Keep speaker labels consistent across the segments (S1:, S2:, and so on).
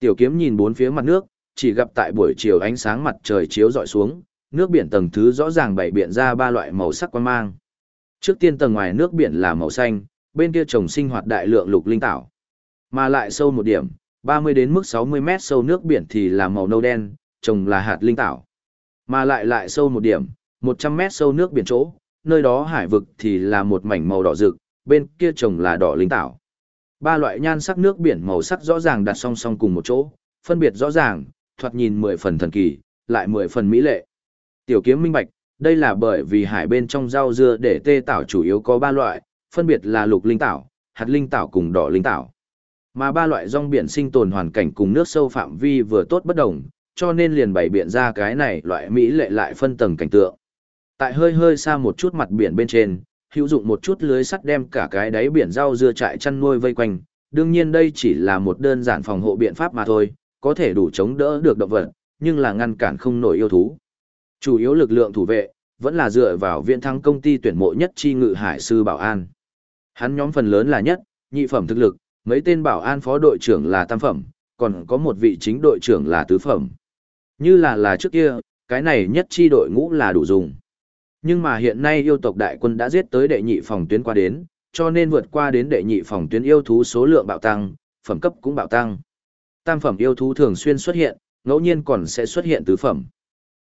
S1: Tiểu kiếm nhìn bốn phía mặt nước, chỉ gặp tại buổi chiều ánh sáng mặt trời chiếu dọi xuống, nước biển tầng thứ rõ ràng bảy biện ra ba loại màu sắc quan mang. Trước tiên tầng ngoài nước biển là màu xanh, bên kia trồng sinh hoạt đại lượng lục linh tảo. Mà lại sâu một điểm, 30 đến mức 60 mét sâu nước biển thì là màu nâu đen, trồng là hạt linh tảo. Mà lại lại sâu một điểm, 100 mét sâu nước biển chỗ, nơi đó hải vực thì là một mảnh màu đỏ rực, bên kia trồng là đỏ linh tảo. Ba loại nhan sắc nước biển màu sắc rõ ràng đặt song song cùng một chỗ, phân biệt rõ ràng, thoạt nhìn mười phần thần kỳ, lại mười phần mỹ lệ. Tiểu kiếm minh bạch, đây là bởi vì hải bên trong rau dưa để tê tảo chủ yếu có ba loại, phân biệt là lục linh tảo, hạt linh tảo cùng đỏ linh tảo. Mà ba loại rong biển sinh tồn hoàn cảnh cùng nước sâu phạm vi vừa tốt bất đồng, cho nên liền bày biện ra cái này loại mỹ lệ lại phân tầng cảnh tượng. Tại hơi hơi xa một chút mặt biển bên trên, hữu dụng một chút lưới sắt đem cả cái đáy biển rau dưa trại chăn nuôi vây quanh. Đương nhiên đây chỉ là một đơn giản phòng hộ biện pháp mà thôi, có thể đủ chống đỡ được động vật, nhưng là ngăn cản không nổi yêu thú. Chủ yếu lực lượng thủ vệ, vẫn là dựa vào viện thắng công ty tuyển mộ nhất chi ngự hải sư bảo an. Hắn nhóm phần lớn là nhất, nhị phẩm thực lực, mấy tên bảo an phó đội trưởng là tam phẩm, còn có một vị chính đội trưởng là tứ phẩm. Như là là trước kia, cái này nhất chi đội ngũ là đủ dùng. Nhưng mà hiện nay yêu tộc đại quân đã giết tới đệ nhị phòng tuyến qua đến, cho nên vượt qua đến đệ nhị phòng tuyến yêu thú số lượng bạo tăng, phẩm cấp cũng bạo tăng. Tam phẩm yêu thú thường xuyên xuất hiện, ngẫu nhiên còn sẽ xuất hiện tứ phẩm.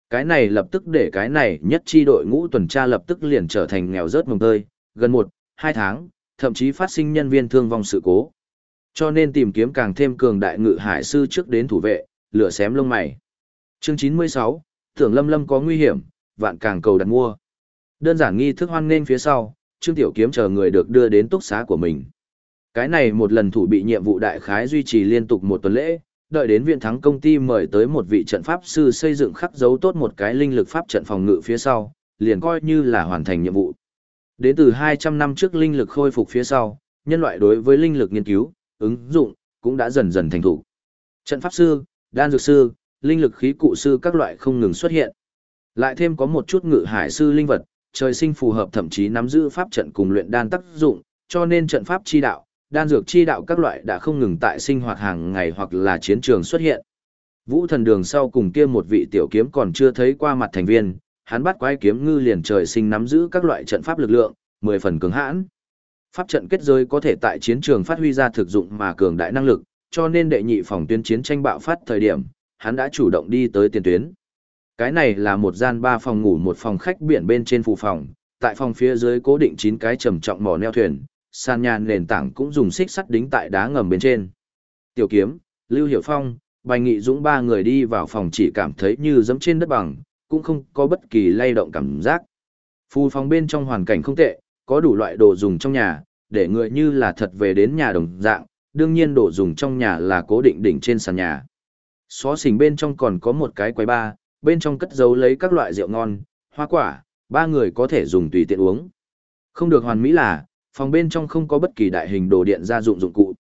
S1: Cái này lập tức để cái này nhất chi đội ngũ tuần tra lập tức liền trở thành nghèo rớt mồng tơi, gần một, hai tháng, thậm chí phát sinh nhân viên thương vong sự cố. Cho nên tìm kiếm càng thêm cường đại ngự hải sư trước đến thủ vệ, lửa xém lông mày. Chương 96, tưởng lâm lâm có nguy hiểm, vạn càng cầu đặt mua. Đơn giản nghi thức hoan nghênh phía sau, Trương Tiểu Kiếm chờ người được đưa đến túc xá của mình. Cái này một lần thủ bị nhiệm vụ đại khái duy trì liên tục một tuần lễ, đợi đến viện thắng công ty mời tới một vị trận pháp sư xây dựng khắc dấu tốt một cái linh lực pháp trận phòng ngự phía sau, liền coi như là hoàn thành nhiệm vụ. Đến từ 200 năm trước linh lực khôi phục phía sau, nhân loại đối với linh lực nghiên cứu, ứng dụng, cũng đã dần dần thành thủ. Trận pháp sư, đan dược sư, linh lực khí cụ sư các loại không ngừng xuất hiện. Lại thêm có một chút ngự hải sư linh vật, trời sinh phù hợp thậm chí nắm giữ pháp trận cùng luyện đan tác dụng, cho nên trận pháp chi đạo, đan dược chi đạo các loại đã không ngừng tại sinh hoạt hàng ngày hoặc là chiến trường xuất hiện. Vũ thần đường sau cùng kia một vị tiểu kiếm còn chưa thấy qua mặt thành viên, hắn bắt quái kiếm ngư liền trời sinh nắm giữ các loại trận pháp lực lượng, mười phần cứng hãn. Pháp trận kết giới có thể tại chiến trường phát huy ra thực dụng mà cường đại năng lực, cho nên đệ nhị phòng tuyến chiến tranh bạo phát thời điểm, hắn đã chủ động đi tới tiền tuyến. Cái này là một gian ba phòng ngủ một phòng khách biển bên trên phụ phòng, tại phòng phía dưới cố định chín cái trầm trọng mỏ neo thuyền, sàn nhà nền tảng cũng dùng xích sắt đính tại đá ngầm bên trên. Tiểu kiếm, Lưu Hiểu Phong, Bành Nghị Dũng ba người đi vào phòng chỉ cảm thấy như giẫm trên đất bằng, cũng không có bất kỳ lay động cảm giác. Phù phòng bên trong hoàn cảnh không tệ, có đủ loại đồ dùng trong nhà, để người như là thật về đến nhà đồng dạng, đương nhiên đồ dùng trong nhà là cố định đỉnh trên sàn nhà. Xó xỉnh bên trong còn có một cái quầy ba, bên trong cất giấu lấy các loại rượu ngon, hoa quả, ba người có thể dùng tùy tiện uống. Không được hoàn mỹ là, phòng bên trong không có bất kỳ đại hình đồ điện gia dụng dụng cụ.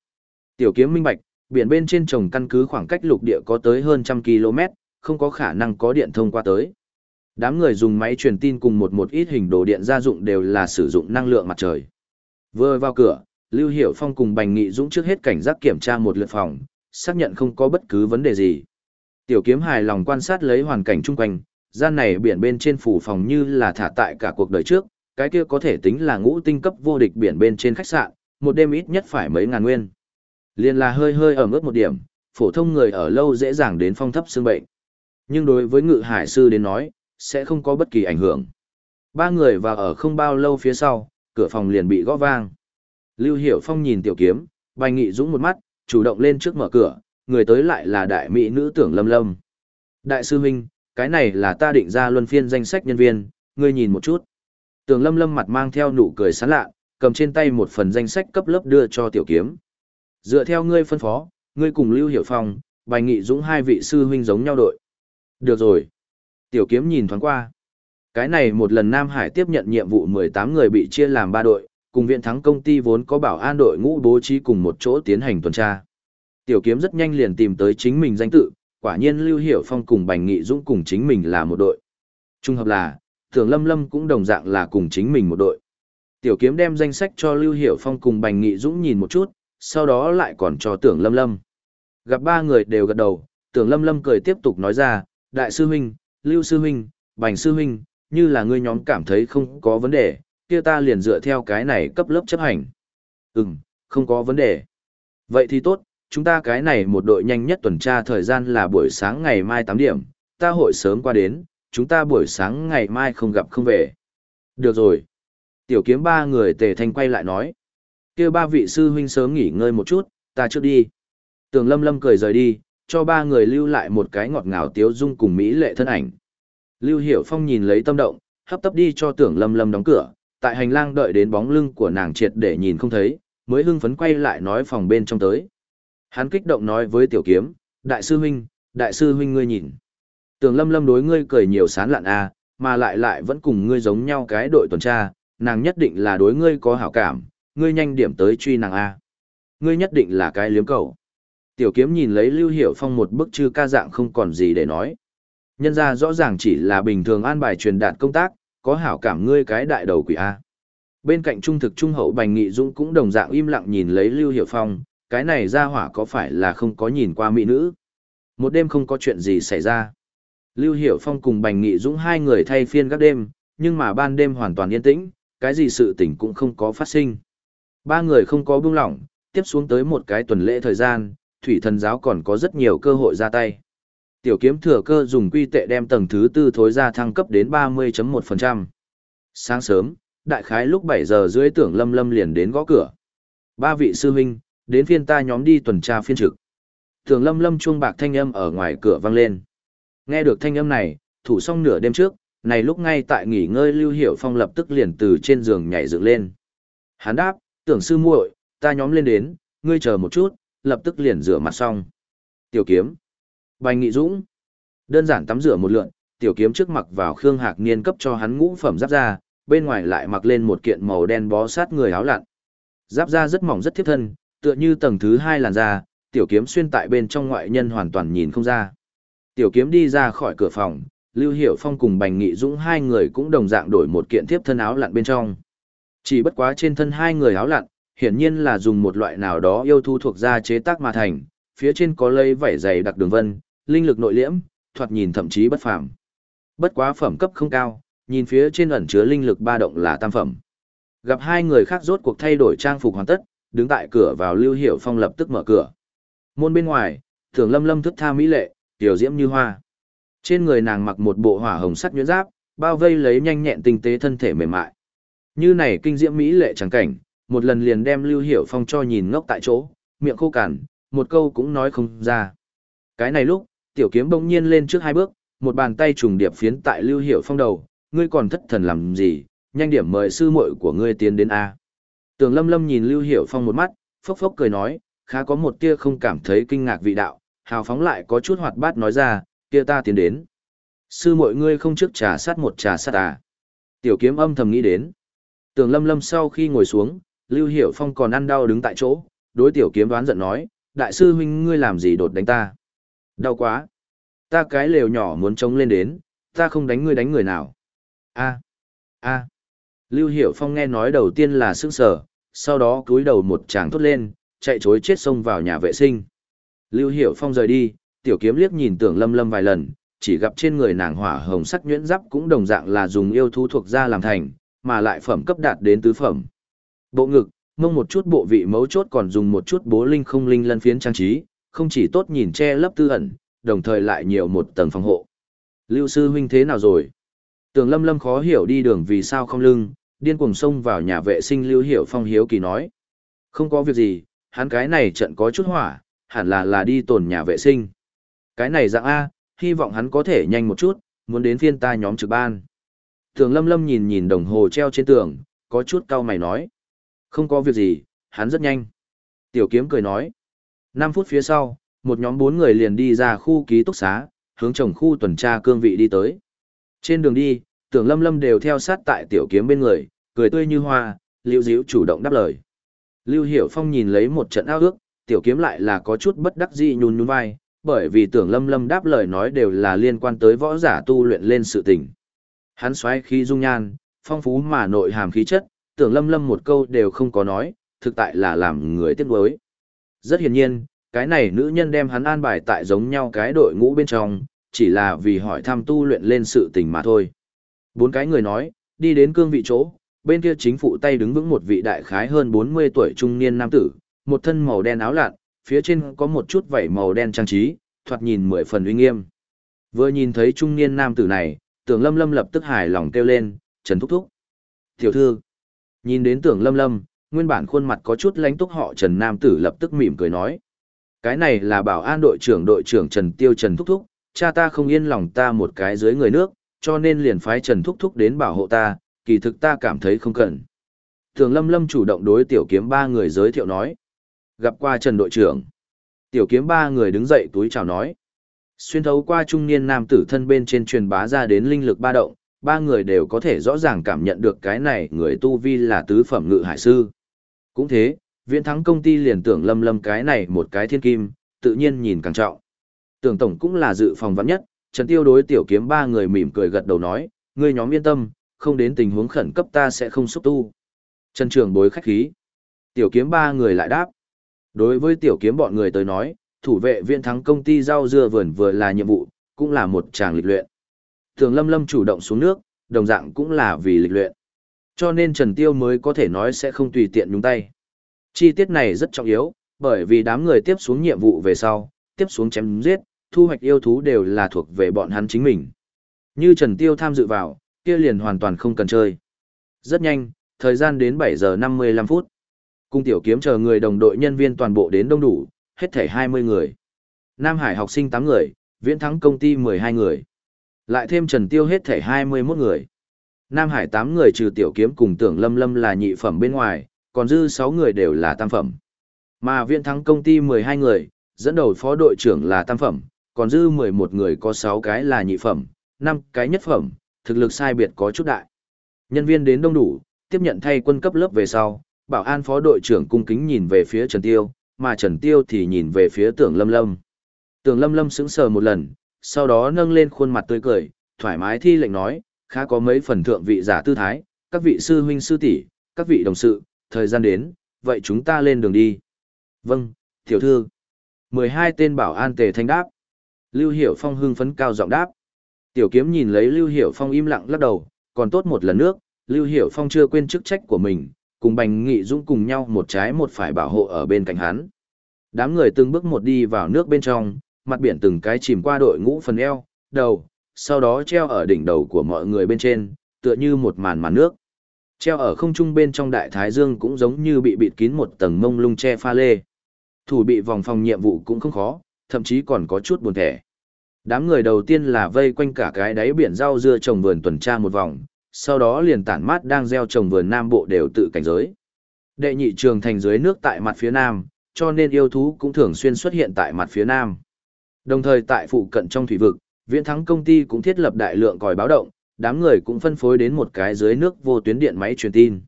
S1: Tiểu kiếm minh bạch, biển bên trên trồng căn cứ khoảng cách lục địa có tới hơn trăm km, không có khả năng có điện thông qua tới. Đám người dùng máy truyền tin cùng một một ít hình đồ điện gia dụng đều là sử dụng năng lượng mặt trời. Vừa vào cửa, Lưu Hiểu Phong cùng Bành Nghị Dũng trước hết cảnh giác kiểm tra một lượt phòng, xác nhận không có bất cứ vấn đề gì. Tiểu kiếm hài lòng quan sát lấy hoàn cảnh chung quanh, gian này biển bên trên phủ phòng như là thả tại cả cuộc đời trước, cái kia có thể tính là ngũ tinh cấp vô địch biển bên trên khách sạn, một đêm ít nhất phải mấy ngàn nguyên. Liên là hơi hơi ở mức một điểm, phổ thông người ở lâu dễ dàng đến phong thấp xương bệnh. Nhưng đối với ngự hải sư đến nói, sẽ không có bất kỳ ảnh hưởng. Ba người vào ở không bao lâu phía sau, cửa phòng liền bị gõ vang. Lưu Hiểu Phong nhìn tiểu kiếm, bài nghị dũng một mắt, chủ động lên trước mở cửa, người tới lại là đại mỹ nữ tưởng lâm lâm. Đại sư huynh, cái này là ta định ra luân phiên danh sách nhân viên, ngươi nhìn một chút. Tưởng lâm lâm mặt mang theo nụ cười sán lạ, cầm trên tay một phần danh sách cấp lớp đưa cho tiểu kiếm. Dựa theo ngươi phân phó, ngươi cùng Lưu Hiểu Phong, bài nghị dũng hai vị sư huynh giống nhau đội. Được rồi. Tiểu kiếm nhìn thoáng qua. Cái này một lần Nam Hải tiếp nhận nhiệm vụ 18 người bị chia làm ba đội, cùng viện thắng công ty vốn có bảo an đội ngũ bố trí cùng một chỗ tiến hành tuần tra. Tiểu kiếm rất nhanh liền tìm tới chính mình danh tự, quả nhiên Lưu Hiểu Phong cùng Bành Nghị Dũng cùng chính mình là một đội. Trung hợp là, Thường Lâm Lâm cũng đồng dạng là cùng chính mình một đội. Tiểu kiếm đem danh sách cho Lưu Hiểu Phong cùng Bành Nghị Dũng nhìn một chút, sau đó lại còn cho Tưởng Lâm Lâm. Gặp ba người đều gật đầu, tưởng lâm lâm cười tiếp tục nói ra, đại sư huynh, lưu sư huynh, bành sư huynh, như là ngươi nhóm cảm thấy không có vấn đề, kia ta liền dựa theo cái này cấp lớp chấp hành. Ừm, không có vấn đề. Vậy thì tốt, chúng ta cái này một đội nhanh nhất tuần tra thời gian là buổi sáng ngày mai 8 điểm, ta hội sớm qua đến, chúng ta buổi sáng ngày mai không gặp không về. Được rồi. Tiểu kiếm ba người tề thanh quay lại nói. kia ba vị sư huynh sớm nghỉ ngơi một chút, ta trước đi. Tường lâm lâm cười rời đi, cho ba người lưu lại một cái ngọt ngào tiếu dung cùng Mỹ lệ thân ảnh. Lưu Hiểu Phong nhìn lấy tâm động, hấp tấp đi cho tưởng lâm lâm đóng cửa, tại hành lang đợi đến bóng lưng của nàng triệt để nhìn không thấy, mới hưng phấn quay lại nói phòng bên trong tới. Hắn kích động nói với tiểu kiếm, đại sư huynh, đại sư huynh ngươi nhìn. Tường lâm lâm đối ngươi cười nhiều sán lạn a, à, mà lại lại vẫn cùng ngươi giống nhau cái đội tuần tra, nàng nhất định là đối ngươi có hảo cảm, ngươi nhanh điểm tới truy nàng a. Ngươi nhất định là cái liếm cầu. Tiểu kiếm nhìn lấy Lưu Hiểu Phong một bức chư ca dạng không còn gì để nói. Nhân ra rõ ràng chỉ là bình thường an bài truyền đạt công tác, có hảo cảm ngươi cái đại đầu quỷ A. Bên cạnh trung thực trung hậu Bành Nghị Dũng cũng đồng dạng im lặng nhìn lấy Lưu Hiểu Phong, cái này ra hỏa có phải là không có nhìn qua mỹ nữ. Một đêm không có chuyện gì xảy ra. Lưu Hiểu Phong cùng Bành Nghị Dũng hai người thay phiên các đêm, nhưng mà ban đêm hoàn toàn yên tĩnh, cái gì sự tình cũng không có phát sinh. Ba người không có buông lỏng, tiếp xuống tới một cái tuần lễ thời gian, thủy thần giáo còn có rất nhiều cơ hội ra tay. Tiểu kiếm thừa cơ dùng quy tệ đem tầng thứ tư thối ra thăng cấp đến 30.1%. Sáng sớm, đại khái lúc 7 giờ rưỡi tưởng lâm lâm liền đến gõ cửa. Ba vị sư huynh, đến phiên ta nhóm đi tuần tra phiên trực. thường lâm lâm chuông bạc thanh âm ở ngoài cửa vang lên. Nghe được thanh âm này, thủ xong nửa đêm trước, này lúc ngay tại nghỉ ngơi Lưu Hiểu Phong lập tức liền từ trên giường nhảy dựng lên. Hắn đáp, tưởng sư muội, ta nhóm lên đến, ngươi chờ một chút, lập tức liền rửa mặt xong. Tiểu kiếm. Bành Nghị Dũng. Đơn giản tắm rửa một lượn, tiểu kiếm trước mặc vào Khương Hạc Niên cấp cho hắn ngũ phẩm giáp ra, bên ngoài lại mặc lên một kiện màu đen bó sát người áo lặn. Giáp da rất mỏng rất thiếp thân, tựa như tầng thứ hai làn da, tiểu kiếm xuyên tại bên trong ngoại nhân hoàn toàn nhìn không ra. Tiểu kiếm đi ra khỏi cửa phòng, Lưu Hiểu Phong cùng Bành Nghị Dũng hai người cũng đồng dạng đổi một kiện thiếp thân áo lặn bên trong. Chỉ bất quá trên thân hai người áo lặn, hiển nhiên là dùng một loại nào đó yêu thu thuộc da chế tác mà thành, phía trên có lây vảy dày đặc đường vân, linh lực nội liễm, thoạt nhìn thậm chí bất phàm. Bất quá phẩm cấp không cao, nhìn phía trên ẩn chứa linh lực ba động là tam phẩm. Gặp hai người khác rốt cuộc thay đổi trang phục hoàn tất, đứng tại cửa vào Lưu Hiểu Phong lập tức mở cửa. Môn bên ngoài, Thường Lâm Lâm thức tha mỹ lệ, tiểu diễm như hoa. Trên người nàng mặc một bộ hỏa hồng sắt nhuyễn giáp, bao vây lấy nhanh nhẹn tinh tế thân thể mềm mại. Như này kinh diễm mỹ lệ chẳng cảnh, một lần liền đem Lưu Hiểu Phong cho nhìn ngốc tại chỗ, miệng khô cằn, một câu cũng nói không ra. Cái này lúc, tiểu kiếm bỗng nhiên lên trước hai bước, một bàn tay trùng điệp phiến tại Lưu Hiểu Phong đầu, ngươi còn thất thần làm gì, nhanh điểm mời sư muội của ngươi tiến đến a. Tường Lâm Lâm nhìn Lưu Hiểu Phong một mắt, phốc phốc cười nói, khá có một tia không cảm thấy kinh ngạc vị đạo, hào phóng lại có chút hoạt bát nói ra, kia ta tiến đến. Sư mọi ngươi không trước trà sát một trà sát à. Tiểu kiếm âm thầm nghĩ đến. Tường Lâm Lâm sau khi ngồi xuống, Lưu Hiểu Phong còn ăn đau đứng tại chỗ, đối tiểu kiếm đoán giận nói, đại sư huynh ngươi làm gì đột đánh ta. Đau quá. Ta cái lều nhỏ muốn trống lên đến, ta không đánh ngươi đánh người nào. a a Lưu Hiểu Phong nghe nói đầu tiên là sững sờ, sau đó cúi đầu một tràng thốt lên, chạy chối chết xông vào nhà vệ sinh. Lưu Hiểu Phong rời đi, tiểu kiếm liếc nhìn tưởng lâm lâm vài lần, chỉ gặp trên người nàng hỏa hồng sắc nhuyễn giáp cũng đồng dạng là dùng yêu thú thuộc da làm thành, mà lại phẩm cấp đạt đến tứ phẩm. Bộ ngực, mông một chút bộ vị mấu chốt còn dùng một chút bố linh không linh lân phiến trang trí, không chỉ tốt nhìn che lấp tư ẩn, đồng thời lại nhiều một tầng phòng hộ. Lưu sư huynh thế nào rồi? tưởng lâm lâm khó hiểu đi đường vì sao không lưng, điên cuồng xông vào nhà vệ sinh Lưu Hiểu Phong hiếu kỳ nói. Không có việc gì, hắn cái này trận có chút hỏa, hẳn là là đi tồn nhà vệ sinh. Cái này dạng A, hy vọng hắn có thể nhanh một chút, muốn đến phiên ta nhóm trực ban. Tường lâm lâm nhìn nhìn đồng hồ treo trên tường, có chút cau mày nói. Không có việc gì, hắn rất nhanh. Tiểu kiếm cười nói. 5 phút phía sau, một nhóm bốn người liền đi ra khu ký túc xá, hướng chồng khu tuần tra cương vị đi tới. Trên đường đi, tưởng lâm lâm đều theo sát tại tiểu kiếm bên người, cười tươi như hoa, liễu diễu chủ động đáp lời. Lưu Hiểu Phong nhìn lấy một trận ao ước, tiểu kiếm lại là có chút bất đắc dĩ nhún nhún vai, bởi vì tưởng lâm lâm đáp lời nói đều là liên quan tới võ giả tu luyện lên sự tình. Hắn xoáy khí dung nhan, phong phú mà nội hàm khí chất, tưởng lâm lâm một câu đều không có nói, thực tại là làm người tiếc nuối. Rất hiển nhiên, Cái này nữ nhân đem hắn an bài tại giống nhau cái đội ngũ bên trong, chỉ là vì hỏi thăm tu luyện lên sự tình mà thôi. Bốn cái người nói, đi đến cương vị chỗ, bên kia chính phụ tay đứng vững một vị đại khái hơn 40 tuổi trung niên nam tử, một thân màu đen áo lạn, phía trên có một chút vảy màu đen trang trí, thoạt nhìn mười phần uy nghiêm. Vừa nhìn thấy trung niên nam tử này, tưởng lâm lâm lập tức hài lòng kêu lên, Trần Thúc Thúc. Tiểu thư, nhìn đến tưởng lâm lâm, nguyên bản khuôn mặt có chút lánh túc họ Trần Nam tử lập tức mỉm cười nói. Cái này là bảo an đội trưởng đội trưởng Trần Tiêu Trần Thúc Thúc, cha ta không yên lòng ta một cái dưới người nước, cho nên liền phái Trần Thúc Thúc đến bảo hộ ta, kỳ thực ta cảm thấy không cần. Tưởng lâm lâm chủ động đối tiểu kiếm ba người giới thiệu nói. Gặp qua Trần đội trưởng. Tiểu kiếm ba người đứng dậy túi chào nói. Xuyên thấu qua trung niên nam tử thân bên trên truyền bá ra đến linh lực ba động, ba người đều có thể rõ ràng cảm nhận được cái này người tu vi là tứ phẩm ngự hải sư. Cũng thế, viễn thắng công ty liền tưởng lâm lâm cái này một cái thiên kim, tự nhiên nhìn càng trọng. Tưởng tổng cũng là dự phòng vắn nhất, Trần Tiêu đối tiểu kiếm ba người mỉm cười gật đầu nói, ngươi nhóm yên tâm, không đến tình huống khẩn cấp ta sẽ không xúc tu. Trần trường bối khách khí. Tiểu kiếm ba người lại đáp. Đối với tiểu kiếm bọn người tới nói, thủ vệ viện thắng công ty rau dưa vườn vừa là nhiệm vụ, cũng là một tràng lịch luyện. Thường lâm lâm chủ động xuống nước, đồng dạng cũng là vì lịch luyện. Cho nên Trần Tiêu mới có thể nói sẽ không tùy tiện nhúng tay. Chi tiết này rất trọng yếu, bởi vì đám người tiếp xuống nhiệm vụ về sau, tiếp xuống chém giết, thu hoạch yêu thú đều là thuộc về bọn hắn chính mình. Như Trần Tiêu tham dự vào, kia liền hoàn toàn không cần chơi. Rất nhanh, thời gian đến 7 giờ 55 phút. Cung tiểu kiếm chờ người đồng đội nhân viên toàn bộ đến đông đủ, hết thể 20 người. Nam Hải học sinh 8 người, viễn thắng công ty 12 người. Lại thêm Trần Tiêu hết thể 21 người. Nam Hải 8 người trừ tiểu kiếm cùng tưởng lâm lâm là nhị phẩm bên ngoài, còn dư 6 người đều là tam phẩm. Mà viễn thắng công ty 12 người, dẫn đầu phó đội trưởng là tam phẩm, còn dư 11 người có 6 cái là nhị phẩm, 5 cái nhất phẩm, thực lực sai biệt có chút đại. Nhân viên đến đông đủ, tiếp nhận thay quân cấp lớp về sau, bảo an phó đội trưởng cung kính nhìn về phía Trần Tiêu, mà Trần Tiêu thì nhìn về phía tưởng lâm lâm. Tưởng lâm lâm sững sờ một lần, sau đó nâng lên khuôn mặt tươi cười, thoải mái thi lệnh nói, khá có mấy phần thượng vị giả tư thái, các vị sư huynh sư tỷ, các vị đồng sự, thời gian đến, vậy chúng ta lên đường đi. Vâng, tiểu thư. 12 tên bảo an tề thanh đáp. Lưu Hiểu Phong hưng phấn cao giọng đáp. Tiểu kiếm nhìn lấy Lưu Hiểu Phong im lặng lắc đầu, còn tốt một lần nước, Lưu Hiểu Phong chưa quên chức trách của mình, cùng Bành Nghị Dũng cùng nhau một trái một phải bảo hộ ở bên cạnh hắn. Đám người từng bước một đi vào nước bên trong, mặt biển từng cái chìm qua đội ngũ phần eo, đầu, sau đó treo ở đỉnh đầu của mọi người bên trên, tựa như một màn màn nước. Treo ở không trung bên trong đại thái dương cũng giống như bị bịt kín một tầng mông lung che pha lê. Thủ bị vòng phòng nhiệm vụ cũng không khó, thậm chí còn có chút buồn thẻ. Đám người đầu tiên là vây quanh cả cái đáy biển rau dưa trồng vườn tuần tra một vòng, sau đó liền tản mát đang gieo trồng vườn nam bộ đều tự cảnh giới. Đệ nhị trường thành dưới nước tại mặt phía nam, cho nên yêu thú cũng thường xuyên xuất hiện tại mặt phía nam. Đồng thời tại phụ cận trong thủy vực, viễn thắng công ty cũng thiết lập đại lượng còi báo động, đám người cũng phân phối đến một cái dưới nước vô tuyến điện máy truyền tin.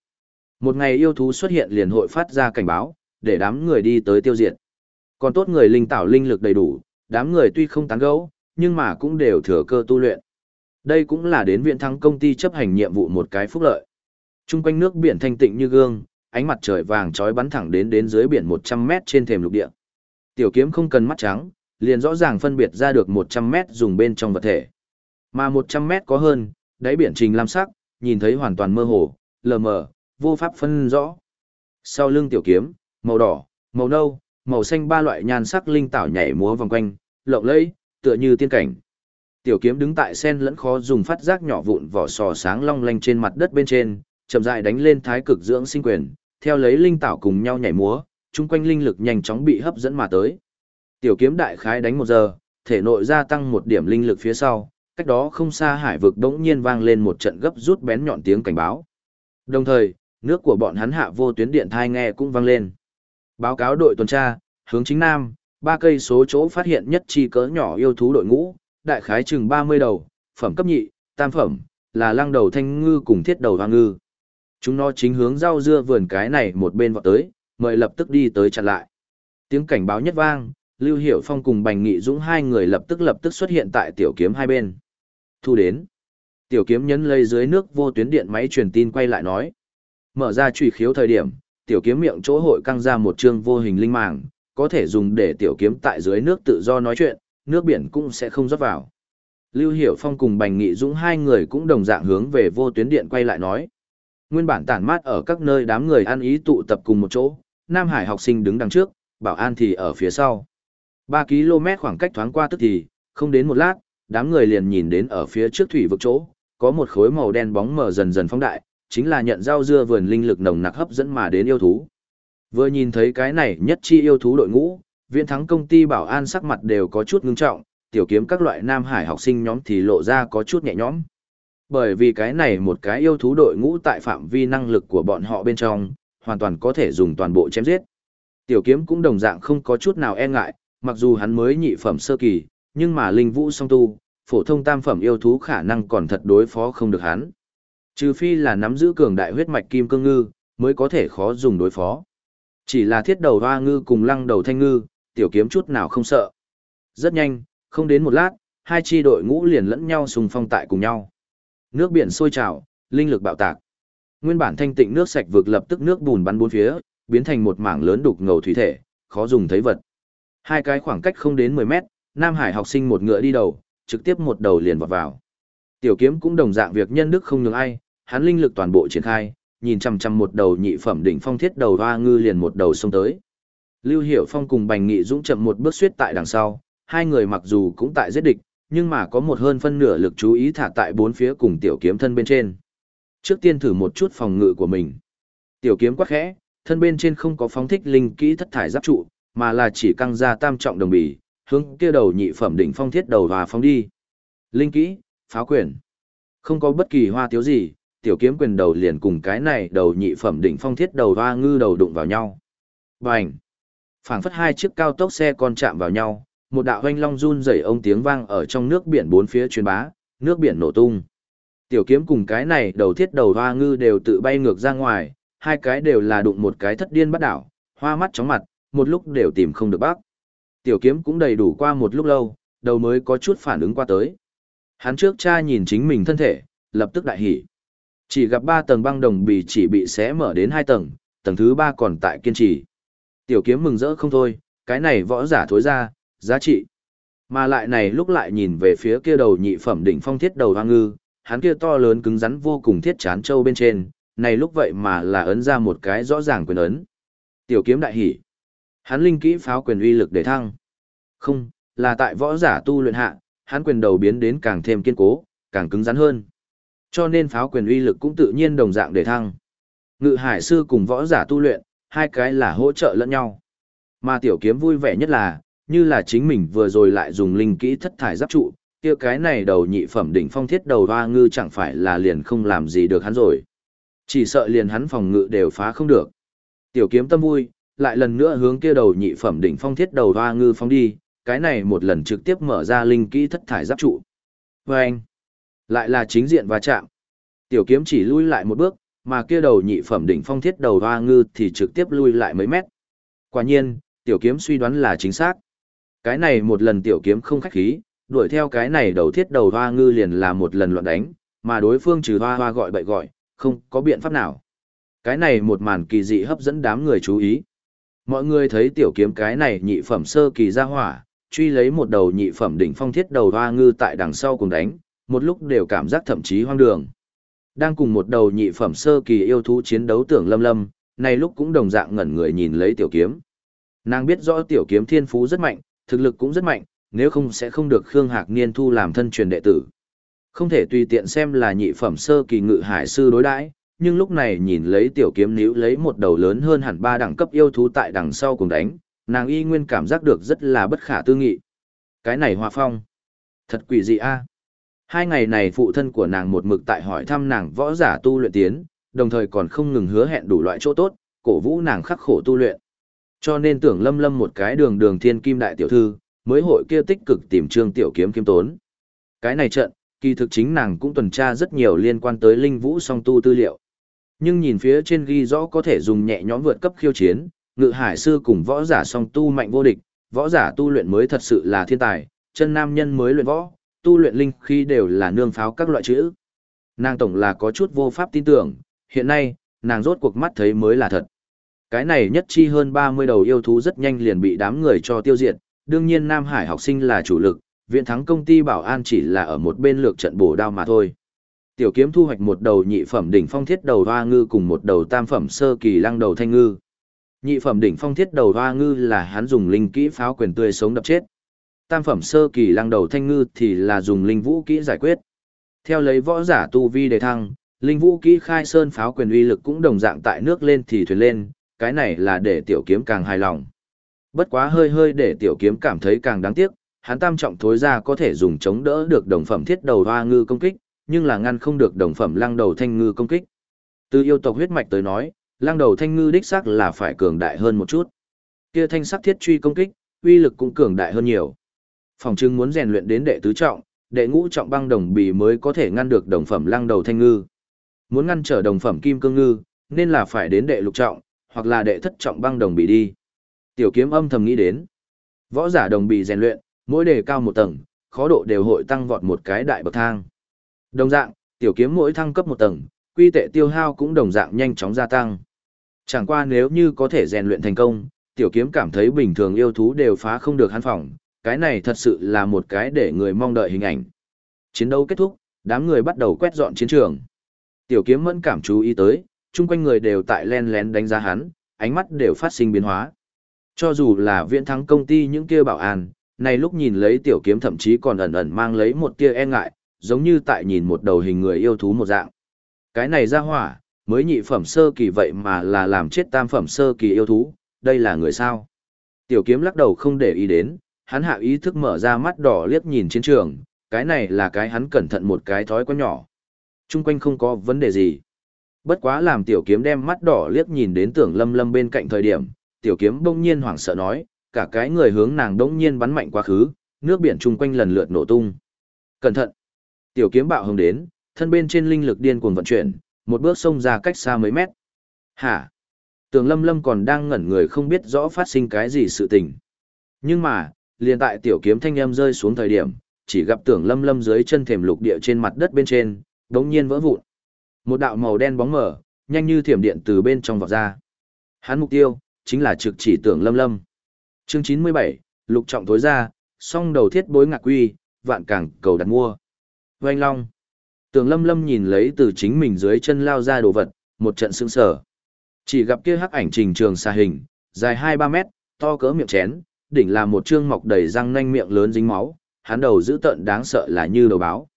S1: Một ngày yêu thú xuất hiện liền hội phát ra cảnh báo, để đám người đi tới tiêu diệt. Còn tốt người linh tảo linh lực đầy đủ, đám người tuy không tán gẫu, nhưng mà cũng đều thừa cơ tu luyện. Đây cũng là đến viện thắng công ty chấp hành nhiệm vụ một cái phúc lợi. Trung quanh nước biển thanh tịnh như gương, ánh mặt trời vàng trói bắn thẳng đến đến dưới biển 100 mét trên thềm lục địa. Tiểu kiếm không cần mắt trắng, liền rõ ràng phân biệt ra được 100 mét dùng bên trong vật thể. Mà 100 mét có hơn, đáy biển trình lam sắc, nhìn thấy hoàn toàn mơ hồ, lờ mờ, vô pháp phân rõ. Sau lưng tiểu kiếm, màu đỏ, màu nâu, màu xanh ba loại nhan sắc linh tảo nhảy múa vòng quanh, lộng lẫy, tựa như tiên cảnh. Tiểu kiếm đứng tại sen lẫn khó dùng phát giác nhỏ vụn vỏ sò sáng long lanh trên mặt đất bên trên, chậm rãi đánh lên thái cực dưỡng sinh quyền, theo lấy linh tảo cùng nhau nhảy múa, chung quanh linh lực nhanh chóng bị hấp dẫn mà tới. Tiểu kiếm đại khái đánh một giờ, thể nội gia tăng một điểm linh lực phía sau, cách đó không xa hải vực đống nhiên vang lên một trận gấp rút bén nhọn tiếng cảnh báo. Đồng thời, nước của bọn hắn hạ vô tuyến điện thai nghe cũng vang lên. Báo cáo đội tuần tra, hướng chính nam, ba cây số chỗ phát hiện nhất chi cỡ nhỏ yêu thú đội ngũ, đại khái chừng 30 đầu, phẩm cấp nhị, tam phẩm, là lăng đầu thanh ngư cùng thiết đầu hoa ngư. Chúng nó chính hướng rau dưa vườn cái này một bên vọt tới, mời lập tức đi tới chặn lại. Tiếng cảnh báo nhất vang, Lưu Hiểu Phong cùng Bành Nghị Dũng hai người lập tức lập tức xuất hiện tại tiểu kiếm hai bên. Thu đến. Tiểu kiếm nhấn lấy dưới nước vô tuyến điện máy truyền tin quay lại nói. Mở ra trùy khiếu thời điểm, tiểu kiếm miệng chỗ hội căng ra một trương vô hình linh màng, có thể dùng để tiểu kiếm tại dưới nước tự do nói chuyện, nước biển cũng sẽ không rót vào. Lưu Hiểu Phong cùng Bành Nghị Dũng hai người cũng đồng dạng hướng về vô tuyến điện quay lại nói. Nguyên bản tản mát ở các nơi đám người ăn ý tụ tập cùng một chỗ, Nam Hải học sinh đứng đằng trước, Bảo An thì ở phía sau. 3 km khoảng cách thoáng qua tức thì, không đến một lát, đám người liền nhìn đến ở phía trước thủy vực chỗ, có một khối màu đen bóng mờ dần dần phóng đại, chính là nhận rau dưa vườn linh lực nồng nặc hấp dẫn mà đến yêu thú. Vừa nhìn thấy cái này nhất chi yêu thú đội ngũ, viện thắng công ty bảo an sắc mặt đều có chút ngưng trọng, tiểu kiếm các loại Nam Hải học sinh nhóm thì lộ ra có chút nhẹ nhõm. Bởi vì cái này một cái yêu thú đội ngũ tại phạm vi năng lực của bọn họ bên trong, hoàn toàn có thể dùng toàn bộ chém giết. Tiểu kiếm cũng đồng dạng không có chút nào e ngại, mặc dù hắn mới nhị phẩm sơ kỳ, nhưng mà linh vũ song tu, phổ thông tam phẩm yêu thú khả năng còn thật đối phó không được hắn. Trừ phi là nắm giữ cường đại huyết mạch kim cương ngư, mới có thể khó dùng đối phó. Chỉ là thiết đầu hoa ngư cùng lăng đầu thanh ngư, tiểu kiếm chút nào không sợ. Rất nhanh, không đến một lát, hai chi đội ngũ liền lẫn nhau sùng phong tại cùng nhau. Nước biển sôi trào, linh lực bạo tạc. Nguyên bản thanh tịnh nước sạch vực lập tức nước bùn bắn bốn phía, biến thành một mảng lớn đục ngầu thủy thể, khó dùng thấy vật. Hai cái khoảng cách không đến 10 mét, Nam Hải học sinh một ngựa đi đầu, trực tiếp một đầu liền vào vào. Tiểu kiếm cũng đồng dạng việc nhân đức không nhường ai, hắn linh lực toàn bộ triển khai, nhìn chằm chằm một đầu nhị phẩm đỉnh phong thiết đầu hoa ngư liền một đầu xông tới. Lưu Hiểu Phong cùng Bành Nghị Dũng chậm một bước suýt tại đằng sau, hai người mặc dù cũng tại giết địch, nhưng mà có một hơn phân nửa lực chú ý thả tại bốn phía cùng tiểu kiếm thân bên trên. Trước tiên thử một chút phòng ngự của mình. Tiểu kiếm quá khẽ, thân bên trên không có phóng thích linh kỹ thất thải giáp trụ, mà là chỉ căng ra tam trọng đồng bì, hướng kia đầu nhị phẩm đỉnh phong thiết đầu và phóng đi. Linh kỹ, pháo quyền. Không có bất kỳ hoa tiếu gì, tiểu kiếm quyền đầu liền cùng cái này đầu nhị phẩm đỉnh phong thiết đầu hoa ngư đầu đụng vào nhau. Bành! phảng phất hai chiếc cao tốc xe con chạm vào nhau, một đạo hoanh long run rẩy ông tiếng vang ở trong nước biển bốn phía truyền bá, nước biển nổ tung. Tiểu kiếm cùng cái này đầu thiết đầu hoa ngư đều tự bay ngược ra ngoài, hai cái đều là đụng một cái thất điên bắt đảo, hoa mắt chóng mặt, một lúc đều tìm không được bác. Tiểu kiếm cũng đầy đủ qua một lúc lâu, đầu mới có chút phản ứng qua tới. Hắn trước cha nhìn chính mình thân thể, lập tức đại hỉ. Chỉ gặp ba tầng băng đồng bì chỉ bị xé mở đến hai tầng, tầng thứ ba còn tại kiên trì. Tiểu kiếm mừng rỡ không thôi, cái này võ giả thối ra, giá trị. Mà lại này lúc lại nhìn về phía kia đầu nhị phẩm đỉnh phong thiết đầu hoang ngư, hắn kia to lớn cứng rắn vô cùng thiết chán châu bên trên, này lúc vậy mà là ấn ra một cái rõ ràng quyền ấn. Tiểu kiếm đại hỉ. Hắn linh kỹ pháo quyền uy lực để thăng. Không, là tại võ giả tu luyện hạ, hắn quyền đầu biến đến càng thêm kiên cố, càng cứng rắn hơn. Cho nên pháo quyền uy lực cũng tự nhiên đồng dạng để thăng. Ngự hải sư cùng võ giả tu luyện, hai cái là hỗ trợ lẫn nhau. Mà tiểu kiếm vui vẻ nhất là, như là chính mình vừa rồi lại dùng linh kỹ thất thải giáp trụ, kia cái này đầu nhị phẩm đỉnh phong thiết đầu hoa ngư chẳng phải là liền không làm gì được hắn rồi. Chỉ sợ liền hắn phòng ngự đều phá không được. Tiểu kiếm tâm vui, lại lần nữa hướng kia đầu nhị phẩm đỉnh phong thiết đầu hoa ngư phong đi, cái này một lần trực tiếp mở ra linh kỹ thất thải giáp trụ. Vâng! anh, lại là chính diện va chạm. Tiểu kiếm chỉ lui lại một bước, mà kia đầu nhị phẩm đỉnh phong thiết đầu hoa ngư thì trực tiếp lui lại mấy mét. Quả nhiên, tiểu kiếm suy đoán là chính xác. Cái này một lần tiểu kiếm không khách khí, đuổi theo cái này đầu thiết đầu hoa ngư liền là một lần loạn đánh, mà đối phương trừ hoa hoa gọi bậy gọi, không có biện pháp nào. Cái này một màn kỳ dị hấp dẫn đám người chú ý. Mọi người thấy tiểu kiếm cái này nhị phẩm sơ kỳ ra hỏa, truy lấy một đầu nhị phẩm đỉnh phong thiết đầu hoa ngư tại đằng sau cùng đánh, một lúc đều cảm giác thậm chí hoang đường. Đang cùng một đầu nhị phẩm sơ kỳ yêu thú chiến đấu tưởng lâm lâm, này lúc cũng đồng dạng ngẩn người nhìn lấy tiểu kiếm. Nàng biết rõ tiểu kiếm thiên phú rất mạnh, thực lực cũng rất mạnh, nếu không sẽ không được Khương Hạc Niên thu làm thân truyền đệ tử. Không thể tùy tiện xem là nhị phẩm sơ kỳ ngự hải sư đối đãi, nhưng lúc này nhìn lấy tiểu kiếm níu lấy một đầu lớn hơn hẳn ba đẳng cấp yêu thú tại đằng sau cùng đánh, nàng y nguyên cảm giác được rất là bất khả tư nghị. Cái này hòa phong. Thật quỷ dị a. Hai ngày này phụ thân của nàng một mực tại hỏi thăm nàng võ giả tu luyện tiến, đồng thời còn không ngừng hứa hẹn đủ loại chỗ tốt, cổ vũ nàng khắc khổ tu luyện. Cho nên tưởng lâm lâm một cái đường đường thiên kim đại tiểu thư, mới hội kia tích cực tìm trương tiểu kiếm kiếm tốn. Cái này trận, kỳ thực chính nàng cũng tuần tra rất nhiều liên quan tới linh vũ song tu tư liệu. Nhưng nhìn phía trên ghi rõ có thể dùng nhẹ nhõm vượt cấp khiêu chiến, ngự hải sư cùng võ giả song tu mạnh vô địch, võ giả tu luyện mới thật sự là thiên tài, chân nam nhân mới luyện võ, tu luyện linh khi đều là nương pháo các loại chữ. Nàng tổng là có chút vô pháp tin tưởng, hiện nay, nàng rốt cuộc mắt thấy mới là thật. Cái này nhất chi hơn 30 đầu yêu thú rất nhanh liền bị đám người cho tiêu diệt, đương nhiên Nam Hải học sinh là chủ lực, viện thắng công ty bảo an chỉ là ở một bên lược trận bổ đao mà thôi. Tiểu kiếm thu hoạch một đầu nhị phẩm đỉnh phong thiết đầu hoa ngư cùng một đầu tam phẩm sơ kỳ lăng đầu thanh ngư. Nhị phẩm đỉnh phong thiết đầu hoa ngư là hắn dùng linh kỹ pháo quyền tươi sống đập chết. Tam phẩm sơ kỳ lăng đầu thanh ngư thì là dùng linh vũ kỹ giải quyết. Theo lấy võ giả tu vi đề thăng, linh vũ kỹ khai sơn pháo quyền uy lực cũng đồng dạng tại nước lên thì thuyền lên, cái này là để tiểu kiếm càng hài lòng. Bất quá hơi hơi để tiểu kiếm cảm thấy càng đáng tiếc, hắn tam trọng thối ra có thể dùng chống đỡ được đồng phẩm thiết đầu hoa ngư công kích, nhưng là ngăn không được đồng phẩm lăng đầu thanh ngư công kích. Từ yêu tộc huyết mạch tới nói, lăng đầu thanh ngư đích xác là phải cường đại hơn một chút. Kia thanh sắc thiết truy công kích, uy lực cũng cường đại hơn nhiều. Phòng trưng muốn rèn luyện đến đệ tứ trọng, đệ ngũ trọng băng đồng bì mới có thể ngăn được đồng phẩm lăng đầu thanh ngư. Muốn ngăn trở đồng phẩm kim cương ngư, nên là phải đến đệ lục trọng, hoặc là đệ thất trọng băng đồng bì đi. Tiểu kiếm âm thầm nghĩ đến. Võ giả đồng bì rèn luyện, mỗi đề cao một tầng, khó độ đều hội tăng vọt một cái đại bậc thang. Đồng dạng, tiểu kiếm mỗi thăng cấp một tầng, quy tệ tiêu hao cũng đồng dạng nhanh chóng gia tăng. Chẳng qua nếu như có thể rèn luyện thành công, tiểu kiếm cảm thấy bình thường yêu thú đều phá không được hắn phòng, cái này thật sự là một cái để người mong đợi hình ảnh. Chiến đấu kết thúc, đám người bắt đầu quét dọn chiến trường. Tiểu kiếm mẫn cảm chú ý tới, chung quanh người đều tại len lén đánh giá hắn, ánh mắt đều phát sinh biến hóa. Cho dù là viện thắng công ty những kia bảo an, này lúc nhìn lấy tiểu kiếm thậm chí còn ẩn ẩn mang lấy một tia e ngại, giống như tại nhìn một đầu hình người yêu thú một dạng. Cái này ra hỏa, mới nhị phẩm sơ kỳ vậy mà là làm chết tam phẩm sơ kỳ yêu thú, đây là người sao? Tiểu kiếm lắc đầu không để ý đến, hắn hạ ý thức mở ra mắt đỏ liếc nhìn chiến trường, cái này là cái hắn cẩn thận một cái thói quen nhỏ. Trung quanh không có vấn đề gì. Bất quá làm tiểu kiếm đem mắt đỏ liếc nhìn đến tưởng lâm lâm bên cạnh thời điểm, tiểu kiếm bỗng nhiên hoảng sợ nói, cả cái người hướng nàng bỗng nhiên bắn mạnh quá khứ, nước biển chung quanh lần lượt nổ tung. Cẩn thận! Tiểu kiếm bạo hồng đến, thân bên trên linh lực điên cuồng vận chuyển, một bước xông ra cách xa mấy mét. Hả? Tường lâm lâm còn đang ngẩn người không biết rõ phát sinh cái gì sự tình. Nhưng mà, liền tại tiểu kiếm thanh em rơi xuống thời điểm, chỉ gặp tưởng lâm lâm dưới chân thềm lục địa trên mặt đất bên trên, đống nhiên vỡ vụn. Một đạo màu đen bóng mở, nhanh như thiểm điện từ bên trong vọt ra. Hắn mục tiêu, chính là trực chỉ tưởng lâm lâm. Chương 97, lục trọng tối ra, song đầu thiết bối ngạc quy, vạn cảng cầu đặt mua. Vành long. Tưởng lâm lâm nhìn lấy từ chính mình dưới chân lao ra đồ vật, một trận sững sở. Chỉ gặp kia hắc ảnh trình trường xa hình, dài 2-3 mét, to cỡ miệng chén, đỉnh là một trương mọc đầy răng nanh miệng lớn dính máu, hắn đầu dữ tợn đáng sợ là như đầu báo.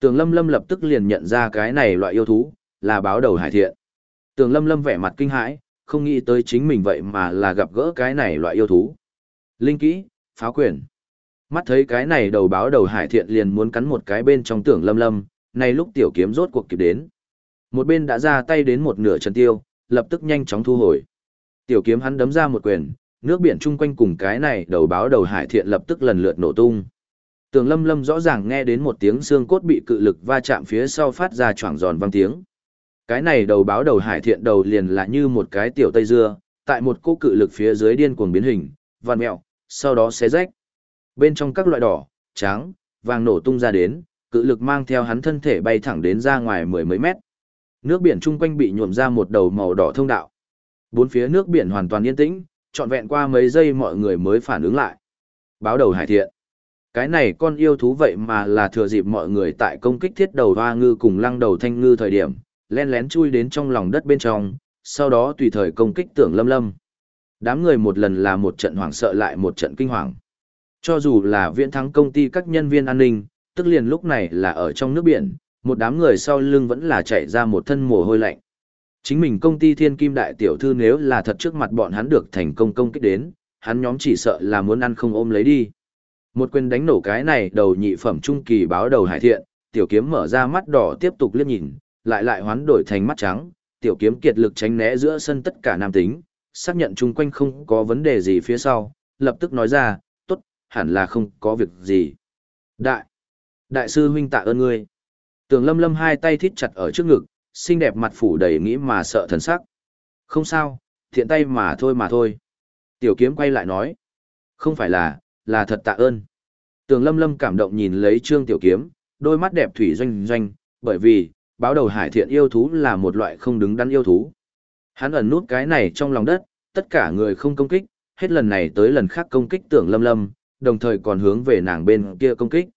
S1: Tường Lâm Lâm lập tức liền nhận ra cái này loại yêu thú, là báo đầu hải thiện. Tường Lâm Lâm vẻ mặt kinh hãi, không nghĩ tới chính mình vậy mà là gặp gỡ cái này loại yêu thú. Linh kỹ, pháo quyền. Mắt thấy cái này đầu báo đầu hải thiện liền muốn cắn một cái bên trong tưởng Lâm Lâm, nay lúc tiểu kiếm rốt cuộc kịp đến. Một bên đã ra tay đến một nửa chân tiêu, lập tức nhanh chóng thu hồi. Tiểu kiếm hắn đấm ra một quyền, nước biển chung quanh cùng cái này đầu báo đầu hải thiện lập tức lần lượt nổ tung. Tường lâm lâm rõ ràng nghe đến một tiếng xương cốt bị cự lực va chạm phía sau phát ra choảng giòn vang tiếng. Cái này đầu báo đầu hải thiện đầu liền là như một cái tiểu tây dưa, tại một cỗ cự lực phía dưới điên cuồng biến hình, vằn mẹo, sau đó xé rách. Bên trong các loại đỏ, trắng, vàng nổ tung ra đến, cự lực mang theo hắn thân thể bay thẳng đến ra ngoài mười mấy mét. Nước biển chung quanh bị nhuộm ra một đầu màu đỏ thông đạo. Bốn phía nước biển hoàn toàn yên tĩnh, trọn vẹn qua mấy giây mọi người mới phản ứng lại. Báo đầu hải thiện. Cái này con yêu thú vậy mà là thừa dịp mọi người tại công kích thiết đầu hoa ngư cùng lăng đầu thanh ngư thời điểm, len lén chui đến trong lòng đất bên trong, sau đó tùy thời công kích tưởng lâm lâm. Đám người một lần là một trận hoảng sợ lại một trận kinh hoàng. Cho dù là viễn thắng công ty các nhân viên an ninh, tức liền lúc này là ở trong nước biển, một đám người sau lưng vẫn là chạy ra một thân mồ hôi lạnh. Chính mình công ty thiên kim đại tiểu thư nếu là thật trước mặt bọn hắn được thành công công kích đến, hắn nhóm chỉ sợ là muốn ăn không ôm lấy đi. Một quyền đánh nổ cái này đầu nhị phẩm trung kỳ báo đầu hải thiện, tiểu kiếm mở ra mắt đỏ tiếp tục liếc nhìn, lại lại hoán đổi thành mắt trắng, tiểu kiếm kiệt lực tránh né giữa sân tất cả nam tính, xác nhận chung quanh không có vấn đề gì phía sau, lập tức nói ra, tốt, hẳn là không có việc gì. Đại, đại sư huynh tạ ơn ngươi. Tường lâm lâm hai tay thít chặt ở trước ngực, xinh đẹp mặt phủ đầy nghĩ mà sợ thần sắc. Không sao, thiện tay mà thôi mà thôi. Tiểu kiếm quay lại nói. Không phải là, là thật tạ ơn. Tường lâm lâm cảm động nhìn lấy trương tiểu kiếm, đôi mắt đẹp thủy doanh doanh, bởi vì, báo đầu hải thiện yêu thú là một loại không đứng đắn yêu thú. Hắn ẩn nút cái này trong lòng đất, tất cả người không công kích, hết lần này tới lần khác công kích tưởng lâm lâm, đồng thời còn hướng về nàng bên kia công kích.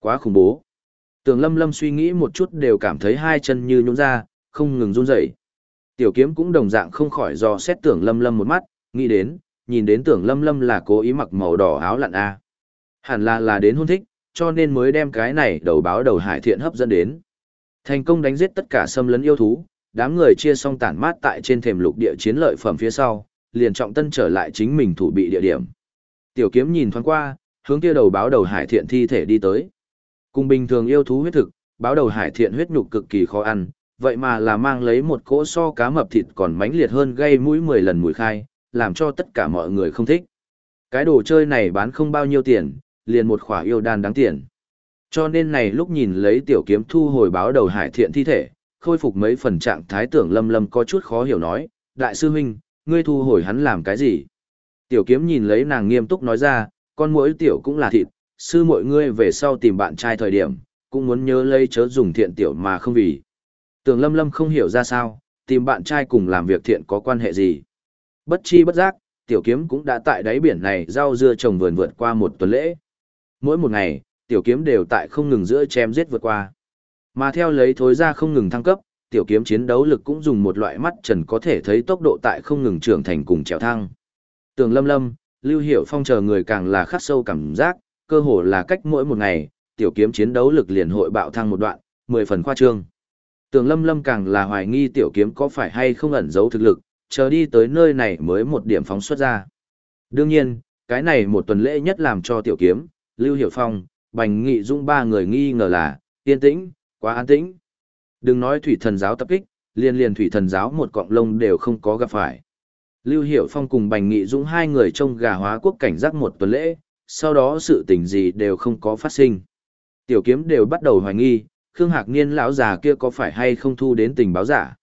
S1: Quá khủng bố. Tưởng lâm lâm suy nghĩ một chút đều cảm thấy hai chân như nhũn ra, không ngừng run rẩy. Tiểu kiếm cũng đồng dạng không khỏi do xét tưởng lâm lâm một mắt, nghĩ đến, nhìn đến tưởng lâm lâm là cố ý mặc màu đỏ áo lặn a Hẳn là là đến hôn thích, cho nên mới đem cái này đầu báo đầu hải thiện hấp dẫn đến. Thành công đánh giết tất cả xâm lấn yêu thú, đám người chia xong tản mát tại trên thềm lục địa chiến lợi phẩm phía sau, liền trọng tân trở lại chính mình thủ bị địa điểm. Tiểu kiếm nhìn thoáng qua, hướng kia đầu báo đầu hải thiện thi thể đi tới. Cùng bình thường yêu thú huyết thực, báo đầu hải thiện huyết nhục cực kỳ khó ăn, vậy mà là mang lấy một cỗ so cá mập thịt còn mãnh liệt hơn gây mũi 10 lần mùi khai, làm cho tất cả mọi người không thích. Cái đồ chơi này bán không bao nhiêu tiền, liền một khỏa yêu đan đáng tiền. Cho nên này lúc nhìn lấy tiểu kiếm thu hồi báo đầu hải thiện thi thể, khôi phục mấy phần trạng thái tưởng lâm lâm có chút khó hiểu nói, đại sư huynh, ngươi thu hồi hắn làm cái gì? Tiểu kiếm nhìn lấy nàng nghiêm túc nói ra, con mũi tiểu cũng là thịt, sư mọi ngươi về sau tìm bạn trai thời điểm, cũng muốn nhớ lấy chớ dùng thiện tiểu mà không vì. Tưởng lâm lâm không hiểu ra sao, tìm bạn trai cùng làm việc thiện có quan hệ gì. Bất chi bất giác, tiểu kiếm cũng đã tại đáy biển này rau dưa trồng vườn vượt qua một tuần lễ. Mỗi một ngày, tiểu kiếm đều tại không ngừng giữa chém giết vượt qua. Mà theo lấy thối ra không ngừng thăng cấp, tiểu kiếm chiến đấu lực cũng dùng một loại mắt trần có thể thấy tốc độ tại không ngừng trưởng thành cùng trèo thăng. Tường lâm lâm, lưu Hiểu phong chờ người càng là khắc sâu cảm giác, cơ hồ là cách mỗi một ngày, tiểu kiếm chiến đấu lực liền hội bạo thăng một đoạn, mười phần khoa trương. Tường lâm lâm càng là hoài nghi tiểu kiếm có phải hay không ẩn giấu thực lực, chờ đi tới nơi này mới một điểm phóng xuất ra. Đương nhiên, cái này một tuần lễ nhất làm cho tiểu kiếm, Lưu Hiểu Phong, Bành Nghị Dung ba người nghi ngờ là, yên tĩnh, quá an tĩnh. Đừng nói thủy thần giáo tập kích, liên liên thủy thần giáo một cọng lông đều không có gặp phải. Lưu Hiểu Phong cùng Bành Nghị Dung hai người trong gà hóa quốc cảnh giác một tuần lễ, sau đó sự tình gì đều không có phát sinh. Tiểu kiếm đều bắt đầu hoài nghi, Khương Hạc Niên lão già kia có phải hay không thu đến tình báo giả.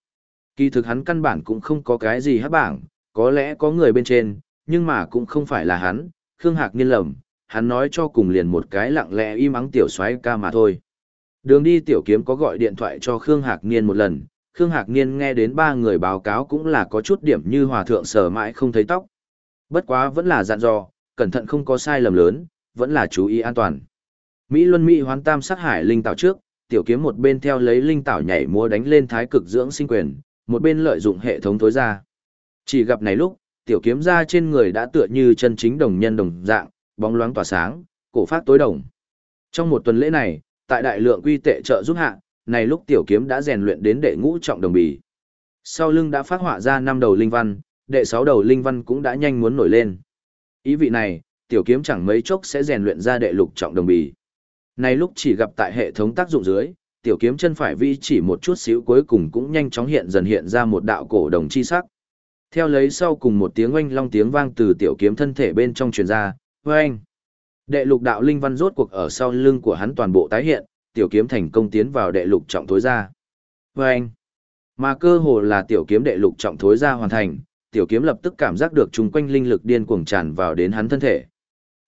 S1: Kỳ thực hắn căn bản cũng không có cái gì hát bảng, có lẽ có người bên trên, nhưng mà cũng không phải là hắn, Khương Hạc Niên lầm, hắn nói cho cùng liền một cái lặng lẽ im ắng tiểu xoáy ca mà thôi. Đường đi tiểu kiếm có gọi điện thoại cho Khương Hạc Niên một lần, Khương Hạc Niên nghe đến ba người báo cáo cũng là có chút điểm như hòa thượng sở mãi không thấy tóc. Bất quá vẫn là dặn dò, cẩn thận không có sai lầm lớn, vẫn là chú ý an toàn. Mỹ Luân Mỹ hoán tam sát hải linh tạo trước, tiểu kiếm một bên theo lấy linh tạo nhảy múa đánh lên thái cực dưỡng sinh quyền, một bên lợi dụng hệ thống tối ra. Chỉ gặp này lúc, tiểu kiếm ra trên người đã tựa như chân chính đồng nhân đồng dạng, bóng loáng tỏa sáng, cổ phát tối đồng. Trong một tuần lễ này, tại đại lượng quy tệ trợ giúp hạ, này lúc tiểu kiếm đã rèn luyện đến đệ ngũ trọng đồng bì. Sau lưng đã phát họa ra năm đầu linh văn, đệ sáu đầu linh văn cũng đã nhanh muốn nổi lên. Ý vị này, tiểu kiếm chẳng mấy chốc sẽ rèn luyện ra đệ lục trọng đồng bì. Nay lúc chỉ gặp tại hệ thống tác dụng dưới, tiểu kiếm chân phải vi chỉ một chút xíu cuối cùng cũng nhanh chóng hiện dần hiện ra một đạo cổ đồng chi sắc. Theo lấy sau cùng một tiếng oanh long tiếng vang từ tiểu kiếm thân thể bên trong truyền ra, oanh. Đệ lục đạo linh văn rốt cuộc ở sau lưng của hắn toàn bộ tái hiện, tiểu kiếm thành công tiến vào đệ lục trọng thối ra. Oanh. Mà cơ hồ là tiểu kiếm đệ lục trọng thối ra hoàn thành, tiểu kiếm lập tức cảm giác được chung quanh linh lực điên cuồng tràn vào đến hắn thân thể.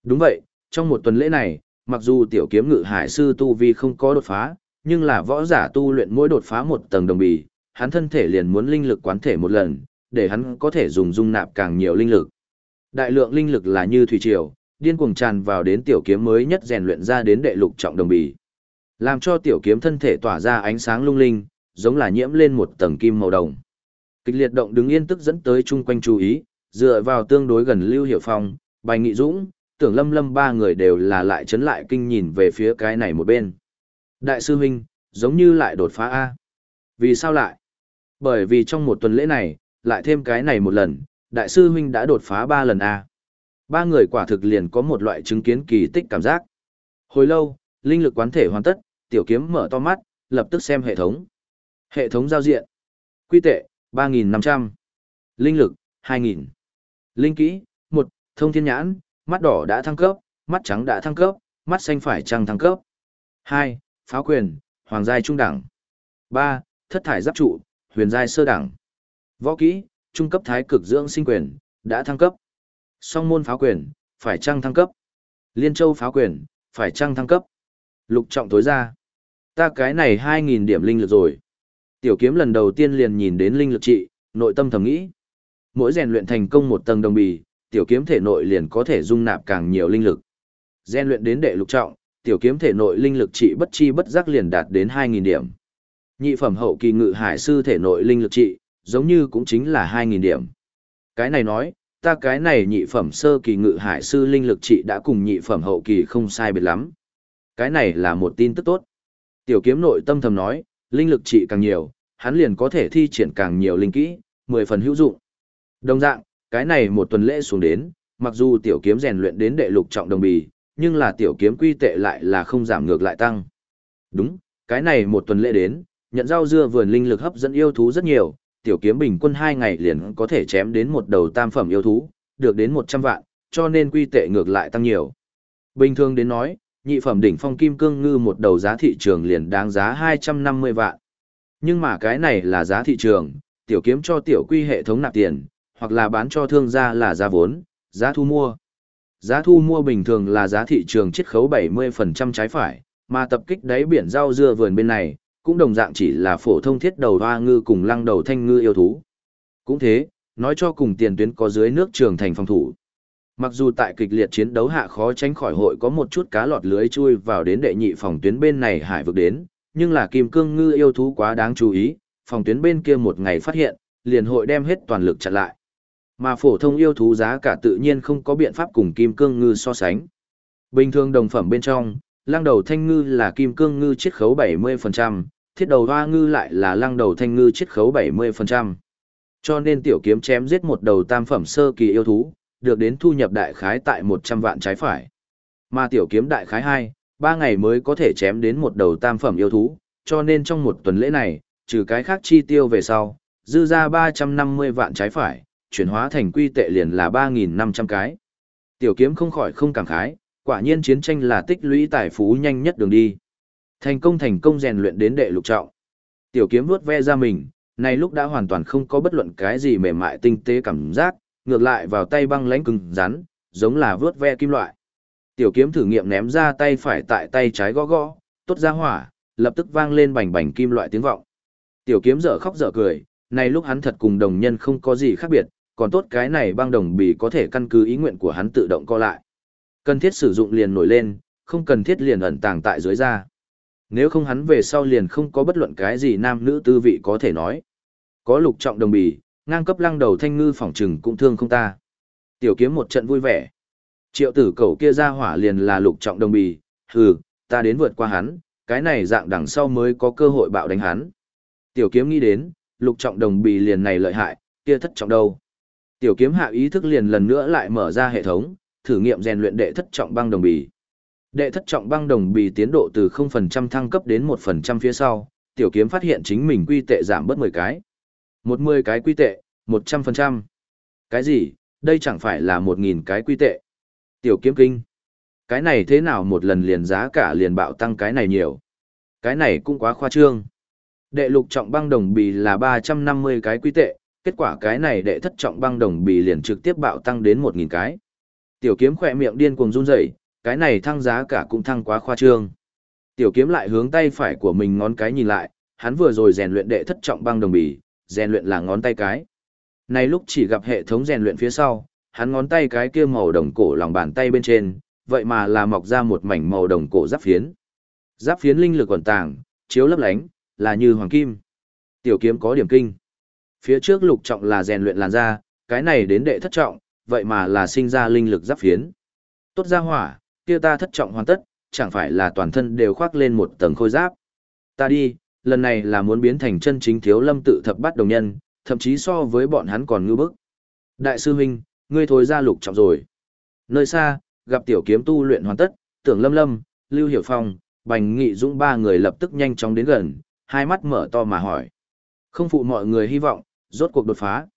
S1: Đúng vậy, trong một tuần lễ này, mặc dù tiểu kiếm ngự hải sư tu vi không có đột phá, nhưng là võ giả tu luyện mỗi đột phá một tầng đồng bì, hắn thân thể liền muốn linh lực quán thể một lần, để hắn có thể dùng dung nạp càng nhiều linh lực. Đại lượng linh lực là như thủy triều, điên cuồng tràn vào đến tiểu kiếm mới nhất rèn luyện ra đến đệ lục trọng đồng bì. Làm cho tiểu kiếm thân thể tỏa ra ánh sáng lung linh, giống là nhiễm lên một tầng kim màu đồng. Kịch liệt động đứng yên tức dẫn tới chung quanh chú ý, dựa vào tương đối gần Lưu Hiểu Phong, Bài Nghị Dũng, Tưởng Lâm Lâm ba người đều là lại chấn lại kinh nhìn về phía cái này một bên. Đại sư huynh, giống như lại đột phá A. Vì sao lại? Bởi vì trong một tuần lễ này, lại thêm cái này một lần, đại sư huynh đã đột phá ba lần A. Ba người quả thực liền có một loại chứng kiến kỳ tích cảm giác. Hồi lâu, linh lực quán thể hoàn tất, tiểu kiếm mở to mắt, lập tức xem hệ thống. Hệ thống giao diện. Quy tệ, 3.500. Linh lực, 2.000. Linh kỹ, 1. Thông thiên nhãn, mắt đỏ đã thăng cấp, mắt trắng đã thăng cấp, mắt xanh phải trăng thăng cấp. 2 pháo quyền, hoàng giai trung đẳng. ba Thất thải giáp trụ, huyền giai sơ đẳng. Võ kỹ, trung cấp thái cực dưỡng sinh quyền, đã thăng cấp. Song môn pháo quyền, phải trăng thăng cấp. Liên châu pháo quyền, phải trăng thăng cấp. Lục trọng tối ra. Ta cái này hai nghìn điểm linh lực rồi. Tiểu kiếm lần đầu tiên liền nhìn đến linh lực trị, nội tâm thầm nghĩ. Mỗi rèn luyện thành công một tầng đồng bì, tiểu kiếm thể nội liền có thể dung nạp càng nhiều linh lực. Rèn luyện đến đệ lục trọng, tiểu kiếm thể nội linh lực trị bất chi bất giác liền đạt đến 2000 điểm. Nhị phẩm hậu kỳ ngự hải sư thể nội linh lực trị, giống như cũng chính là 2000 điểm. Cái này nói, ta cái này nhị phẩm sơ kỳ ngự hải sư linh lực trị đã cùng nhị phẩm hậu kỳ không sai biệt lắm. Cái này là một tin tức tốt. Tiểu kiếm nội tâm thầm nói, linh lực trị càng nhiều, hắn liền có thể thi triển càng nhiều linh kỹ, 10 phần hữu dụng. Đồng dạng, cái này một tuần lễ xuống đến, mặc dù tiểu kiếm rèn luyện đến đệ lục trọng đồng bì, nhưng là tiểu kiếm quy tệ lại là không giảm ngược lại tăng. Đúng, cái này một tuần lễ đến, nhận rau dưa vườn linh lực hấp dẫn yêu thú rất nhiều, tiểu kiếm bình quân 2 ngày liền có thể chém đến một đầu tam phẩm yêu thú, được đến 100 vạn, cho nên quy tệ ngược lại tăng nhiều. Bình thường đến nói, nhị phẩm đỉnh phong kim cương ngư một đầu giá thị trường liền đáng giá 250 vạn. Nhưng mà cái này là giá thị trường, tiểu kiếm cho tiểu quy hệ thống nạp tiền, hoặc là bán cho thương gia là giá vốn, giá thu mua. Giá thu mua bình thường là giá thị trường chiết khấu 70% trái phải, mà tập kích đáy biển rau dưa vườn bên này, cũng đồng dạng chỉ là phổ thông thiết đầu hoa ngư cùng lăng đầu thanh ngư yêu thú. Cũng thế, nói cho cùng tiền tuyến có dưới nước trường thành phòng thủ. Mặc dù tại kịch liệt chiến đấu hạ khó tránh khỏi hội có một chút cá lọt lưới chui vào đến đệ nhị phòng tuyến bên này hải vực đến, nhưng là kim cương ngư yêu thú quá đáng chú ý, phòng tuyến bên kia một ngày phát hiện, liền hội đem hết toàn lực chặn lại. Mà phổ thông yêu thú giá cả tự nhiên không có biện pháp cùng kim cương ngư so sánh. Bình thường đồng phẩm bên trong, lăng đầu thanh ngư là kim cương ngư chiết khấu 70%, thiết đầu hoa ngư lại là lăng đầu thanh ngư chiết khấu 70%. Cho nên tiểu kiếm chém giết một đầu tam phẩm sơ kỳ yêu thú, được đến thu nhập đại khái tại 100 vạn trái phải. Mà tiểu kiếm đại khái 2, ba ngày mới có thể chém đến một đầu tam phẩm yêu thú, cho nên trong một tuần lễ này, trừ cái khác chi tiêu về sau, dư ra 350 vạn trái phải, chuyển hóa thành quy tệ liền là 3.500 cái. Tiểu kiếm không khỏi không cảm khái, quả nhiên chiến tranh là tích lũy tài phú nhanh nhất đường đi. Thành công thành công rèn luyện đến đệ lục trọng. Tiểu kiếm vuốt ve ra mình, này lúc đã hoàn toàn không có bất luận cái gì mềm mại tinh tế cảm giác, ngược lại vào tay băng lãnh cứng rắn, giống là vuốt ve kim loại. Tiểu kiếm thử nghiệm ném ra tay phải tại tay trái gõ gõ, tốt ra hỏa, lập tức vang lên bành bành kim loại tiếng vọng. Tiểu kiếm dở khóc dở cười, này lúc hắn thật cùng đồng nhân không có gì khác biệt, còn tốt cái này băng đồng bì có thể căn cứ ý nguyện của hắn tự động co lại. Cần thiết sử dụng liền nổi lên, không cần thiết liền ẩn tàng tại dưới da. Nếu không hắn về sau liền không có bất luận cái gì nam nữ tư vị có thể nói. Có lục trọng đồng bì, ngang cấp lăng đầu thanh ngư phỏng trừng cũng thương không ta. Tiểu kiếm một trận vui vẻ. Triệu tử cầu kia ra hỏa liền là lục trọng đồng bì, hừ, ta đến vượt qua hắn, cái này dạng đằng sau mới có cơ hội bạo đánh hắn. Tiểu kiếm nghĩ đến, lục trọng đồng bì liền này lợi hại, kia thất trọng đâu. Tiểu kiếm hạ ý thức liền lần nữa lại mở ra hệ thống, thử nghiệm rèn luyện đệ thất trọng băng đồng bì. Đệ thất trọng băng đồng bì tiến độ từ 0% thăng cấp đến 1% phía sau, tiểu kiếm phát hiện chính mình quy tệ giảm bớt 10 cái. Một 10 cái quy tệ, 100%. Cái gì, đây chẳng phải là 1.000 cái quy tệ. Tiểu kiếm kinh. Cái này thế nào một lần liền giá cả liền bạo tăng cái này nhiều. Cái này cũng quá khoa trương. Đệ lục trọng băng đồng bì là 350 cái quy tệ, kết quả cái này đệ thất trọng băng đồng bì liền trực tiếp bạo tăng đến 1.000 cái. Tiểu kiếm khỏe miệng điên cuồng run rẩy, cái này thăng giá cả cũng thăng quá khoa trương. Tiểu kiếm lại hướng tay phải của mình ngón cái nhìn lại, hắn vừa rồi rèn luyện đệ thất trọng băng đồng bì, rèn luyện là ngón tay cái. nay lúc chỉ gặp hệ thống rèn luyện phía sau, hắn ngón tay cái kia màu đồng cổ lòng bàn tay bên trên, vậy mà là mọc ra một mảnh màu đồng cổ giáp phiến. Giáp phiến linh lực quần tàng, chiếu lấp lánh, là như hoàng kim. Tiểu kiếm có điểm kinh. Phía trước lục trọng là rèn luyện làn da, cái này đến đệ thất trọng, vậy mà là sinh ra linh lực giáp phiến. Tốt ra hỏa, kia ta thất trọng hoàn tất, chẳng phải là toàn thân đều khoác lên một tầng khôi giáp. Ta đi, lần này là muốn biến thành chân chính thiếu lâm tự thập bát đồng nhân, thậm chí so với bọn hắn còn ngư bức. Đại sư huynh, ngươi thối ra lục trọng rồi. Nơi xa, gặp tiểu kiếm tu luyện hoàn tất, tưởng lâm lâm, lưu hiểu phong, bành nghị dũng ba người lập tức nhanh chóng đến gần, hai mắt mở to mà hỏi. Không phụ mọi người hy vọng, rốt cuộc đột phá.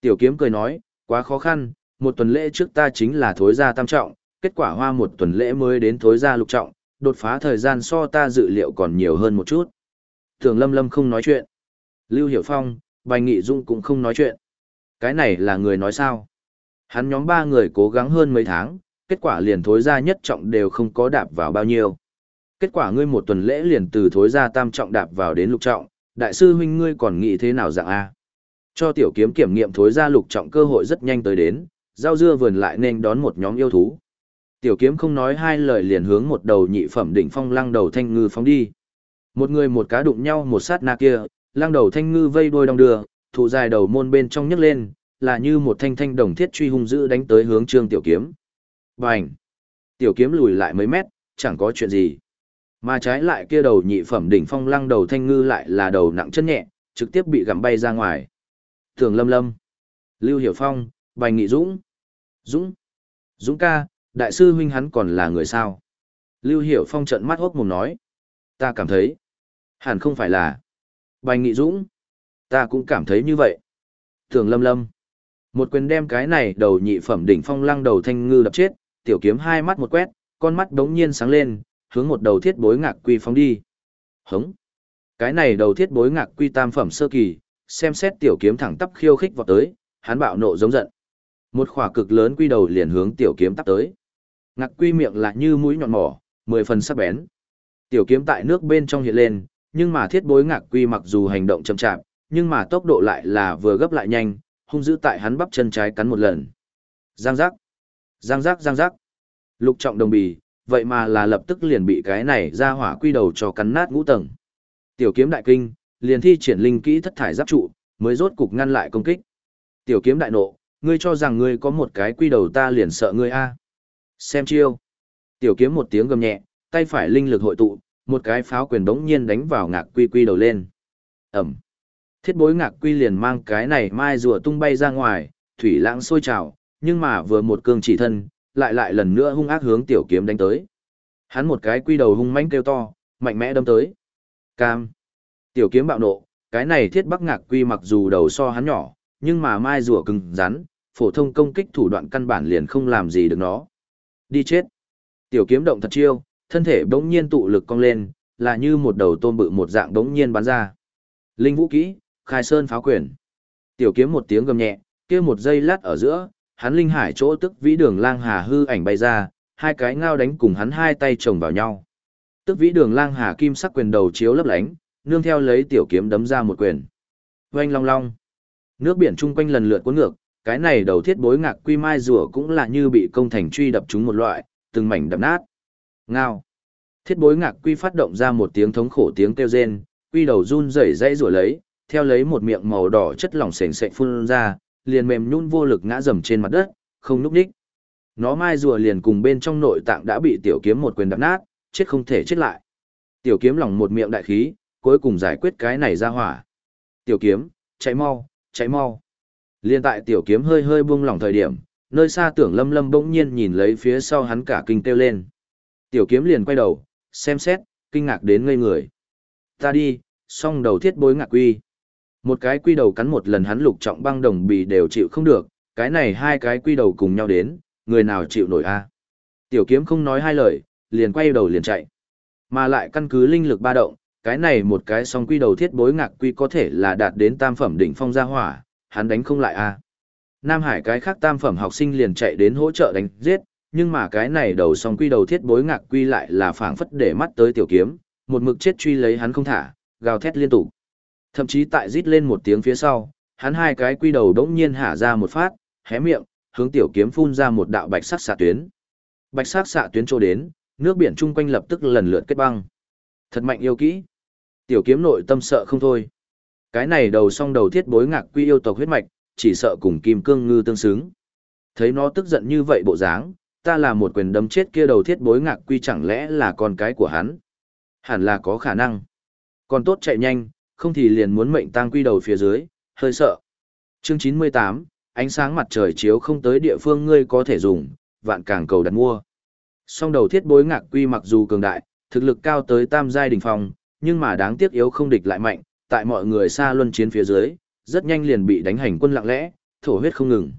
S1: Tiểu kiếm cười nói, quá khó khăn, một tuần lễ trước ta chính là thối ra tam trọng, kết quả hoa một tuần lễ mới đến thối ra lục trọng, đột phá thời gian so ta dự liệu còn nhiều hơn một chút. Tưởng lâm lâm không nói chuyện. Lưu Hiểu Phong, Bành Nghị Dung cũng không nói chuyện. Cái này là người nói sao? Hắn nhóm ba người cố gắng hơn mấy tháng, kết quả liền thối ra nhất trọng đều không có đạp vào bao nhiêu. Kết quả ngươi một tuần lễ liền từ thối ra tam trọng đạp vào đến lục trọng, đại sư huynh ngươi còn nghĩ thế nào dạng A? Cho tiểu kiếm kiểm nghiệm thối ra lục trọng cơ hội rất nhanh tới đến, rau dưa vườn lại nên đón một nhóm yêu thú. Tiểu kiếm không nói hai lời liền hướng một đầu nhị phẩm đỉnh phong lăng đầu thanh ngư phóng đi. Một người một cá đụng nhau một sát na kia, lăng đầu thanh ngư vây đôi đong đưa, thụ dài đầu môn bên trong nhấc lên, là như một thanh thanh đồng thiết truy hung dữ đánh tới hướng trương tiểu kiếm. Bành! Tiểu kiếm lùi lại mấy mét, chẳng có chuyện gì. Mà trái lại kia đầu nhị phẩm đỉnh phong lăng đầu thanh ngư lại là đầu nặng chân nhẹ, trực tiếp bị gặm bay ra ngoài. Thường lâm lâm. Lưu Hiểu Phong, Bành Nghị Dũng. Dũng. Dũng ca, đại sư huynh hắn còn là người sao? Lưu Hiểu Phong trợn mắt hốc mồm nói. Ta cảm thấy. Hẳn không phải là. Bành Nghị Dũng. Ta cũng cảm thấy như vậy. Thường lâm lâm. Một quyền đem cái này đầu nhị phẩm đỉnh phong lăng đầu thanh ngư đập chết, tiểu kiếm hai mắt một quét, con mắt đống nhiên sáng lên, hướng một đầu thiết bối ngạc quy phóng đi. Hống! Cái này đầu thiết bối ngạc quy tam phẩm sơ kỳ, xem xét tiểu kiếm thẳng tắp khiêu khích vào tới, hắn bạo nộ giống giận. Một khỏa cực lớn quy đầu liền hướng tiểu kiếm tắp tới. Ngạc quy miệng lại như mũi nhọn mỏ, mười phần sắc bén. Tiểu kiếm tại nước bên trong hiện lên, nhưng mà thiết bối ngạc quy mặc dù hành động chậm chạp, nhưng mà tốc độ lại là vừa gấp lại nhanh, hung dữ tại hắn bắp chân trái cắn một lần. Giang giác, giang giác giang giác. Lục trọng đồng bì, vậy mà là lập tức liền bị cái này ra hỏa quy đầu cho cắn nát ngũ tầng. Tiểu kiếm đại kinh, liền thi triển linh kỹ thất thải giáp trụ, mới rốt cục ngăn lại công kích. Tiểu kiếm đại nộ, ngươi cho rằng ngươi có một cái quy đầu ta liền sợ ngươi a. Xem chiêu. Tiểu kiếm một tiếng gầm nhẹ, tay phải linh lực hội tụ, một cái pháo quyền đống nhiên đánh vào ngạc quy quy đầu lên. Ẩm. Thiết bối ngạc quy liền mang cái này mai rùa tung bay ra ngoài, thủy lãng sôi trào, nhưng mà vừa một cương chỉ thân, lại lại lần nữa hung ác hướng tiểu kiếm đánh tới. Hắn một cái quy đầu hung mãnh kêu to, mạnh mẽ đâm tới. Cam. Tiểu kiếm bạo nộ, cái này thiết bắc ngạc quy mặc dù đầu so hắn nhỏ, nhưng mà mai rùa cứng rắn, phổ thông công kích thủ đoạn căn bản liền không làm gì được nó. Đi chết. Tiểu kiếm động thật chiêu, thân thể bỗng nhiên tụ lực cong lên, là như một đầu tôm bự một dạng bỗng nhiên bắn ra. Linh vũ kỹ, khai sơn pháo quyền. Tiểu kiếm một tiếng gầm nhẹ, kia một giây lát ở giữa, hắn linh hải chỗ tức vĩ đường lang hà hư ảnh bay ra, hai cái ngao đánh cùng hắn hai tay chồng vào nhau. Tức vĩ đường lang hà kim sắc quyền đầu chiếu lấp lánh, nương theo lấy tiểu kiếm đấm ra một quyền. Oanh long long. Nước biển chung quanh lần lượt cuốn ngược, cái này đầu thiết bối ngạc quy mai rùa cũng là như bị công thành truy đập chúng một loại, từng mảnh đập nát. Ngao. Thiết bối ngạc quy phát động ra một tiếng thống khổ tiếng kêu rên, quy đầu run rẩy dãy rủa lấy, theo lấy một miệng màu đỏ chất lỏng sền sệt phun ra, liền mềm nhún vô lực ngã rầm trên mặt đất, không núp đích. Nó mai rùa liền cùng bên trong nội tạng đã bị tiểu kiếm một quyền đập nát, chết không thể chết lại. Tiểu kiếm lỏng một miệng đại khí, cuối cùng giải quyết cái này ra hỏa. Tiểu kiếm, chạy mau, chạy mau. Liên tại tiểu kiếm hơi hơi buông lỏng thời điểm, nơi xa tưởng lâm lâm bỗng nhiên nhìn lấy phía sau hắn cả kinh kêu lên. Tiểu kiếm liền quay đầu, xem xét, kinh ngạc đến ngây người. Ta đi, song đầu thiết bối ngạc quy. Một cái quy đầu cắn một lần hắn lục trọng băng đồng bì đều chịu không được, cái này hai cái quy đầu cùng nhau đến, người nào chịu nổi a? Tiểu kiếm không nói hai lời, liền quay đầu liền chạy. Mà lại căn cứ linh lực ba động, cái này một cái song quy đầu thiết bối ngạc quy có thể là đạt đến tam phẩm đỉnh phong gia hỏa, hắn đánh không lại a. Nam Hải cái khác tam phẩm học sinh liền chạy đến hỗ trợ đánh giết, nhưng mà cái này đầu song quy đầu thiết bối ngạc quy lại là phảng phất để mắt tới tiểu kiếm, một mực chết truy lấy hắn không thả, gào thét liên tục. Thậm chí tại rít lên một tiếng phía sau, hắn hai cái quy đầu đống nhiên hạ ra một phát, hé miệng, hướng tiểu kiếm phun ra một đạo bạch sắc xạ tuyến. Bạch sắc xạ tuyến trôi đến, nước biển chung quanh lập tức lần lượt kết băng. Thật mạnh yêu kỹ. Tiểu kiếm nội tâm sợ không thôi. Cái này đầu song đầu thiết bối ngạc quy yêu tộc huyết mạch, chỉ sợ cùng kim cương ngư tương xứng. Thấy nó tức giận như vậy bộ dáng, ta là một quyền đấm chết kia đầu thiết bối ngạc quy chẳng lẽ là con cái của hắn. Hẳn là có khả năng. Còn tốt chạy nhanh, không thì liền muốn mệnh tang quy đầu phía dưới, hơi sợ. Chương 98, ánh sáng mặt trời chiếu không tới địa phương ngươi có thể dùng, vạn càng cầu đặt mua. Song đầu thiết bối ngạc quy mặc dù cường đại, thực lực cao tới tam giai đỉnh phong, nhưng mà đáng tiếc yếu không địch lại mạnh, tại mọi người xa luân chiến phía dưới, rất nhanh liền bị đánh hành quân lặng lẽ, thổ huyết không ngừng.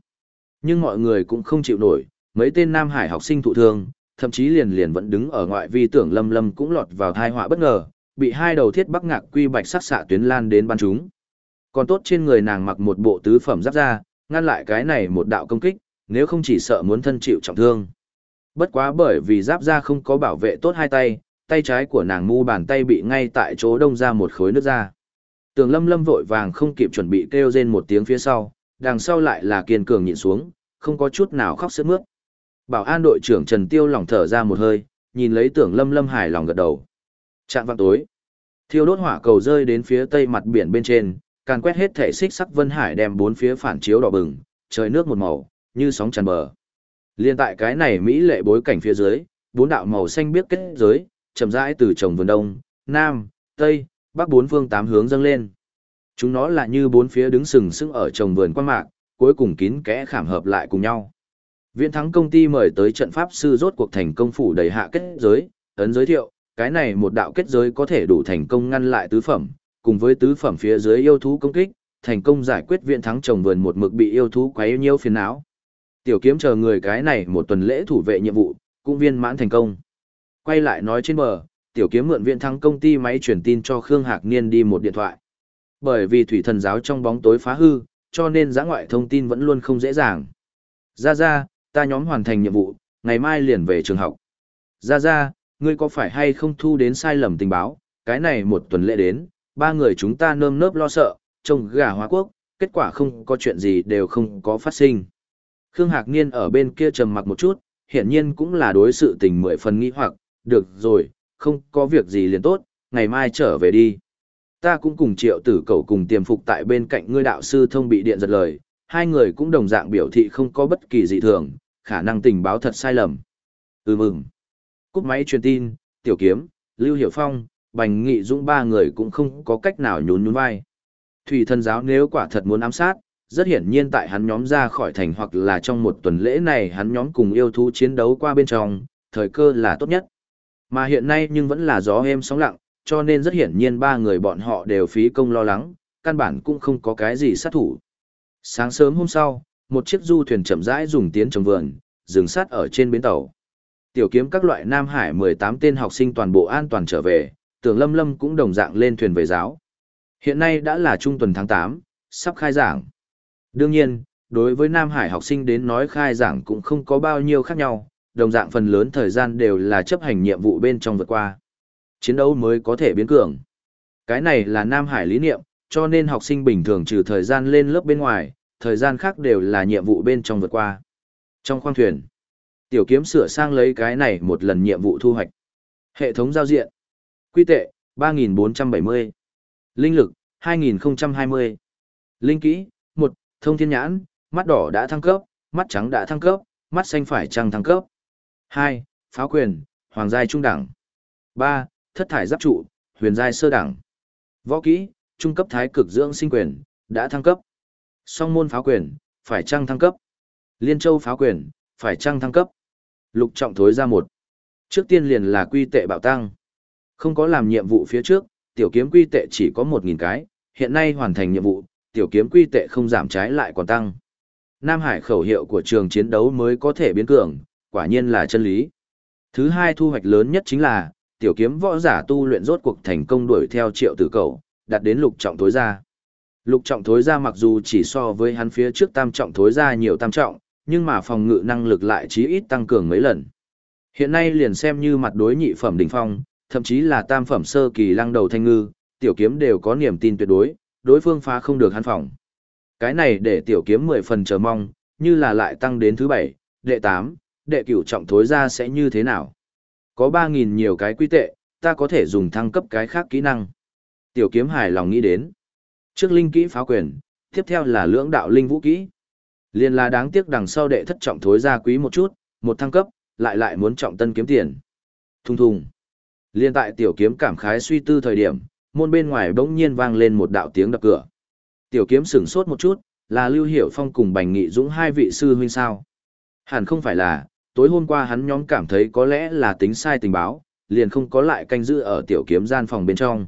S1: Nhưng mọi người cũng không chịu nổi, mấy tên Nam Hải học sinh thụ thương, thậm chí liền liền vẫn đứng ở ngoại vi tưởng lâm lâm cũng lọt vào thai họa bất ngờ, bị hai đầu thiết bắc ngạc quy bạch sắc xạ tuyến lan đến ban chúng. Còn tốt trên người nàng mặc một bộ tứ phẩm giáp ra, ngăn lại cái này một đạo công kích, nếu không chỉ sợ muốn thân chịu trọng thương. Bất quá bởi vì giáp ra không có bảo vệ tốt hai tay, tay trái của nàng mu bàn tay bị ngay tại chỗ đông ra một khối nước ra. Tường lâm lâm vội vàng không kịp chuẩn bị kêu rên một tiếng phía sau, đằng sau lại là kiên cường nhịn xuống, không có chút nào khóc sướt mướt. Bảo an đội trưởng Trần Tiêu lỏng thở ra một hơi, nhìn lấy tưởng lâm lâm hài lòng gật đầu. Trạng vạng tối, thiêu đốt hỏa cầu rơi đến phía tây mặt biển bên trên, càn quét hết thể xích sắc vân hải đem bốn phía phản chiếu đỏ bừng, trời nước một màu, như sóng tràn bờ. Liên tại cái này mỹ lệ bối cảnh phía dưới, bốn đạo màu xanh biết kết giới, chậm rãi từ trồng vườn đông, nam, tây, bắc bốn phương tám hướng dâng lên. Chúng nó là như bốn phía đứng sừng sững ở trồng vườn quan mạc, cuối cùng kín kẽ khảm hợp lại cùng nhau. Viễn thắng công ty mời tới trận pháp sư rốt cuộc thành công phủ đầy hạ kết giới, ấn giới thiệu, cái này một đạo kết giới có thể đủ thành công ngăn lại tứ phẩm, cùng với tứ phẩm phía dưới yêu thú công kích, thành công giải quyết viện thắng trồng vườn một mực bị yêu thú quấy nhiễu phiền não. Tiểu kiếm chờ người cái này một tuần lễ thủ vệ nhiệm vụ, cũng viên mãn thành công. Quay lại nói trên bờ, tiểu kiếm mượn viện thắng công ty máy truyền tin cho Khương Hạc Niên đi một điện thoại. Bởi vì thủy thần giáo trong bóng tối phá hư, cho nên giã ngoại thông tin vẫn luôn không dễ dàng. Ra ra, ta nhóm hoàn thành nhiệm vụ, ngày mai liền về trường học. Ra ra, ngươi có phải hay không thu đến sai lầm tình báo, cái này một tuần lễ đến, ba người chúng ta nơm nớp lo sợ, trông gà hóa quốc, kết quả không có chuyện gì đều không có phát sinh. Khương Hạc Niên ở bên kia trầm mặc một chút, hiện nhiên cũng là đối sự tình mười phần nghi hoặc, được rồi, không có việc gì liền tốt, ngày mai trở về đi. Ta cũng cùng triệu tử cầu cùng tiềm phục tại bên cạnh ngươi đạo sư thông bị điện giật lời, hai người cũng đồng dạng biểu thị không có bất kỳ dị thường, khả năng tình báo thật sai lầm. Ừ mừng. Cúp máy truyền tin, tiểu kiếm, Lưu Hiểu Phong, Bành Nghị Dũng ba người cũng không có cách nào nhún nhún vai. Thủy thần giáo nếu quả thật muốn ám sát, rất hiển nhiên tại hắn nhóm ra khỏi thành hoặc là trong một tuần lễ này hắn nhóm cùng yêu thú chiến đấu qua bên trong, thời cơ là tốt nhất. Mà hiện nay nhưng vẫn là gió êm sóng lặng, cho nên rất hiển nhiên ba người bọn họ đều phí công lo lắng, căn bản cũng không có cái gì sát thủ. Sáng sớm hôm sau, một chiếc du thuyền chậm rãi dùng tiến trong vườn, dừng sát ở trên bến tàu. Tiểu kiếm các loại Nam Hải 18 tên học sinh toàn bộ an toàn trở về, tưởng lâm lâm cũng đồng dạng lên thuyền về giáo. Hiện nay đã là trung tuần tháng 8, sắp khai giảng. Đương nhiên, đối với Nam Hải học sinh đến nói khai giảng cũng không có bao nhiêu khác nhau, đồng dạng phần lớn thời gian đều là chấp hành nhiệm vụ bên trong vượt qua. Chiến đấu mới có thể biến cường. Cái này là Nam Hải lý niệm, cho nên học sinh bình thường trừ thời gian lên lớp bên ngoài, thời gian khác đều là nhiệm vụ bên trong vượt qua. Trong khoang thuyền, tiểu kiếm sửa sang lấy cái này một lần nhiệm vụ thu hoạch. Hệ thống giao diện. Quy tệ, 3470. Linh lực, 2020. Linh kỹ, 1, thông thiên nhãn, mắt đỏ đã thăng cấp, mắt trắng đã thăng cấp, mắt xanh phải trăng thăng cấp. 2. Pháo quyền, hoàng giai trung đẳng. 3. Thất thải giáp trụ, huyền giai sơ đẳng. Võ kỹ, trung cấp thái cực dưỡng sinh quyền, đã thăng cấp. Song môn pháo quyền, phải trăng thăng cấp. Liên châu pháo quyền, phải trăng thăng cấp. Lục trọng thối ra một. Trước tiên liền là quy tệ bạo tăng. Không có làm nhiệm vụ phía trước, tiểu kiếm quy tệ chỉ có 1.000 cái, hiện nay hoàn thành nhiệm vụ, tiểu kiếm quy tệ không giảm trái lại còn tăng. Nam Hải khẩu hiệu của trường chiến đấu mới có thể biến cường, quả nhiên là chân lý. Thứ hai thu hoạch lớn nhất chính là, tiểu kiếm võ giả tu luyện rốt cuộc thành công đuổi theo triệu tử cầu, đạt đến lục trọng thối ra. Lục trọng thối ra mặc dù chỉ so với hắn phía trước tam trọng thối ra nhiều tam trọng, nhưng mà phòng ngự năng lực lại chí ít tăng cường mấy lần. Hiện nay liền xem như mặt đối nhị phẩm đỉnh phong, thậm chí là tam phẩm sơ kỳ lăng đầu thanh ngư, tiểu kiếm đều có niềm tin tuyệt đối, đối phương phá không được hắn phòng. Cái này để tiểu kiếm 10 phần chờ mong, như là lại tăng đến thứ 7, đệ 8, đệ cửu trọng thối ra sẽ như thế nào. Có 3.000 nhiều cái quy tệ, ta có thể dùng thăng cấp cái khác kỹ năng. Tiểu kiếm hài lòng nghĩ đến. Trước linh kỹ phá quyền, tiếp theo là lưỡng đạo linh vũ kỹ. Liên là đáng tiếc đằng sau đệ thất trọng thối ra quý một chút, một thăng cấp, lại lại muốn trọng tân kiếm tiền. Thùng thùng. Liên tại tiểu kiếm cảm khái suy tư thời điểm, môn bên ngoài bỗng nhiên vang lên một đạo tiếng đập cửa. Tiểu kiếm sửng sốt một chút, là Lưu Hiểu Phong cùng Bành Nghị Dũng hai vị sư huynh sao. Hẳn không phải là, tối hôm qua hắn nhóm cảm thấy có lẽ là tính sai tình báo, liền không có lại canh giữ ở tiểu kiếm gian phòng bên trong.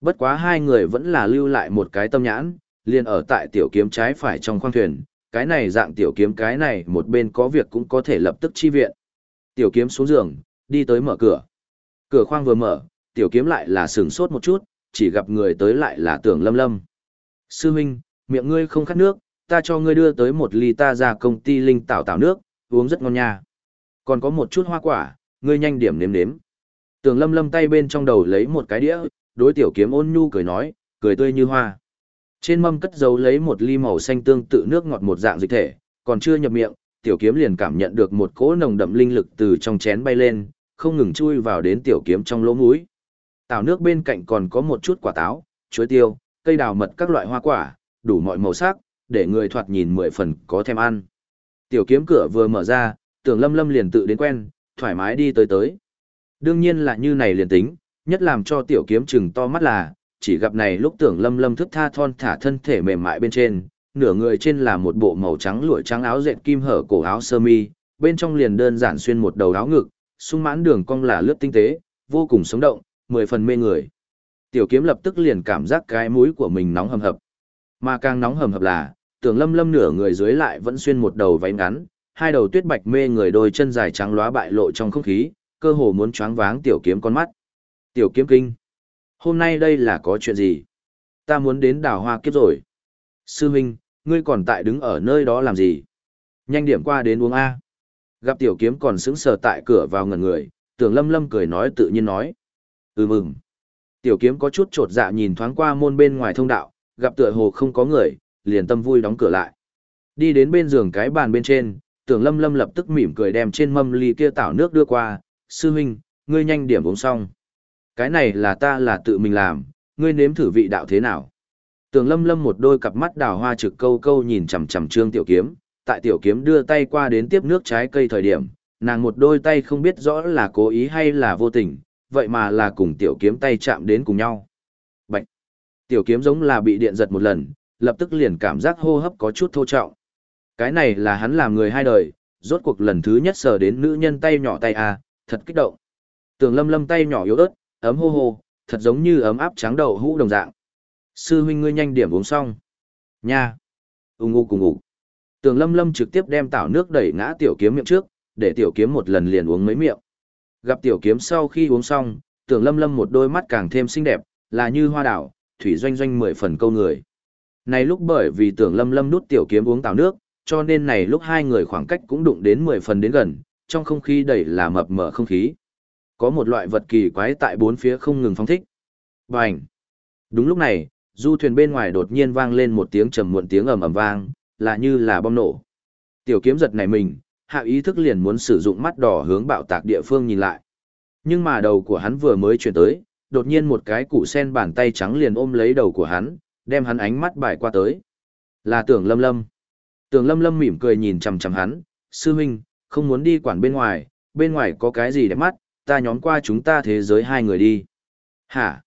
S1: Bất quá hai người vẫn là lưu lại một cái tâm nhãn, liền ở tại tiểu kiếm trái phải trong khoang thuyền, cái này dạng tiểu kiếm cái này một bên có việc cũng có thể lập tức chi viện. Tiểu kiếm xuống giường, đi tới mở cửa. Cửa khoang vừa mở, tiểu kiếm lại là sừng sốt một chút, chỉ gặp người tới lại là tưởng lâm lâm. Sư huynh, miệng ngươi không khát nước, ta cho ngươi đưa tới một ly ta ra công ty linh tảo tảo nước, uống rất ngon nha. Còn có một chút hoa quả, ngươi nhanh điểm nếm nếm. Tưởng lâm lâm tay bên trong đầu lấy một cái đĩa, đối tiểu kiếm ôn nhu cười nói, cười tươi như hoa. Trên mâm cất giấu lấy một ly màu xanh tương tự nước ngọt một dạng dịch thể, còn chưa nhập miệng, tiểu kiếm liền cảm nhận được một cỗ nồng đậm linh lực từ trong chén bay lên, không ngừng chui vào đến tiểu kiếm trong lỗ mũi. Tảo nước bên cạnh còn có một chút quả táo, chuối tiêu, cây đào mật các loại hoa quả, đủ mọi màu sắc, để người thoạt nhìn mười phần có thèm ăn. Tiểu kiếm cửa vừa mở ra, tưởng lâm lâm liền tự đến quen, thoải mái đi tới tới. Đương nhiên là như này liền tính, nhất làm cho tiểu kiếm chừng to mắt là, chỉ gặp này lúc tưởng lâm lâm thức tha thon thả thân thể mềm mại bên trên, nửa người trên là một bộ màu trắng lụa trắng áo dệt kim hở cổ áo sơ mi, bên trong liền đơn giản xuyên một đầu áo ngực, sung mãn đường cong là lướt tinh tế, vô cùng sống động, mười phần mê người. Tiểu kiếm lập tức liền cảm giác cái mũi của mình nóng hầm hập. Mà càng nóng hầm hập là, tưởng lâm lâm nửa người dưới lại vẫn xuyên một đầu váy ngắn, hai đầu tuyết bạch mê người đôi chân dài trắng lóa bại lộ trong không khí, cơ hồ muốn choáng váng tiểu kiếm con mắt. Tiểu kiếm kinh. Hôm nay đây là có chuyện gì? Ta muốn đến đào hoa kiếp rồi. Sư huynh, ngươi còn tại đứng ở nơi đó làm gì? Nhanh điểm qua đến uống A. Gặp tiểu kiếm còn sững sờ tại cửa vào ngần người, tưởng lâm lâm cười nói tự nhiên nói. Ừ mừng. Tiểu kiếm có chút trột dạ nhìn thoáng qua môn bên ngoài thông đạo, gặp tựa hồ không có người, liền tâm vui đóng cửa lại. Đi đến bên giường cái bàn bên trên, tưởng lâm lâm lập tức mỉm cười đem trên mâm ly kia tảo nước đưa qua, sư huynh, ngươi nhanh điểm uống xong. Cái này là ta là tự mình làm, ngươi nếm thử vị đạo thế nào. Tường lâm lâm một đôi cặp mắt đào hoa trực câu câu nhìn chằm chằm trương tiểu kiếm, tại tiểu kiếm đưa tay qua đến tiếp nước trái cây thời điểm, nàng một đôi tay không biết rõ là cố ý hay là vô tình, vậy mà là cùng tiểu kiếm tay chạm đến cùng nhau. Bạch! Tiểu kiếm giống là bị điện giật một lần, lập tức liền cảm giác hô hấp có chút thô trọng. Cái này là hắn làm người hai đời, rốt cuộc lần thứ nhất sờ đến nữ nhân tay nhỏ tay à, thật kích động. Tường lâm lâm tay nhỏ yếu ớt, ấm hô hô, thật giống như ấm áp trắng đầu hũ đồng dạng. Sư huynh ngươi nhanh điểm uống xong. Nha. Ung ung cùng ngủ. Tường lâm lâm trực tiếp đem tảo nước đẩy ngã tiểu kiếm miệng trước, để tiểu kiếm một lần liền uống mấy miệng. Gặp tiểu kiếm sau khi uống xong, tưởng lâm lâm một đôi mắt càng thêm xinh đẹp, là như hoa đảo, thủy doanh doanh mười phần câu người. Này lúc bởi vì tưởng lâm lâm nút tiểu kiếm uống tảo nước, cho nên này lúc hai người khoảng cách cũng đụng đến mười phần đến gần, trong không khí đầy là mập mờ không khí. Có một loại vật kỳ quái tại bốn phía không ngừng phóng thích. Bành! Đúng lúc này, du thuyền bên ngoài đột nhiên vang lên một tiếng trầm muộn tiếng ầm ầm vang, là như là bom nổ. Tiểu kiếm giật này mình, hạ ý thức liền muốn sử dụng mắt đỏ hướng bạo tạc địa phương nhìn lại. Nhưng mà đầu của hắn vừa mới chuyển tới, đột nhiên một cái củ sen bàn tay trắng liền ôm lấy đầu của hắn, đem hắn ánh mắt bài qua tới. Là tưởng lâm lâm. Tưởng lâm lâm mỉm cười nhìn chằm chằm hắn, sư huynh, không muốn đi quản bên ngoài, bên ngoài có cái gì đẹp mắt, ta nhóm qua chúng ta thế giới hai người đi. Hả?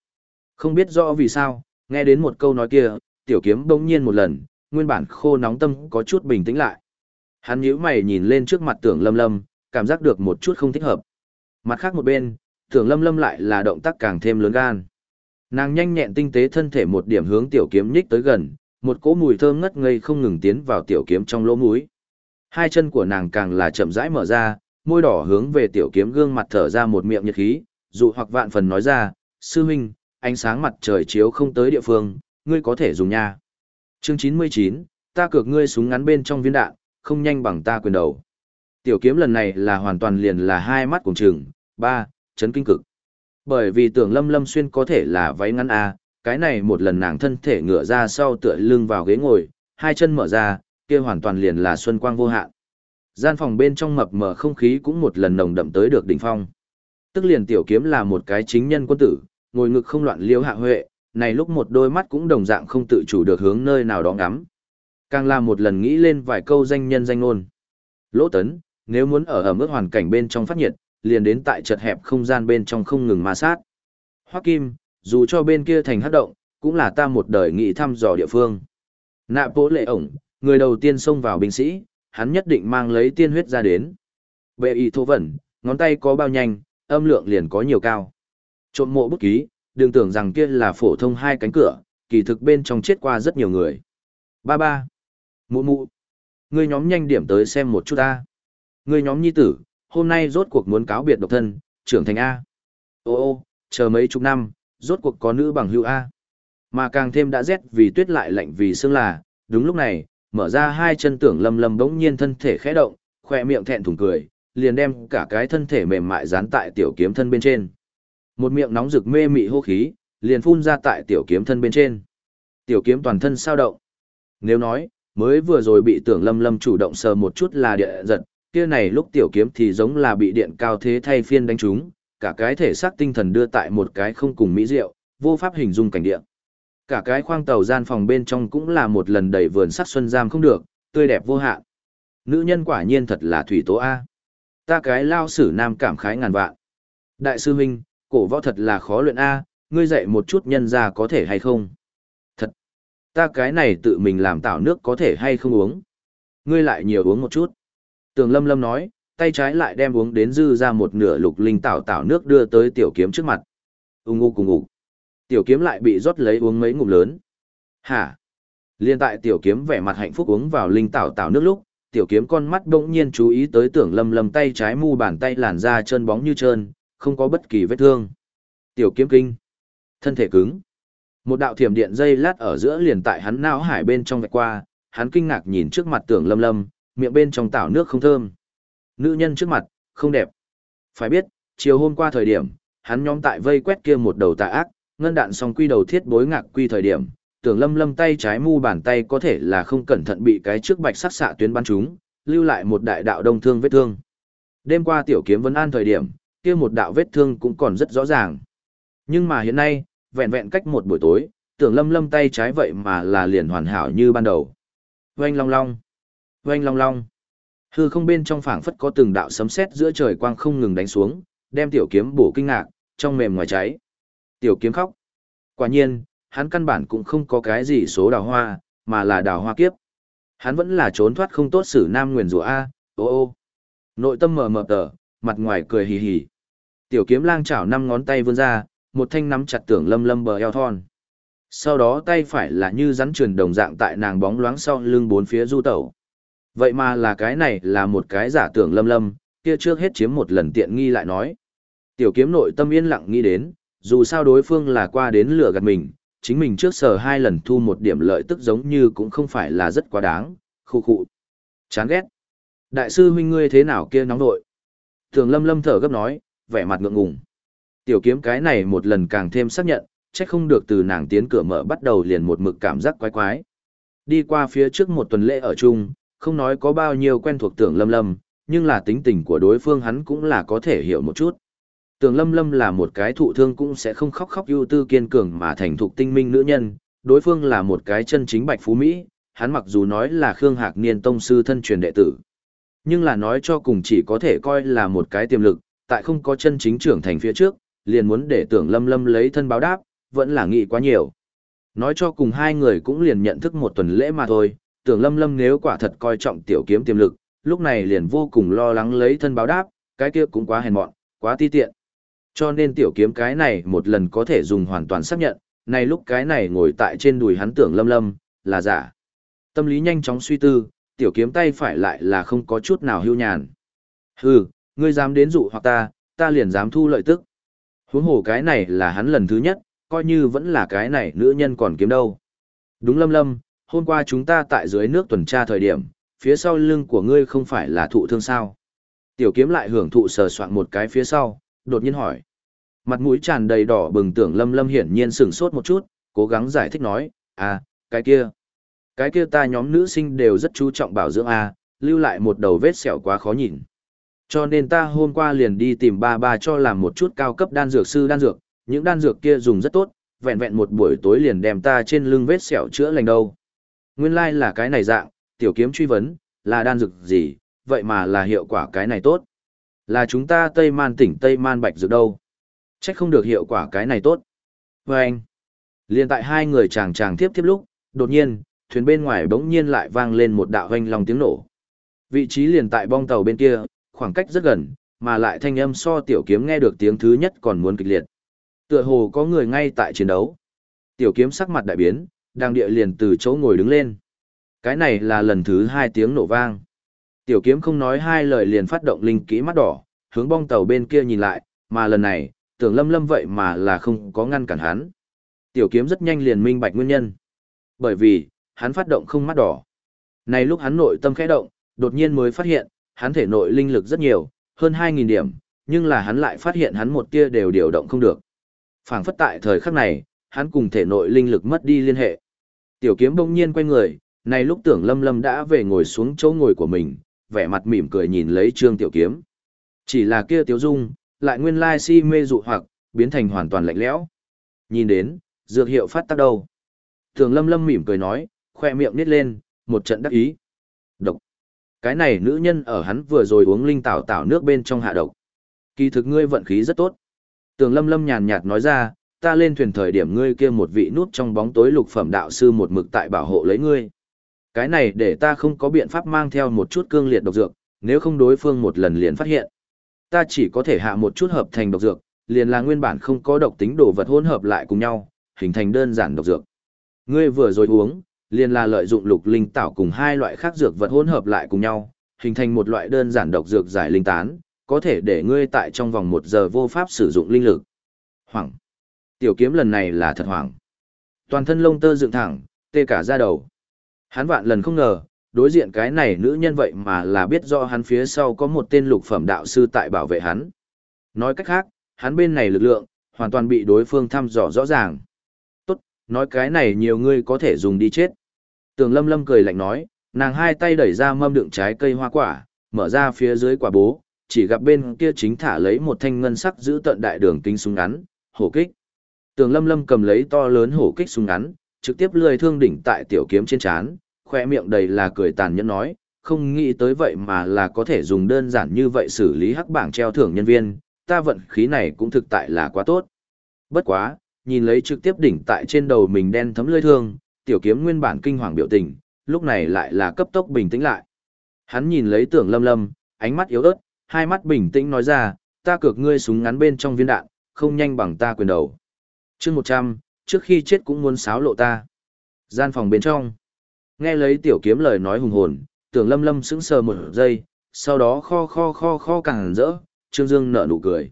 S1: Không biết rõ vì sao, nghe đến một câu nói kia, tiểu kiếm bỗng nhiên một lần, nguyên bản khô nóng tâm có chút bình tĩnh lại. Hắn nhíu mày nhìn lên trước mặt tưởng lâm lâm, cảm giác được một chút không thích hợp. Mặt khác một bên, tưởng lâm lâm lại là động tác càng thêm lớn gan. Nàng nhanh nhẹn tinh tế thân thể một điểm hướng tiểu kiếm nhích tới gần, một cỗ mùi thơm ngất ngây không ngừng tiến vào tiểu kiếm trong lỗ mũi. Hai chân của nàng càng là chậm rãi mở ra, môi đỏ hướng về tiểu kiếm gương mặt thở ra một miệng nhiệt khí, dụ hoặc vạn phần nói ra, sư huynh, ánh sáng mặt trời chiếu không tới địa phương, ngươi có thể dùng nha. Chương 99, ta cược ngươi súng ngắn bên trong viên đạn, không nhanh bằng ta quyền đầu. Tiểu kiếm lần này là hoàn toàn liền là hai mắt cùng trừng, ba, chấn kinh cực. Bởi vì tưởng lâm lâm xuyên có thể là váy ngắn A, cái này một lần nàng thân thể ngửa ra sau tựa lưng vào ghế ngồi, hai chân mở ra, kia hoàn toàn liền là xuân quang vô hạn. Gian phòng bên trong mập mờ không khí cũng một lần nồng đậm tới được đỉnh phong. Tức liền tiểu kiếm là một cái chính nhân quân tử, ngồi ngực không loạn liêu hạ huệ, này lúc một đôi mắt cũng đồng dạng không tự chủ được hướng nơi nào đó ngắm. Càng là một lần nghĩ lên vài câu danh nhân danh ngôn. Lỗ tấn, nếu muốn ở ở mức hoàn cảnh bên trong phát nhiệt, liền đến tại chật hẹp không gian bên trong không ngừng ma sát. Hoắc Kim, dù cho bên kia thành hắc động, cũng là ta một đời nghĩ thăm dò địa phương. Nạp bố lệ ổng, người đầu tiên xông vào binh sĩ, hắn nhất định mang lấy tiên huyết ra đến. Bệ y thô vẩn, ngón tay có bao nhanh, âm lượng liền có nhiều cao. Trộm mộ bút ký, đừng tưởng rằng kia là phổ thông hai cánh cửa, kỳ thực bên trong chết qua rất nhiều người. Ba ba. Mụ mụ. Ngươi nhóm nhanh điểm tới xem một chút ta. Ngươi nhóm nhi tử, hôm nay rốt cuộc muốn cáo biệt độc thân, trưởng thành A. Ô ô, chờ mấy chục năm, rốt cuộc có nữ bằng hữu A. Mà càng thêm đã rét vì tuyết lại lạnh vì sương là, đúng lúc này, mở ra hai chân tưởng lâm lâm bỗng nhiên thân thể khẽ động, khoe miệng thẹn thùng cười, liền đem cả cái thân thể mềm mại dán tại tiểu kiếm thân bên trên. Một miệng nóng rực mê mị hô khí, liền phun ra tại tiểu kiếm thân bên trên. Tiểu kiếm toàn thân sao động. Nếu nói, mới vừa rồi bị tưởng lâm lâm chủ động sờ một chút là địa giật, kia này lúc tiểu kiếm thì giống là bị điện cao thế thay phiên đánh trúng, cả cái thể xác tinh thần đưa tại một cái không cùng mỹ diệu, vô pháp hình dung cảnh địa. Cả cái khoang tàu gian phòng bên trong cũng là một lần đầy vườn sắc xuân giam không được, tươi đẹp vô hạn. Nữ nhân quả nhiên thật là thủy tố A. Ta cái lao sử nam cảm khái ngàn vạn. Đại sư huynh, cổ võ thật là khó luyện A, ngươi dạy một chút nhân ra có thể hay không? Thật. Ta cái này tự mình làm tạo nước có thể hay không uống? Ngươi lại nhiều uống một chút. Tường lâm lâm nói, tay trái lại đem uống đến dư ra một nửa lục linh tảo tảo nước đưa tới tiểu kiếm trước mặt. Ung ngu cùng ngủ. Tiểu kiếm lại bị rót lấy uống mấy ngụm lớn. Hả? Liên tại tiểu kiếm vẻ mặt hạnh phúc uống vào linh tảo tảo nước lúc, tiểu kiếm con mắt bỗng nhiên chú ý tới tưởng lâm lâm tay trái mu bàn tay làn da trơn bóng như trơn, không có bất kỳ vết thương. Tiểu kiếm kinh. Thân thể cứng. Một đạo thiểm điện dây lát ở giữa liền tại hắn não hải bên trong vạch qua, hắn kinh ngạc nhìn trước mặt tưởng lâm lâm, miệng bên trong tảo nước không thơm. Nữ nhân trước mặt, không đẹp. Phải biết, chiều hôm qua thời điểm, hắn nhóm tại vây quét kia một đầu tà ác, ngân đạn song quy đầu thiết bối ngạc quy thời điểm, tưởng lâm lâm tay trái mu bàn tay có thể là không cẩn thận bị cái trước bạch sắc xạ tuyến bắn trúng, lưu lại một đại đạo đông thương vết thương. Đêm qua tiểu kiếm vấn an thời điểm, kia một đạo vết thương cũng còn rất rõ ràng. Nhưng mà hiện nay, vẹn vẹn cách một buổi tối, tưởng lâm lâm tay trái vậy mà là liền hoàn hảo như ban đầu. Oanh long long, oanh long long. Hư không bên trong phảng phất có từng đạo sấm sét giữa trời quang không ngừng đánh xuống, đem tiểu kiếm bổ kinh ngạc, trong mềm ngoài cháy. Tiểu kiếm khóc. Quả nhiên, hắn căn bản cũng không có cái gì số đào hoa, mà là đào hoa kiếp. Hắn vẫn là trốn thoát không tốt xử nam nguyền rủa A, ô ô. Nội tâm mờ mờ tờ, mặt ngoài cười hì hì. Tiểu kiếm lang chảo năm ngón tay vươn ra, một thanh nắm chặt tưởng lâm lâm bờ eo thon. Sau đó tay phải là như rắn truyền đồng dạng tại nàng bóng loáng sau lưng bốn phía du tẩu. Vậy mà là cái này là một cái giả tưởng lâm lâm, kia trước hết chiếm một lần tiện nghi lại nói. Tiểu kiếm nội tâm yên lặng nghĩ đến, dù sao đối phương là qua đến lửa gạt mình, chính mình trước sở hai lần thu một điểm lợi tức giống như cũng không phải là rất quá đáng, khu khu. Chán ghét. Đại sư huynh ngươi thế nào kia nóng nội. Thường lâm lâm thở gấp nói, vẻ mặt ngượng ngùng. Tiểu kiếm cái này một lần càng thêm xác nhận, chắc không được từ nàng tiến cửa mở bắt đầu liền một mực cảm giác quái quái. Đi qua phía trước một tuần lễ ở chung, không nói có bao nhiêu quen thuộc tưởng lâm lâm, nhưng là tính tình của đối phương hắn cũng là có thể hiểu một chút. Tường lâm lâm là một cái thụ thương cũng sẽ không khóc khóc ưu tư kiên cường mà thành thục tinh minh nữ nhân, đối phương là một cái chân chính bạch phú Mỹ, hắn mặc dù nói là Khương Hạc Niên tông sư thân truyền đệ tử. Nhưng là nói cho cùng chỉ có thể coi là một cái tiềm lực, tại không có chân chính trưởng thành phía trước, liền muốn để tưởng lâm lâm lấy thân báo đáp, vẫn là nghĩ quá nhiều. Nói cho cùng hai người cũng liền nhận thức một tuần lễ mà thôi, tưởng lâm lâm nếu quả thật coi trọng tiểu kiếm tiềm lực, lúc này liền vô cùng lo lắng lấy thân báo đáp, cái kia cũng quá hèn mọn, quá ti tiện. Cho nên tiểu kiếm cái này một lần có thể dùng hoàn toàn xác nhận, này lúc cái này ngồi tại trên đùi hắn tưởng lâm lâm, là giả. Tâm lý nhanh chóng suy tư, tiểu kiếm tay phải lại là không có chút nào hưu nhàn. Hừ, ngươi dám đến dụ hoặc ta, ta liền dám thu lợi tức. Huống hồ cái này là hắn lần thứ nhất, coi như vẫn là cái này nữ nhân còn kiếm đâu. Đúng lâm lâm, hôm qua chúng ta tại dưới nước tuần tra thời điểm, phía sau lưng của ngươi không phải là thụ thương sao. Tiểu kiếm lại hưởng thụ sờ soạn một cái phía sau, đột nhiên hỏi. Mặt mũi tràn đầy đỏ bừng tưởng lâm lâm hiển nhiên sửng sốt một chút, cố gắng giải thích nói, à, cái kia. Cái kia ta nhóm nữ sinh đều rất chú trọng bảo dưỡng à, lưu lại một đầu vết sẹo quá khó nhìn. Cho nên ta hôm qua liền đi tìm ba ba cho làm một chút cao cấp đan dược sư đan dược, những đan dược kia dùng rất tốt, vẹn vẹn một buổi tối liền đem ta trên lưng vết sẹo chữa lành đâu. Nguyên lai like là cái này dạng, tiểu kiếm truy vấn, là đan dược gì, vậy mà là hiệu quả cái này tốt. Là chúng ta Tây Man tỉnh Tây Man Bạch dược đâu. Chắc không được hiệu quả cái này tốt. Và anh, liền tại hai người chàng chàng tiếp tiếp lúc, đột nhiên, thuyền bên ngoài bỗng nhiên lại vang lên một đạo hoanh lòng tiếng nổ. Vị trí liền tại bong tàu bên kia, khoảng cách rất gần, mà lại thanh âm so tiểu kiếm nghe được tiếng thứ nhất còn muốn kịch liệt. Tựa hồ có người ngay tại chiến đấu. Tiểu kiếm sắc mặt đại biến, đang địa liền từ chỗ ngồi đứng lên. Cái này là lần thứ hai tiếng nổ vang. Tiểu kiếm không nói hai lời liền phát động linh kỹ mắt đỏ, hướng bong tàu bên kia nhìn lại, mà lần này, tưởng lâm lâm vậy mà là không có ngăn cản hắn. Tiểu kiếm rất nhanh liền minh bạch nguyên nhân. Bởi vì, hắn phát động không mắt đỏ. Này lúc hắn nội tâm khẽ động, đột nhiên mới phát hiện, hắn thể nội linh lực rất nhiều, hơn 2.000 điểm, nhưng là hắn lại phát hiện hắn một tia đều điều động không được. phảng phất tại thời khắc này, hắn cùng thể nội linh lực mất đi liên hệ. Tiểu kiếm bỗng nhiên quay người, này lúc tưởng lâm lâm đã về ngồi xuống chỗ ngồi của mình, vẻ mặt mỉm cười nhìn lấy trương tiểu kiếm. Chỉ là kia tiểu dung, lại nguyên lai si mê dụ hoặc, biến thành hoàn toàn lạnh lẽo. Nhìn đến, dược hiệu phát tác đâu. Thường lâm lâm mỉm cười nói, khoe miệng nít lên, một trận đắc ý. Độc. Cái này nữ nhân ở hắn vừa rồi uống linh tảo tảo nước bên trong hạ độc. Kỳ thực ngươi vận khí rất tốt. Tường lâm lâm nhàn nhạt nói ra, ta lên thuyền thời điểm ngươi kia một vị nút trong bóng tối lục phẩm đạo sư một mực tại bảo hộ lấy ngươi. Cái này để ta không có biện pháp mang theo một chút cương liệt độc dược, nếu không đối phương một lần liền phát hiện. Ta chỉ có thể hạ một chút hợp thành độc dược, liền là nguyên bản không có độc tính đồ vật hỗn hợp lại cùng nhau, hình thành đơn giản độc dược. Ngươi vừa rồi uống, liền là lợi dụng lục linh tảo cùng hai loại khác dược vật hỗn hợp lại cùng nhau, hình thành một loại đơn giản độc dược giải linh tán, có thể để ngươi tại trong vòng một giờ vô pháp sử dụng linh lực. Hoảng. Tiểu kiếm lần này là thật hoảng. Toàn thân lông tơ dựng thẳng, tê cả da đầu. Hắn vạn lần không ngờ, đối diện cái này nữ nhân vậy mà là biết do hắn phía sau có một tên lục phẩm đạo sư tại bảo vệ hắn. Nói cách khác, hắn bên này lực lượng, hoàn toàn bị đối phương thăm dò rõ ràng. Tốt, nói cái này nhiều người có thể dùng đi chết. Tường lâm lâm cười lạnh nói, nàng hai tay đẩy ra mâm đựng trái cây hoa quả, mở ra phía dưới quả bố, chỉ gặp bên kia chính thả lấy một thanh ngân sắc giữ tận đại đường kính súng ngắn, hổ kích. Tường lâm lâm cầm lấy to lớn hổ kích súng ngắn, trực tiếp lười thương đỉnh tại tiểu kiếm trên chán, khoe miệng đầy là cười tàn nhẫn nói, không nghĩ tới vậy mà là có thể dùng đơn giản như vậy xử lý hắc bảng treo thưởng nhân viên, ta vận khí này cũng thực tại là quá tốt. Bất quá, nhìn lấy trực tiếp đỉnh tại trên đầu mình đen thấm lưỡi thương, tiểu kiếm nguyên bản kinh hoàng biểu tình, lúc này lại là cấp tốc bình tĩnh lại. Hắn nhìn lấy tưởng lâm lâm, ánh mắt yếu ớt, hai mắt bình tĩnh nói ra, ta cược ngươi súng ngắn bên trong viên đạn, không nhanh bằng ta quyền đầu. chương 100, trước khi chết cũng muốn xáo lộ ta. Gian phòng bên trong. Nghe lấy tiểu kiếm lời nói hùng hồn, tưởng lâm lâm sững sờ một giây, sau đó kho kho kho kho càng rỡ, Trương Dương nở nụ cười.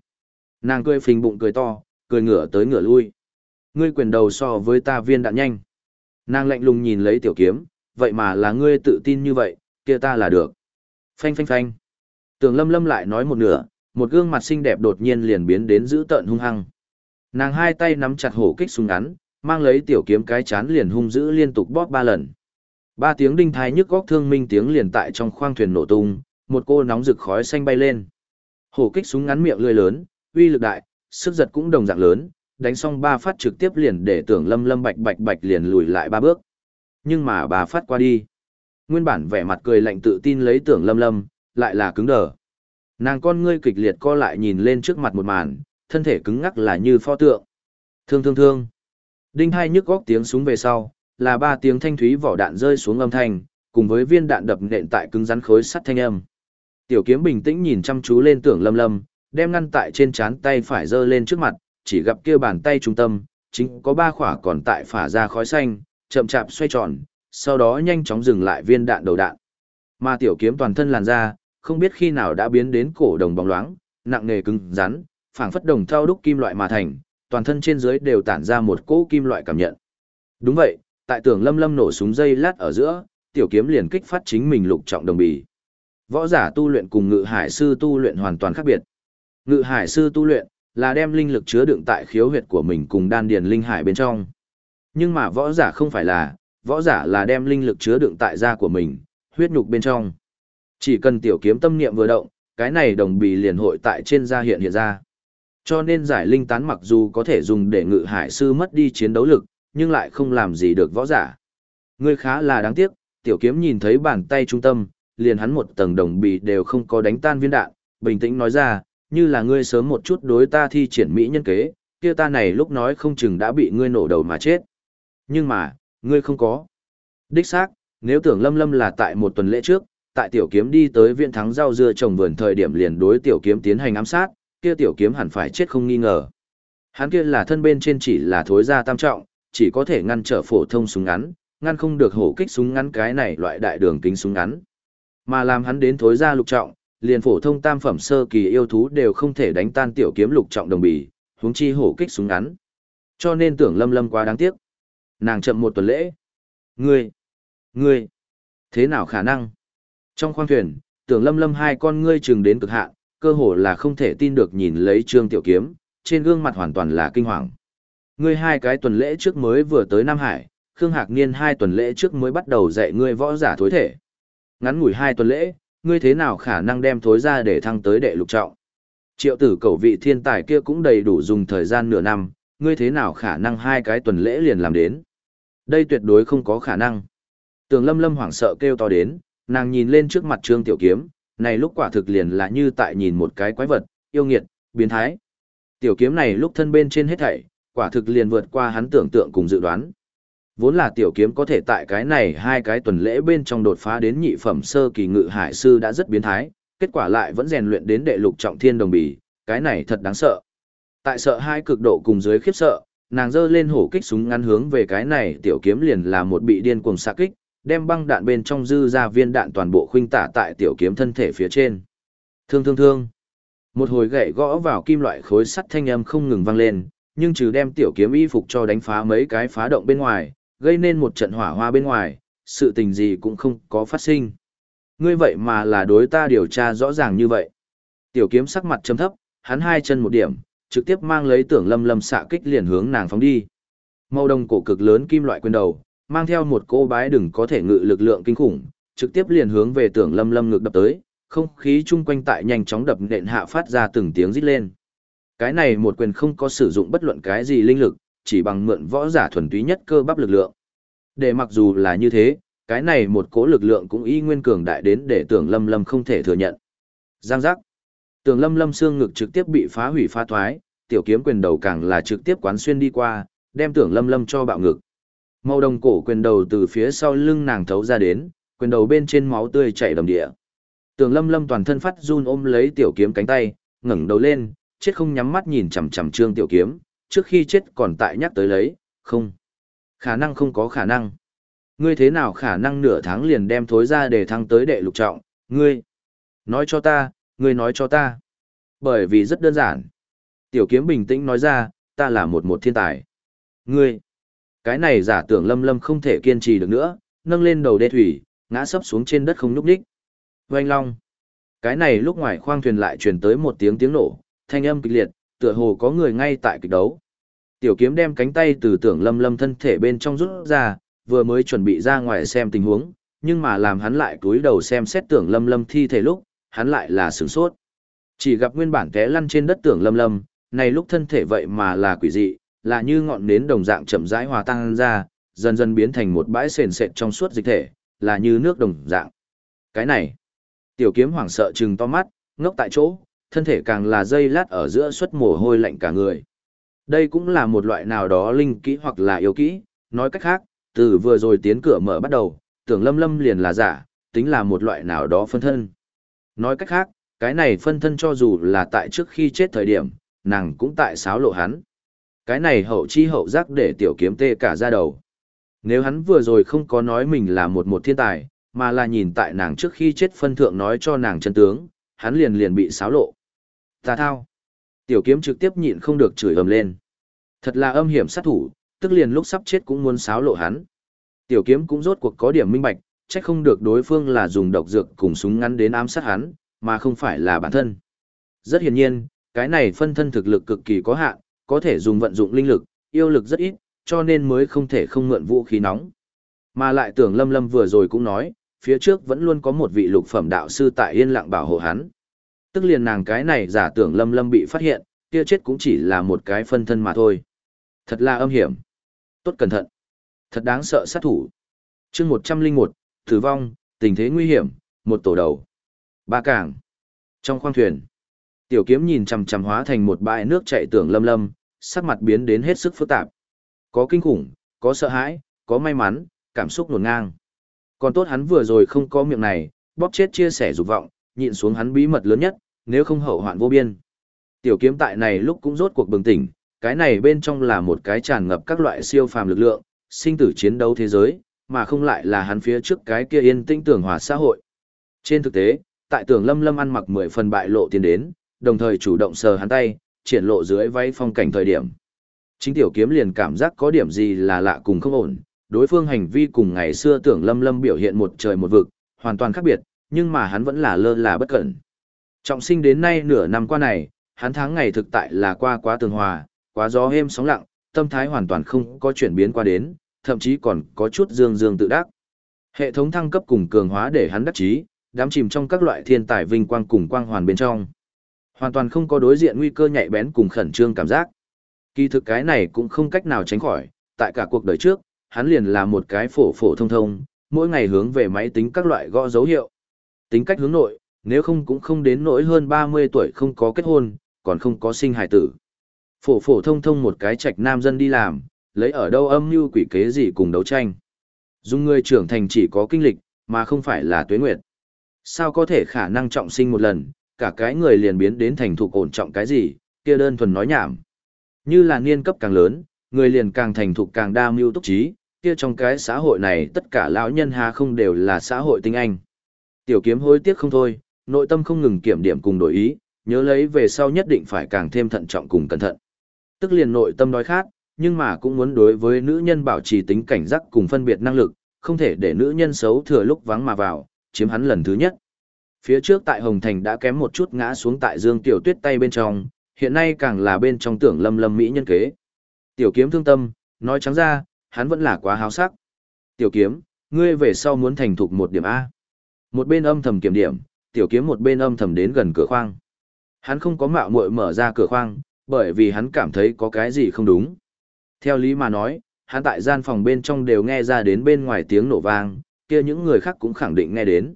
S1: Nàng cười phình bụng cười to, cười ngửa tới ngửa lui. Ngươi quyền đầu so với ta viên đạn nhanh. Nàng lạnh lùng nhìn lấy tiểu kiếm, vậy mà là ngươi tự tin như vậy, kia ta là được. Phanh phanh phanh. Tưởng lâm lâm lại nói một nửa, một gương mặt xinh đẹp đột nhiên liền biến đến dữ tợn hung hăng. Nàng hai tay nắm chặt hổ kích súng ngắn, mang lấy tiểu kiếm cái chán liền hung dữ liên tục bóp ba lần. Ba tiếng đinh thái nhức góc thương minh tiếng liền tại trong khoang thuyền nổ tung, một cô nóng rực khói xanh bay lên. Hổ kích súng ngắn miệng lưỡi lớn, uy lực đại, sức giật cũng đồng dạng lớn, đánh xong ba phát trực tiếp liền để tưởng lâm lâm bạch bạch bạch liền lùi lại ba bước. Nhưng mà bà phát qua đi. Nguyên bản vẻ mặt cười lạnh tự tin lấy tưởng lâm lâm, lại là cứng đờ. Nàng con ngươi kịch liệt co lại nhìn lên trước mặt một màn, thân thể cứng ngắc là như pho tượng. Thương thương thương. Đinh hai nhức góc tiếng súng về sau, là ba tiếng thanh thúy vỏ đạn rơi xuống âm thanh, cùng với viên đạn đập nện tại cứng rắn khối sắt thanh âm. Tiểu kiếm bình tĩnh nhìn chăm chú lên tưởng lâm lâm, đem ngăn tại trên chán tay phải giơ lên trước mặt, chỉ gặp kia bàn tay trung tâm, chính có ba khỏa còn tại phả ra khói xanh, chậm chạp xoay tròn, sau đó nhanh chóng dừng lại viên đạn đầu đạn. Mà tiểu kiếm toàn thân làn ra, không biết khi nào đã biến đến cổ đồng bóng loáng, nặng nề cứng rắn, phảng phất đồng thau đúc kim loại mà thành, toàn thân trên dưới đều tản ra một cỗ kim loại cảm nhận. Đúng vậy, tại tưởng lâm lâm nổ súng dây lát ở giữa, tiểu kiếm liền kích phát chính mình lục trọng đồng bì. Võ giả tu luyện cùng ngự hải sư tu luyện hoàn toàn khác biệt. Ngự hải sư tu luyện là đem linh lực chứa đựng tại khiếu huyệt của mình cùng đan điền linh hải bên trong. Nhưng mà võ giả không phải là, võ giả là đem linh lực chứa đựng tại da của mình, huyết nhục bên trong. Chỉ cần tiểu kiếm tâm niệm vừa động, cái này đồng bì liền hội tại trên da hiện hiện ra. Cho nên giải linh tán mặc dù có thể dùng để ngự hải sư mất đi chiến đấu lực, nhưng lại không làm gì được võ giả. Ngươi khá là đáng tiếc, tiểu kiếm nhìn thấy bàn tay trung tâm, liền hắn một tầng đồng bì đều không có đánh tan viên đạn, bình tĩnh nói ra, như là ngươi sớm một chút đối ta thi triển mỹ nhân kế, kia ta này lúc nói không chừng đã bị ngươi nổ đầu mà chết. Nhưng mà, ngươi không có. Đích xác, nếu tưởng lâm lâm là tại một tuần lễ trước, tại tiểu kiếm đi tới viện thắng rau dưa trồng vườn thời điểm liền đối tiểu kiếm tiến hành ám sát, kia tiểu kiếm hẳn phải chết không nghi ngờ. Hắn kia là thân bên trên chỉ là thối ra tam trọng, chỉ có thể ngăn trở phổ thông súng ngắn, ngăn không được hổ kích súng ngắn cái này loại đại đường kính súng ngắn. Mà làm hắn đến thối ra lục trọng, liền phổ thông tam phẩm sơ kỳ yêu thú đều không thể đánh tan tiểu kiếm lục trọng đồng bì, huống chi hổ kích súng ngắn. Cho nên tưởng lâm lâm quá đáng tiếc. Nàng chậm một tuần lễ. Ngươi, ngươi, thế nào khả năng? Trong khoang thuyền, tưởng lâm lâm hai con ngươi chừng đến cực hạn, cơ hồ là không thể tin được nhìn lấy trương tiểu kiếm, trên gương mặt hoàn toàn là kinh hoàng. Ngươi hai cái tuần lễ trước mới vừa tới Nam Hải, Khương Hạc Niên hai tuần lễ trước mới bắt đầu dạy ngươi võ giả thối thể. Ngắn ngủi hai tuần lễ, ngươi thế nào khả năng đem thối ra để thăng tới đệ lục trọng. Triệu tử cầu vị thiên tài kia cũng đầy đủ dùng thời gian nửa năm, ngươi thế nào khả năng hai cái tuần lễ liền làm đến. Đây tuyệt đối không có khả năng. Tường lâm lâm hoảng sợ kêu to đến, nàng nhìn lên trước mặt trương tiểu kiếm, này lúc quả thực liền là như tại nhìn một cái quái vật, yêu nghiệt, biến thái. Tiểu kiếm này lúc thân bên trên hết thảy, quả thực liền vượt qua hắn tưởng tượng cùng dự đoán. Vốn là tiểu kiếm có thể tại cái này hai cái tuần lễ bên trong đột phá đến nhị phẩm sơ kỳ ngự hải sư đã rất biến thái, kết quả lại vẫn rèn luyện đến đệ lục trọng thiên đồng bì, cái này thật đáng sợ. Tại sợ hai cực độ cùng dưới khiếp sợ, nàng giơ lên hổ kích súng ngắn hướng về cái này tiểu kiếm liền là một bị điên cuồng xạ kích, đem băng đạn bên trong dư ra viên đạn toàn bộ khuynh tả tại tiểu kiếm thân thể phía trên. Thương thương thương. Một hồi gậy gõ vào kim loại khối sắt thanh âm không ngừng vang lên, nhưng trừ đem tiểu kiếm y phục cho đánh phá mấy cái phá động bên ngoài, gây nên một trận hỏa hoa bên ngoài, sự tình gì cũng không có phát sinh. Ngươi vậy mà là đối ta điều tra rõ ràng như vậy. Tiểu kiếm sắc mặt trầm thấp, hắn hai chân một điểm, trực tiếp mang lấy tưởng lâm lâm xạ kích liền hướng nàng phóng đi. Màu đồng cổ cực lớn kim loại quyền đầu, mang theo một cô bái đừng có thể ngự lực lượng kinh khủng, trực tiếp liền hướng về tưởng lâm lâm ngược đập tới, không khí chung quanh tại nhanh chóng đập nện hạ phát ra từng tiếng rít lên. Cái này một quyền không có sử dụng bất luận cái gì linh lực, chỉ bằng mượn võ giả thuần túy nhất cơ bắp lực lượng. Để mặc dù là như thế, cái này một cỗ lực lượng cũng y nguyên cường đại đến để tưởng lâm lâm không thể thừa nhận. Giang giác. Tưởng lâm lâm xương ngực trực tiếp bị phá hủy phá thoái, tiểu kiếm quyền đầu càng là trực tiếp quán xuyên đi qua, đem tưởng lâm lâm cho bạo ngực. Màu đồng cổ quyền đầu từ phía sau lưng nàng thấu ra đến, quyền đầu bên trên máu tươi chảy đầm địa. Tưởng lâm lâm toàn thân phát run ôm lấy tiểu kiếm cánh tay, ngẩng đầu lên, chết không nhắm mắt nhìn chằm chằm trương tiểu kiếm, trước khi chết còn tại nhắc tới lấy, không. Khả năng không có khả năng. Ngươi thế nào khả năng nửa tháng liền đem thối ra để thăng tới đệ lục trọng, ngươi. Nói cho ta, ngươi nói cho ta. Bởi vì rất đơn giản. Tiểu kiếm bình tĩnh nói ra, ta là một một thiên tài. Ngươi. Cái này giả tưởng lâm lâm không thể kiên trì được nữa, nâng lên đầu đê thủy, ngã sấp xuống trên đất không nhúc đích. Oanh long. Cái này lúc ngoài khoang thuyền lại truyền tới một tiếng tiếng nổ, thanh âm kịch liệt, tựa hồ có người ngay tại kịch đấu. Tiểu kiếm đem cánh tay từ tưởng lâm lâm thân thể bên trong rút ra, vừa mới chuẩn bị ra ngoài xem tình huống, nhưng mà làm hắn lại cúi đầu xem xét tưởng lâm lâm thi thể lúc, hắn lại là sửng sốt. Chỉ gặp nguyên bản té lăn trên đất tưởng lâm lâm, này lúc thân thể vậy mà là quỷ dị, là như ngọn nến đồng dạng chậm rãi hòa tan ra, dần dần biến thành một bãi sền sệt trong suốt dịch thể, là như nước đồng dạng. Cái này, tiểu kiếm hoảng sợ trừng to mắt, ngốc tại chỗ, thân thể càng là dây lát ở giữa suất mồ hôi lạnh cả người. Đây cũng là một loại nào đó linh kỹ hoặc là yêu kỹ, nói cách khác, từ vừa rồi tiến cửa mở bắt đầu, tưởng lâm lâm liền là giả, tính là một loại nào đó phân thân. Nói cách khác, cái này phân thân cho dù là tại trước khi chết thời điểm, nàng cũng tại sáo lộ hắn. Cái này hậu chi hậu giác để tiểu kiếm tê cả ra đầu. Nếu hắn vừa rồi không có nói mình là một một thiên tài, mà là nhìn tại nàng trước khi chết phân thượng nói cho nàng chân tướng, hắn liền liền bị xáo lộ. Ta thao. Tiểu kiếm trực tiếp nhịn không được chửi ầm lên. Thật là âm hiểm sát thủ, tức liền lúc sắp chết cũng muốn xáo lộ hắn. Tiểu kiếm cũng rốt cuộc có điểm minh bạch, chắc không được đối phương là dùng độc dược cùng súng ngắn đến ám sát hắn, mà không phải là bản thân. Rất hiển nhiên, cái này phân thân thực lực cực kỳ có hạn, có thể dùng vận dụng linh lực, yêu lực rất ít, cho nên mới không thể không mượn vũ khí nóng. Mà lại tưởng lâm lâm vừa rồi cũng nói, phía trước vẫn luôn có một vị lục phẩm đạo sư tại yên lặng bảo hộ hắn. Tức liền nàng cái này giả tưởng lâm lâm bị phát hiện, kia chết cũng chỉ là một cái phân thân mà thôi. Thật là âm hiểm. Tốt cẩn thận. Thật đáng sợ sát thủ. chương 101, tử vong, tình thế nguy hiểm, một tổ đầu. Ba cảng. Trong khoang thuyền, tiểu kiếm nhìn chằm chằm hóa thành một bãi nước chạy tưởng lâm lâm, sắc mặt biến đến hết sức phức tạp. Có kinh khủng, có sợ hãi, có may mắn, cảm xúc nổn ngang. Còn tốt hắn vừa rồi không có miệng này, bóp chết chia sẻ dục vọng, nhịn xuống hắn bí mật lớn nhất, nếu không hậu hoạn vô biên. Tiểu kiếm tại này lúc cũng rốt cuộc bừng tỉnh, cái này bên trong là một cái tràn ngập các loại siêu phàm lực lượng, sinh tử chiến đấu thế giới, mà không lại là hắn phía trước cái kia yên tĩnh tưởng hòa xã hội. Trên thực tế, tại tưởng lâm lâm ăn mặc mười phần bại lộ tiến đến, đồng thời chủ động sờ hắn tay, triển lộ dưới váy phong cảnh thời điểm. Chính tiểu kiếm liền cảm giác có điểm gì là lạ cùng không ổn, đối phương hành vi cùng ngày xưa tưởng lâm lâm biểu hiện một trời một vực, hoàn toàn khác biệt, nhưng mà hắn vẫn là lơ là bất cẩn. Trọng sinh đến nay nửa năm qua này, hắn tháng ngày thực tại là qua quá tường hòa, quá gió êm sóng lặng, tâm thái hoàn toàn không có chuyển biến qua đến, thậm chí còn có chút dương dương tự đắc. Hệ thống thăng cấp cùng cường hóa để hắn đắc chí, đám chìm trong các loại thiên tài vinh quang cùng quang hoàn bên trong. Hoàn toàn không có đối diện nguy cơ nhạy bén cùng khẩn trương cảm giác. Kỳ thực cái này cũng không cách nào tránh khỏi, tại cả cuộc đời trước, hắn liền là một cái phổ phổ thông thông, mỗi ngày hướng về máy tính các loại gõ dấu hiệu. Tính cách hướng nội, nếu không cũng không đến nỗi hơn 30 tuổi không có kết hôn, còn không có sinh hài tử. Phổ phổ thông thông một cái trạch nam dân đi làm, lấy ở đâu âm mưu quỷ kế gì cùng đấu tranh. dùng người trưởng thành chỉ có kinh lịch, mà không phải là tuế nguyệt. Sao có thể khả năng trọng sinh một lần, cả cái người liền biến đến thành thục ổn trọng cái gì, kia đơn thuần nói nhảm. Như là niên cấp càng lớn, người liền càng thành thục càng đa mưu túc trí, kia trong cái xã hội này tất cả lão nhân hà không đều là xã hội tinh anh. Tiểu kiếm hối tiếc không thôi, nội tâm không ngừng kiểm điểm cùng đổi ý, nhớ lấy về sau nhất định phải càng thêm thận trọng cùng cẩn thận. Tức liền nội tâm đói khát, nhưng mà cũng muốn đối với nữ nhân bảo trì tính cảnh giác cùng phân biệt năng lực, không thể để nữ nhân xấu thừa lúc vắng mà vào, chiếm hắn lần thứ nhất. Phía trước tại Hồng Thành đã kém một chút ngã xuống tại Dương Tiểu Tuyết tay bên trong, hiện nay càng là bên trong tưởng lâm lâm mỹ nhân kế. Tiểu kiếm thương tâm, nói trắng ra, hắn vẫn là quá háo sắc. Tiểu kiếm, ngươi về sau muốn thành thục một điểm A. Một bên âm thầm kiểm điểm, tiểu kiếm một bên âm thầm đến gần cửa khoang. Hắn không có mạo muội mở ra cửa khoang, bởi vì hắn cảm thấy có cái gì không đúng. Theo lý mà nói, hắn tại gian phòng bên trong đều nghe ra đến bên ngoài tiếng nổ vang, kia những người khác cũng khẳng định nghe đến.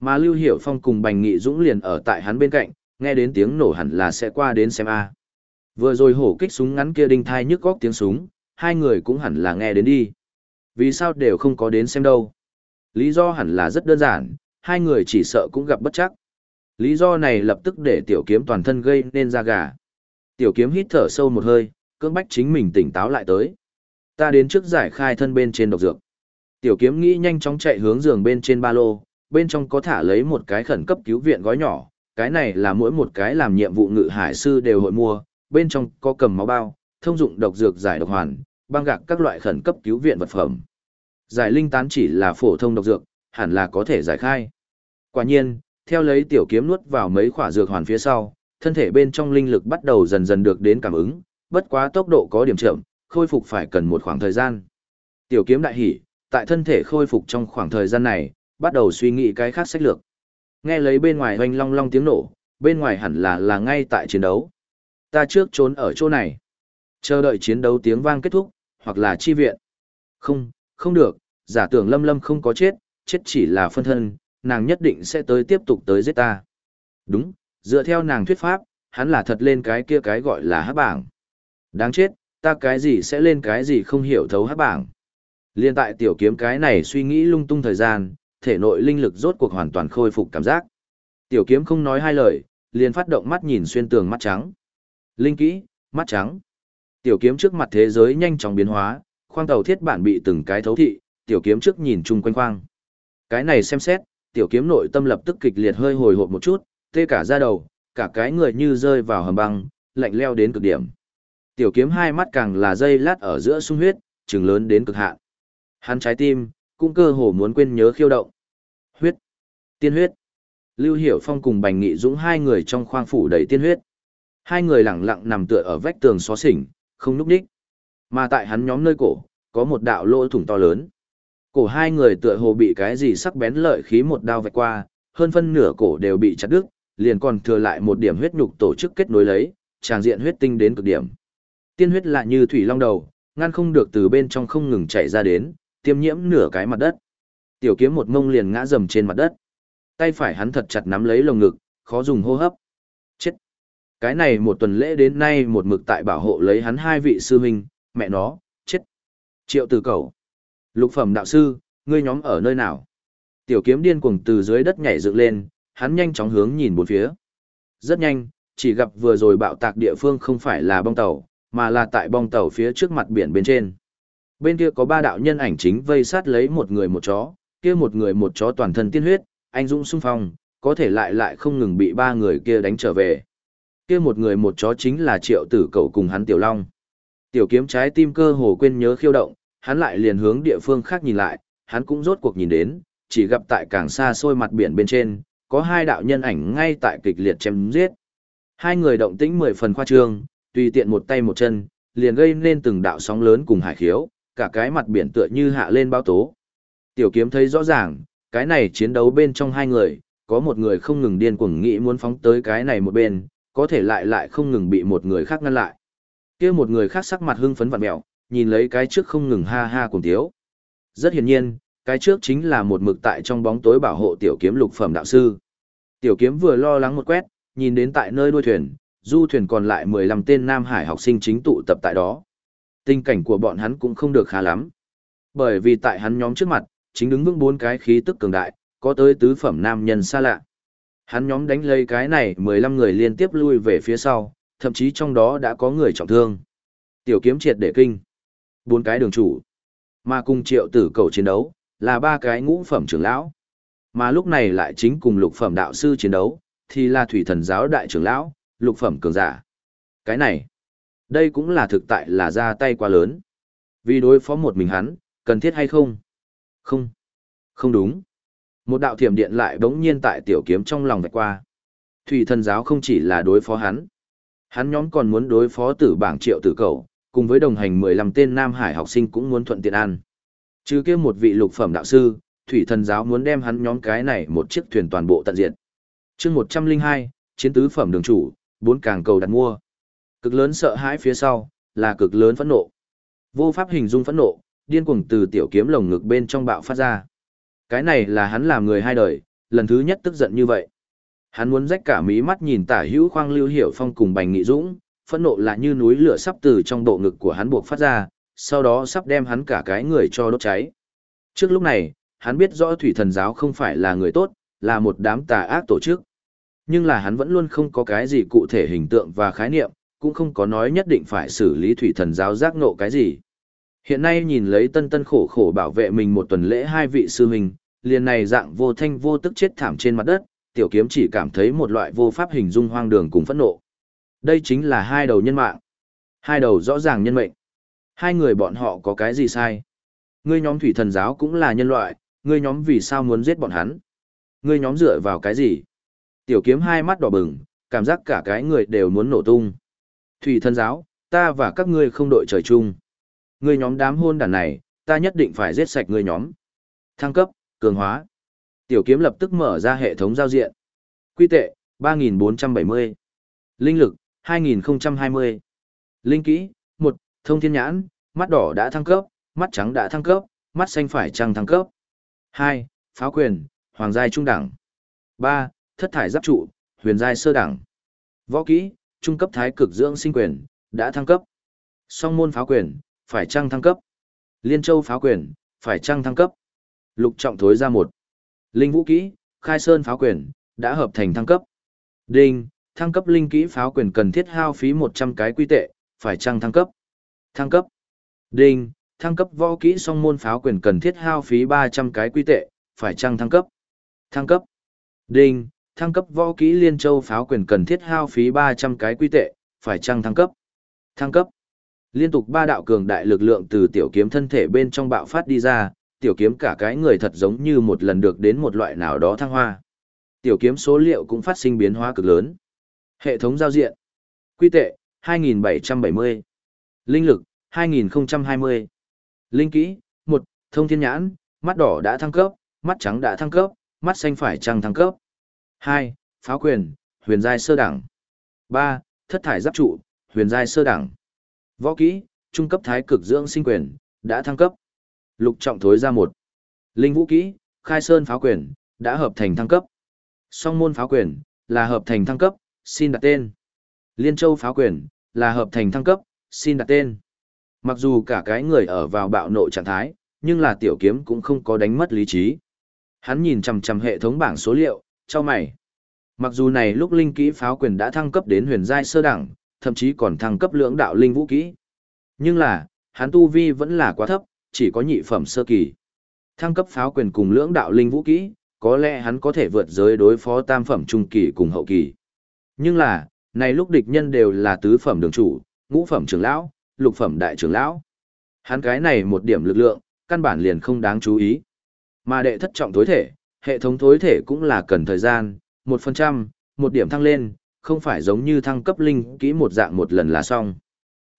S1: Mà Lưu Hiểu Phong cùng Bành Nghị Dũng liền ở tại hắn bên cạnh, nghe đến tiếng nổ hẳn là sẽ qua đến xem A. Vừa rồi hổ kích súng ngắn kia đinh thai nhức góc tiếng súng, hai người cũng hẳn là nghe đến đi. Vì sao đều không có đến xem đâu? Lý do hẳn là rất đơn giản, hai người chỉ sợ cũng gặp bất chắc. Lý do này lập tức để tiểu kiếm toàn thân gây nên da gà. Tiểu kiếm hít thở sâu một hơi, cưỡng bách chính mình tỉnh táo lại tới. Ta đến trước giải khai thân bên trên độc dược. Tiểu kiếm nghĩ nhanh chóng chạy hướng giường bên trên ba lô, bên trong có thả lấy một cái khẩn cấp cứu viện gói nhỏ, cái này là mỗi một cái làm nhiệm vụ ngự hải sư đều hội mua, bên trong có cầm máu bao, thông dụng độc dược giải độc hoàn, băng gạc các loại khẩn cấp cứu viện vật phẩm. Giải linh tán chỉ là phổ thông độc dược, hẳn là có thể giải khai. Quả nhiên, theo lấy tiểu kiếm nuốt vào mấy khỏa dược hoàn phía sau, thân thể bên trong linh lực bắt đầu dần dần được đến cảm ứng, bất quá tốc độ có điểm chậm, khôi phục phải cần một khoảng thời gian. Tiểu kiếm đại hỉ, tại thân thể khôi phục trong khoảng thời gian này, bắt đầu suy nghĩ cái khác sách lược. Nghe lấy bên ngoài hoành long long tiếng nổ, bên ngoài hẳn là là ngay tại chiến đấu. Ta trước trốn ở chỗ này. Chờ đợi chiến đấu tiếng vang kết thúc, hoặc là chi viện. Không, không được, giả tưởng lâm lâm không có chết, chết chỉ là phân thân, nàng nhất định sẽ tới tiếp tục tới giết ta. Đúng, dựa theo nàng thuyết pháp, hắn là thật lên cái kia cái gọi là hát bảng. Đáng chết, ta cái gì sẽ lên cái gì không hiểu thấu hát bảng. Liên tại tiểu kiếm cái này suy nghĩ lung tung thời gian, thể nội linh lực rốt cuộc hoàn toàn khôi phục cảm giác. Tiểu kiếm không nói hai lời, liền phát động mắt nhìn xuyên tường mắt trắng. Linh kỹ, mắt trắng. Tiểu kiếm trước mặt thế giới nhanh chóng biến hóa, khoang tàu thiết bản bị từng cái thấu thị, tiểu kiếm trước nhìn chung quanh khoang. Cái này xem xét, tiểu kiếm nội tâm lập tức kịch liệt hơi hồi hộp một chút, tê cả da đầu, cả cái người như rơi vào hầm băng, lạnh leo đến cực điểm. Tiểu kiếm hai mắt càng là dây lát ở giữa sung huyết, trừng lớn đến cực hạn. Hắn trái tim, cũng cơ hồ muốn quên nhớ khiêu động. Huyết. Tiên huyết. Lưu Hiểu Phong cùng Bành Nghị Dũng hai người trong khoang phủ đầy tiên huyết. Hai người lặng lặng nằm tựa ở vách tường xó xỉnh, không núp đích. Mà tại hắn nhóm nơi cổ, có một đạo lỗ thủng to lớn. Cổ hai người tựa hồ bị cái gì sắc bén lợi khí một đao vạch qua, hơn phân nửa cổ đều bị chặt đứt, liền còn thừa lại một điểm huyết nhục tổ chức kết nối lấy, tràng diện huyết tinh đến cực điểm. Tiên huyết lại như thủy long đầu, ngăn không được từ bên trong không ngừng chảy ra đến, tiêm nhiễm nửa cái mặt đất. Tiểu kiếm một ngông liền ngã rầm trên mặt đất. Tay phải hắn thật chặt nắm lấy lồng ngực, khó dùng hô hấp. Chết. Cái này một tuần lễ đến nay một mực tại bảo hộ lấy hắn hai vị sư huynh, mẹ nó, chết. Triệu từ cẩu. Lục phẩm đạo sư, ngươi nhóm ở nơi nào? Tiểu kiếm điên cuồng từ dưới đất nhảy dựng lên, hắn nhanh chóng hướng nhìn bốn phía. Rất nhanh, chỉ gặp vừa rồi bạo tạc địa phương không phải là bong tàu, mà là tại bong tàu phía trước mặt biển bên trên. Bên kia có ba đạo nhân ảnh chính vây sát lấy một người một chó, kia một người một chó toàn thân tiên huyết, anh dũng xung phong, có thể lại lại không ngừng bị ba người kia đánh trở về. Kia một người một chó chính là triệu tử cậu cùng hắn tiểu long. Tiểu kiếm trái tim cơ hồ quên nhớ khiêu động, hắn lại liền hướng địa phương khác nhìn lại, hắn cũng rốt cuộc nhìn đến, chỉ gặp tại càng xa xôi mặt biển bên trên, có hai đạo nhân ảnh ngay tại kịch liệt chém giết. Hai người động tĩnh mười phần khoa trương, tùy tiện một tay một chân, liền gây nên từng đạo sóng lớn cùng hải khiếu, cả cái mặt biển tựa như hạ lên bao tố. Tiểu kiếm thấy rõ ràng, cái này chiến đấu bên trong hai người, có một người không ngừng điên cuồng nghĩ muốn phóng tới cái này một bên, có thể lại lại không ngừng bị một người khác ngăn lại. kia một người khác sắc mặt hưng phấn vặn mẹo, nhìn lấy cái trước không ngừng ha ha cùng thiếu. Rất hiển nhiên, cái trước chính là một mực tại trong bóng tối bảo hộ tiểu kiếm lục phẩm đạo sư. Tiểu kiếm vừa lo lắng một quét, nhìn đến tại nơi đuôi thuyền, du thuyền còn lại 15 tên Nam Hải học sinh chính tụ tập tại đó. Tình cảnh của bọn hắn cũng không được khá lắm. Bởi vì tại hắn nhóm trước mặt, chính đứng vững bốn cái khí tức cường đại, có tới tứ phẩm nam nhân xa lạ. Hắn nhóm đánh lấy cái này 15 người liên tiếp lui về phía sau, thậm chí trong đó đã có người trọng thương. Tiểu kiếm triệt để kinh. Bốn cái đường chủ. Mà cùng triệu tử cầu chiến đấu, là ba cái ngũ phẩm trưởng lão. Mà lúc này lại chính cùng lục phẩm đạo sư chiến đấu, thì là thủy thần giáo đại trưởng lão, lục phẩm cường giả. Cái này, đây cũng là thực tại là ra tay quá lớn. Vì đối phó một mình hắn, cần thiết hay không? Không. Không đúng. Một đạo thiểm điện lại bỗng nhiên tại tiểu kiếm trong lòng vạch qua. Thủy thần giáo không chỉ là đối phó hắn. Hắn nhóm còn muốn đối phó tử bảng triệu tử cầu, cùng với đồng hành 15 tên Nam Hải học sinh cũng muốn thuận tiện ăn. Chứ kia một vị lục phẩm đạo sư, thủy thần giáo muốn đem hắn nhóm cái này một chiếc thuyền toàn bộ tận diệt. chương 102, chiến tứ phẩm đường chủ, bốn càng cầu đặt mua. Cực lớn sợ hãi phía sau, là cực lớn phẫn nộ. Vô pháp hình dung phẫn nộ, điên cuồng từ tiểu kiếm lồng ngực bên trong bạo phát ra. Cái này là hắn làm người hai đời, lần thứ nhất tức giận như vậy. Hắn muốn rách cả mí mắt nhìn tả hữu khoang lưu hiểu phong cùng bành nghị dũng, phẫn nộ là như núi lửa sắp từ trong bộ ngực của hắn buộc phát ra, sau đó sắp đem hắn cả cái người cho đốt cháy. Trước lúc này, hắn biết rõ thủy thần giáo không phải là người tốt, là một đám tà ác tổ chức. Nhưng là hắn vẫn luôn không có cái gì cụ thể hình tượng và khái niệm, cũng không có nói nhất định phải xử lý thủy thần giáo giác ngộ cái gì. Hiện nay nhìn lấy tân tân khổ khổ bảo vệ mình một tuần lễ hai vị sư huynh, liền này dạng vô thanh vô tức chết thảm trên mặt đất, tiểu kiếm chỉ cảm thấy một loại vô pháp hình dung hoang đường cùng phẫn nộ. Đây chính là hai đầu nhân mạng. Hai đầu rõ ràng nhân mệnh. Hai người bọn họ có cái gì sai? Ngươi nhóm thủy thần giáo cũng là nhân loại, ngươi nhóm vì sao muốn giết bọn hắn? Ngươi nhóm dựa vào cái gì? Tiểu kiếm hai mắt đỏ bừng, cảm giác cả cái người đều muốn nổ tung. Thủy thần giáo, ta và các ngươi không đội trời chung. Ngươi nhóm đám hôn đàn này, ta nhất định phải giết sạch ngươi nhóm. Thăng cấp, cường hóa. Tiểu kiếm lập tức mở ra hệ thống giao diện. Quy tệ, 3470. Linh lực, 2020. Linh kỹ, 1, thông thiên nhãn, mắt đỏ đã thăng cấp, mắt trắng đã thăng cấp, mắt xanh phải trăng thăng cấp. 2. Pháo quyền, hoàng giai trung đẳng. 3. Thất thải giáp trụ, huyền giai sơ đẳng. Võ kỹ, trung cấp thái cực dưỡng sinh quyền, đã thăng cấp. Song môn pháo quyền, phải trăng thăng cấp. Liên châu pháo quyền, phải trăng thăng cấp. Lục trọng thối ra một. Linh vũ kỹ, khai sơn pháo quyền, đã hợp thành thăng cấp. Đinh, thăng cấp linh kỹ pháo quyền cần thiết hao phí 100 cái quy tệ, phải chăng thăng cấp. Thăng cấp. Đinh, thăng cấp võ kỹ song môn pháo quyền cần thiết hao phí 300 cái quy tệ, phải chăng thăng cấp. Thăng cấp. Đinh, thăng cấp võ kỹ liên châu pháo quyền cần thiết hao phí 300 cái quy tệ, phải chăng thăng cấp. Thăng cấp. Liên tục ba đạo cường đại lực lượng từ tiểu kiếm thân thể bên trong bạo phát đi ra, tiểu kiếm cả cái người thật giống như một lần được đến một loại nào đó thăng hoa. Tiểu kiếm số liệu cũng phát sinh biến hóa cực lớn. Hệ thống giao diện. Quy tệ, 2770. Linh lực, 2020. Linh kỹ, 1. Thông thiên nhãn, mắt đỏ đã thăng cấp, mắt trắng đã thăng cấp, mắt xanh phải trăng thăng cấp. 2. Pháo quyền, huyền giai sơ đẳng. 3. Thất thải giáp trụ, huyền giai sơ đẳng. Võ kỹ, trung cấp thái cực dưỡng sinh quyền, đã thăng cấp. Lục trọng thối ra một. Linh vũ kỹ, khai sơn pháo quyền, đã hợp thành thăng cấp. Song môn pháo quyền, là hợp thành thăng cấp, xin đặt tên. Liên châu pháo quyền, là hợp thành thăng cấp, xin đặt tên. Mặc dù cả cái người ở vào bạo nộ trạng thái, nhưng là tiểu kiếm cũng không có đánh mất lý trí. Hắn nhìn chằm chằm hệ thống bảng số liệu, cho mày. Mặc dù này lúc linh kỹ pháo quyền đã thăng cấp đến huyền giai sơ đẳng, thậm chí còn thăng cấp lưỡng đạo linh vũ kỹ. Nhưng là, hắn tu vi vẫn là quá thấp, chỉ có nhị phẩm sơ kỳ. Thăng cấp pháo quyền cùng lưỡng đạo linh vũ kỹ, có lẽ hắn có thể vượt giới đối phó tam phẩm trung kỳ cùng hậu kỳ. Nhưng là, này lúc địch nhân đều là tứ phẩm đường chủ, ngũ phẩm trưởng lão, lục phẩm đại trưởng lão. Hắn cái này một điểm lực lượng, căn bản liền không đáng chú ý. Mà đệ thất trọng tối thể, hệ thống tối thể cũng là cần thời gian, 1%, một điểm thăng lên, không phải giống như thăng cấp linh kỹ một dạng một lần là xong.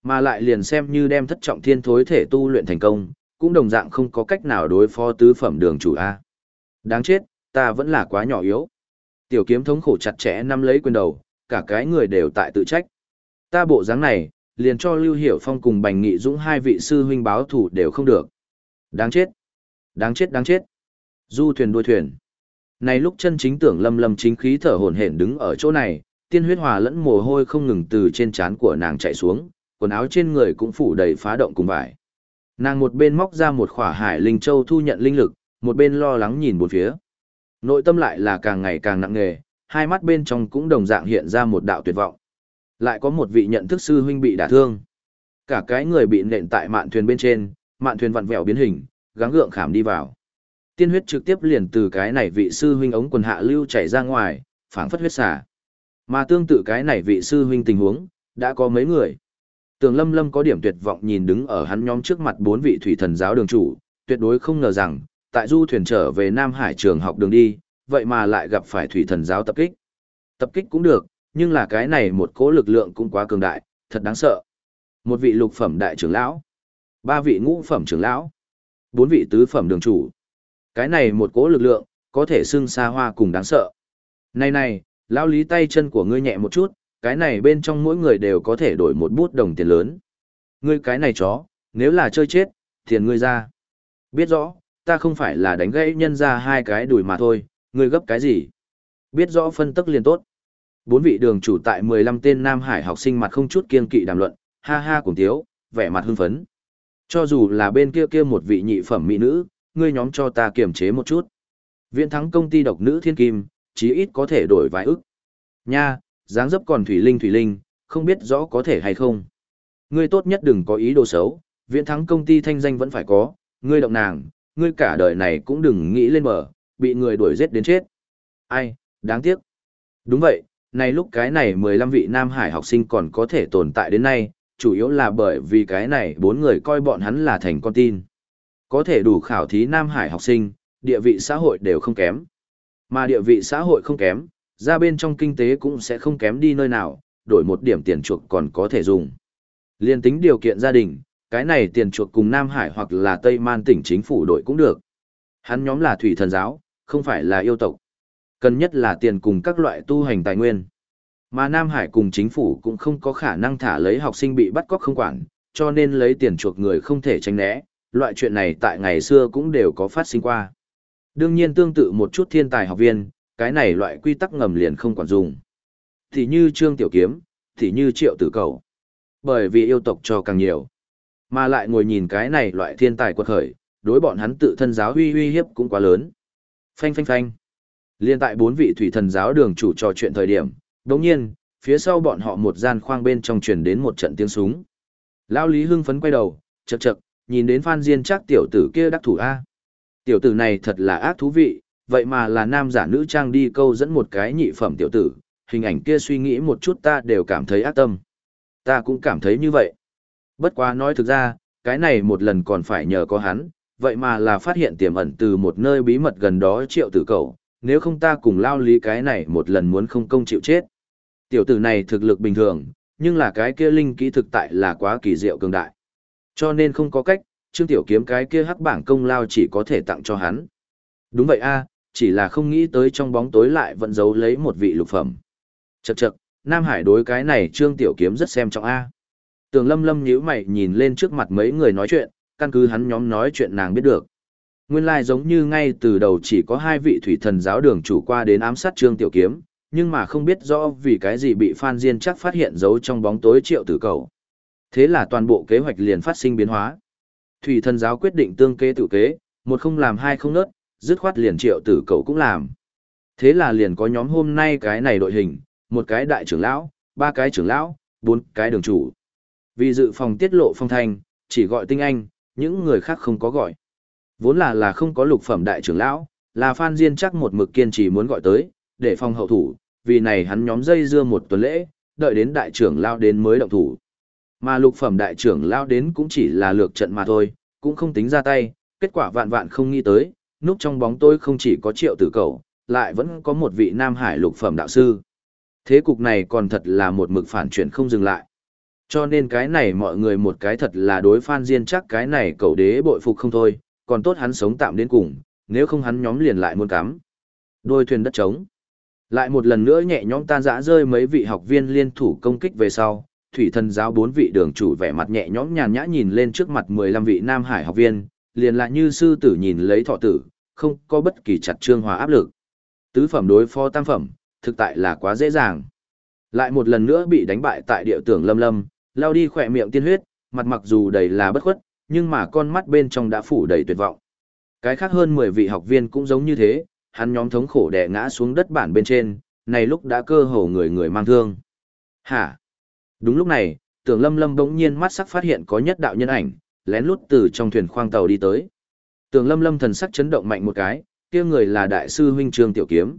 S1: Mà lại liền xem như đem thất trọng thiên thối thể tu luyện thành công, cũng đồng dạng không có cách nào đối phó tứ phẩm đường chủ A. Đáng chết, ta vẫn là quá nhỏ yếu. Tiểu kiếm thống khổ chặt chẽ nắm lấy quyền đầu, cả cái người đều tại tự trách. Ta bộ dáng này, liền cho Lưu Hiểu Phong cùng Bành Nghị Dũng hai vị sư huynh báo thủ đều không được. Đáng chết. Đáng chết đáng chết. Du thuyền đuôi thuyền. Này lúc chân chính tưởng lâm lâm chính khí thở hổn hển đứng ở chỗ này, tiên huyết hòa lẫn mồ hôi không ngừng từ trên trán của nàng chạy xuống, quần áo trên người cũng phủ đầy phá động cùng vải. Nàng một bên móc ra một khỏa hải linh châu thu nhận linh lực, một bên lo lắng nhìn bốn phía. Nội tâm lại là càng ngày càng nặng nề, hai mắt bên trong cũng đồng dạng hiện ra một đạo tuyệt vọng. Lại có một vị nhận thức sư huynh bị đả thương. Cả cái người bị nện tại mạn thuyền bên trên, mạn thuyền vặn vẹo biến hình, gắng gượng khảm đi vào. Tiên huyết trực tiếp liền từ cái này vị sư huynh ống quần hạ lưu chảy ra ngoài, phảng phất huyết xả. Mà tương tự cái này vị sư huynh tình huống, đã có mấy người. Tường Lâm Lâm có điểm tuyệt vọng nhìn đứng ở hắn nhóm trước mặt bốn vị thủy thần giáo đường chủ, tuyệt đối không ngờ rằng, tại du thuyền trở về Nam Hải trường học đường đi, vậy mà lại gặp phải thủy thần giáo tập kích. Tập kích cũng được, nhưng là cái này một cỗ lực lượng cũng quá cường đại, thật đáng sợ. Một vị lục phẩm đại trưởng lão, ba vị ngũ phẩm trưởng lão, bốn vị tứ phẩm đường chủ. Cái này một cỗ lực lượng, có thể xưng xa hoa cùng đáng sợ. Này này, lão lý tay chân của ngươi nhẹ một chút, cái này bên trong mỗi người đều có thể đổi một bút đồng tiền lớn. Ngươi cái này chó, nếu là chơi chết, tiền ngươi ra. Biết rõ, ta không phải là đánh gãy nhân ra hai cái đùi mà thôi, ngươi gấp cái gì. Biết rõ phân tức liền tốt. Bốn vị đường chủ tại 15 tên Nam Hải học sinh mặt không chút kiên kỵ đàm luận, ha ha cùng tiếu, vẻ mặt hưng phấn. Cho dù là bên kia kia một vị nhị phẩm mỹ nữ, ngươi nhóm cho ta kiềm chế một chút. Viện thắng công ty độc nữ thiên kim, chí ít có thể đổi vài ức. Nha, dáng dấp còn thủy linh thủy linh, không biết rõ có thể hay không. Ngươi tốt nhất đừng có ý đồ xấu, viện thắng công ty thanh danh vẫn phải có, ngươi động nàng, ngươi cả đời này cũng đừng nghĩ lên mở bị người đuổi giết đến chết. Ai, đáng tiếc. Đúng vậy, này lúc cái này 15 vị Nam Hải học sinh còn có thể tồn tại đến nay, chủ yếu là bởi vì cái này bốn người coi bọn hắn là thành con tin. Có thể đủ khảo thí Nam Hải học sinh, địa vị xã hội đều không kém. Mà địa vị xã hội không kém, ra bên trong kinh tế cũng sẽ không kém đi nơi nào, đổi một điểm tiền chuộc còn có thể dùng. Liên tính điều kiện gia đình, cái này tiền chuộc cùng Nam Hải hoặc là Tây Man tỉnh chính phủ đội cũng được. Hắn nhóm là thủy thần giáo, không phải là yêu tộc. Cần nhất là tiền cùng các loại tu hành tài nguyên. Mà Nam Hải cùng chính phủ cũng không có khả năng thả lấy học sinh bị bắt cóc không quản, cho nên lấy tiền chuộc người không thể tránh né, loại chuyện này tại ngày xưa cũng đều có phát sinh qua. Đương nhiên tương tự một chút thiên tài học viên, cái này loại quy tắc ngầm liền không quản dùng. Thì như Trương Tiểu Kiếm, thì như Triệu Tử Cầu. Bởi vì yêu tộc cho càng nhiều. Mà lại ngồi nhìn cái này loại thiên tài quật khởi, đối bọn hắn tự thân giáo huy huy hiếp cũng quá lớn. Phanh phanh phanh. Liên tại bốn vị thủy thần giáo đường chủ trò chuyện thời điểm, đồng nhiên, phía sau bọn họ một gian khoang bên trong truyền đến một trận tiếng súng. Lao Lý hưng phấn quay đầu, chật chật, nhìn đến Phan Diên chắc tiểu tử kia đắc thủ A. Tiểu tử này thật là ác thú vị, vậy mà là nam giả nữ trang đi câu dẫn một cái nhị phẩm tiểu tử, hình ảnh kia suy nghĩ một chút ta đều cảm thấy ác tâm. Ta cũng cảm thấy như vậy. Bất quá nói thực ra, cái này một lần còn phải nhờ có hắn, vậy mà là phát hiện tiềm ẩn từ một nơi bí mật gần đó triệu tử cầu, nếu không ta cùng lao lý cái này một lần muốn không công chịu chết. Tiểu tử này thực lực bình thường, nhưng là cái kia linh kỹ thực tại là quá kỳ diệu cường đại. Cho nên không có cách, Trương Tiểu Kiếm cái kia hắc bảng công lao chỉ có thể tặng cho hắn. Đúng vậy a, chỉ là không nghĩ tới trong bóng tối lại vẫn giấu lấy một vị lục phẩm. Chậc chậc, Nam Hải đối cái này Trương Tiểu Kiếm rất xem trọng a. Tường Lâm Lâm nhíu mày nhìn lên trước mặt mấy người nói chuyện, căn cứ hắn nhóm nói chuyện nàng biết được. Nguyên lai like giống như ngay từ đầu chỉ có hai vị thủy thần giáo đường chủ qua đến ám sát Trương Tiểu Kiếm, nhưng mà không biết rõ vì cái gì bị Phan Diên chắc phát hiện giấu trong bóng tối triệu tử cầu. Thế là toàn bộ kế hoạch liền phát sinh biến hóa. Thủy thần giáo quyết định tương kế tự kế, một không làm hai không nớt, dứt khoát liền triệu tử cầu cũng làm. Thế là liền có nhóm hôm nay cái này đội hình, một cái đại trưởng lão, ba cái trưởng lão, bốn cái đường chủ. Vì dự phòng tiết lộ phong thanh, chỉ gọi tinh anh, những người khác không có gọi. Vốn là là không có lục phẩm đại trưởng lão, là Phan Diên chắc một mực kiên trì muốn gọi tới, để phòng hậu thủ, vì này hắn nhóm dây dưa một tuần lễ, đợi đến đại trưởng lão đến mới động thủ. Mà lục phẩm đại trưởng lão đến cũng chỉ là lược trận mà thôi, cũng không tính ra tay, kết quả vạn vạn không nghĩ tới, núp trong bóng tôi không chỉ có triệu tử cầu, lại vẫn có một vị Nam Hải lục phẩm đạo sư. Thế cục này còn thật là một mực phản chuyển không dừng lại. Cho nên cái này mọi người một cái thật là đối Phan Diên chắc cái này cậu đế bội phục không thôi, còn tốt hắn sống tạm đến cùng, nếu không hắn nhóm liền lại muốn cắm. Đôi thuyền đất trống. Lại một lần nữa nhẹ nhõm tan rã rơi mấy vị học viên liên thủ công kích về sau, thủy thần giáo bốn vị đường chủ vẻ mặt nhẹ nhõm nhàn nhã nhìn lên trước mặt 15 vị Nam Hải học viên, liền lại như sư tử nhìn lấy thọ tử, không có bất kỳ chặt trương hòa áp lực. Tứ phẩm đối phó tam phẩm, thực tại là quá dễ dàng. Lại một lần nữa bị đánh bại tại địa tưởng lâm lâm, lao đi khỏe miệng tiên huyết, mặt mặc dù đầy là bất khuất, nhưng mà con mắt bên trong đã phủ đầy tuyệt vọng. Cái khác hơn 10 vị học viên cũng giống như thế, hắn nhóm thống khổ đè ngã xuống đất bản bên trên, này lúc đã cơ hồ người người mang thương. Hả? Đúng lúc này, tưởng lâm lâm bỗng nhiên mắt sắc phát hiện có nhất đạo nhân ảnh, lén lút từ trong thuyền khoang tàu đi tới. Tưởng lâm lâm thần sắc chấn động mạnh một cái, kia người là đại sư huynh trương tiểu kiếm.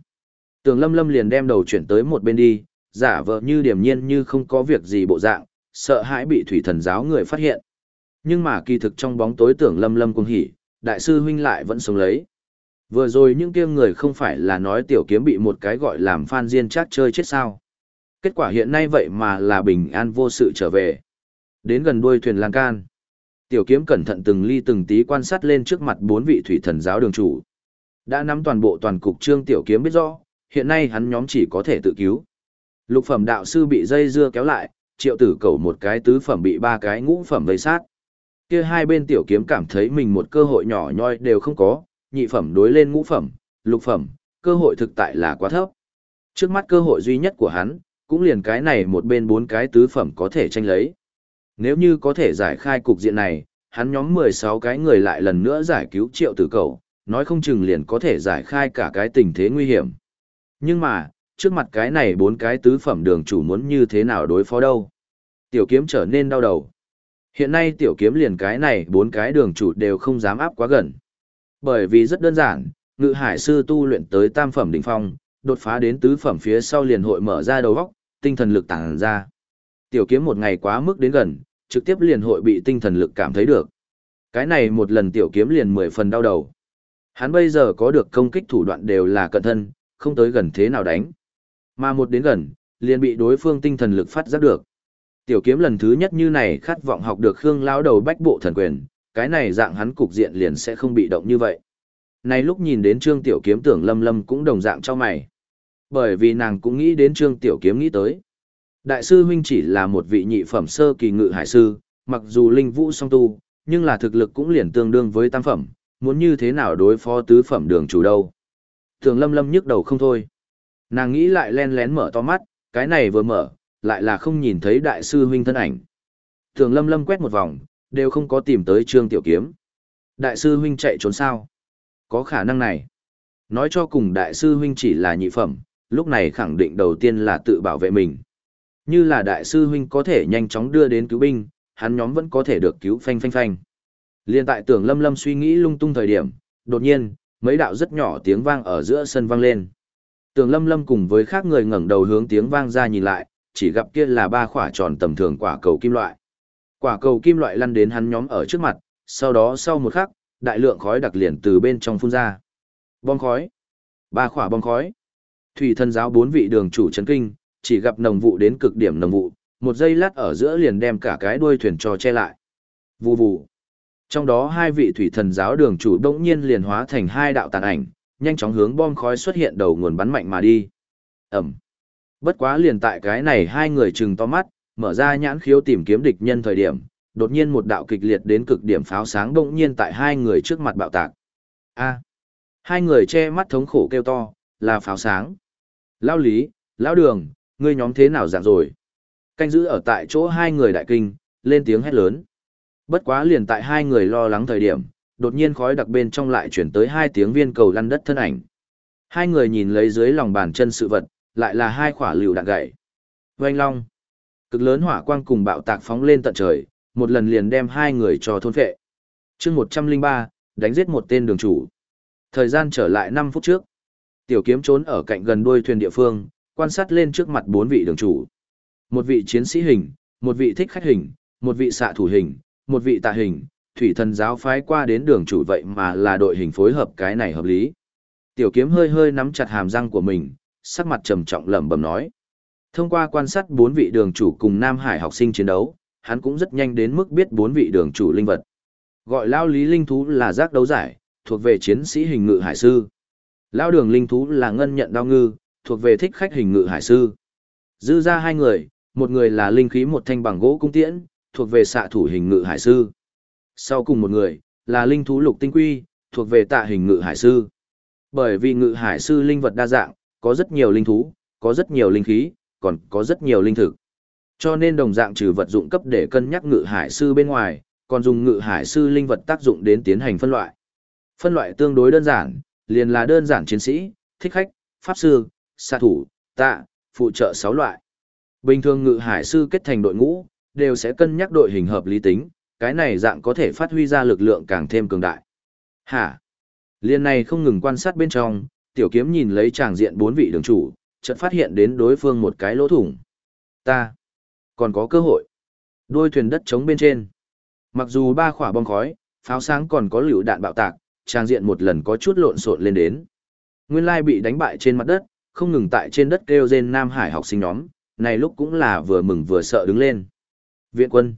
S1: Tưởng lâm lâm liền đem đầu chuyển tới một bên đi, giả vờ như điềm nhiên như không có việc gì bộ dạng, sợ hãi bị thủy thần giáo người phát hiện. Nhưng mà kỳ thực trong bóng tối tưởng lâm lâm cung hỉ, đại sư huynh lại vẫn sống lấy. Vừa rồi những kia người không phải là nói tiểu kiếm bị một cái gọi làm phan diên chát chơi chết sao. Kết quả hiện nay vậy mà là bình an vô sự trở về. Đến gần đuôi thuyền lan can. Tiểu kiếm cẩn thận từng ly từng tí quan sát lên trước mặt bốn vị thủy thần giáo đường chủ. Đã nắm toàn bộ toàn cục trương tiểu kiếm biết rõ, hiện nay hắn nhóm chỉ có thể tự cứu. Lục phẩm đạo sư bị dây dưa kéo lại, triệu tử cầu một cái tứ phẩm bị ba cái ngũ phẩm vây sát. Kia hai bên tiểu kiếm cảm thấy mình một cơ hội nhỏ nhoi đều không có, nhị phẩm đối lên ngũ phẩm, lục phẩm, cơ hội thực tại là quá thấp. Trước mắt cơ hội duy nhất của hắn, cũng liền cái này một bên bốn cái tứ phẩm có thể tranh lấy. Nếu như có thể giải khai cục diện này, hắn nhóm 16 cái người lại lần nữa giải cứu triệu tử cầu, nói không chừng liền có thể giải khai cả cái tình thế nguy hiểm. Nhưng mà, trước mặt cái này bốn cái tứ phẩm đường chủ muốn như thế nào đối phó đâu. Tiểu kiếm trở nên đau đầu. Hiện nay tiểu kiếm liền cái này bốn cái đường chủ đều không dám áp quá gần. Bởi vì rất đơn giản, ngự hải sư tu luyện tới tam phẩm đỉnh phong, đột phá đến tứ phẩm phía sau liền hội mở ra đầu vóc tinh thần lực tàng ra. Tiểu kiếm một ngày quá mức đến gần, trực tiếp liền hội bị tinh thần lực cảm thấy được. Cái này một lần tiểu kiếm liền mười phần đau đầu. Hắn bây giờ có được công kích thủ đoạn đều là cận thân, không tới gần thế nào đánh. Mà một đến gần, liền bị đối phương tinh thần lực phát giác được. Tiểu kiếm lần thứ nhất như này khát vọng học được Khương lão đầu bách bộ thần quyền, cái này dạng hắn cục diện liền sẽ không bị động như vậy. Này lúc nhìn đến Trương Tiểu Kiếm tưởng Lâm Lâm cũng đồng dạng cho mày. Bởi vì nàng cũng nghĩ đến Trương Tiểu Kiếm nghĩ tới. Đại sư huynh chỉ là một vị nhị phẩm sơ kỳ ngự hải sư, mặc dù linh vũ song tu, nhưng là thực lực cũng liền tương đương với tam phẩm, muốn như thế nào đối phó tứ phẩm đường chủ đâu. Tưởng Lâm Lâm nhức đầu không thôi. Nàng nghĩ lại len lén mở to mắt, cái này vừa mở, lại là không nhìn thấy đại sư huynh thân ảnh. Tưởng Lâm Lâm quét một vòng, đều không có tìm tới Trương Tiểu Kiếm. Đại sư huynh chạy trốn sao? Có khả năng này. Nói cho cùng đại sư huynh chỉ là nhị phẩm, lúc này khẳng định đầu tiên là tự bảo vệ mình. Như là đại sư huynh có thể nhanh chóng đưa đến cứu binh, hắn nhóm vẫn có thể được cứu phanh phanh phanh. Liên tại tưởng lâm lâm suy nghĩ lung tung thời điểm, đột nhiên, mấy đạo rất nhỏ tiếng vang ở giữa sân vang lên. Tường lâm lâm cùng với khác người ngẩng đầu hướng tiếng vang ra nhìn lại, chỉ gặp kia là ba quả tròn tầm thường quả cầu kim loại. Quả cầu kim loại lăn đến hắn nhóm ở trước mặt, sau đó sau một khắc, đại lượng khói đặc liền từ bên trong phun ra. Bom khói. Ba quả bom khói. Thủy thân giáo bốn vị đường chủ chấn kinh, chỉ gặp nồng vụ đến cực điểm nồng vụ, một giây lát ở giữa liền đem cả cái đuôi thuyền cho che lại. Vù vù. Trong đó hai vị thủy thần giáo đường chủ đống nhiên liền hóa thành hai đạo tàn ảnh, nhanh chóng hướng bom khói xuất hiện đầu nguồn bắn mạnh mà đi. Ẩm. Bất quá liền tại cái này hai người trừng to mắt, mở ra nhãn khiếu tìm kiếm địch nhân thời điểm, đột nhiên một đạo kịch liệt đến cực điểm pháo sáng đột nhiên tại hai người trước mặt bạo tạc. A. Hai người che mắt thống khổ kêu to, là pháo sáng. Lao lý, lão đường, ngươi nhóm thế nào dạng rồi? Canh giữ ở tại chỗ hai người đại kinh, lên tiếng hét lớn. Bất quá liền tại hai người lo lắng thời điểm, đột nhiên khói đặc bên trong lại chuyển tới hai tiếng viên cầu lăn đất thân ảnh. Hai người nhìn lấy dưới lòng bàn chân sự vật, lại là hai quả lựu đạn gậy. Vành long. Cực lớn hỏa quang cùng bạo tạc phóng lên tận trời, một lần liền đem hai người cho thôn phệ. chương 103, đánh giết một tên đường chủ. Thời gian trở lại 5 phút trước. Tiểu kiếm trốn ở cạnh gần đuôi thuyền địa phương, quan sát lên trước mặt bốn vị đường chủ. Một vị chiến sĩ hình, một vị thích khách hình, một vị xạ thủ hình, một vị tạ hình, thủy thần giáo phái qua đến đường chủ vậy mà là đội hình phối hợp cái này hợp lý. Tiểu kiếm hơi hơi nắm chặt hàm răng của mình, sắc mặt trầm trọng lẩm bẩm nói. Thông qua quan sát bốn vị đường chủ cùng Nam Hải học sinh chiến đấu, hắn cũng rất nhanh đến mức biết bốn vị đường chủ linh vật. Gọi lao lý linh thú là giác đấu giải, thuộc về chiến sĩ hình ngự hải sư. Lao đường linh thú là ngân nhận đao ngư, thuộc về thích khách hình ngự hải sư. Dư ra hai người, một người là linh khí một thanh bằng gỗ cung tiễn, thuộc về xạ thủ hình ngự hải sư. Sau cùng một người, là linh thú lục tinh quy, thuộc về tạ hình ngự hải sư. Bởi vì ngự hải sư linh vật đa dạng, có rất nhiều linh thú, có rất nhiều linh khí, còn có rất nhiều linh thực. Cho nên đồng dạng trừ vật dụng cấp để cân nhắc ngự hải sư bên ngoài, còn dùng ngự hải sư linh vật tác dụng đến tiến hành phân loại. Phân loại tương đối đơn giản, liền là đơn giản chiến sĩ, thích khách, pháp sư, xạ thủ, tạ, phụ trợ 6 loại. Bình thường ngự hải sư kết thành đội ngũ, đều sẽ cân nhắc đội hình hợp lý tính, cái này dạng có thể phát huy ra lực lượng càng thêm cường đại. Hả? Liên này không ngừng quan sát bên trong, tiểu kiếm nhìn lấy tràng diện bốn vị đường chủ, chợt phát hiện đến đối phương một cái lỗ thủng. Ta, còn có cơ hội. Đôi thuyền đất trống bên trên. Mặc dù ba khỏa bom khói, pháo sáng còn có liều đạn bạo tạc, trang diện một lần có chút lộn xộn lên đến. Nguyên lai bị đánh bại trên mặt đất, không ngừng tại trên đất kêu rên Nam Hải học sinh nhóm, này lúc cũng là vừa mừng vừa sợ đứng lên. Viện quân.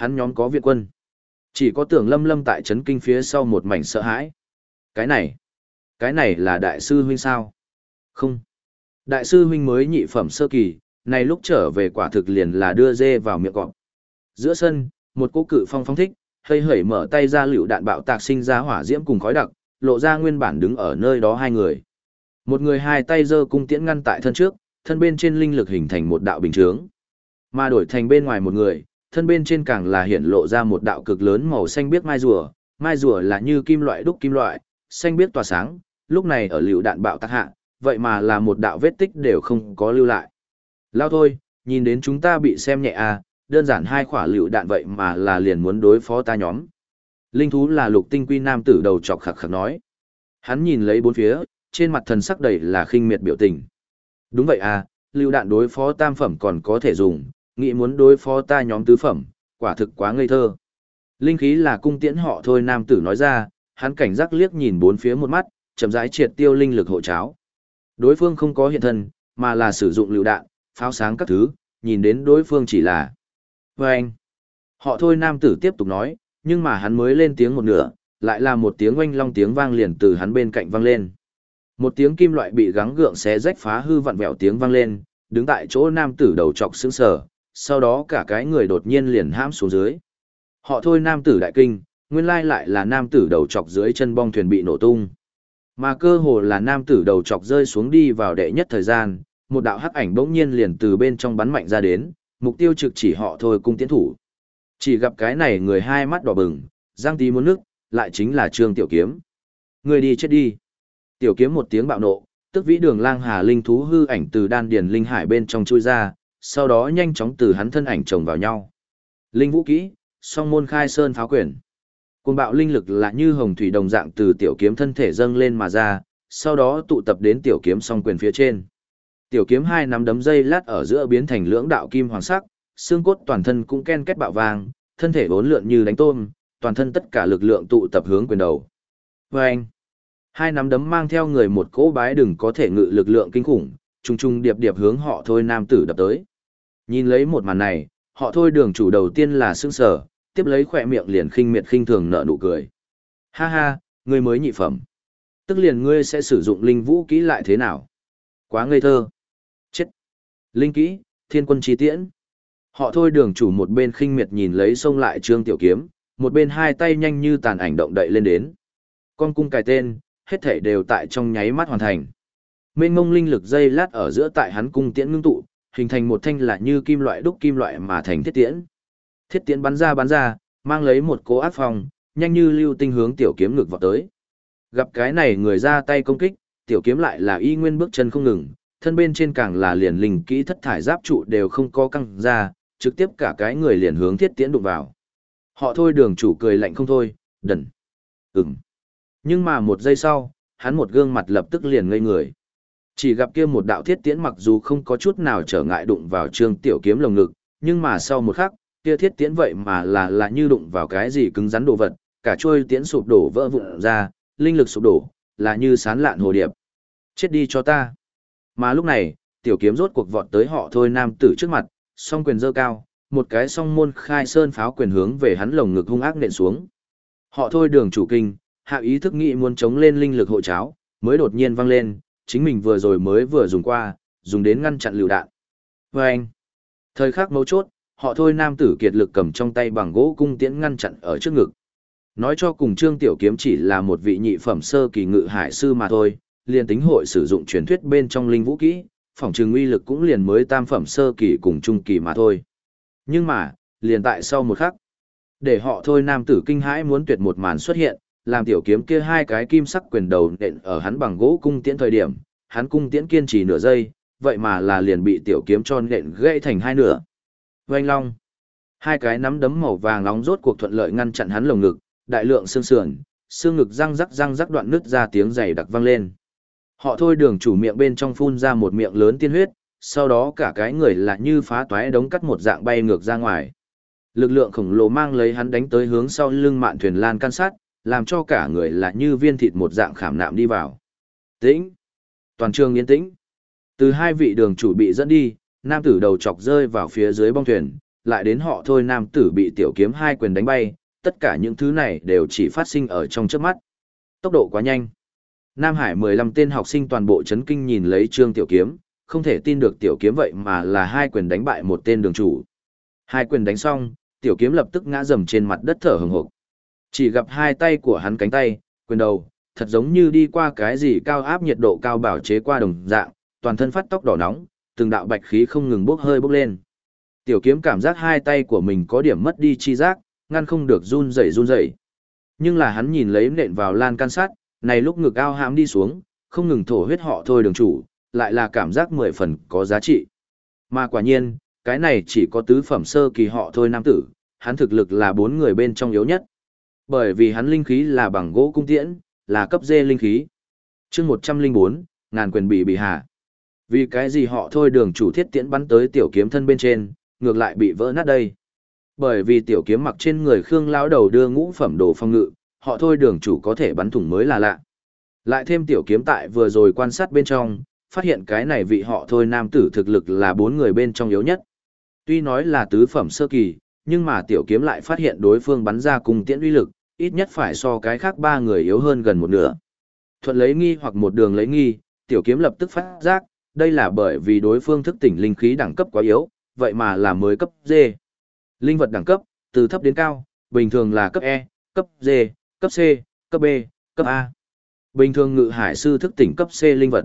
S1: Hắn nhóm có viện quân. Chỉ có tưởng lâm lâm tại trấn kinh phía sau một mảnh sợ hãi. Cái này, cái này là đại sư huynh sao? Không. Đại sư huynh mới nhị phẩm sơ kỳ, này lúc trở về quả thực liền là đưa dê vào miệng cọp. Giữa sân, một cô cự phong phong thích, hơi hẩy mở tay ra liều đạn bạo tạc sinh ra hỏa diễm cùng khói đặc, lộ ra nguyên bản đứng ở nơi đó hai người. Một người hai tay giơ cung tiễn ngăn tại thân trước, thân bên trên linh lực hình thành một đạo bình chướng. Mà đổi thành bên ngoài một người, thân bên trên càng là hiện lộ ra một đạo cực lớn màu xanh biếc mai rùa, mai rùa là như kim loại đúc kim loại, xanh biếc tỏa sáng, lúc này ở liều đạn bạo tác hạ, vậy mà là một đạo vết tích đều không có lưu lại. Lao thôi, nhìn đến chúng ta bị xem nhẹ à, đơn giản hai quả liều đạn vậy mà là liền muốn đối phó ta nhóm. Linh thú là lục tinh quy nam tử đầu chọc khặc khặc nói. Hắn nhìn lấy bốn phía, trên mặt thần sắc đầy là khinh miệt biểu tình. Đúng vậy à, lưu đạn đối phó tam phẩm còn có thể dùng, nghĩ muốn đối phó ta nhóm tứ phẩm, quả thực quá ngây thơ. Linh khí là cung tiễn họ thôi nam tử nói ra, hắn cảnh giác liếc nhìn bốn phía một mắt, chậm rãi triệt tiêu linh lực hộ cháo. Đối phương không có hiện thân, mà là sử dụng lựu đạn, pháo sáng các thứ, nhìn đến đối phương chỉ là Vâng! Họ thôi nam tử tiếp tục nói, nhưng mà hắn mới lên tiếng một nửa, lại là một tiếng oanh long tiếng vang liền từ hắn bên cạnh vang lên. Một tiếng kim loại bị gắng gượng xé rách phá hư vặn vẹo tiếng vang lên, đứng tại chỗ nam tử đầu trọc sững sờ, sau đó cả cái người đột nhiên liền hãm xuống dưới. Họ thôi nam tử đại kinh, nguyên lai lại là nam tử đầu chọc dưới chân bong thuyền bị nổ tung. Mà cơ hồ là nam tử đầu chọc rơi xuống đi vào đệ nhất thời gian, một đạo hắc ảnh bỗng nhiên liền từ bên trong bắn mạnh ra đến, mục tiêu trực chỉ họ thôi cung tiến thủ. Chỉ gặp cái này người hai mắt đỏ bừng, giang tí muốn nước, lại chính là Trương Tiểu Kiếm. Người đi chết đi. Tiểu Kiếm một tiếng bạo nộ, tức vĩ đường lang hà linh thú hư ảnh từ đan điền linh hải bên trong chui ra, sau đó nhanh chóng từ hắn thân ảnh chồng vào nhau. Linh vũ kỹ, song môn khai sơn pháo quyền. Cuồng bạo linh lực là như hồng thủy đồng dạng từ tiểu kiếm thân thể dâng lên mà ra, sau đó tụ tập đến tiểu kiếm song quyền phía trên. Tiểu kiếm hai nắm đấm dây lát ở giữa biến thành lưỡng đạo kim hoàng sắc, xương cốt toàn thân cũng ken kết bạo vàng, thân thể bốn lượn như đánh tôm, toàn thân tất cả lực lượng tụ tập hướng quyền đầu. Vâng! hai nắm đấm mang theo người một cỗ bái đừng có thể ngự lực lượng kinh khủng, trùng trùng điệp điệp hướng họ thôi nam tử đập tới. Nhìn lấy một màn này, họ thôi đường chủ đầu tiên là sương sở, tiếp lấy khỏe miệng liền khinh miệt khinh thường nở nụ cười. Ha ha, ngươi mới nhị phẩm. Tức liền ngươi sẽ sử dụng linh vũ kỹ lại thế nào? Quá ngây thơ. Chết. Linh kỹ, thiên quân chi tiễn. Họ thôi đường chủ một bên khinh miệt nhìn lấy xông lại trương tiểu kiếm, một bên hai tay nhanh như tàn ảnh động đậy lên đến. Con cung cài tên, hết thể đều tại trong nháy mắt hoàn thành. Mênh mông linh lực dây lát ở giữa tại hắn cung tiễn ngưng tụ, hình thành một thanh là như kim loại đúc kim loại mà thành thiết tiễn. Thiết tiễn bắn ra bắn ra, mang lấy một cố áp phong, nhanh như lưu tinh hướng tiểu kiếm ngực vào tới. Gặp cái này người ra tay công kích, tiểu kiếm lại là y nguyên bước chân không ngừng, thân bên trên càng là liền linh kỹ thất thải giáp trụ đều không có căng ra, trực tiếp cả cái người liền hướng thiết tiễn đụng vào. Họ thôi đường chủ cười lạnh không thôi, đần. Ừm. Nhưng mà một giây sau, hắn một gương mặt lập tức liền ngây người. Chỉ gặp kia một đạo thiết tiễn mặc dù không có chút nào trở ngại đụng vào trương tiểu kiếm lồng ngực, nhưng mà sau một khắc, kia thiết tiễn vậy mà là là như đụng vào cái gì cứng rắn đồ vật, cả trôi tiễn sụp đổ vỡ vụn ra, linh lực sụp đổ, là như sán lạn hồ điệp. Chết đi cho ta. Mà lúc này, tiểu kiếm rốt cuộc vọt tới họ thôi nam tử trước mặt, song quyền giơ cao, một cái song môn khai sơn pháo quyền hướng về hắn lồng ngực hung ác nện xuống. Họ thôi đường chủ kinh, hạ ý thức nghĩ muốn chống lên linh lực hộ cháo, mới đột nhiên văng lên, chính mình vừa rồi mới vừa dùng qua, dùng đến ngăn chặn lựu đạn. Và anh, thời khắc mấu chốt, họ thôi nam tử kiệt lực cầm trong tay bằng gỗ cung tiễn ngăn chặn ở trước ngực. Nói cho cùng Trương Tiểu Kiếm chỉ là một vị nhị phẩm sơ kỳ ngự hải sư mà thôi, liền tính hội sử dụng truyền thuyết bên trong linh vũ kỹ, phòng trường uy lực cũng liền mới tam phẩm sơ kỳ cùng trung kỳ mà thôi. Nhưng mà, liền tại sau một khắc, để họ thôi nam tử kinh hãi muốn tuyệt một màn xuất hiện, làm tiểu kiếm kia hai cái kim sắc quyền đầu nện ở hắn bằng gỗ cung tiễn thời điểm, hắn cung tiễn kiên trì nửa giây, vậy mà là liền bị tiểu kiếm cho nện gãy thành hai nửa. Oanh long. Hai cái nắm đấm màu vàng nóng rốt cuộc thuận lợi ngăn chặn hắn lồng ngực, đại lượng xương sườn, xương ngực răng rắc răng rắc đoạn nứt ra tiếng dày đặc vang lên. Họ thôi đường chủ miệng bên trong phun ra một miệng lớn tiên huyết, sau đó cả cái người là như phá toái đống cắt một dạng bay ngược ra ngoài. Lực lượng khổng lồ mang lấy hắn đánh tới hướng sau lưng mạn thuyền lan can sát, làm cho cả người là như viên thịt một dạng khảm nạm đi vào. Tĩnh. Toàn trường yên tĩnh. Từ hai vị đường chủ bị dẫn đi, nam tử đầu chọc rơi vào phía dưới bong thuyền, lại đến họ thôi nam tử bị tiểu kiếm hai quyền đánh bay, tất cả những thứ này đều chỉ phát sinh ở trong trước mắt. Tốc độ quá nhanh. Nam Hải 15 tên học sinh toàn bộ chấn kinh nhìn lấy Trương Tiểu Kiếm, không thể tin được Tiểu Kiếm vậy mà là hai quyền đánh bại một tên đường chủ. Hai quyền đánh xong, Tiểu Kiếm lập tức ngã rầm trên mặt đất thở hừng hực. Chỉ gặp hai tay của hắn cánh tay, quyền đầu, thật giống như đi qua cái gì cao áp nhiệt độ cao bảo chế qua đồng dạng, toàn thân phát tóc đỏ nóng, từng đạo bạch khí không ngừng bốc hơi bốc lên. Tiểu kiếm cảm giác hai tay của mình có điểm mất đi chi giác, ngăn không được run rẩy run rẩy. Nhưng là hắn nhìn lấy nện vào lan can sát, này lúc ngực ao hãm đi xuống, không ngừng thổ huyết họ thôi đường chủ, lại là cảm giác mười phần có giá trị. Mà quả nhiên, cái này chỉ có tứ phẩm sơ kỳ họ thôi nam tử, hắn thực lực là bốn người bên trong yếu nhất. Bởi vì hắn linh khí là bằng gỗ cung tiễn, là cấp dê linh khí. chương 104, ngàn quyền bị bị hạ. Vì cái gì họ thôi đường chủ thiết tiễn bắn tới tiểu kiếm thân bên trên, ngược lại bị vỡ nát đây. Bởi vì tiểu kiếm mặc trên người Khương lão đầu đưa ngũ phẩm đồ phong ngự, họ thôi đường chủ có thể bắn thủng mới là lạ. Lại thêm tiểu kiếm tại vừa rồi quan sát bên trong, phát hiện cái này vị họ thôi nam tử thực lực là bốn người bên trong yếu nhất. Tuy nói là tứ phẩm sơ kỳ, nhưng mà tiểu kiếm lại phát hiện đối phương bắn ra cùng tiễn uy lực, ít nhất phải so cái khác ba người yếu hơn gần một nửa. Thuận lấy nghi hoặc một đường lấy nghi, tiểu kiếm lập tức phát giác, đây là bởi vì đối phương thức tỉnh linh khí đẳng cấp quá yếu, vậy mà là mới cấp D. Linh vật đẳng cấp, từ thấp đến cao, bình thường là cấp E, cấp D, cấp C, cấp B, cấp A. Bình thường ngự hải sư thức tỉnh cấp C linh vật.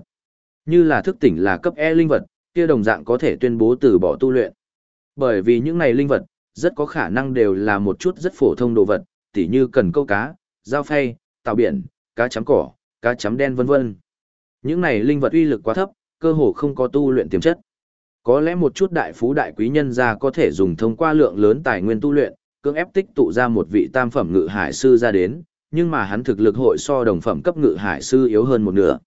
S1: Như là thức tỉnh là cấp E linh vật, kia đồng dạng có thể tuyên bố từ bỏ tu luyện. Bởi vì những này linh vật, rất có khả năng đều là một chút rất phổ thông đồ vật, tỉ như cần câu cá, dao phay, tàu biển, cá chấm cỏ, cá chấm đen vân vân. Những này linh vật uy lực quá thấp, cơ hồ không có tu luyện tiềm chất. Có lẽ một chút đại phú đại quý nhân gia có thể dùng thông qua lượng lớn tài nguyên tu luyện, cưỡng ép tích tụ ra một vị tam phẩm ngự hải sư ra đến, nhưng mà hắn thực lực hội so đồng phẩm cấp ngự hải sư yếu hơn một nửa.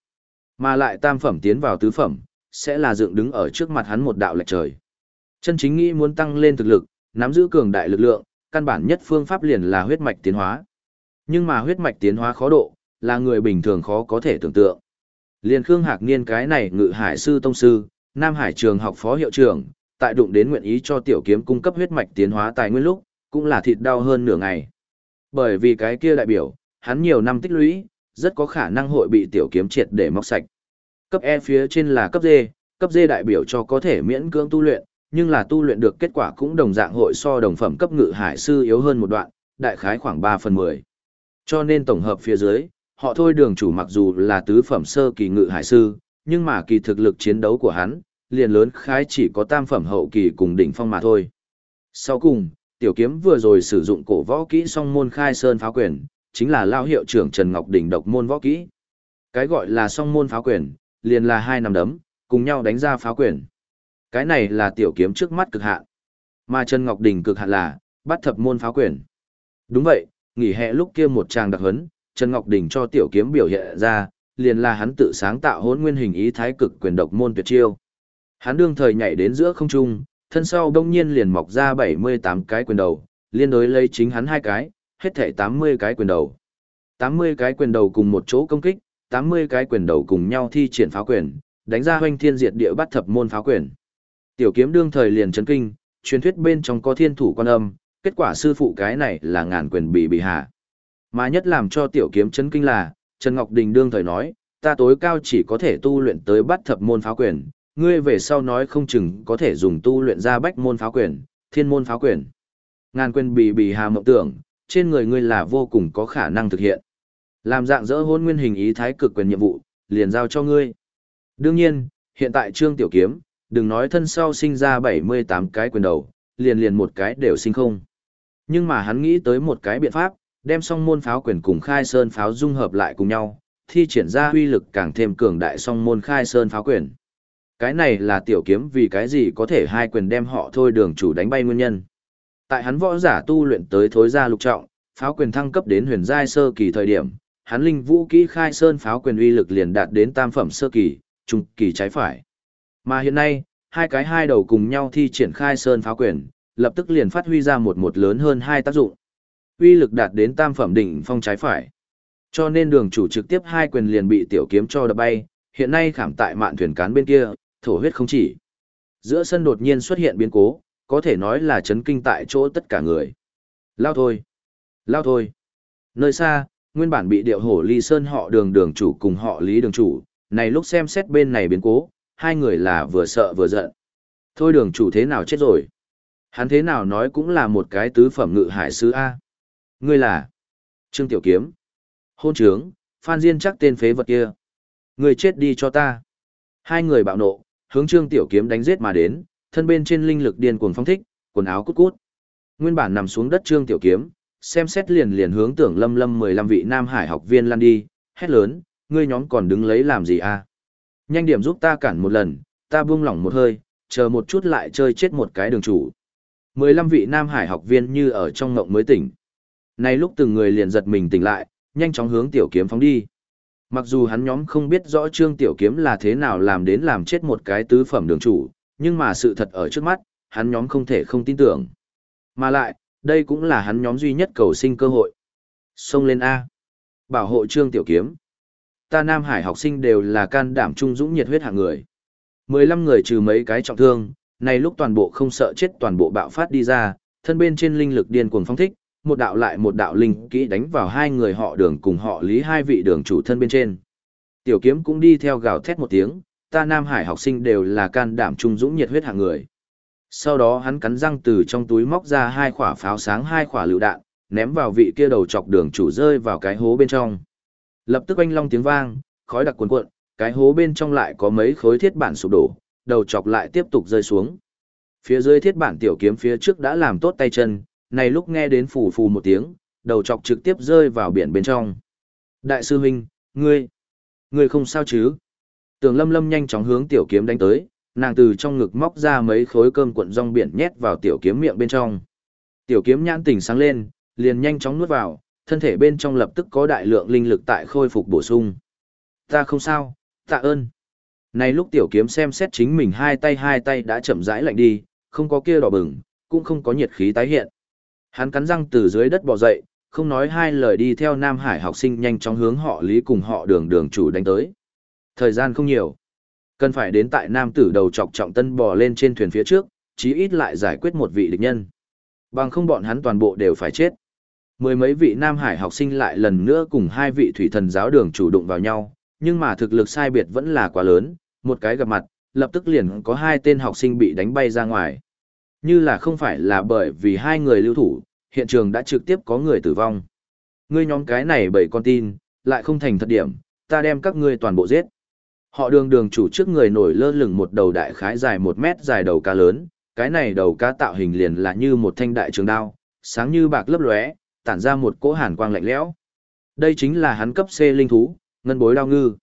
S1: Mà lại tam phẩm tiến vào tứ phẩm, sẽ là dựng đứng ở trước mặt hắn một đạo lệch trời. Chân chính nghĩ muốn tăng lên thực lực, nắm giữ cường đại lực lượng, căn bản nhất phương pháp liền là huyết mạch tiến hóa. Nhưng mà huyết mạch tiến hóa khó độ, là người bình thường khó có thể tưởng tượng. Liên Khương Hạc Niên cái này ngự hải sư tông sư, Nam Hải trường học phó hiệu trưởng, tại đụng đến nguyện ý cho tiểu kiếm cung cấp huyết mạch tiến hóa tài nguyên lúc, cũng là thịt đau hơn nửa ngày. Bởi vì cái kia đại biểu, hắn nhiều năm tích lũy, rất có khả năng hội bị tiểu kiếm triệt để móc sạch. Cấp E phía trên là cấp D, cấp D đại biểu cho có thể miễn cưỡng tu luyện, nhưng là tu luyện được kết quả cũng đồng dạng hội so đồng phẩm cấp ngự hải sư yếu hơn một đoạn, đại khái khoảng 3 phần 10. Cho nên tổng hợp phía dưới, họ thôi đường chủ mặc dù là tứ phẩm sơ kỳ ngự hải sư, nhưng mà kỳ thực lực chiến đấu của hắn, liền lớn khái chỉ có tam phẩm hậu kỳ cùng đỉnh phong mà thôi. Sau cùng, tiểu kiếm vừa rồi sử dụng cổ võ kỹ song môn khai sơn phá quyền, chính là lao hiệu trưởng Trần Ngọc Đỉnh độc môn võ kỹ. Cái gọi là song môn phá quyền, liền là hai nằm đấm, cùng nhau đánh ra phá quyền. Cái này là tiểu kiếm trước mắt cực hạn. Mà Trần Ngọc Đình cực hạn là, bắt thập môn pháo quyền. Đúng vậy, nghỉ hè lúc kia một tràng đặc huấn Trần Ngọc Đình cho tiểu kiếm biểu hiện ra, liền là hắn tự sáng tạo hỗn nguyên hình ý thái cực quyền độc môn tuyệt chiêu. Hắn đương thời nhảy đến giữa không trung, thân sau đông nhiên liền mọc ra 78 cái quyền đầu, liên đối lấy chính hắn hai cái, hết thể 80 cái quyền đầu. 80 cái quyền đầu cùng một chỗ công kích, 80 cái quyền đầu cùng nhau thi triển pháo quyền, đánh ra hoanh thiên diệt địa bắt thập môn pháo quyền. Tiểu kiếm đương thời liền chấn kinh, truyền thuyết bên trong có thiên thủ quan âm, kết quả sư phụ cái này là ngàn quyền bị bị hạ. Mà nhất làm cho tiểu kiếm chấn kinh là, Trần Ngọc Đình đương thời nói, ta tối cao chỉ có thể tu luyện tới bắt thập môn pháo quyền, ngươi về sau nói không chừng có thể dùng tu luyện ra bách môn pháo quyền, thiên môn pháo quyền. Ngàn quyền bị bị hà mộng tưởng, trên người ngươi là vô cùng có khả năng thực hiện. Làm dạng dỡ hôn nguyên hình ý thái cực quyền nhiệm vụ, liền giao cho ngươi. Đương nhiên, hiện tại Trương Tiểu Kiếm, đừng nói thân sau sinh ra 78 cái quyền đầu, liền liền một cái đều sinh không. Nhưng mà hắn nghĩ tới một cái biện pháp, đem song môn pháo quyền cùng khai sơn pháo dung hợp lại cùng nhau, thi triển ra huy lực càng thêm cường đại song môn khai sơn pháo quyền. Cái này là tiểu kiếm vì cái gì có thể hai quyền đem họ thôi đường chủ đánh bay nguyên nhân. Tại hắn võ giả tu luyện tới thối gia lục trọng, pháo quyền thăng cấp đến huyền giai sơ kỳ thời điểm, hắn linh vũ kỹ khai sơn pháo quyền uy lực liền đạt đến tam phẩm sơ kỳ, trung kỳ trái phải. Mà hiện nay, hai cái hai đầu cùng nhau thi triển khai sơn pháo quyền, lập tức liền phát huy ra một một lớn hơn hai tác dụng. Uy lực đạt đến tam phẩm đỉnh phong trái phải. Cho nên đường chủ trực tiếp hai quyền liền bị tiểu kiếm cho đập bay, hiện nay khảm tại mạn thuyền cán bên kia, thổ huyết không chỉ. Giữa sân đột nhiên xuất hiện biến cố, có thể nói là chấn kinh tại chỗ tất cả người. Lao thôi! Lao thôi! Nơi xa, nguyên bản bị điệu hổ ly sơn họ đường đường chủ cùng họ lý đường chủ, này lúc xem xét bên này biến cố, hai người là vừa sợ vừa giận. Thôi đường chủ thế nào chết rồi? Hắn thế nào nói cũng là một cái tứ phẩm ngự hải sứ A. Ngươi là Trương Tiểu Kiếm. Hôn trướng, Phan Diên chắc tên phế vật kia. Ngươi chết đi cho ta. Hai người bạo nộ, hướng Trương Tiểu Kiếm đánh giết mà đến, thân bên trên linh lực điên cuồng phong thích, quần áo cút cút. Nguyên bản nằm xuống đất Trương Tiểu Kiếm, xem xét liền liền hướng tưởng lâm lâm 15 vị Nam Hải học viên lăn đi, hét lớn, ngươi nhóm còn đứng lấy làm gì à? Nhanh điểm giúp ta cản một lần, ta buông lỏng một hơi, chờ một chút lại chơi chết một cái đường chủ. 15 vị Nam Hải học viên như ở trong ngộng mới tỉnh. nay lúc từng người liền giật mình tỉnh lại, nhanh chóng hướng tiểu kiếm phóng đi. Mặc dù hắn nhóm không biết rõ trương tiểu kiếm là thế nào làm đến làm chết một cái tứ phẩm đường chủ, nhưng mà sự thật ở trước mắt, hắn nhóm không thể không tin tưởng. Mà lại, đây cũng là hắn nhóm duy nhất cầu sinh cơ hội. Xông lên A. Bảo hộ trương tiểu kiếm. Ta Nam Hải học sinh đều là can đảm trung dũng nhiệt huyết hạng người. 15 người trừ mấy cái trọng thương, này lúc toàn bộ không sợ chết toàn bộ bạo phát đi ra, thân bên trên linh lực điên cuồng phong thích, một đạo lại một đạo linh kỹ đánh vào hai người họ đường cùng họ lý hai vị đường chủ thân bên trên. Tiểu kiếm cũng đi theo gào thét một tiếng, ta Nam Hải học sinh đều là can đảm trung dũng nhiệt huyết hạng người. Sau đó hắn cắn răng từ trong túi móc ra hai quả pháo sáng hai quả lựu đạn, ném vào vị kia đầu chọc đường chủ rơi vào cái hố bên trong. Lập tức oanh long tiếng vang, khói đặc cuồn cuộn, cái hố bên trong lại có mấy khối thiết bản sụp đổ, đầu chọc lại tiếp tục rơi xuống. Phía dưới thiết bản tiểu kiếm phía trước đã làm tốt tay chân, này lúc nghe đến phù phù một tiếng, đầu chọc trực tiếp rơi vào biển bên trong. Đại sư huynh, ngươi, ngươi không sao chứ? Tường lâm lâm nhanh chóng hướng tiểu kiếm đánh tới, nàng từ trong ngực móc ra mấy khối cơm cuộn rong biển nhét vào tiểu kiếm miệng bên trong. Tiểu kiếm nhãn tỉnh sáng lên, liền nhanh chóng nuốt vào, thân thể bên trong lập tức có đại lượng linh lực tại khôi phục bổ sung. Ta không sao, tạ ơn. Này lúc tiểu kiếm xem xét chính mình hai tay hai tay đã chậm rãi lạnh đi, không có kia đỏ bừng, cũng không có nhiệt khí tái hiện. Hắn cắn răng từ dưới đất bò dậy, không nói hai lời đi theo Nam Hải học sinh nhanh chóng hướng họ Lý cùng họ đường đường chủ đánh tới. Thời gian không nhiều. Cần phải đến tại Nam tử đầu chọc trọng tân bò lên trên thuyền phía trước, chí ít lại giải quyết một vị địch nhân. Bằng không bọn hắn toàn bộ đều phải chết. Mười mấy vị Nam Hải học sinh lại lần nữa cùng hai vị thủy thần giáo đường chủ đụng vào nhau, nhưng mà thực lực sai biệt vẫn là quá lớn, một cái gặp mặt, lập tức liền có hai tên học sinh bị đánh bay ra ngoài. Như là không phải là bởi vì hai người lưu thủ, hiện trường đã trực tiếp có người tử vong. Ngươi nhóm cái này bảy con tin, lại không thành thật điểm, ta đem các ngươi toàn bộ giết. Họ đường đường chủ trước người nổi lơ lửng một đầu đại khái dài một mét dài đầu cá lớn, cái này đầu cá tạo hình liền là như một thanh đại trường đao, sáng như bạc lấp lóe, tản ra một cỗ hàn quang lạnh lẽo. Đây chính là hắn cấp C linh thú, ngân bối đao ngư.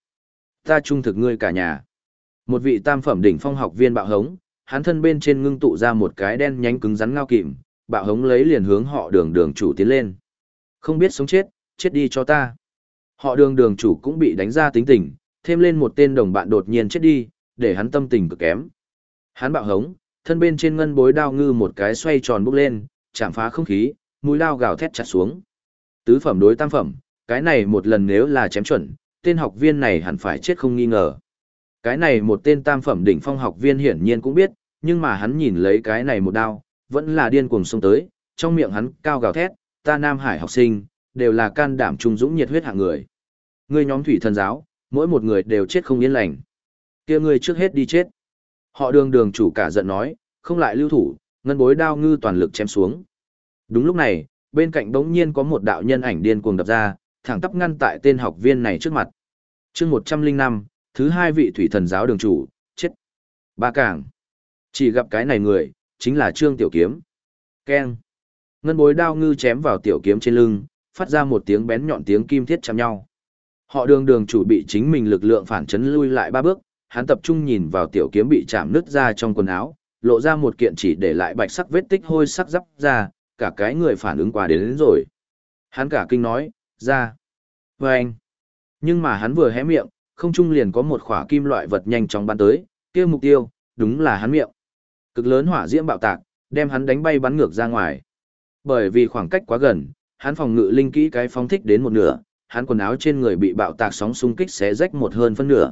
S1: Ta trung thực ngươi cả nhà. Một vị tam phẩm đỉnh phong học viên bạo hống, hắn thân bên trên ngưng tụ ra một cái đen nhánh cứng rắn ngao kìm, bạo hống lấy liền hướng họ đường đường chủ tiến lên. Không biết sống chết, chết đi cho ta. Họ đường đường chủ cũng bị đánh ra tính tình, thêm lên một tên đồng bạn đột nhiên chết đi, để hắn tâm tình cực kém. Hắn bạo hống, thân bên trên ngân bối đao ngư một cái xoay tròn bốc lên, chạm phá không khí, mũi lao gào thét chặt xuống. Tứ phẩm đối tam phẩm, cái này một lần nếu là chém chuẩn, tên học viên này hẳn phải chết không nghi ngờ. Cái này một tên tam phẩm đỉnh phong học viên hiển nhiên cũng biết, nhưng mà hắn nhìn lấy cái này một đao, vẫn là điên cuồng xông tới, trong miệng hắn cao gào thét, ta Nam Hải học sinh, đều là can đảm trung dũng nhiệt huyết hạng người. Ngươi nhóm thủy thần giáo, mỗi một người đều chết không yên lành. Kia ngươi trước hết đi chết. Họ đường đường chủ cả giận nói, không lại lưu thủ, ngân bối đao ngư toàn lực chém xuống. Đúng lúc này, bên cạnh đống nhiên có một đạo nhân ảnh điên cuồng đập ra, thẳng tắp ngăn tại tên học viên này trước mặt. chương 105, thứ hai vị thủy thần giáo đường chủ, chết. Ba cảng. Chỉ gặp cái này người, chính là Trương Tiểu Kiếm. Keng. Ngân bối đao ngư chém vào Tiểu Kiếm trên lưng, phát ra một tiếng bén nhọn tiếng kim thiết chạm nhau. Họ đường đường chủ bị chính mình lực lượng phản chấn lui lại ba bước, hắn tập trung nhìn vào Tiểu Kiếm bị chạm nứt ra trong quần áo, lộ ra một kiện chỉ để lại bạch sắc vết tích hôi sắc dắp ra, cả cái người phản ứng quả đến, đến rồi. Hắn cả kinh nói, ra. Và anh. Nhưng mà hắn vừa hé miệng, không trung liền có một khỏa kim loại vật nhanh chóng bắn tới, kia mục tiêu, đúng là hắn miệng. Cực lớn hỏa diễm bạo tạc, đem hắn đánh bay bắn ngược ra ngoài. Bởi vì khoảng cách quá gần, hắn phòng ngự linh kỹ cái phóng thích đến một nửa, hắn quần áo trên người bị bạo tạc sóng xung kích xé rách một hơn phân nửa.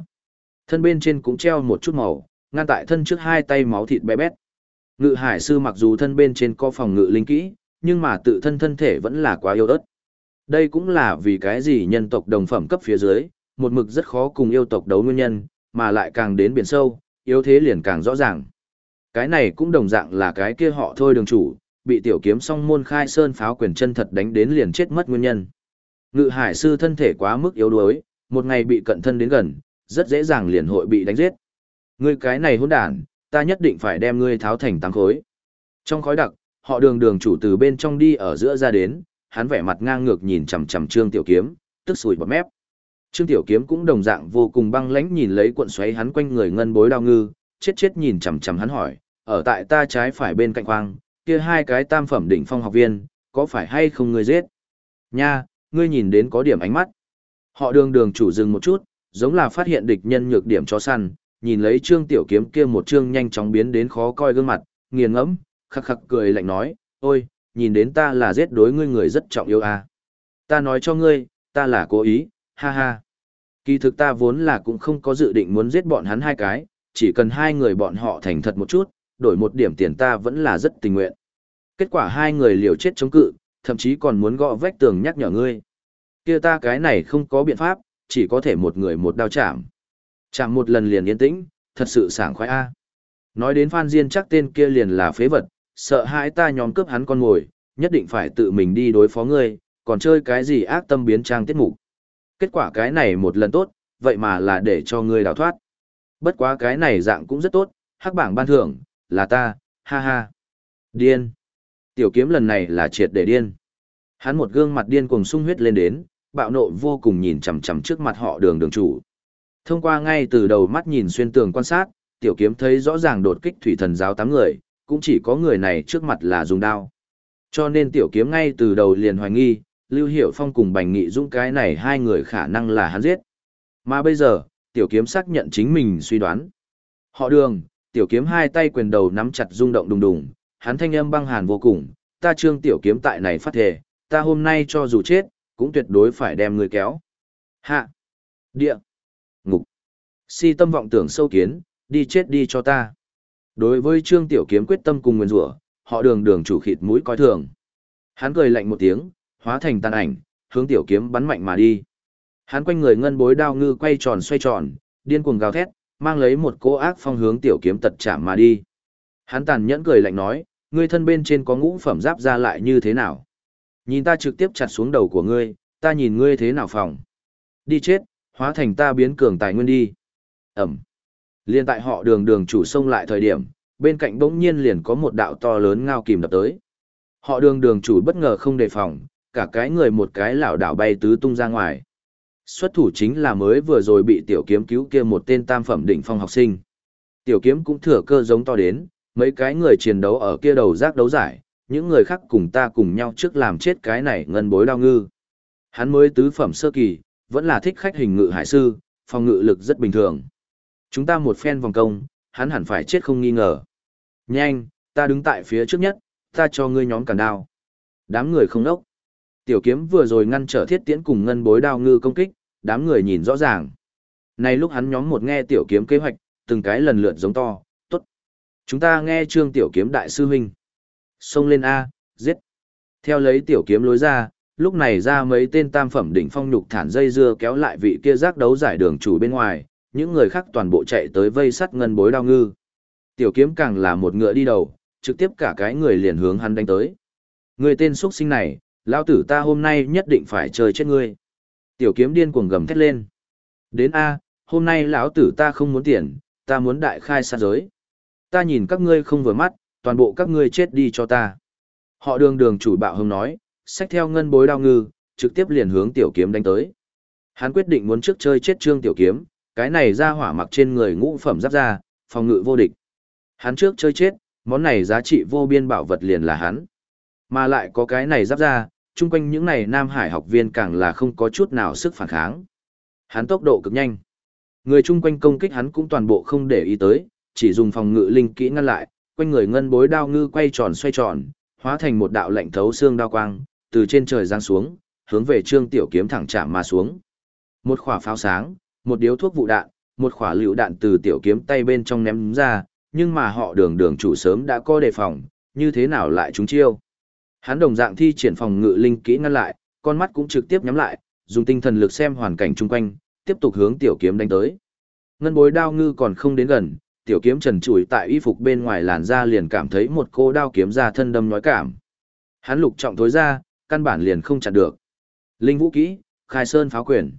S1: Thân bên trên cũng treo một chút màu, ngăn tại thân trước hai tay máu thịt bé bét. Ngự hải sư mặc dù thân bên trên có phòng ngự linh kỹ, nhưng mà tự thân thân thể vẫn là quá yếu ớt. Đây cũng là vì cái gì nhân tộc đồng phẩm cấp phía dưới, một mực rất khó cùng yêu tộc đấu nguyên nhân, mà lại càng đến biển sâu, yếu thế liền càng rõ ràng. Cái này cũng đồng dạng là cái kia họ thôi đường chủ, bị tiểu kiếm song môn khai sơn pháo quyền chân thật đánh đến liền chết mất nguyên nhân. Ngự hải sư thân thể quá mức yếu đuối, một ngày bị cận thân đến gần, rất dễ dàng liền hội bị đánh giết. Ngươi cái này hỗn đản, ta nhất định phải đem ngươi tháo thành tăng khối. Trong khói đặc, họ đường đường chủ từ bên trong đi ở giữa ra đến, hắn vẻ mặt ngang ngược nhìn chằm chằm Trương Tiểu Kiếm, tức sùi bọt mép. Trương Tiểu Kiếm cũng đồng dạng vô cùng băng lãnh nhìn lấy cuộn xoáy hắn quanh người ngân bối đao ngư, chết chết nhìn chằm chằm hắn hỏi, ở tại ta trái phải bên cạnh khoang, kia hai cái tam phẩm đỉnh phong học viên, có phải hay không ngươi giết? Nha, ngươi nhìn đến có điểm ánh mắt. Họ đường đường chủ dừng một chút, giống là phát hiện địch nhân nhược điểm cho săn, nhìn lấy trương tiểu kiếm kia một trương nhanh chóng biến đến khó coi gương mặt, nghiền ngẫm, khắc khắc cười lạnh nói, ôi, nhìn đến ta là giết đối ngươi người rất trọng yêu à. Ta nói cho ngươi, ta là cố ý, ha ha. Kỳ thực ta vốn là cũng không có dự định muốn giết bọn hắn hai cái, chỉ cần hai người bọn họ thành thật một chút, đổi một điểm tiền ta vẫn là rất tình nguyện. Kết quả hai người liều chết chống cự, thậm chí còn muốn gõ vách tường nhắc nhở ngươi. Kia ta cái này không có biện pháp, chỉ có thể một người một đao chạm. Chạm một lần liền yên tĩnh, thật sự sảng khoái a. Nói đến Phan Diên chắc tên kia liền là phế vật, sợ hãi ta nhóm cướp hắn con ngồi, nhất định phải tự mình đi đối phó ngươi, còn chơi cái gì ác tâm biến trang tiết mục. Kết quả cái này một lần tốt, vậy mà là để cho ngươi đào thoát. Bất quá cái này dạng cũng rất tốt, hắc bảng ban thưởng, là ta, ha ha. Điên. Tiểu kiếm lần này là triệt để điên. Hắn một gương mặt điên cuồng sung huyết lên đến, bạo nộ vô cùng nhìn chằm chằm trước mặt họ đường đường chủ. Thông qua ngay từ đầu mắt nhìn xuyên tường quan sát, tiểu kiếm thấy rõ ràng đột kích thủy thần giáo tám người, cũng chỉ có người này trước mặt là dùng đao. Cho nên tiểu kiếm ngay từ đầu liền hoài nghi, Lưu Hiểu Phong cùng Bành Nghị Dũng cái này hai người khả năng là hắn giết. Mà bây giờ, tiểu kiếm xác nhận chính mình suy đoán. Họ đường, tiểu kiếm hai tay quyền đầu nắm chặt rung động đùng đùng, hắn thanh âm băng hàn vô cùng, ta trương tiểu kiếm tại này phát thể, ta hôm nay cho dù chết, cũng tuyệt đối phải đem người kéo. Hạ, địa, si tâm vọng tưởng sâu kiến, đi chết đi cho ta. Đối với trương tiểu kiếm quyết tâm cùng nguyên rủa họ đường đường chủ khịt mũi coi thường. Hắn cười lạnh một tiếng, hóa thành tàn ảnh, hướng tiểu kiếm bắn mạnh mà đi. Hắn quanh người ngân bối đao ngư quay tròn xoay tròn, điên cuồng gào thét, mang lấy một cỗ ác phong hướng tiểu kiếm tật chạm mà đi. Hắn tàn nhẫn cười lạnh nói, ngươi thân bên trên có ngũ phẩm giáp ra lại như thế nào? Nhìn ta trực tiếp chặt xuống đầu của ngươi, ta nhìn ngươi thế nào phòng? Đi chết, hóa thành ta biến cường tài nguyên đi. Ẩm. Liên tại họ đường đường chủ sông lại thời điểm, bên cạnh bỗng nhiên liền có một đạo to lớn ngao kìm đập tới. Họ đường đường chủ bất ngờ không đề phòng, cả cái người một cái lảo đảo bay tứ tung ra ngoài. Xuất thủ chính là mới vừa rồi bị tiểu kiếm cứu kia một tên tam phẩm đỉnh phong học sinh. Tiểu kiếm cũng thừa cơ giống to đến, mấy cái người chiến đấu ở kia đầu rác đấu giải, những người khác cùng ta cùng nhau trước làm chết cái này ngân bối đao ngư. Hắn mới tứ phẩm sơ kỳ, vẫn là thích khách hình ngự hải sư, phòng ngự lực rất bình thường. Chúng ta một phen vòng công, hắn hẳn phải chết không nghi ngờ. Nhanh, ta đứng tại phía trước nhất, ta cho ngươi nhóm cản đao. Đám người không nốc. Tiểu kiếm vừa rồi ngăn trở thiết tiễn cùng ngân bối đao ngư công kích, đám người nhìn rõ ràng. Này lúc hắn nhóm một nghe tiểu kiếm kế hoạch, từng cái lần lượt giống to, tốt. Chúng ta nghe trương tiểu kiếm đại sư huynh. Xông lên A, giết. Theo lấy tiểu kiếm lối ra, lúc này ra mấy tên tam phẩm đỉnh phong nhục thản dây dưa kéo lại vị kia giác đấu giải đường chủ bên ngoài, những người khác toàn bộ chạy tới vây sắt ngân bối đao ngư. Tiểu kiếm càng là một ngựa đi đầu, trực tiếp cả cái người liền hướng hắn đánh tới. Người tên xuất sinh này, lão tử ta hôm nay nhất định phải chơi chết ngươi. Tiểu kiếm điên cuồng gầm thét lên. Đến A, hôm nay lão tử ta không muốn tiền, ta muốn đại khai sát giới. Ta nhìn các ngươi không vừa mắt, toàn bộ các ngươi chết đi cho ta. Họ đường đường chủ bạo hông nói, xách theo ngân bối đao ngư, trực tiếp liền hướng tiểu kiếm đánh tới. Hắn quyết định muốn trước chơi chết trương tiểu kiếm, cái này ra hỏa mặc trên người ngũ phẩm giáp ra, phòng ngự vô địch. Hắn trước chơi chết, món này giá trị vô biên bảo vật liền là hắn. Mà lại có cái này giáp ra, chung quanh những này Nam Hải học viên càng là không có chút nào sức phản kháng. Hắn tốc độ cực nhanh. Người chung quanh công kích hắn cũng toàn bộ không để ý tới, chỉ dùng phòng ngự linh kỹ ngăn lại, quanh người ngân bối đao ngư quay tròn xoay tròn, hóa thành một đạo lạnh thấu xương đao quang, từ trên trời giáng xuống, hướng về Trương Tiểu Kiếm thẳng chạm mà xuống. Một quả pháo sáng, một điếu thuốc vụ đạn, một khỏa lựu đạn từ Tiểu Kiếm tay bên trong ném ra, nhưng mà họ đường đường chủ sớm đã có đề phòng, như thế nào lại trúng chiêu. Hắn đồng dạng thi triển phòng ngự linh kỹ ngăn lại, con mắt cũng trực tiếp nhắm lại, dùng tinh thần lực xem hoàn cảnh chung quanh, tiếp tục hướng tiểu kiếm đánh tới. Ngân bối đao ngư còn không đến gần, tiểu kiếm trần trụi tại y phục bên ngoài làn da liền cảm thấy một cô đao kiếm ra thân đâm nói cảm. Hắn lục trọng thối ra, căn bản liền không chặn được. Linh vũ kỹ, khai sơn pháo quyền.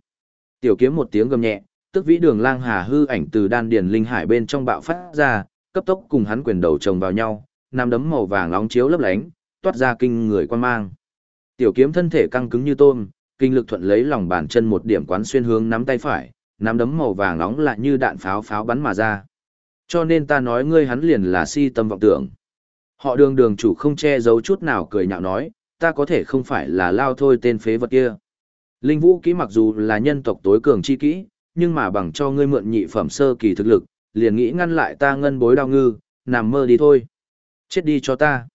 S1: Tiểu kiếm một tiếng gầm nhẹ, tức vĩ đường lang hà hư ảnh từ đan điền linh hải bên trong bạo phát ra, cấp tốc cùng hắn quyền đầu chồng vào nhau, nam đấm màu vàng nóng chiếu lấp lánh, toát ra kinh người quan mang. Tiểu kiếm thân thể căng cứng như tôm, kinh lực thuận lấy lòng bàn chân một điểm quán xuyên hướng nắm tay phải, nắm đấm màu vàng nóng lại như đạn pháo pháo bắn mà ra. Cho nên ta nói ngươi hắn liền là si tâm vọng tưởng. Họ đường đường chủ không che giấu chút nào cười nhạo nói, ta có thể không phải là lao thôi tên phế vật kia. Linh vũ kỹ mặc dù là nhân tộc tối cường chi kỹ, nhưng mà bằng cho ngươi mượn nhị phẩm sơ kỳ thực lực, liền nghĩ ngăn lại ta ngân bối đao ngư, nằm mơ đi thôi. Chết đi cho ta.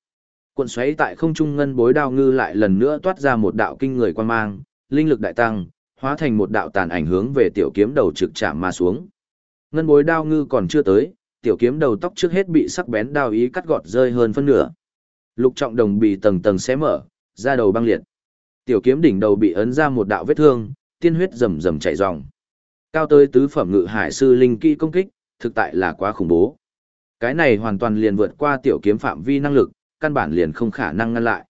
S1: Cuộn xoáy tại không trung ngân bối đao ngư lại lần nữa toát ra một đạo kinh người quan mang, linh lực đại tăng, hóa thành một đạo tàn ảnh hướng về tiểu kiếm đầu trực chạm mà xuống. Ngân bối đao ngư còn chưa tới, tiểu kiếm đầu tóc trước hết bị sắc bén đao ý cắt gọt rơi hơn phân nửa. Lục trọng đồng bị tầng tầng xé mở, ra đầu băng liệt. Tiểu kiếm đỉnh đầu bị ấn ra một đạo vết thương, tiên huyết rầm rầm chảy ròng. Cao tới tứ phẩm ngự hải sư linh kỹ công kích, thực tại là quá khủng bố. Cái này hoàn toàn liền vượt qua tiểu kiếm phạm vi năng lực, căn bản liền không khả năng ngăn lại.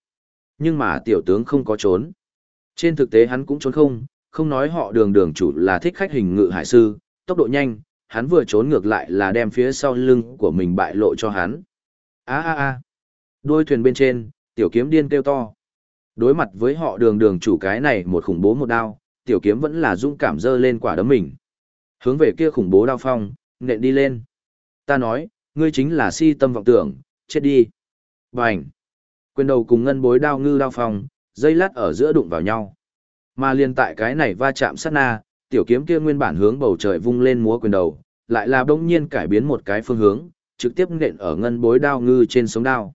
S1: Nhưng mà tiểu tướng không có trốn. Trên thực tế hắn cũng trốn không, không nói họ đường đường chủ là thích khách hình ngự hải sư, tốc độ nhanh, hắn vừa trốn ngược lại là đem phía sau lưng của mình bại lộ cho hắn. a a a đôi thuyền bên trên, tiểu kiếm điên kêu to. Đối mặt với họ đường đường chủ cái này một khủng bố một đao, tiểu kiếm vẫn là dũng cảm dơ lên quả đấm mình. Hướng về kia khủng bố đao phong, nện đi lên. Ta nói, ngươi chính là si tâm vọng tưởng, chết đi. Bành! Quyền đầu cùng ngân bối đao ngư đao phong, dây lát ở giữa đụng vào nhau. Mà liên tại cái này va chạm sát na, tiểu kiếm kia nguyên bản hướng bầu trời vung lên múa quyền đầu, lại là bỗng nhiên cải biến một cái phương hướng, trực tiếp nện ở ngân bối đao ngư trên sống đao.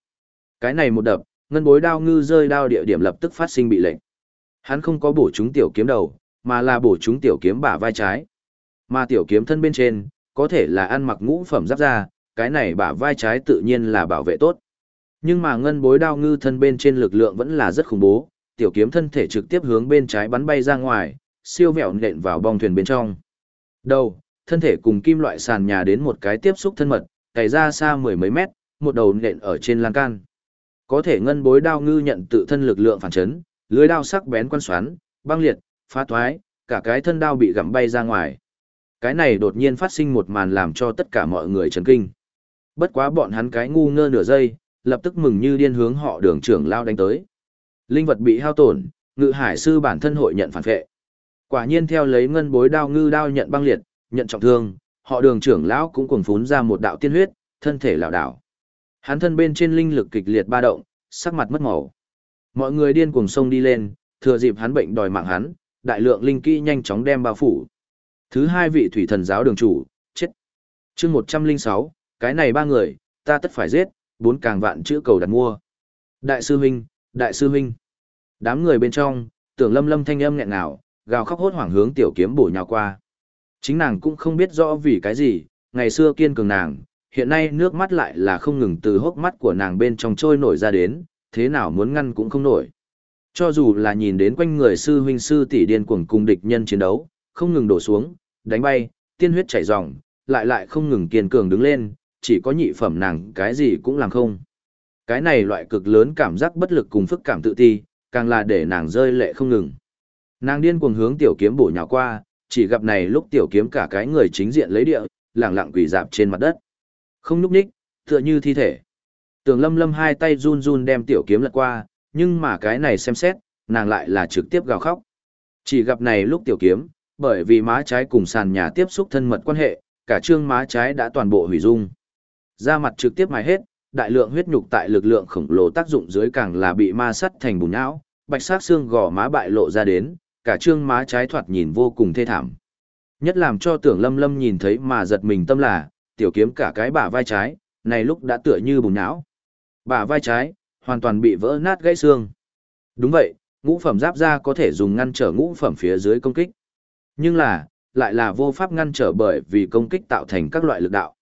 S1: Cái này một đập, ngân bối đao ngư rơi đao địa điểm lập tức phát sinh bị lệnh. Hắn không có bổ trúng tiểu kiếm đầu, mà là bổ trúng tiểu kiếm bả vai trái. Mà tiểu kiếm thân bên trên, có thể là ăn mặc ngũ phẩm giáp ra, cái này bả vai trái tự nhiên là bảo vệ tốt. Nhưng mà ngân bối đao ngư thân bên trên lực lượng vẫn là rất khủng bố, tiểu kiếm thân thể trực tiếp hướng bên trái bắn bay ra ngoài, siêu vẹo nện vào bong thuyền bên trong. Đầu, thân thể cùng kim loại sàn nhà đến một cái tiếp xúc thân mật, cày ra xa mười mấy mét, một đầu nện ở trên lan can. Có thể ngân bối đao ngư nhận tự thân lực lượng phản chấn, lưới đao sắc bén quan xoắn, băng liệt, phá thoái, cả cái thân đao bị gặm bay ra ngoài. Cái này đột nhiên phát sinh một màn làm cho tất cả mọi người chấn kinh. Bất quá bọn hắn cái ngu ngơ nửa giây, lập tức mừng như điên hướng họ đường trưởng lao đánh tới. Linh vật bị hao tổn, ngự hải sư bản thân hội nhận phản vệ. Quả nhiên theo lấy ngân bối đao ngư đao nhận băng liệt, nhận trọng thương, họ đường trưởng lão cũng cuồng phún ra một đạo tiên huyết, thân thể lảo đảo. Hắn thân bên trên linh lực kịch liệt ba động, sắc mặt mất màu. Mọi người điên cuồng sông đi lên, thừa dịp hắn bệnh đòi mạng hắn, đại lượng linh kỹ nhanh chóng đem bao phủ. Thứ hai vị thủy thần giáo đường chủ, chết. Chương 106, cái này ba người, ta tất phải giết, bốn càng vạn chữ cầu đặt mua. Đại sư huynh, đại sư huynh. Đám người bên trong, tưởng lâm lâm thanh âm nghẹn ngào, gào khóc hốt hoảng hướng tiểu kiếm bổ nhào qua. Chính nàng cũng không biết rõ vì cái gì, ngày xưa kiên cường nàng, hiện nay nước mắt lại là không ngừng từ hốc mắt của nàng bên trong trôi nổi ra đến, thế nào muốn ngăn cũng không nổi. Cho dù là nhìn đến quanh người sư huynh sư tỷ điên cuồng cùng địch nhân chiến đấu, không ngừng đổ xuống, đánh bay, tiên huyết chảy ròng, lại lại không ngừng kiên cường đứng lên, chỉ có nhị phẩm nàng cái gì cũng làm không. Cái này loại cực lớn cảm giác bất lực cùng phức cảm tự ti, càng là để nàng rơi lệ không ngừng. Nàng điên cuồng hướng tiểu kiếm bổ nhào qua, chỉ gặp này lúc tiểu kiếm cả cái người chính diện lấy địa, lẳng lặng quỳ dạp trên mặt đất. Không nhúc ních, tựa như thi thể. Tường lâm lâm hai tay run run đem tiểu kiếm lật qua, nhưng mà cái này xem xét, nàng lại là trực tiếp gào khóc. Chỉ gặp này lúc tiểu kiếm, bởi vì má trái cùng sàn nhà tiếp xúc thân mật quan hệ, cả trương má trái đã toàn bộ hủy dung. Da mặt trực tiếp mài hết, đại lượng huyết nhục tại lực lượng khổng lồ tác dụng dưới càng là bị ma sắt thành bùn não, bạch sắc xương gò má bại lộ ra đến, cả trương má trái thoạt nhìn vô cùng thê thảm. Nhất làm cho tưởng lâm lâm nhìn thấy mà giật mình tâm là, tiểu kiếm cả cái bả vai trái, này lúc đã tựa như bùn não. Bả vai trái, hoàn toàn bị vỡ nát gãy xương. Đúng vậy, ngũ phẩm giáp ra có thể dùng ngăn trở ngũ phẩm phía dưới công kích. Nhưng là, lại là vô pháp ngăn trở bởi vì công kích tạo thành các loại lực đạo.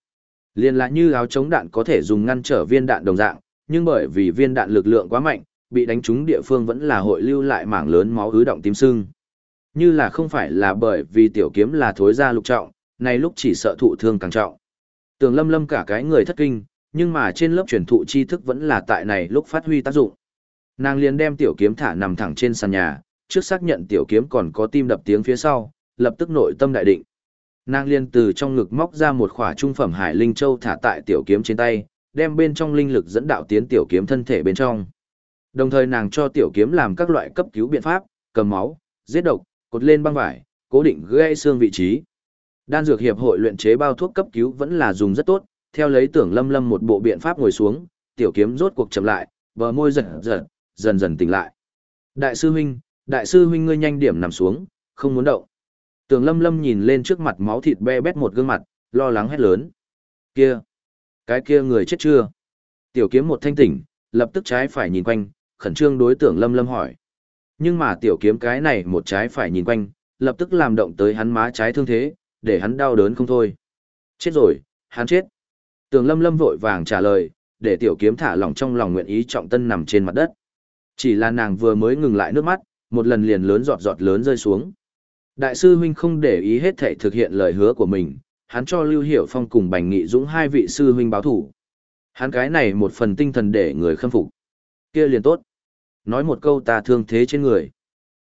S1: Liên là như áo chống đạn có thể dùng ngăn trở viên đạn đồng dạng, nhưng bởi vì viên đạn lực lượng quá mạnh, bị đánh trúng địa phương vẫn là hội lưu lại mảng lớn máu ứ động tím sưng. Như là không phải là bởi vì tiểu kiếm là thối ra lục trọng, này lúc chỉ sợ thụ thương càng trọng. Tường lâm lâm cả cái người thất kinh, nhưng mà trên lớp truyền thụ tri thức vẫn là tại này lúc phát huy tác dụng. Nàng liền đem tiểu kiếm thả nằm thẳng trên sàn nhà, trước xác nhận tiểu kiếm còn có tim đập tiếng phía sau, lập tức nội tâm đại định. Nàng liền từ trong ngực móc ra một khỏa trung phẩm hải linh châu thả tại tiểu kiếm trên tay, đem bên trong linh lực dẫn đạo tiến tiểu kiếm thân thể bên trong. Đồng thời nàng cho tiểu kiếm làm các loại cấp cứu biện pháp, cầm máu, giết độc, cột lên băng vải, cố định gãy xương vị trí. Đan dược hiệp hội luyện chế bao thuốc cấp cứu vẫn là dùng rất tốt, theo lấy tưởng lâm lâm một bộ biện pháp ngồi xuống, tiểu kiếm rốt cuộc chậm lại, bờ môi giật giật, dần dần tỉnh lại. Đại sư huynh, đại sư huynh ngươi nhanh điểm nằm xuống, không muốn động. Tưởng lâm lâm nhìn lên trước mặt máu thịt be bét một gương mặt, lo lắng hét lớn. Kia! Cái kia người chết chưa? Tiểu kiếm một thanh tỉnh, lập tức trái phải nhìn quanh, khẩn trương đối tưởng lâm lâm hỏi. Nhưng mà tiểu kiếm cái này một trái phải nhìn quanh, lập tức làm động tới hắn má trái thương thế, để hắn đau đớn không thôi. Chết rồi, hắn chết. Tường lâm lâm vội vàng trả lời, để tiểu kiếm thả lỏng trong lòng nguyện ý trọng tân nằm trên mặt đất. Chỉ là nàng vừa mới ngừng lại nước mắt, một lần liền lớn giọt giọt lớn rơi xuống. Đại sư huynh không để ý hết thảy thực hiện lời hứa của mình, hắn cho Lưu Hiểu Phong cùng Bành Nghị Dũng hai vị sư huynh báo thủ. Hắn cái này một phần tinh thần để người khâm phục. Kia liền tốt. Nói một câu ta thương thế trên người.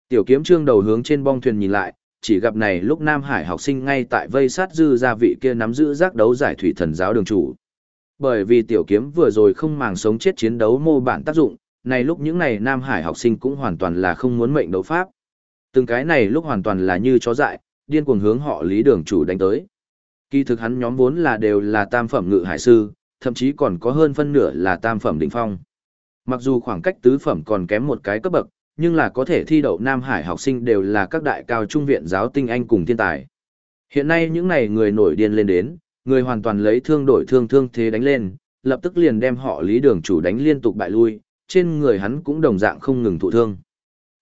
S1: Tiểu kiếm trương đầu hướng trên bong thuyền nhìn lại, chỉ gặp này lúc Nam Hải học sinh ngay tại vây sát dư gia vị kia nắm giữ giác đấu giải thủy thần giáo đường chủ. Bởi vì tiểu kiếm vừa rồi không màng sống chết chiến đấu mô bản tác dụng, này lúc những này Nam Hải học sinh cũng hoàn toàn là không muốn mệnh đấu pháp. Từng cái này lúc hoàn toàn là như chó dại, điên cuồng hướng họ lý đường chủ đánh tới. Kỳ thực hắn nhóm vốn là đều là tam phẩm ngự hải sư, thậm chí còn có hơn phân nửa là tam phẩm đỉnh phong. Mặc dù khoảng cách tứ phẩm còn kém một cái cấp bậc, nhưng là có thể thi đậu Nam Hải học sinh đều là các đại cao trung viện giáo tinh anh cùng thiên tài. Hiện nay những này người nổi điên lên đến, người hoàn toàn lấy thương đổi thương thương thế đánh lên, lập tức liền đem họ lý đường chủ đánh liên tục bại lui, trên người hắn cũng đồng dạng không ngừng thụ thương.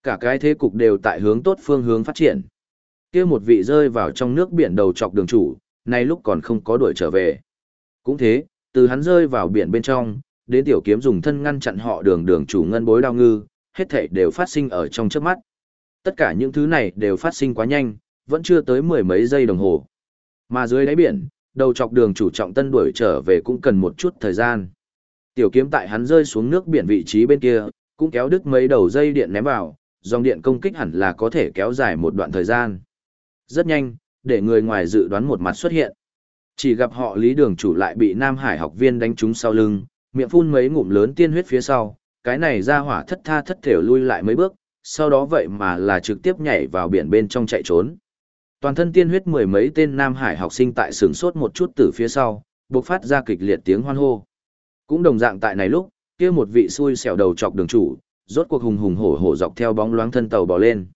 S1: Cả cái thế cục đều tại hướng tốt phương hướng phát triển. kia một vị rơi vào trong nước biển đầu chọc đường chủ, nay lúc còn không có đuổi trở về. Cũng thế, từ hắn rơi vào biển bên trong, đến tiểu kiếm dùng thân ngăn chặn họ đường đường chủ ngân bối đao ngư, hết thảy đều phát sinh ở trong trước mắt. Tất cả những thứ này đều phát sinh quá nhanh, vẫn chưa tới mười mấy giây đồng hồ. Mà dưới đáy biển, đầu chọc đường chủ trọng tân đuổi trở về cũng cần một chút thời gian. Tiểu kiếm tại hắn rơi xuống nước biển vị trí bên kia, cũng kéo đứt mấy đầu dây điện ném vào, dòng điện công kích hẳn là có thể kéo dài một đoạn thời gian. Rất nhanh, để người ngoài dự đoán một mặt xuất hiện. Chỉ gặp họ lý đường chủ lại bị Nam Hải học viên đánh trúng sau lưng, miệng phun mấy ngụm lớn tiên huyết phía sau, cái này ra hỏa thất tha thất thểu lui lại mấy bước, sau đó vậy mà là trực tiếp nhảy vào biển bên trong chạy trốn. Toàn thân tiên huyết mười mấy tên Nam Hải học sinh tại sừng sốt một chút từ phía sau, bộc phát ra kịch liệt tiếng hoan hô. Cũng đồng dạng tại này lúc, kia một vị xui xẻo đầu chọc đường chủ, rốt cuộc hùng hùng hổ hổ dọc theo bóng loáng thân tàu bò lên.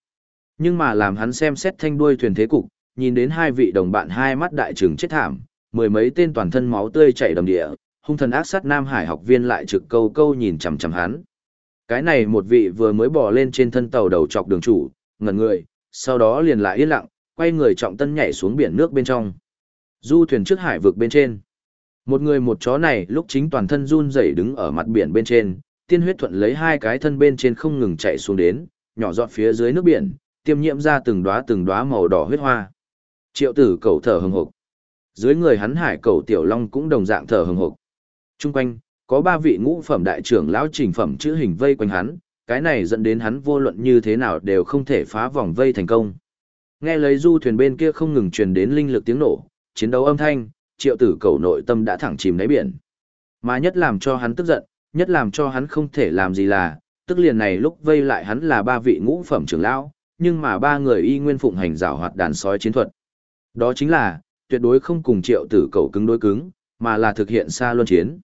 S1: Nhưng mà làm hắn xem xét thanh đuôi thuyền thế cục, nhìn đến hai vị đồng bạn hai mắt đại trừng chết thảm, mười mấy tên toàn thân máu tươi chảy đầm địa, hung thần ác sát Nam Hải học viên lại trực câu câu nhìn chằm chằm hắn. Cái này một vị vừa mới bò lên trên thân tàu đầu chọc đường chủ, ngẩn người, sau đó liền lại yên lặng, quay người trọng tân nhảy xuống biển nước bên trong. Du thuyền trước hải vực bên trên. Một người một chó này lúc chính toàn thân run rẩy đứng ở mặt biển bên trên, tiên huyết thuận lấy hai cái thân bên trên không ngừng chạy xuống đến, nhỏ giọt phía dưới nước biển, tiêm nhiễm ra từng đóa từng đóa màu đỏ huyết hoa. Triệu tử cầu thở hừng hực. Dưới người hắn hải cầu tiểu long cũng đồng dạng thở hừng hực. Trung quanh, có ba vị ngũ phẩm đại trưởng lão trình phẩm chữ hình vây quanh hắn, cái này dẫn đến hắn vô luận như thế nào đều không thể phá vòng vây thành công. Nghe lấy du thuyền bên kia không ngừng truyền đến linh lực tiếng nổ, chiến đấu âm thanh, triệu tử cầu nội tâm đã thẳng chìm đáy biển. Mà nhất làm cho hắn tức giận, nhất làm cho hắn không thể làm gì là, tức liền này lúc vây lại hắn là ba vị ngũ phẩm trưởng lão, nhưng mà ba người y nguyên phụng hành rào hoạt đàn sói chiến thuật. Đó chính là, tuyệt đối không cùng triệu tử cầu cứng đối cứng, mà là thực hiện xa luân chiến.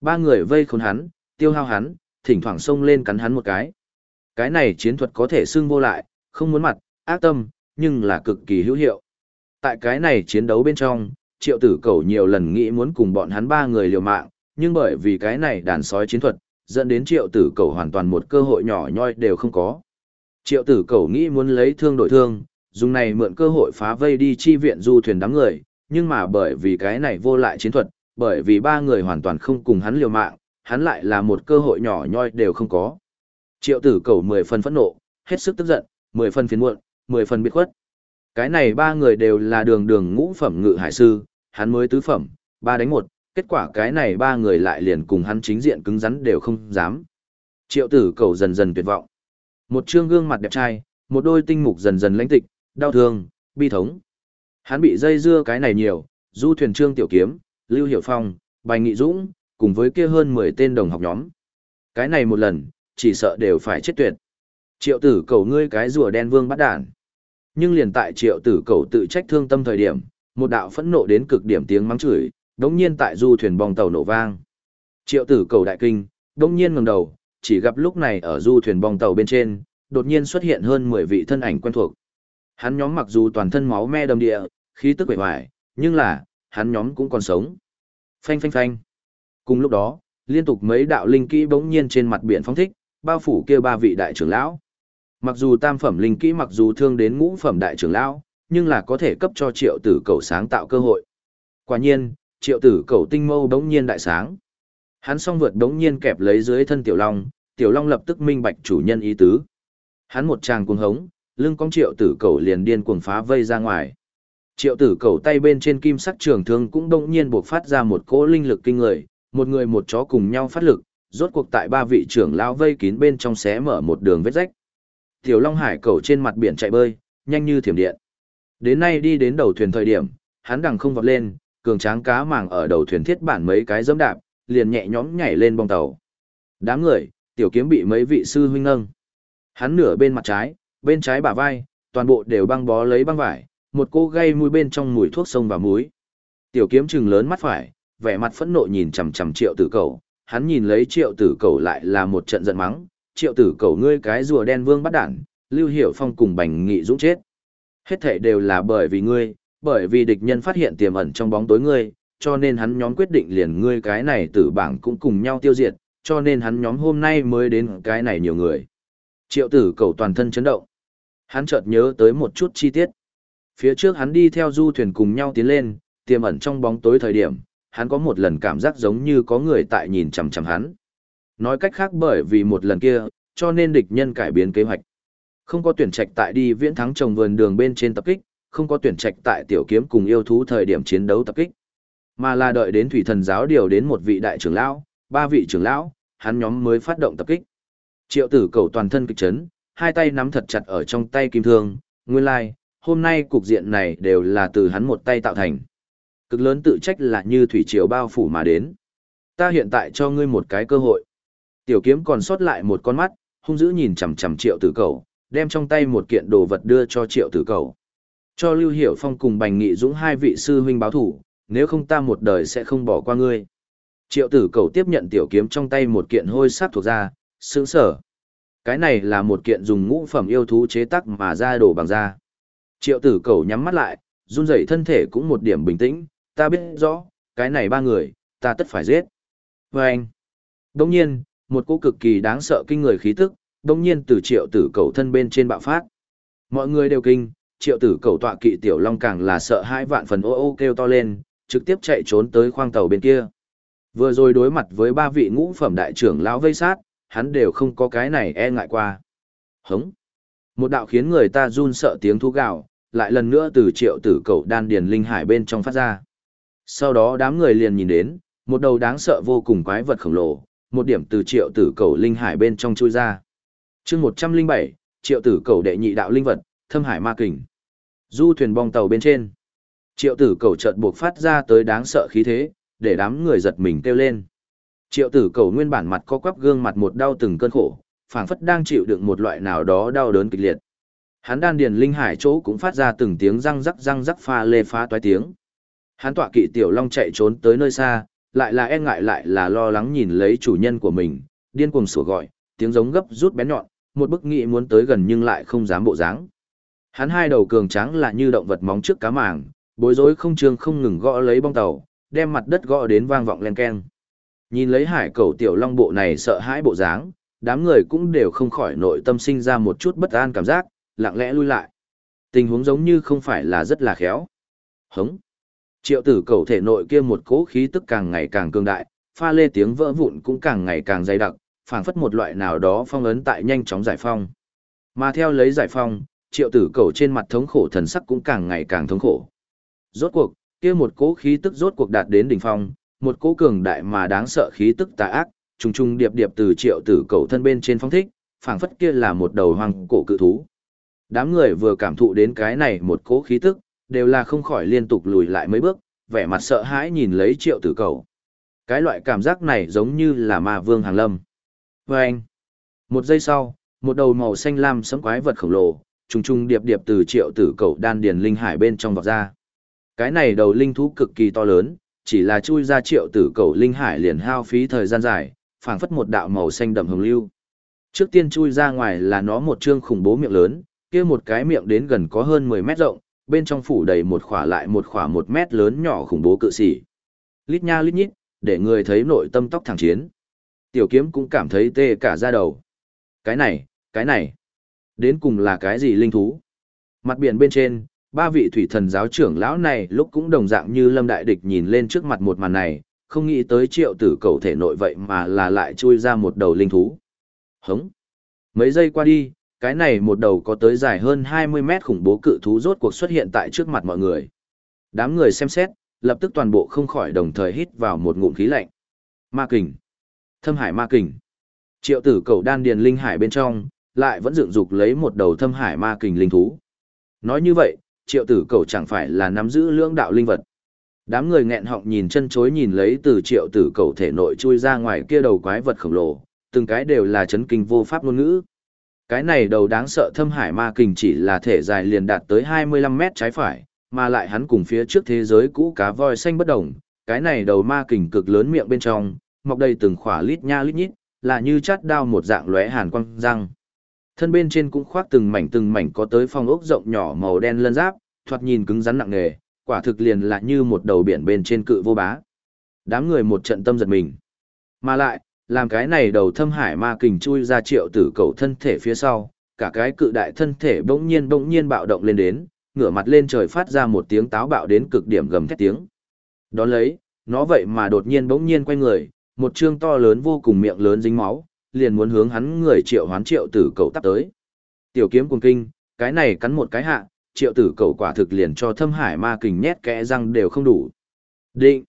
S1: Ba người vây khốn hắn, tiêu hao hắn, thỉnh thoảng xông lên cắn hắn một cái. Cái này chiến thuật có thể xưng vô lại, không muốn mặt, ác tâm, nhưng là cực kỳ hữu hiệu. Tại cái này chiến đấu bên trong, triệu tử cầu nhiều lần nghĩ muốn cùng bọn hắn ba người liều mạng, nhưng bởi vì cái này đàn sói chiến thuật, dẫn đến triệu tử cầu hoàn toàn một cơ hội nhỏ nhoi đều không có. Triệu tử cầu nghĩ muốn lấy thương đổi thương, dùng này mượn cơ hội phá vây đi chi viện du thuyền đám người, nhưng mà bởi vì cái này vô lại chiến thuật, bởi vì ba người hoàn toàn không cùng hắn liều mạng, hắn lại là một cơ hội nhỏ nhoi đều không có. Triệu tử cầu mười phần phẫn nộ, hết sức tức giận, mười phần phiền muộn, mười phần biệt khuất. Cái này ba người đều là đường đường ngũ phẩm ngự hải sư, hắn mới tứ phẩm, ba đánh một, kết quả cái này ba người lại liền cùng hắn chính diện cứng rắn đều không dám. Triệu tử cầu dần dần tuyệt vọng. Một trương gương mặt đẹp trai, một đôi tinh mục dần dần lãnh tịch, đau thương, bi thống. Hắn bị dây dưa cái này nhiều, du thuyền trương tiểu kiếm, Lưu Hiểu Phong, Bành Nghị Dũng, cùng với kia hơn 10 tên đồng học nhóm. Cái này một lần, chỉ sợ đều phải chết tuyệt. Triệu tử cầu ngươi cái rùa đen vương bắt đản. Nhưng liền tại triệu tử cầu tự trách thương tâm thời điểm, một đạo phẫn nộ đến cực điểm tiếng mắng chửi, đống nhiên tại du thuyền bong tàu nổ vang. Triệu tử cầu đại kinh, đống nhiên ngẩng đầu, chỉ gặp lúc này ở du thuyền bong tàu bên trên, đột nhiên xuất hiện hơn 10 vị thân ảnh quen thuộc. Hắn nhóm mặc dù toàn thân máu me đầm địa, khí tức quẩy hoài, nhưng là, hắn nhóm cũng còn sống. Phanh phanh phanh. Cùng lúc đó, liên tục mấy đạo linh kỹ bỗng nhiên trên mặt biển phóng thích, bao phủ kia ba vị đại trưởng lão. Mặc dù tam phẩm linh kỹ mặc dù thương đến ngũ phẩm đại trưởng lão, nhưng là có thể cấp cho triệu tử cẩu sáng tạo cơ hội. Quả nhiên, triệu tử cẩu tinh mâu bỗng nhiên đại sáng. Hắn song vượt bỗng nhiên kẹp lấy dưới thân tiểu long, tiểu long lập tức minh bạch chủ nhân ý tứ. Hắn một tràng cuồng hống, lưng cong triệu tử cẩu liền điên cuồng phá vây ra ngoài. Triệu tử cầu tay bên trên kim sắc trường thương cũng đông nhiên buộc phát ra một cỗ linh lực kinh người, một người một chó cùng nhau phát lực, rốt cuộc tại ba vị trưởng lão vây kín bên trong xé mở một đường vết rách. Tiểu Long Hải cầu trên mặt biển chạy bơi, nhanh như thiểm điện. Đến nay đi đến đầu thuyền thời điểm, hắn đằng không vọt lên, cường tráng cá màng ở đầu thuyền thiết bản mấy cái dẫm đạp, liền nhẹ nhõm nhảy lên bong tàu. Đám người, tiểu kiếm bị mấy vị sư huynh nâng. Hắn nửa bên mặt trái, bên trái bả vai, toàn bộ đều băng bó lấy băng vải, một cô gây mùi bên trong mùi thuốc sông và muối. Tiểu kiếm trừng lớn mắt phải, vẻ mặt phẫn nộ nhìn chằm chằm triệu tử cầu, hắn nhìn lấy triệu tử cầu lại là một trận giận mắng, triệu tử cầu ngươi cái rùa đen vương bắt đản, lưu hiểu phong cùng bành nghị dũng chết. Hết thể đều là bởi vì ngươi, bởi vì địch nhân phát hiện tiềm ẩn trong bóng tối ngươi, cho nên hắn nhóm quyết định liền ngươi cái này tử bảng cũng cùng nhau tiêu diệt, cho nên hắn nhóm hôm nay mới đến cái này nhiều người. Triệu tử cầu toàn thân chấn động. Hắn chợt nhớ tới một chút chi tiết. Phía trước hắn đi theo du thuyền cùng nhau tiến lên, tiềm ẩn trong bóng tối thời điểm, hắn có một lần cảm giác giống như có người tại nhìn chằm chằm hắn. Nói cách khác bởi vì một lần kia, cho nên địch nhân cải biến kế hoạch. Không có tuyển trạch tại đi viễn thắng trồng vườn đường bên trên tập kích, không có tuyển trạch tại tiểu kiếm cùng yêu thú thời điểm chiến đấu tập kích, mà là đợi đến thủy thần giáo điều đến một vị đại trưởng lão, ba vị trưởng lão, hắn nhóm mới phát động tập kích. Triệu tử cầu toàn thân kịch chấn, hai tay nắm thật chặt ở trong tay kim thương, nguyên lai, like, hôm nay cục diện này đều là từ hắn một tay tạo thành. Cực lớn tự trách là như thủy triều bao phủ mà đến. Ta hiện tại cho ngươi một cái cơ hội. Tiểu kiếm còn sót lại một con mắt, hung dữ nhìn chằm chằm triệu tử cầu, đem trong tay một kiện đồ vật đưa cho triệu tử cầu. Cho Lưu Hiểu Phong cùng Bành Nghị Dũng hai vị sư huynh báo thủ, nếu không ta một đời sẽ không bỏ qua ngươi. Triệu tử cầu tiếp nhận tiểu kiếm trong tay một kiện hôi sát thuộc ra, sướng sở. Cái này là một kiện dùng ngũ phẩm yêu thú chế tác mà ra đồ bằng da. Triệu tử cầu nhắm mắt lại, run rẩy thân thể cũng một điểm bình tĩnh, ta biết rõ, cái này ba người, ta tất phải giết. Và anh, đồng nhiên, một cô cực kỳ đáng sợ kinh người khí tức, đồng nhiên từ triệu tử cầu thân bên trên bạo phát. Mọi người đều kinh, triệu tử cầu tọa kỵ tiểu long càng là sợ hãi vạn phần ô ô kêu to lên, trực tiếp chạy trốn tới khoang tàu bên kia. Vừa rồi đối mặt với ba vị ngũ phẩm đại trưởng lão vây sát, hắn đều không có cái này e ngại qua. Hống! Một đạo khiến người ta run sợ tiếng thú gạo, lại lần nữa từ triệu tử cầu đan điền linh hải bên trong phát ra. Sau đó đám người liền nhìn đến, một đầu đáng sợ vô cùng quái vật khổng lồ, một điểm từ triệu tử cầu linh hải bên trong chui ra. chương 107, triệu tử cầu đệ nhị đạo linh vật, thâm hải ma kình. Du thuyền bong tàu bên trên. Triệu tử cầu chợt buộc phát ra tới đáng sợ khí thế, để đám người giật mình kêu lên. Triệu tử cầu nguyên bản mặt có quắp gương mặt một đau từng cơn khổ, phảng phất đang chịu đựng một loại nào đó đau đớn kịch liệt. Hắn đan điền linh hải chỗ cũng phát ra từng tiếng răng rắc răng rắc pha lê phá toái tiếng. Hắn tọa kỵ tiểu long chạy trốn tới nơi xa, lại là e ngại lại là lo lắng nhìn lấy chủ nhân của mình, điên cuồng sủa gọi, tiếng giống gấp rút bén nhọn, một bức nghị muốn tới gần nhưng lại không dám bộ dáng. Hắn hai đầu cường tráng là như động vật móng trước cá màng, bối rối không trương không ngừng gõ lấy bong tàu, đem mặt đất gõ đến vang vọng len keng. Nhìn lấy hải cầu tiểu long bộ này sợ hãi bộ dáng, đám người cũng đều không khỏi nội tâm sinh ra một chút bất an cảm giác, lặng lẽ lui lại. Tình huống giống như không phải là rất là khéo. Hống. Triệu tử cầu thể nội kia một cỗ khí tức càng ngày càng cường đại, pha lê tiếng vỡ vụn cũng càng ngày càng dày đặc, phảng phất một loại nào đó phong ấn tại nhanh chóng giải phong. Mà theo lấy giải phong, triệu tử cầu trên mặt thống khổ thần sắc cũng càng ngày càng thống khổ. Rốt cuộc, kia một cỗ khí tức rốt cuộc đạt đến đỉnh phong, một cỗ cường đại mà đáng sợ khí tức tà ác, trùng trùng điệp điệp từ triệu tử cầu thân bên trên phong thích, phảng phất kia là một đầu hoang cổ cự thú. Đám người vừa cảm thụ đến cái này một cỗ khí tức, đều là không khỏi liên tục lùi lại mấy bước, vẻ mặt sợ hãi nhìn lấy triệu tử cầu. Cái loại cảm giác này giống như là ma vương hàng lâm. Và anh, một giây sau, một đầu màu xanh lam sấm quái vật khổng lồ, trùng trùng điệp điệp từ triệu tử cầu đan điền linh hải bên trong vọt ra. Cái này đầu linh thú cực kỳ to lớn, chỉ là chui ra triệu tử cầu linh hải liền hao phí thời gian dài, phảng phất một đạo màu xanh đậm hồng lưu. Trước tiên chui ra ngoài là nó một trương khủng bố miệng lớn, kia một cái miệng đến gần có hơn 10 mét rộng, bên trong phủ đầy một khỏa lại một khỏa một mét lớn nhỏ khủng bố cự sĩ. Lít nha lít nhít, để người thấy nội tâm tóc thẳng chiến. Tiểu kiếm cũng cảm thấy tê cả da đầu. Cái này, cái này, đến cùng là cái gì linh thú? Mặt biển bên trên, ba vị thủy thần giáo trưởng lão này lúc cũng đồng dạng như lâm đại địch nhìn lên trước mặt một màn này, không nghĩ tới triệu tử cầu thể nội vậy mà là lại chui ra một đầu linh thú. Hống! Mấy giây qua đi, cái này một đầu có tới dài hơn 20 mét khủng bố cự thú rốt cuộc xuất hiện tại trước mặt mọi người. Đám người xem xét, lập tức toàn bộ không khỏi đồng thời hít vào một ngụm khí lạnh. Ma kình. Thâm hải ma kình. Triệu tử cầu đan điền linh hải bên trong, lại vẫn dựng dục lấy một đầu thâm hải ma kình linh thú. Nói như vậy, triệu tử cầu chẳng phải là nắm giữ lưỡng đạo linh vật. Đám người nghẹn họng nhìn chân chối nhìn lấy từ triệu tử cầu thể nội chui ra ngoài kia đầu quái vật khổng lồ, từng cái đều là chấn kinh vô pháp ngôn ngữ. Cái này đầu đáng sợ thâm hải ma kình chỉ là thể dài liền đạt tới 25 mét trái phải, mà lại hắn cùng phía trước thế giới cũ cá voi xanh bất đồng. Cái này đầu ma kình cực lớn miệng bên trong, mọc đầy từng khỏa lít nha lít nhít, là như chát đao một dạng lóe hàn quang răng. Thân bên trên cũng khoác từng mảnh từng mảnh có tới phong ốc rộng nhỏ màu đen lân giáp, thoạt nhìn cứng rắn nặng nề, quả thực liền là như một đầu biển bên trên cự vô bá. Đám người một trận tâm giật mình. Mà lại, làm cái này đầu thâm hải ma kình chui ra triệu tử cầu thân thể phía sau, cả cái cự đại thân thể bỗng nhiên bỗng nhiên bạo động lên đến, ngửa mặt lên trời phát ra một tiếng táo bạo đến cực điểm gầm thét tiếng. Đón lấy, nó vậy mà đột nhiên bỗng nhiên quay người, một trương to lớn vô cùng miệng lớn dính máu, liền muốn hướng hắn người triệu hoán triệu tử cầu tắp tới. Tiểu kiếm cuồng kinh, cái này cắn một cái hạ, triệu tử cầu quả thực liền cho thâm hải ma kình nhét kẽ răng đều không đủ. Định!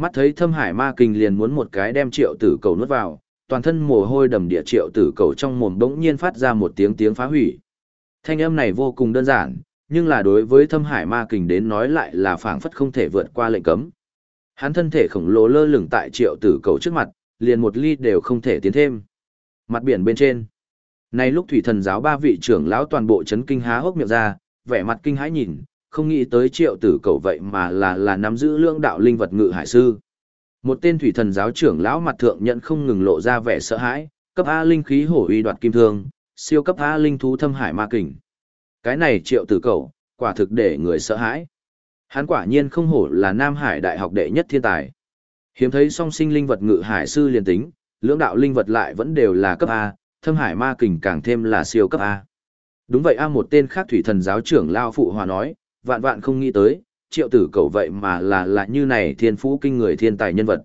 S1: Mắt thấy thâm hải ma kình liền muốn một cái đem triệu tử cầu nuốt vào, toàn thân mồ hôi đầm địa triệu tử cầu trong mồm bỗng nhiên phát ra một tiếng tiếng phá hủy. Thanh âm này vô cùng đơn giản, nhưng là đối với thâm hải ma kình đến nói lại là phảng phất không thể vượt qua lệnh cấm. Hắn thân thể khổng lồ lơ lửng tại triệu tử cầu trước mặt, liền một ly đều không thể tiến thêm. Mặt biển bên trên. nay lúc thủy thần giáo ba vị trưởng lão toàn bộ chấn kinh há hốc miệng ra, vẻ mặt kinh hãi nhìn, không nghĩ tới triệu tử cầu vậy mà là là nắm giữ lương đạo linh vật ngự hải sư. Một tên thủy thần giáo trưởng lão mặt thượng nhận không ngừng lộ ra vẻ sợ hãi, cấp A linh khí hổ uy đoạt kim thương, siêu cấp A linh thú thâm hải ma kình. Cái này triệu tử cầu, quả thực để người sợ hãi. Hắn quả nhiên không hổ là Nam Hải đại học đệ nhất thiên tài. Hiếm thấy song sinh linh vật ngự hải sư liền tính, lưỡng đạo linh vật lại vẫn đều là cấp A, thâm hải ma kình càng thêm là siêu cấp A. Đúng vậy a một tên khác thủy thần giáo trưởng Lao Phụ Hòa nói, vạn vạn không nghĩ tới, triệu tử cầu vậy mà là là như này thiên phú kinh người thiên tài nhân vật.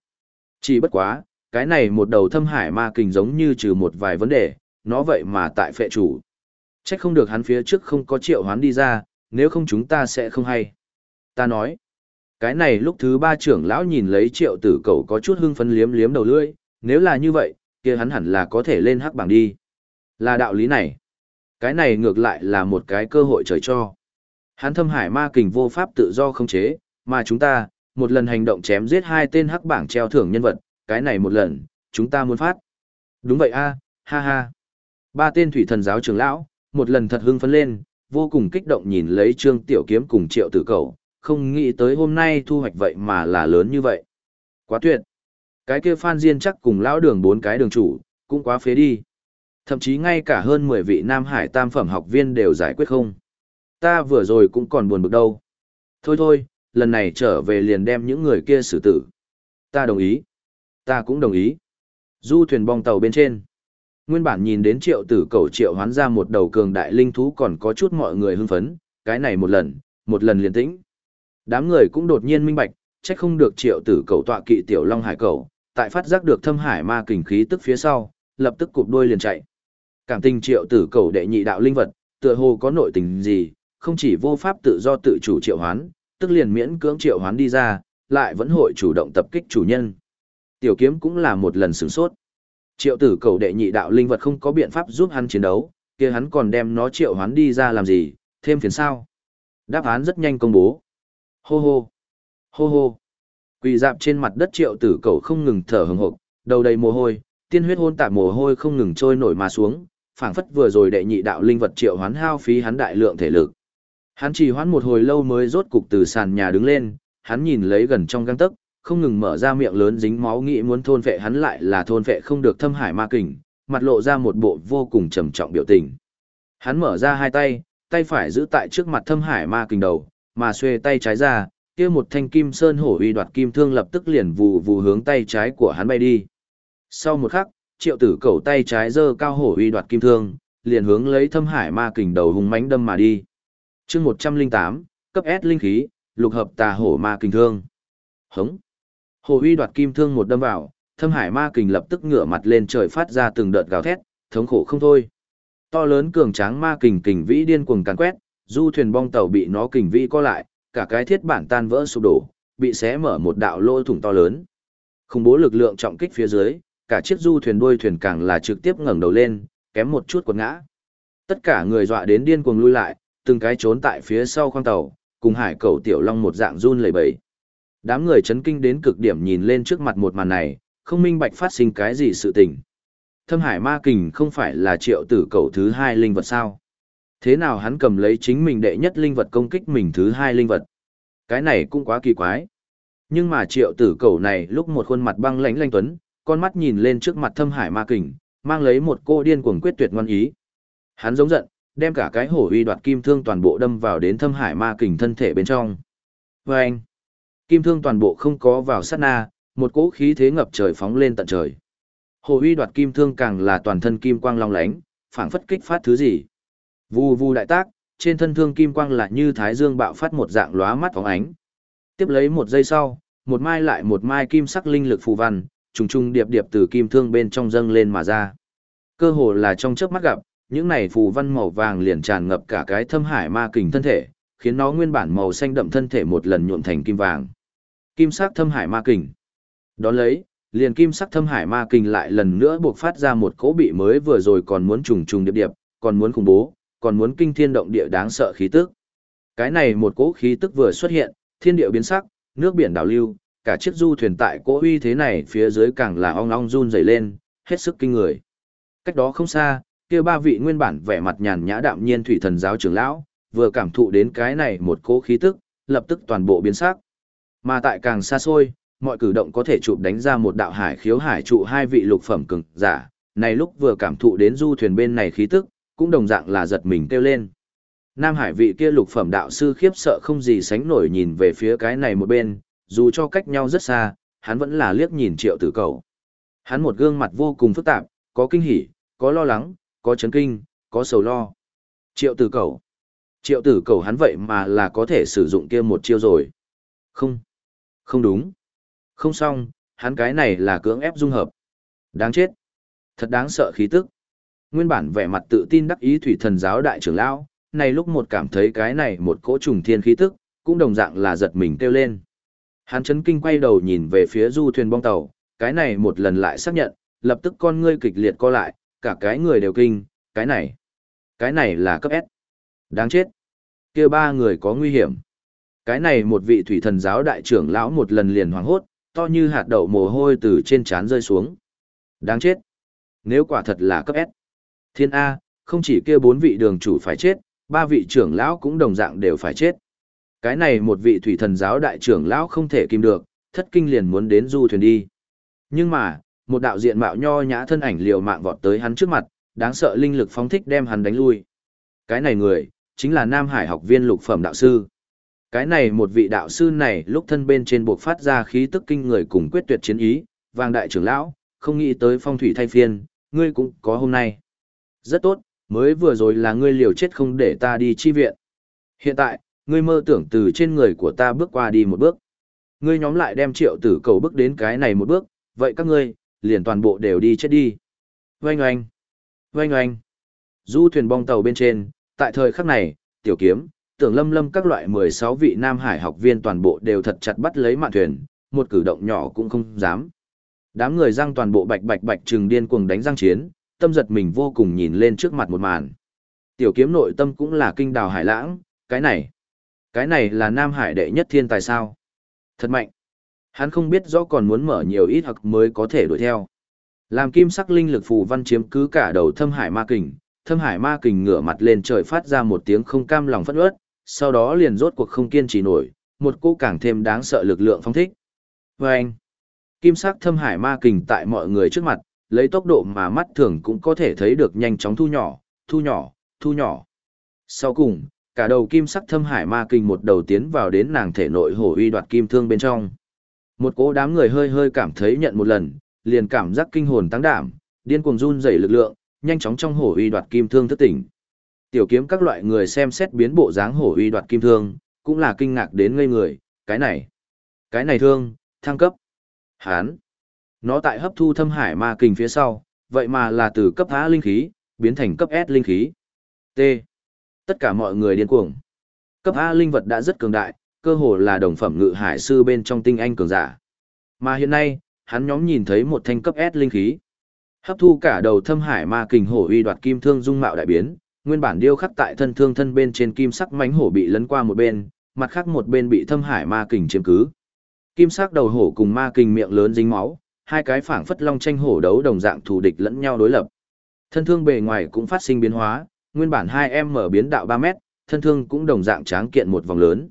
S1: Chỉ bất quá, cái này một đầu thâm hải ma kình giống như trừ một vài vấn đề, nó vậy mà tại phệ chủ. Trách không được hắn phía trước không có triệu hoán đi ra, nếu không chúng ta sẽ không hay. Ta nói, cái này lúc thứ ba trưởng lão nhìn lấy triệu tử cầu có chút hưng phấn liếm liếm đầu lưỡi, nếu là như vậy, kia hắn hẳn là có thể lên hắc bảng đi. Là đạo lý này. Cái này ngược lại là một cái cơ hội trời cho. Hắn thâm hải ma kình vô pháp tự do không chế, mà chúng ta, một lần hành động chém giết hai tên hắc bảng treo thưởng nhân vật, cái này một lần, chúng ta muốn phát. Đúng vậy a, ha ha. Ba tên thủy thần giáo trưởng lão, một lần thật hưng phấn lên, vô cùng kích động nhìn lấy Trương Tiểu Kiếm cùng Triệu Tử Cầu, không nghĩ tới hôm nay thu hoạch vậy mà là lớn như vậy. Quá tuyệt. Cái kia Phan Diên chắc cùng lão đường bốn cái đường chủ, cũng quá phế đi. Thậm chí ngay cả hơn 10 vị Nam Hải tam phẩm học viên đều giải quyết không. Ta vừa rồi cũng còn buồn bực đâu. Thôi thôi, lần này trở về liền đem những người kia xử tử. Ta đồng ý. Ta cũng đồng ý. Du thuyền bong tàu bên trên. Nguyên bản nhìn đến triệu tử cầu triệu hoán ra một đầu cường đại linh thú còn có chút mọi người hưng phấn, cái này một lần, một lần liền tĩnh. Đám người cũng đột nhiên minh bạch, trách không được triệu tử cầu tọa kỵ tiểu long hải cầu, tại phát giác được thâm hải ma kình khí tức phía sau, lập tức cụp đuôi liền chạy. Cảm tình triệu tử cầu đệ nhị đạo linh vật, tựa hồ có nội tình gì, không chỉ vô pháp tự do tự chủ triệu hoán, tức liền miễn cưỡng triệu hoán đi ra, lại vẫn hội chủ động tập kích chủ nhân. Tiểu kiếm cũng là một lần sửng sốt. Triệu tử cầu đệ nhị đạo linh vật không có biện pháp giúp hắn chiến đấu, kia hắn còn đem nó triệu hoán đi ra làm gì, thêm phiền sao. Đáp án rất nhanh công bố. Hô hô, hô hô. Quỳ dạp trên mặt đất triệu tử cầu không ngừng thở hừng hộp, đầu đầy mồ hôi, tiên huyết hôn tạp mồ hôi không ngừng trôi nổi mà xuống, phảng phất vừa rồi đệ nhị đạo linh vật triệu hoán hao phí hắn đại lượng thể lực. Hắn chỉ hoán một hồi lâu mới rốt cục từ sàn nhà đứng lên, hắn nhìn lấy gần trong găng tấc, không ngừng mở ra miệng lớn dính máu nghĩ muốn thôn vệ hắn lại là thôn vệ không được thâm hải ma kình, mặt lộ ra một bộ vô cùng trầm trọng biểu tình. Hắn mở ra hai tay, tay phải giữ tại trước mặt thâm hải ma kình đầu, mà xuê tay trái ra, kia một thanh kim sơn hổ uy đoạt kim thương lập tức liền vù vù hướng tay trái của hắn bay đi. Sau một khắc, triệu tử cầu tay trái giơ cao hổ uy đoạt kim thương, liền hướng lấy thâm hải ma kình đầu hùng mãnh đâm mà đi chương 108, cấp S linh khí, lục hợp tà hổ ma kình thương. Hống. Hồ uy đoạt kim thương một đâm vào, thâm hải ma kình lập tức ngửa mặt lên trời phát ra từng đợt gào thét, thống khổ không thôi. To lớn cường tráng ma kình kình vĩ điên cuồng càn quét, du thuyền bong tàu bị nó kình vĩ co lại, cả cái thiết bản tan vỡ sụp đổ, bị xé mở một đạo lỗ thủng to lớn. Khủng bố lực lượng trọng kích phía dưới, cả chiếc du thuyền đuôi thuyền càng là trực tiếp ngẩng đầu lên, kém một chút quật ngã. Tất cả người dọa đến điên cuồng lui lại, từng cái trốn tại phía sau khoang tàu, cùng hải cầu tiểu long một dạng run lẩy bẩy. Đám người chấn kinh đến cực điểm nhìn lên trước mặt một màn này, không minh bạch phát sinh cái gì sự tình. Thâm hải ma kình không phải là triệu tử cầu thứ hai linh vật sao? Thế nào hắn cầm lấy chính mình đệ nhất linh vật công kích mình thứ hai linh vật? Cái này cũng quá kỳ quái. Nhưng mà triệu tử cầu này lúc một khuôn mặt băng lãnh lanh tuấn, con mắt nhìn lên trước mặt thâm hải ma kình, mang lấy một cô điên cuồng quyết tuyệt ngoan ý. Hắn giống giận, đem cả cái hổ uy đoạt kim thương toàn bộ đâm vào đến thâm hải ma kình thân thể bên trong. Và anh, kim thương toàn bộ không có vào sát na, một cỗ khí thế ngập trời phóng lên tận trời. Hổ uy đoạt kim thương càng là toàn thân kim quang long lánh, phảng phất kích phát thứ gì. Vù vù đại tác, trên thân thương kim quang là như thái dương bạo phát một dạng lóa mắt phóng ánh. Tiếp lấy một giây sau, một mai lại một mai kim sắc linh lực phù văn, trùng trùng điệp điệp từ kim thương bên trong dâng lên mà ra. Cơ hồ là trong chớp mắt gặp, những này phù văn màu vàng liền tràn ngập cả cái thâm hải ma kình thân thể, khiến nó nguyên bản màu xanh đậm thân thể một lần nhuộm thành kim vàng. Kim sắc thâm hải ma kình. Đón lấy, liền kim sắc thâm hải ma kình lại lần nữa buộc phát ra một cỗ bị mới vừa rồi còn muốn trùng trùng điệp điệp, còn muốn khủng bố, còn muốn kinh thiên động địa đáng sợ khí tức. Cái này một cỗ khí tức vừa xuất hiện, thiên địa biến sắc, nước biển đảo lưu, cả chiếc du thuyền tại cỗ uy thế này phía dưới càng là ong ong run rẩy lên, hết sức kinh người. Cách đó không xa, kia ba vị nguyên bản vẻ mặt nhàn nhã đạm nhiên thủy thần giáo trưởng lão, vừa cảm thụ đến cái này một cỗ khí tức, lập tức toàn bộ biến sắc. Mà tại càng xa xôi, mọi cử động có thể chụp đánh ra một đạo hải khiếu hải trụ hai vị lục phẩm cường giả, này lúc vừa cảm thụ đến du thuyền bên này khí tức, cũng đồng dạng là giật mình kêu lên. Nam Hải vị kia lục phẩm đạo sư khiếp sợ không gì sánh nổi nhìn về phía cái này một bên, dù cho cách nhau rất xa, hắn vẫn là liếc nhìn triệu tử cầu. Hắn một gương mặt vô cùng phức tạp, có kinh hỉ, có lo lắng, có chấn kinh, có sầu lo. Triệu tử cầu. Triệu tử cầu hắn vậy mà là có thể sử dụng kia một chiêu rồi. Không. Không đúng. Không xong, hắn cái này là cưỡng ép dung hợp. Đáng chết. Thật đáng sợ khí tức. Nguyên bản vẻ mặt tự tin đắc ý thủy thần giáo đại trưởng lão, này lúc một cảm thấy cái này một cỗ trùng thiên khí tức, cũng đồng dạng là giật mình kêu lên. Hắn chấn kinh quay đầu nhìn về phía du thuyền bong tàu, cái này một lần lại xác nhận, lập tức con ngươi kịch liệt co lại, cả cái người đều kinh, cái này, cái này là cấp S. Đáng chết. kia ba người có nguy hiểm. Cái này một vị thủy thần giáo đại trưởng lão một lần liền hoảng hốt, to như hạt đậu mồ hôi từ trên trán rơi xuống. Đáng chết. Nếu quả thật là cấp S. Thiên A, không chỉ kia bốn vị đường chủ phải chết, ba vị trưởng lão cũng đồng dạng đều phải chết. Cái này một vị thủy thần giáo đại trưởng lão không thể kìm được, thất kinh liền muốn đến du thuyền đi. Nhưng mà, một đạo diện mạo nho nhã thân ảnh liều mạng vọt tới hắn trước mặt, đáng sợ linh lực phóng thích đem hắn đánh lui. Cái này người, chính là Nam Hải học viên lục phẩm đạo sư. Cái này một vị đạo sư này lúc thân bên trên buộc phát ra khí tức kinh người cùng quyết tuyệt chiến ý, vàng đại trưởng lão, không nghĩ tới phong thủy thay phiên, ngươi cũng có hôm nay. Rất tốt, mới vừa rồi là ngươi liều chết không để ta đi chi viện. Hiện tại, ngươi mơ tưởng từ trên người của ta bước qua đi một bước. Ngươi nhóm lại đem triệu tử cầu bước đến cái này một bước, vậy các ngươi, liền toàn bộ đều đi chết đi. Oanh oanh, oanh oanh. Du thuyền bong tàu bên trên, tại thời khắc này, tiểu kiếm, tưởng lâm lâm các loại 16 vị Nam Hải học viên toàn bộ đều thật chặt bắt lấy mạn thuyền, một cử động nhỏ cũng không dám. Đám người răng toàn bộ bạch bạch bạch trừng điên cuồng đánh răng chiến, tâm giật mình vô cùng nhìn lên trước mặt một màn. Tiểu kiếm nội tâm cũng là kinh đào hải lãng, cái này, cái này là Nam Hải đệ nhất thiên tài sao. Thật mạnh. Hắn không biết rõ còn muốn mở nhiều ít hoặc mới có thể đuổi theo. Làm kim sắc linh lực phù văn chiếm cứ cả đầu thâm hải ma kình, thâm hải ma kình ngửa mặt lên trời phát ra một tiếng không cam lòng phẫn uất, sau đó liền rốt cuộc không kiên trì nổi, một cô càng thêm đáng sợ lực lượng phong thích. Và anh, kim sắc thâm hải ma kình tại mọi người trước mặt, lấy tốc độ mà mắt thường cũng có thể thấy được nhanh chóng thu nhỏ, thu nhỏ, thu nhỏ. Sau cùng, cả đầu kim sắc thâm hải ma kình một đầu tiến vào đến nàng thể nội hổ uy đoạt kim thương bên trong. Một cố đám người hơi hơi cảm thấy nhận một lần, liền cảm giác kinh hồn tăng đảm, điên cuồng run rẩy lực lượng, nhanh chóng trong hổ uy đoạt kim thương thức tỉnh. Tiểu kiếm các loại người xem xét biến bộ dáng hổ uy đoạt kim thương, cũng là kinh ngạc đến ngây người, cái này, cái này thương, thăng cấp. Hán, nó tại hấp thu thâm hải ma kình phía sau, vậy mà là từ cấp A linh khí, biến thành cấp S linh khí. T. Tất cả mọi người điên cuồng. Cấp A linh vật đã rất cường đại, cơ hồ là đồng phẩm ngự hải sư bên trong tinh anh cường giả. Mà hiện nay, hắn nhóm nhìn thấy một thanh cấp S linh khí. Hấp thu cả đầu thâm hải ma kình hổ uy đoạt kim thương dung mạo đại biến, nguyên bản điêu khắc tại thân thương thân bên trên kim sắc mánh hổ bị lấn qua một bên, mặt khác một bên bị thâm hải ma kình chiếm cứ. Kim sắc đầu hổ cùng ma kình miệng lớn dính máu, hai cái phảng phất long tranh hổ đấu đồng dạng thù địch lẫn nhau đối lập. Thân thương bề ngoài cũng phát sinh biến hóa, nguyên bản hai em mở biến đạo 3 mét, thân thương cũng đồng dạng tráng kiện một vòng lớn.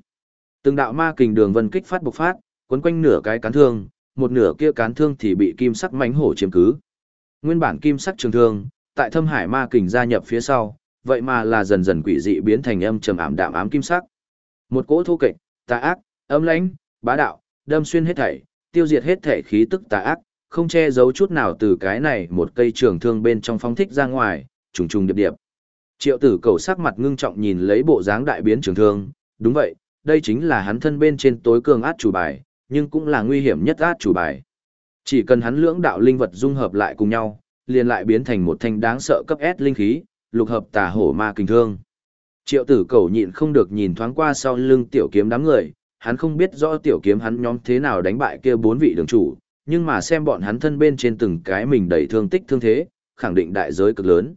S1: Từng đạo ma kình đường vân kích phát bộc phát, quấn quanh nửa cái cán thương, một nửa kia cán thương thì bị kim sắc mánh hổ chiếm cứ. Nguyên bản kim sắc trường thương, tại thâm hải ma kình gia nhập phía sau, vậy mà là dần dần quỷ dị biến thành âm trầm ảm đạm ám kim sắc. Một cỗ thô kệch, tà ác, âm lãnh, bá đạo, đâm xuyên hết thảy, tiêu diệt hết thảy khí tức tà ác, không che giấu chút nào từ cái này một cây trường thương bên trong phóng thích ra ngoài, trùng trùng điệp điệp. Triệu tử cầu sắc mặt ngưng trọng nhìn lấy bộ dáng đại biến trường thương, đúng vậy, đây chính là hắn thân bên trên tối cường át chủ bài, nhưng cũng là nguy hiểm nhất át chủ bài. Chỉ cần hắn lưỡng đạo linh vật dung hợp lại cùng nhau, liền lại biến thành một thanh đáng sợ cấp S linh khí, lục hợp tà hổ ma kinh thương. Triệu tử cầu nhịn không được nhìn thoáng qua sau lưng tiểu kiếm đám người, hắn không biết rõ tiểu kiếm hắn nhóm thế nào đánh bại kia bốn vị đường chủ, nhưng mà xem bọn hắn thân bên trên từng cái mình đầy thương tích thương thế, khẳng định đại giới cực lớn.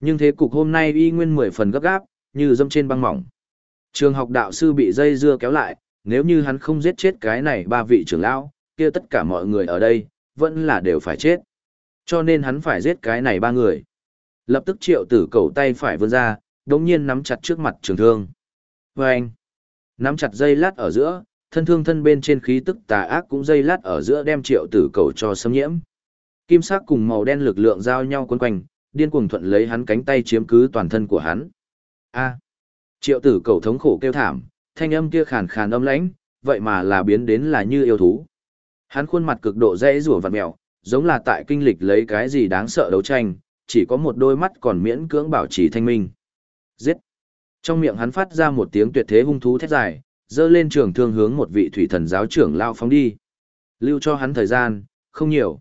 S1: Nhưng thế cục hôm nay y nguyên mười phần gấp gáp, như dâm trên băng mỏng. Trường học đạo sư bị dây dưa kéo lại, nếu như hắn không giết chết cái này ba vị trưởng lão, kia tất cả mọi người ở đây, vẫn là đều phải chết. Cho nên hắn phải giết cái này ba người. Lập tức triệu tử cầu tay phải vươn ra, đống nhiên nắm chặt trước mặt trường thương. Và anh, nắm chặt dây lát ở giữa, thân thương thân bên trên khí tức tà ác cũng dây lát ở giữa đem triệu tử cầu cho xâm nhiễm. Kim sắc cùng màu đen lực lượng giao nhau quấn quanh, điên cuồng thuận lấy hắn cánh tay chiếm cứ toàn thân của hắn. A. Triệu tử cầu thống khổ kêu thảm, thanh âm kia khàn khàn âm lãnh, vậy mà là biến đến là như yêu thú. Hắn khuôn mặt cực độ dễ rủa vặt mèo, giống là tại kinh lịch lấy cái gì đáng sợ đấu tranh, chỉ có một đôi mắt còn miễn cưỡng bảo trì thanh minh. Giết! Trong miệng hắn phát ra một tiếng tuyệt thế hung thú thét dài, dơ lên trường thương hướng một vị thủy thần giáo trưởng lao phóng đi. Lưu cho hắn thời gian, không nhiều.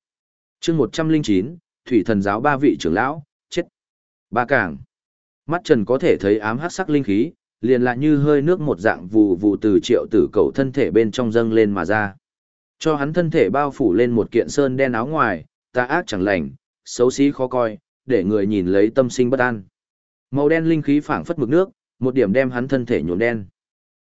S1: chương 109, thủy thần giáo ba vị trưởng lão, chết. Ba cảng. Mắt trần có thể thấy ám hắc sắc linh khí, liền lại như hơi nước một dạng vù vù từ triệu tử cầu thân thể bên trong dâng lên mà ra. Cho hắn thân thể bao phủ lên một kiện sơn đen áo ngoài, tà ác chẳng lành, xấu xí khó coi, để người nhìn lấy tâm sinh bất an. Màu đen linh khí phảng phất mực nước, một điểm đem hắn thân thể nhuộm đen.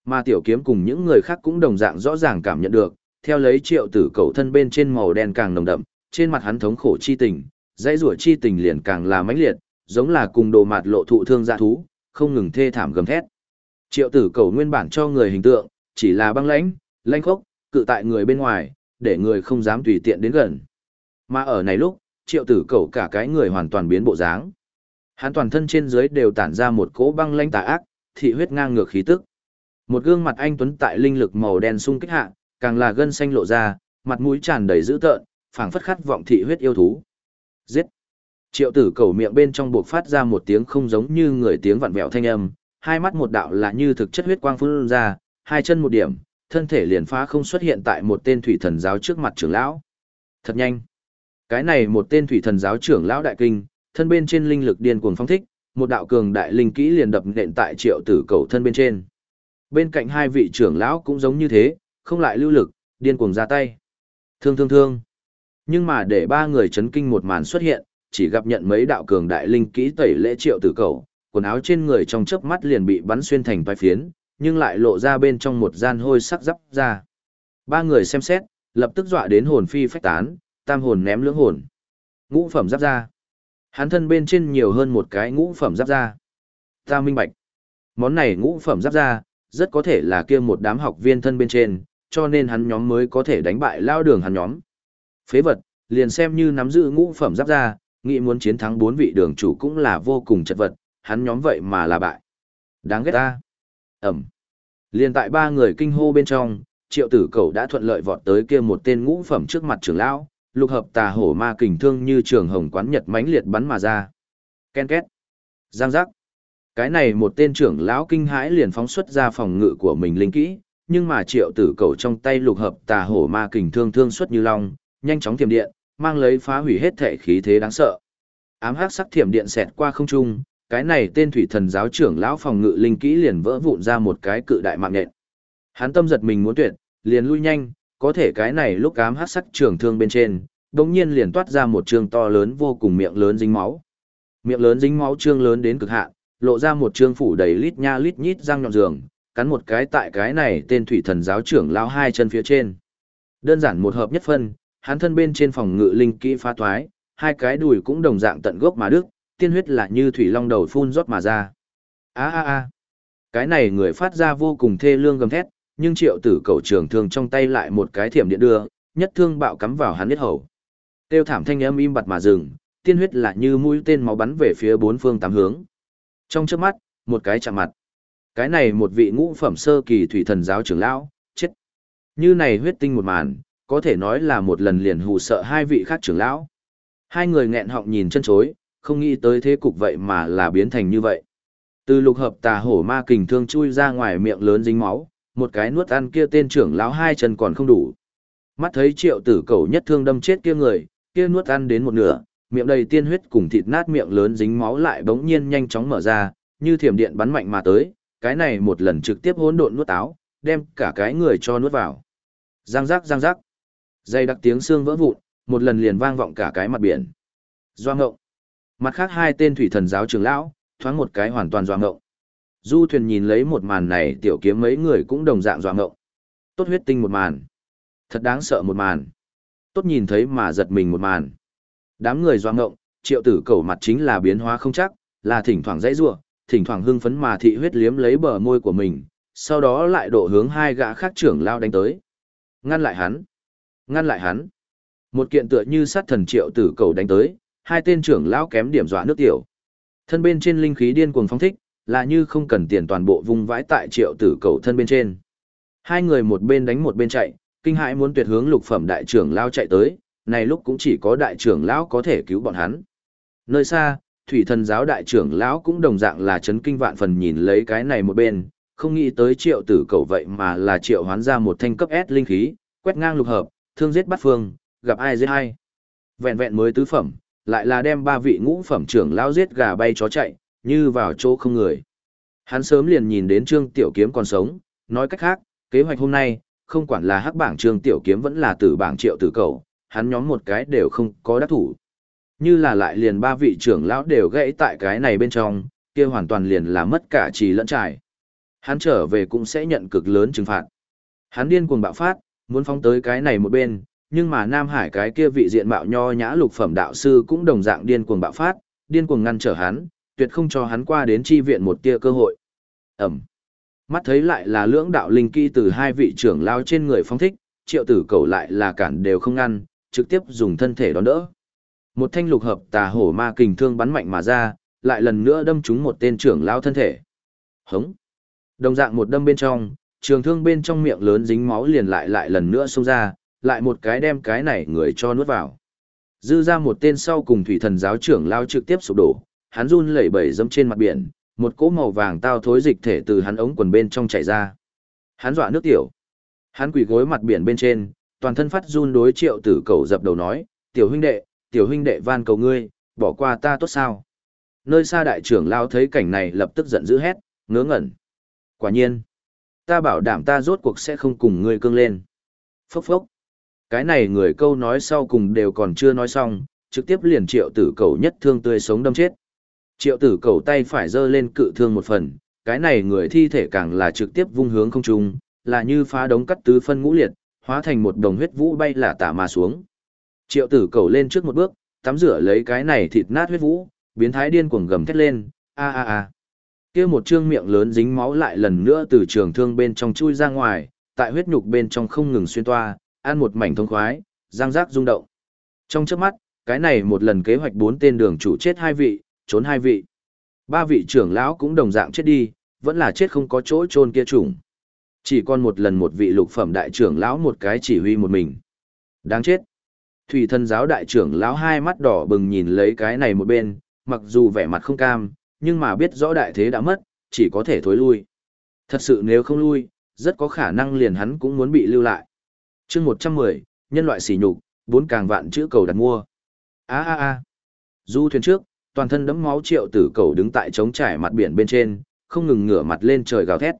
S1: Mà tiểu kiếm cùng những người khác cũng đồng dạng rõ ràng cảm nhận được, theo lấy triệu tử cầu thân bên trên màu đen càng nồng đậm, trên mặt hắn thống khổ chi tình, dãy rủa chi tình liền càng là mãnh liệt, giống là cùng đồ mạt lộ thụ thương dạ thú, không ngừng thê thảm gầm thét. Triệu tử cầu nguyên bản cho người hình tượng, chỉ là băng lãnh, lãnh khốc, cự tại người bên ngoài, để người không dám tùy tiện đến gần. Mà ở này lúc, triệu tử cầu cả cái người hoàn toàn biến bộ dáng. Hắn toàn thân trên dưới đều tản ra một cỗ băng lãnh tà ác, thị huyết ngang ngược khí tức. Một gương mặt anh tuấn tại linh lực màu đen sung kích hạ, càng là gân xanh lộ ra, mặt mũi tràn đầy dữ tợn, phảng phất khát vọng thị huyết yêu thú. Giết! Triệu tử cầu miệng bên trong buộc phát ra một tiếng không giống như người tiếng vặn vẹo thanh âm, hai mắt một đạo là như thực chất huyết quang phun ra, hai chân một điểm, thân thể liền phá không xuất hiện tại một tên thủy thần giáo trước mặt trưởng lão. Thật nhanh. Cái này một tên thủy thần giáo trưởng lão đại kinh, thân bên trên linh lực điên cuồng phong thích, một đạo cường đại linh kỹ liền đập nện tại triệu tử cầu thân bên trên. Bên cạnh hai vị trưởng lão cũng giống như thế, không lại lưu lực, điên cuồng ra tay. Thương thương thương. Nhưng mà để ba người chấn kinh một màn xuất hiện, chỉ gặp nhận mấy đạo cường đại linh kỹ tẩy lễ triệu tử cầu, quần áo trên người trong chớp mắt liền bị bắn xuyên thành vài phiến, nhưng lại lộ ra bên trong một gian hôi sắc giáp ra. Ba người xem xét, lập tức dọa đến hồn phi phách tán, tam hồn ném lưỡng hồn. Ngũ phẩm giáp ra. Hắn thân bên trên nhiều hơn một cái ngũ phẩm giáp ra. Ta minh bạch. Món này ngũ phẩm giáp ra, rất có thể là kia một đám học viên thân bên trên, cho nên hắn nhóm mới có thể đánh bại lao đường hắn nhóm. Phế vật, liền xem như nắm giữ ngũ phẩm giáp ra, nghĩ muốn chiến thắng bốn vị đường chủ cũng là vô cùng chật vật, hắn nhóm vậy mà là bại. Đáng ghét ta. Ẩm. Liền tại ba người kinh hô bên trong, triệu tử cầu đã thuận lợi vọt tới kia một tên ngũ phẩm trước mặt trưởng lão, lục hợp tà hổ ma kình thương như trường hồng quán nhật mãnh liệt bắn mà ra. Ken két. Giang giác. Cái này một tên trưởng lão kinh hãi liền phóng xuất ra phòng ngự của mình linh kỹ, nhưng mà triệu tử cầu trong tay lục hợp tà hổ ma kình thương thương xuất như long, nhanh chóng tiềm điện, mang lấy phá hủy hết thể khí thế đáng sợ. Ám hắc sắc thiểm điện xẹt qua không trung, cái này tên thủy thần giáo trưởng lão phòng ngự linh kỹ liền vỡ vụn ra một cái cự đại mạng nhện. Hắn tâm giật mình muốn tuyệt, liền lui nhanh, có thể cái này lúc ám hắc sắc trưởng thương bên trên, đống nhiên liền toát ra một trường to lớn vô cùng miệng lớn dính máu. Miệng lớn dính máu trương lớn đến cực hạn, lộ ra một trương phủ đầy lít nha lít nhít răng nhọn giường, cắn một cái tại cái này tên thủy thần giáo trưởng lão hai chân phía trên. Đơn giản một hợp nhất phân, hắn thân bên trên phòng ngự linh kỹ phá thoái, hai cái đùi cũng đồng dạng tận gốc mà đức, tiên huyết là như thủy long đầu phun rót mà ra. A a a. Cái này người phát ra vô cùng thê lương gầm thét, nhưng triệu tử cầu trường thương trong tay lại một cái thiểm điện đưa, nhất thương bạo cắm vào hắn huyết hầu. Tiêu thảm thanh âm im bặt mà dừng, tiên huyết là như mũi tên máu bắn về phía bốn phương tám hướng. Trong chớp mắt, một cái chạm mặt. Cái này một vị ngũ phẩm sơ kỳ thủy thần giáo trưởng lão, chết. Như này huyết tinh một màn, có thể nói là một lần liền hù sợ hai vị khác trưởng lão. Hai người nghẹn họng nhìn chân chối, không nghĩ tới thế cục vậy mà là biến thành như vậy. Từ lục hợp tà hổ ma kình thương chui ra ngoài miệng lớn dính máu, một cái nuốt ăn kia tên trưởng lão hai chân còn không đủ. Mắt thấy triệu tử cầu nhất thương đâm chết kia người, kia nuốt ăn đến một nửa, miệng đầy tiên huyết cùng thịt nát miệng lớn dính máu lại bỗng nhiên nhanh chóng mở ra, như thiểm điện bắn mạnh mà tới, cái này một lần trực tiếp hỗn độn nuốt áo, đem cả cái người cho nuốt vào. Giang giác giang giác. Dây đặc tiếng xương vỡ vụn, một lần liền vang vọng cả cái mặt biển. Doa ngộng. Mặt khác hai tên thủy thần giáo trưởng lão, thoáng một cái hoàn toàn doa ngộng. Du thuyền nhìn lấy một màn này tiểu kiếm mấy người cũng đồng dạng doa ngộng. Tốt huyết tinh một màn. Thật đáng sợ một màn. Tốt nhìn thấy mà giật mình một màn. Đám người doa ngộng, triệu tử cầu mặt chính là biến hóa không chắc, là thỉnh thoảng dãy rua, thỉnh thoảng hưng phấn mà thị huyết liếm lấy bờ môi của mình, sau đó lại độ hướng hai gã khác trưởng lao đánh tới. Ngăn lại hắn. Ngăn lại hắn. Một kiện tựa như sát thần triệu tử cầu đánh tới, hai tên trưởng lão kém điểm dọa nước tiểu. Thân bên trên linh khí điên cuồng phóng thích, là như không cần tiền toàn bộ vung vãi tại triệu tử cầu thân bên trên. Hai người một bên đánh một bên chạy, kinh hãi muốn tuyệt hướng lục phẩm đại trưởng lão chạy tới, này lúc cũng chỉ có đại trưởng lão có thể cứu bọn hắn. Nơi xa, thủy thần giáo đại trưởng lão cũng đồng dạng là chấn kinh vạn phần nhìn lấy cái này một bên, không nghĩ tới triệu tử cầu vậy mà là triệu hoán ra một thanh cấp S linh khí, quét ngang lục hợp, thương giết bắt phương, gặp ai giết ai. Vẹn vẹn mới tứ phẩm, lại là đem ba vị ngũ phẩm trưởng lão giết gà bay chó chạy, như vào chỗ không người. Hắn sớm liền nhìn đến Trương Tiểu Kiếm còn sống, nói cách khác, kế hoạch hôm nay, không quản là hắc bảng Trương Tiểu Kiếm vẫn là tử bảng triệu tử cầu, hắn nhóm một cái đều không có đắc thủ. Như là lại liền ba vị trưởng lão đều gãy tại cái này bên trong, kia hoàn toàn liền là mất cả trì lẫn trải. Hắn trở về cũng sẽ nhận cực lớn trừng phạt. Hắn điên cuồng bạo phát, muốn phóng tới cái này một bên, nhưng mà Nam Hải cái kia vị diện mạo nho nhã lục phẩm đạo sư cũng đồng dạng điên cuồng bạo phát, điên cuồng ngăn trở hắn, tuyệt không cho hắn qua đến chi viện một tia cơ hội. Ẩm. Mắt thấy lại là lưỡng đạo linh kỹ từ hai vị trưởng lao trên người phong thích, triệu tử cầu lại là cản đều không ngăn, trực tiếp dùng thân thể đón đỡ. Một thanh lục hợp tà hổ ma kình thương bắn mạnh mà ra, lại lần nữa đâm trúng một tên trưởng lao thân thể. Hống. Đồng dạng một đâm bên trong, trường thương bên trong miệng lớn dính máu liền lại lại lần nữa xông ra, lại một cái đem cái này người cho nuốt vào. Dư ra một tên sau cùng thủy thần giáo trưởng lao trực tiếp sụp đổ, hắn run lẩy bẩy dẫm trên mặt biển, một cỗ màu vàng tao thối dịch thể từ hắn ống quần bên trong chảy ra. Hắn dọa nước tiểu. Hắn quỳ gối mặt biển bên trên, toàn thân phát run đối triệu tử cầu dập đầu nói, tiểu huynh đệ, tiểu huynh đệ van cầu ngươi, bỏ qua ta tốt sao. Nơi xa đại trưởng lao thấy cảnh này lập tức giận dữ hét, ngớ ngẩn. Quả nhiên, ta bảo đảm ta rốt cuộc sẽ không cùng ngươi cương lên. Phốc phốc. Cái này người câu nói sau cùng đều còn chưa nói xong, trực tiếp liền triệu tử cầu nhất thương tươi sống đâm chết. Triệu tử cầu tay phải giơ lên cự thương một phần, cái này người thi thể càng là trực tiếp vung hướng không trung, là như phá đống cắt tứ phân ngũ liệt, hóa thành một đồng huyết vũ bay là tả mà xuống. Triệu tử cầu lên trước một bước, tắm rửa lấy cái này thịt nát huyết vũ, biến thái điên cuồng gầm thét lên, a a a. Kia một trương miệng lớn dính máu lại lần nữa từ trường thương bên trong chui ra ngoài, tại huyết nhục bên trong không ngừng xuyên toa, ăn một mảnh thông khoái, răng rác rung động. Trong chớp mắt, cái này một lần kế hoạch bốn tên đường chủ chết hai vị, trốn hai vị. Ba vị trưởng lão cũng đồng dạng chết đi, vẫn là chết không có chỗ chôn kia chủng. Chỉ còn một lần một vị lục phẩm đại trưởng lão một cái chỉ huy một mình. Đáng chết. Thủy thân giáo đại trưởng lão hai mắt đỏ bừng nhìn lấy cái này một bên, mặc dù vẻ mặt không cam, nhưng mà biết rõ đại thế đã mất, chỉ có thể thối lui. Thật sự nếu không lui, rất có khả năng liền hắn cũng muốn bị lưu lại. chương 110, nhân loại sỉ nhục, bốn càng vạn chữ cầu đặt mua. a a a Du thuyền trước, toàn thân đẫm máu triệu tử cầu đứng tại trống trải mặt biển bên trên, không ngừng ngửa mặt lên trời gào thét.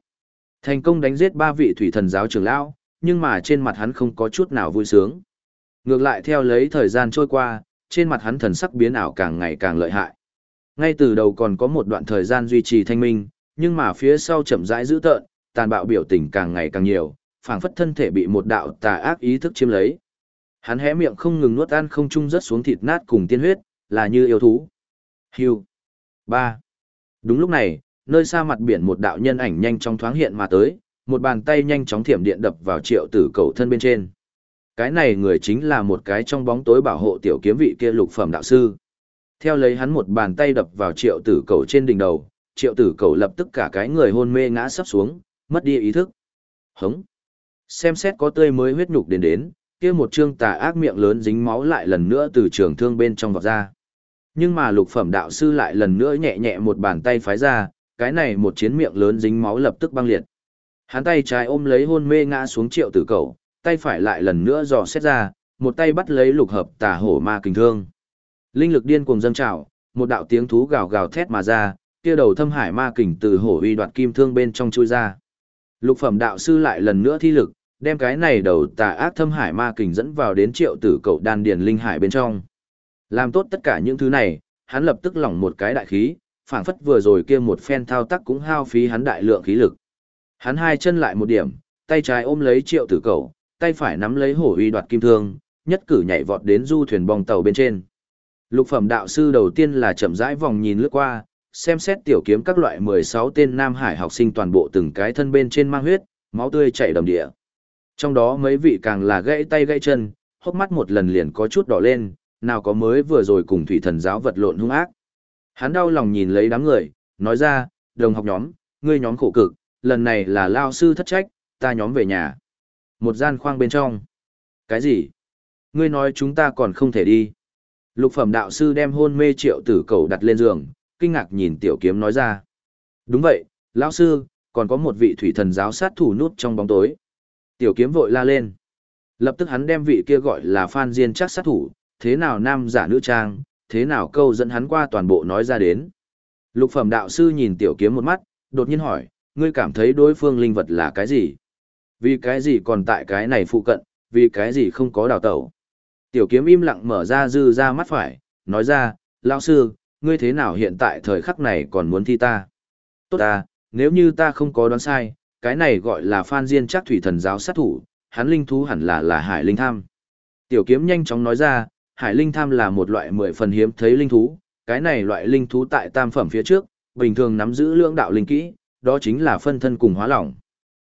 S1: Thành công đánh giết ba vị thủy thần giáo trưởng lão, nhưng mà trên mặt hắn không có chút nào vui sướng. Ngược lại theo lấy thời gian trôi qua, trên mặt hắn thần sắc biến ảo càng ngày càng lợi hại. Ngay từ đầu còn có một đoạn thời gian duy trì thanh minh, nhưng mà phía sau chậm rãi dữ tợn, tàn bạo biểu tình càng ngày càng nhiều, phảng phất thân thể bị một đạo tà ác ý thức chiếm lấy. Hắn hé miệng không ngừng nuốt ăn không trung rất xuống thịt nát cùng tiên huyết, là như yêu thú. Hưu. ba Đúng lúc này, nơi xa mặt biển một đạo nhân ảnh nhanh chóng thoáng hiện mà tới, một bàn tay nhanh chóng thiểm điện đập vào triệu tử cầu thân bên trên. Cái này người chính là một cái trong bóng tối bảo hộ tiểu kiếm vị kia lục phẩm đạo sư. Theo lấy hắn một bàn tay đập vào triệu tử cầu trên đỉnh đầu, triệu tử cầu lập tức cả cái người hôn mê ngã sắp xuống, mất đi ý thức. Hống. Xem xét có tươi mới huyết nhục đến đến, kia một trương tà ác miệng lớn dính máu lại lần nữa từ trường thương bên trong vọt ra. Nhưng mà lục phẩm đạo sư lại lần nữa nhẹ nhẹ một bàn tay phái ra, cái này một chiến miệng lớn dính máu lập tức băng liệt. Hắn tay trái ôm lấy hôn mê ngã xuống triệu tử cầu, tay phải lại lần nữa dò xét ra, một tay bắt lấy lục hợp tà hổ ma kình thương. Linh lực điên cuồng dâng trào, một đạo tiếng thú gào gào thét mà ra, kia đầu thâm hải ma kình từ hổ uy đoạt kim thương bên trong chui ra. Lục phẩm đạo sư lại lần nữa thi lực, đem cái này đầu tà ác thâm hải ma kình dẫn vào đến triệu tử cậu đan điền linh hải bên trong. Làm tốt tất cả những thứ này, hắn lập tức lỏng một cái đại khí, phảng phất vừa rồi kia một phen thao tác cũng hao phí hắn đại lượng khí lực. Hắn hai chân lại một điểm, tay trái ôm lấy triệu tử cậu, tay phải nắm lấy hổ uy đoạt kim thương, nhất cử nhảy vọt đến du thuyền bong tàu bên trên. Lục phẩm đạo sư đầu tiên là chậm rãi vòng nhìn lướt qua, xem xét tiểu kiếm các loại 16 tên Nam Hải học sinh toàn bộ từng cái thân bên trên mang huyết, máu tươi chảy đầm địa. Trong đó mấy vị càng là gãy tay gãy chân, hốc mắt một lần liền có chút đỏ lên, nào có mới vừa rồi cùng thủy thần giáo vật lộn hung ác. Hắn đau lòng nhìn lấy đám người, nói ra, đồng học nhóm, ngươi nhóm khổ cực, lần này là lao sư thất trách, ta nhóm về nhà. Một gian khoang bên trong. Cái gì? Ngươi nói chúng ta còn không thể đi. Lục phẩm đạo sư đem hôn mê triệu tử cầu đặt lên giường, kinh ngạc nhìn tiểu kiếm nói ra. Đúng vậy, lão sư, còn có một vị thủy thần giáo sát thủ nút trong bóng tối. Tiểu kiếm vội la lên. Lập tức hắn đem vị kia gọi là Phan Diên chắc sát thủ, thế nào nam giả nữ trang, thế nào câu dẫn hắn qua toàn bộ nói ra đến. Lục phẩm đạo sư nhìn tiểu kiếm một mắt, đột nhiên hỏi, ngươi cảm thấy đối phương linh vật là cái gì? Vì cái gì còn tại cái này phụ cận, vì cái gì không có đào tẩu? Tiểu kiếm im lặng mở ra dư ra mắt phải, nói ra, lão sư, ngươi thế nào hiện tại thời khắc này còn muốn thi ta? Tốt ta, nếu như ta không có đoán sai, cái này gọi là Phan Diên chắc thủy thần giáo sát thủ, hắn linh thú hẳn là là hải linh tham. Tiểu kiếm nhanh chóng nói ra, hải linh tham là một loại mười phần hiếm thấy linh thú, cái này loại linh thú tại tam phẩm phía trước, bình thường nắm giữ lưỡng đạo linh kỹ, đó chính là phân thân cùng hóa lỏng.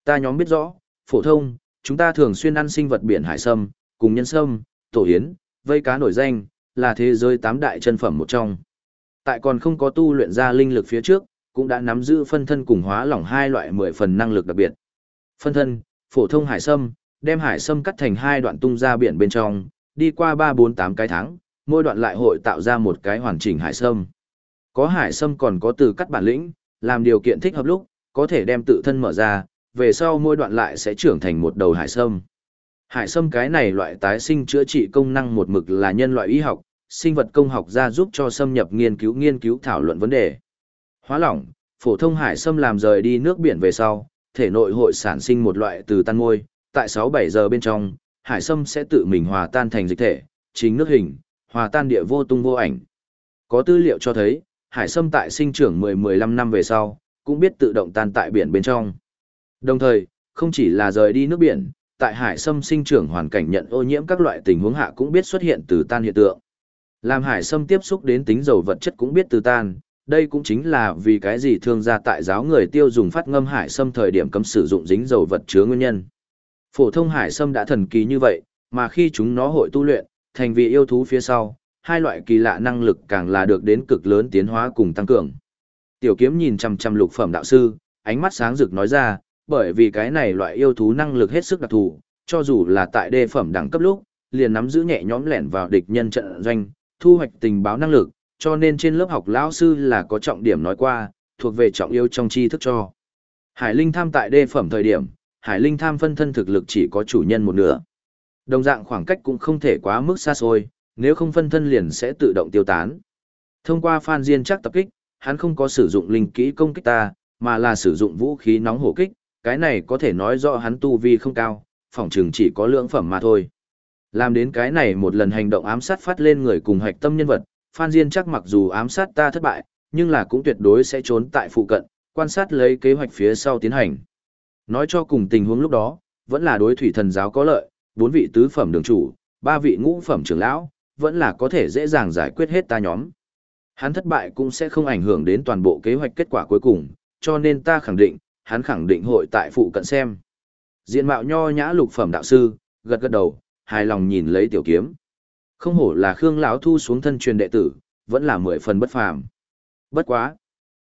S1: Ta nhóm biết rõ, phổ thông, chúng ta thường xuyên ăn sinh vật biển hải sâm, cùng nhân sâm, tổ hiến, vây cá nổi danh, là thế giới tám đại chân phẩm một trong. Tại còn không có tu luyện ra linh lực phía trước, cũng đã nắm giữ phân thân cùng hóa lỏng hai loại mười phần năng lực đặc biệt. Phân thân, phổ thông hải sâm, đem hải sâm cắt thành hai đoạn tung ra biển bên trong, đi qua ba bốn tám cái tháng, mỗi đoạn lại hội tạo ra một cái hoàn chỉnh hải sâm. Có hải sâm còn có từ cắt bản lĩnh, làm điều kiện thích hợp lúc, có thể đem tự thân mở ra, về sau mỗi đoạn lại sẽ trưởng thành một đầu hải sâm. Hải sâm cái này loại tái sinh chữa trị công năng một mực là nhân loại y học, sinh vật công học ra giúp cho xâm nhập nghiên cứu nghiên cứu thảo luận vấn đề. Hóa lỏng, phổ thông hải sâm làm rời đi nước biển về sau, thể nội hội sản sinh một loại từ tan môi, tại 6-7 giờ bên trong, hải sâm sẽ tự mình hòa tan thành dịch thể, chính nước hình, hòa tan địa vô tung vô ảnh. Có tư liệu cho thấy, hải sâm tại sinh trưởng 10-15 năm về sau, cũng biết tự động tan tại biển bên trong. Đồng thời, không chỉ là rời đi nước biển, tại hải sâm sinh trưởng hoàn cảnh nhận ô nhiễm các loại tình huống hạ cũng biết xuất hiện từ tan hiện tượng. Làm hải sâm tiếp xúc đến tính dầu vật chất cũng biết từ tan, đây cũng chính là vì cái gì thương gia tại giáo người tiêu dùng phát ngâm hải sâm thời điểm cấm sử dụng dính dầu vật chứa nguyên nhân. Phổ thông hải sâm đã thần kỳ như vậy, mà khi chúng nó hội tu luyện, thành vị yêu thú phía sau, hai loại kỳ lạ năng lực càng là được đến cực lớn tiến hóa cùng tăng cường. Tiểu kiếm nhìn chằm chằm lục phẩm đạo sư, ánh mắt sáng rực nói ra, bởi vì cái này loại yêu thú năng lực hết sức đặc thù, cho dù là tại đê phẩm đẳng cấp lúc, liền nắm giữ nhẹ nhõm lẻn vào địch nhân trận doanh, thu hoạch tình báo năng lực, cho nên trên lớp học lão sư là có trọng điểm nói qua, thuộc về trọng yêu trong tri thức cho. Hải Linh tham tại đê phẩm thời điểm, Hải Linh tham phân thân thực lực chỉ có chủ nhân một nửa. Đồng dạng khoảng cách cũng không thể quá mức xa xôi, nếu không phân thân liền sẽ tự động tiêu tán. Thông qua Phan Diên chắc tập kích, hắn không có sử dụng linh kỹ công kích ta, mà là sử dụng vũ khí nóng hổ kích, cái này có thể nói rõ hắn tu vi không cao, phỏng chừng chỉ có lượng phẩm mà thôi. Làm đến cái này một lần hành động ám sát phát lên người cùng hạch tâm nhân vật, Phan Diên chắc mặc dù ám sát ta thất bại, nhưng là cũng tuyệt đối sẽ trốn tại phụ cận, quan sát lấy kế hoạch phía sau tiến hành. Nói cho cùng tình huống lúc đó, vẫn là đối thủy thần giáo có lợi, bốn vị tứ phẩm đường chủ, ba vị ngũ phẩm trưởng lão, vẫn là có thể dễ dàng giải quyết hết ta nhóm. Hắn thất bại cũng sẽ không ảnh hưởng đến toàn bộ kế hoạch kết quả cuối cùng, cho nên ta khẳng định, hắn khẳng định hội tại phụ cận xem. Diện mạo nho nhã lục phẩm đạo sư, gật gật đầu, hài lòng nhìn lấy tiểu kiếm. Không hổ là Khương lão thu xuống thân truyền đệ tử, vẫn là mười phần bất phàm. Bất quá,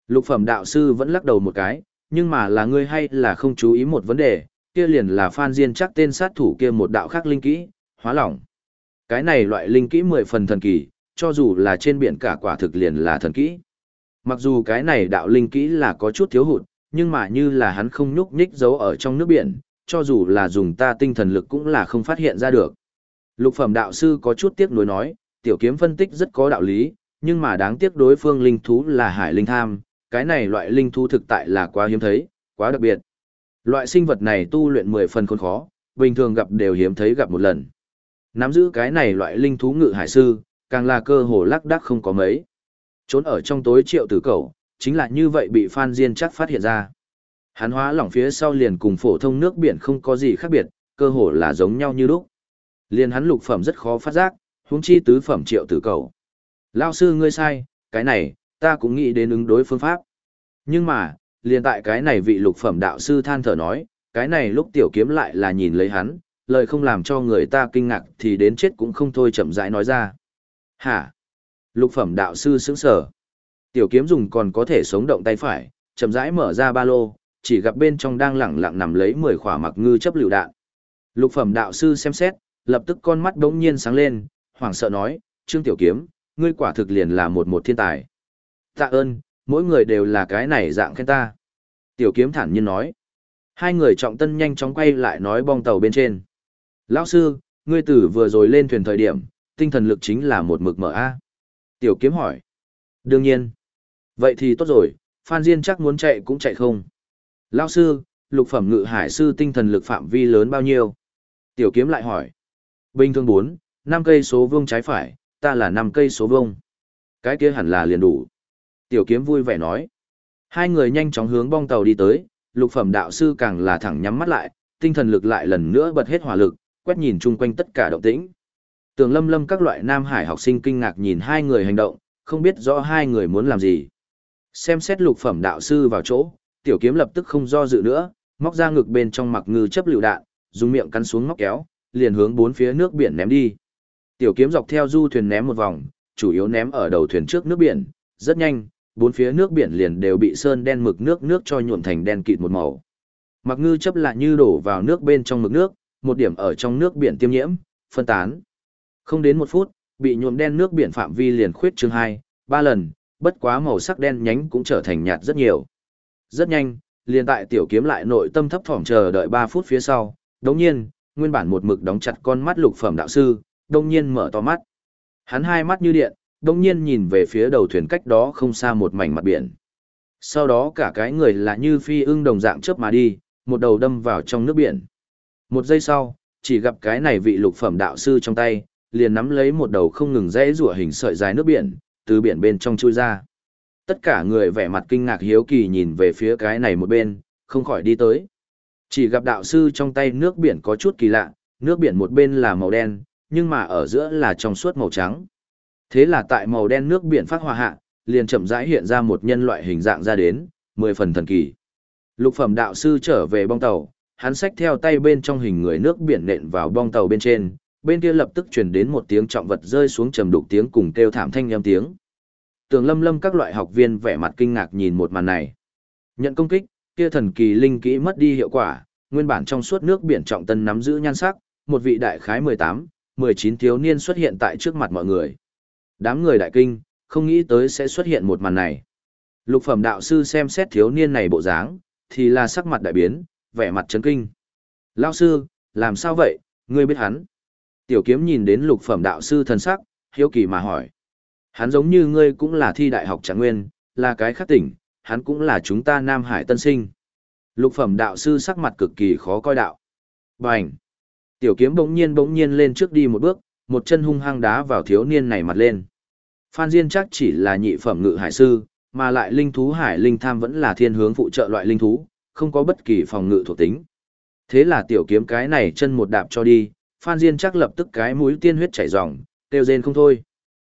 S1: lục phẩm đạo sư vẫn lắc đầu một cái, nhưng mà là ngươi hay là không chú ý một vấn đề, kia liền là Phan Diên chắc tên sát thủ kia một đạo khác linh kỹ, hóa lỏng. Cái này loại linh kỹ mười phần thần kỳ, cho dù là trên biển cả quả thực liền là thần kỹ. Mặc dù cái này đạo linh kỹ là có chút thiếu hụt, nhưng mà như là hắn không nhúc nhích giấu ở trong nước biển, cho dù là dùng ta tinh thần lực cũng là không phát hiện ra được. Lục phẩm đạo sư có chút tiếc nuối nói, tiểu kiếm phân tích rất có đạo lý, nhưng mà đáng tiếc đối phương linh thú là hải linh tham, cái này loại linh thú thực tại là quá hiếm thấy, quá đặc biệt. Loại sinh vật này tu luyện 10 phần khốn khó, bình thường gặp đều hiếm thấy gặp một lần. Nắm giữ cái này loại linh thú ngự hải sư, càng là cơ hồ lắc đắc không có mấy. Trốn ở trong tối triệu tử cầu, chính là như vậy bị Phan Diên chắc phát hiện ra. Hắn hóa lỏng phía sau liền cùng phổ thông nước biển không có gì khác biệt, cơ hồ là giống nhau như lúc. Liền hắn lục phẩm rất khó phát giác, huống chi tứ phẩm triệu tử cầu. Lao sư ngươi sai, cái này, ta cũng nghĩ đến ứng đối phương pháp. Nhưng mà, liền tại cái này vị lục phẩm đạo sư than thở nói, cái này lúc tiểu kiếm lại là nhìn lấy hắn, lời không làm cho người ta kinh ngạc thì đến chết cũng không thôi chậm rãi nói ra. Hả? Lục phẩm đạo sư sững sờ. Tiểu kiếm dùng còn có thể sống động tay phải, chậm rãi mở ra ba lô, chỉ gặp bên trong đang lẳng lặng nằm lấy 10 khỏa mặc ngư chấp lựu đạn. Lục phẩm đạo sư xem xét, lập tức con mắt đống nhiên sáng lên, hoảng sợ nói, Trương Tiểu Kiếm, ngươi quả thực liền là một một thiên tài. Tạ ơn, mỗi người đều là cái này dạng khen ta. Tiểu Kiếm thản nhiên nói. Hai người trọng tân nhanh chóng quay lại nói bong tàu bên trên. Lão sư, ngươi tử vừa rồi lên thuyền thời điểm, tinh thần lực chính là một mực mở A. Tiểu Kiếm hỏi. Đương nhiên. Vậy thì tốt rồi, Phan Diên chắc muốn chạy cũng chạy không. Lão sư, lục phẩm ngự hải sư tinh thần lực phạm vi lớn bao nhiêu? Tiểu kiếm lại hỏi. Bình thường 4, 5 cây số vuông trái phải, ta là 5 cây số vuông. Cái kia hẳn là liền đủ. Tiểu kiếm vui vẻ nói. Hai người nhanh chóng hướng bong tàu đi tới, lục phẩm đạo sư càng là thẳng nhắm mắt lại, tinh thần lực lại lần nữa bật hết hỏa lực, quét nhìn chung quanh tất cả động tĩnh. Tường lâm lâm các loại Nam Hải học sinh kinh ngạc nhìn hai người hành động, không biết rõ hai người muốn làm gì. Xem xét lục phẩm đạo sư vào chỗ, tiểu kiếm lập tức không do dự nữa, móc ra ngực bên trong mặc ngư chấp lựu đạn, dùng miệng cắn xuống móc kéo, liền hướng bốn phía nước biển ném đi. Tiểu kiếm dọc theo du thuyền ném một vòng, chủ yếu ném ở đầu thuyền trước nước biển, rất nhanh, bốn phía nước biển liền đều bị sơn đen mực nước nước cho nhuộm thành đen kịt một màu. Mặc ngư chấp lại như đổ vào nước bên trong mực nước, một điểm ở trong nước biển tiêm nhiễm, phân tán. Không đến một phút, bị nhuộm đen nước biển phạm vi liền khuyết chương hai, ba lần, bất quá màu sắc đen nhánh cũng trở thành nhạt rất nhiều. Rất nhanh, liền tại tiểu kiếm lại nội tâm thấp thỏm chờ đợi 3 phút phía sau, đồng nhiên, nguyên bản một mực đóng chặt con mắt lục phẩm đạo sư, đồng nhiên mở to mắt. Hắn hai mắt như điện, đồng nhiên nhìn về phía đầu thuyền cách đó không xa một mảnh mặt biển. Sau đó cả cái người là như phi ưng đồng dạng chớp mà đi, một đầu đâm vào trong nước biển. Một giây sau, chỉ gặp cái này vị lục phẩm đạo sư trong tay, liền nắm lấy một đầu không ngừng rẽ rủa hình sợi dài nước biển, từ biển bên trong chui ra. Tất cả người vẻ mặt kinh ngạc hiếu kỳ nhìn về phía cái này một bên, không khỏi đi tới. Chỉ gặp đạo sư trong tay nước biển có chút kỳ lạ, nước biển một bên là màu đen, nhưng mà ở giữa là trong suốt màu trắng. Thế là tại màu đen nước biển phát hòa hạ, liền chậm rãi hiện ra một nhân loại hình dạng ra đến, mười phần thần kỳ. Lục phẩm đạo sư trở về bong tàu, hắn xách theo tay bên trong hình người nước biển nện vào bong tàu bên trên, bên kia lập tức truyền đến một tiếng trọng vật rơi xuống trầm đục tiếng cùng kêu thảm thanh âm tiếng tường lâm lâm các loại học viên vẻ mặt kinh ngạc nhìn một màn này. Nhận công kích, kia thần kỳ linh kỹ mất đi hiệu quả, nguyên bản trong suốt nước biển trọng tân nắm giữ nhan sắc, một vị đại khái 18, 19 thiếu niên xuất hiện tại trước mặt mọi người. Đám người đại kinh, không nghĩ tới sẽ xuất hiện một màn này. Lục phẩm đạo sư xem xét thiếu niên này bộ dáng, thì là sắc mặt đại biến, vẻ mặt chấn kinh. Lão sư, làm sao vậy, ngươi biết hắn? Tiểu kiếm nhìn đến lục phẩm đạo sư thần sắc, hiếu kỳ mà hỏi. Hắn giống như ngươi cũng là thi đại học trạng nguyên, là cái khác tỉnh, hắn cũng là chúng ta Nam Hải tân sinh. Lục phẩm đạo sư sắc mặt cực kỳ khó coi đạo. Bành! Tiểu kiếm bỗng nhiên bỗng nhiên lên trước đi một bước, một chân hung hăng đá vào thiếu niên này mặt lên. Phan Diên chắc chỉ là nhị phẩm ngự hải sư, mà lại linh thú hải linh tham vẫn là thiên hướng phụ trợ loại linh thú, không có bất kỳ phòng ngự thuộc tính. Thế là tiểu kiếm cái này chân một đạp cho đi, Phan Diên chắc lập tức cái mũi tiên huyết chảy ròng, kêu rên không thôi.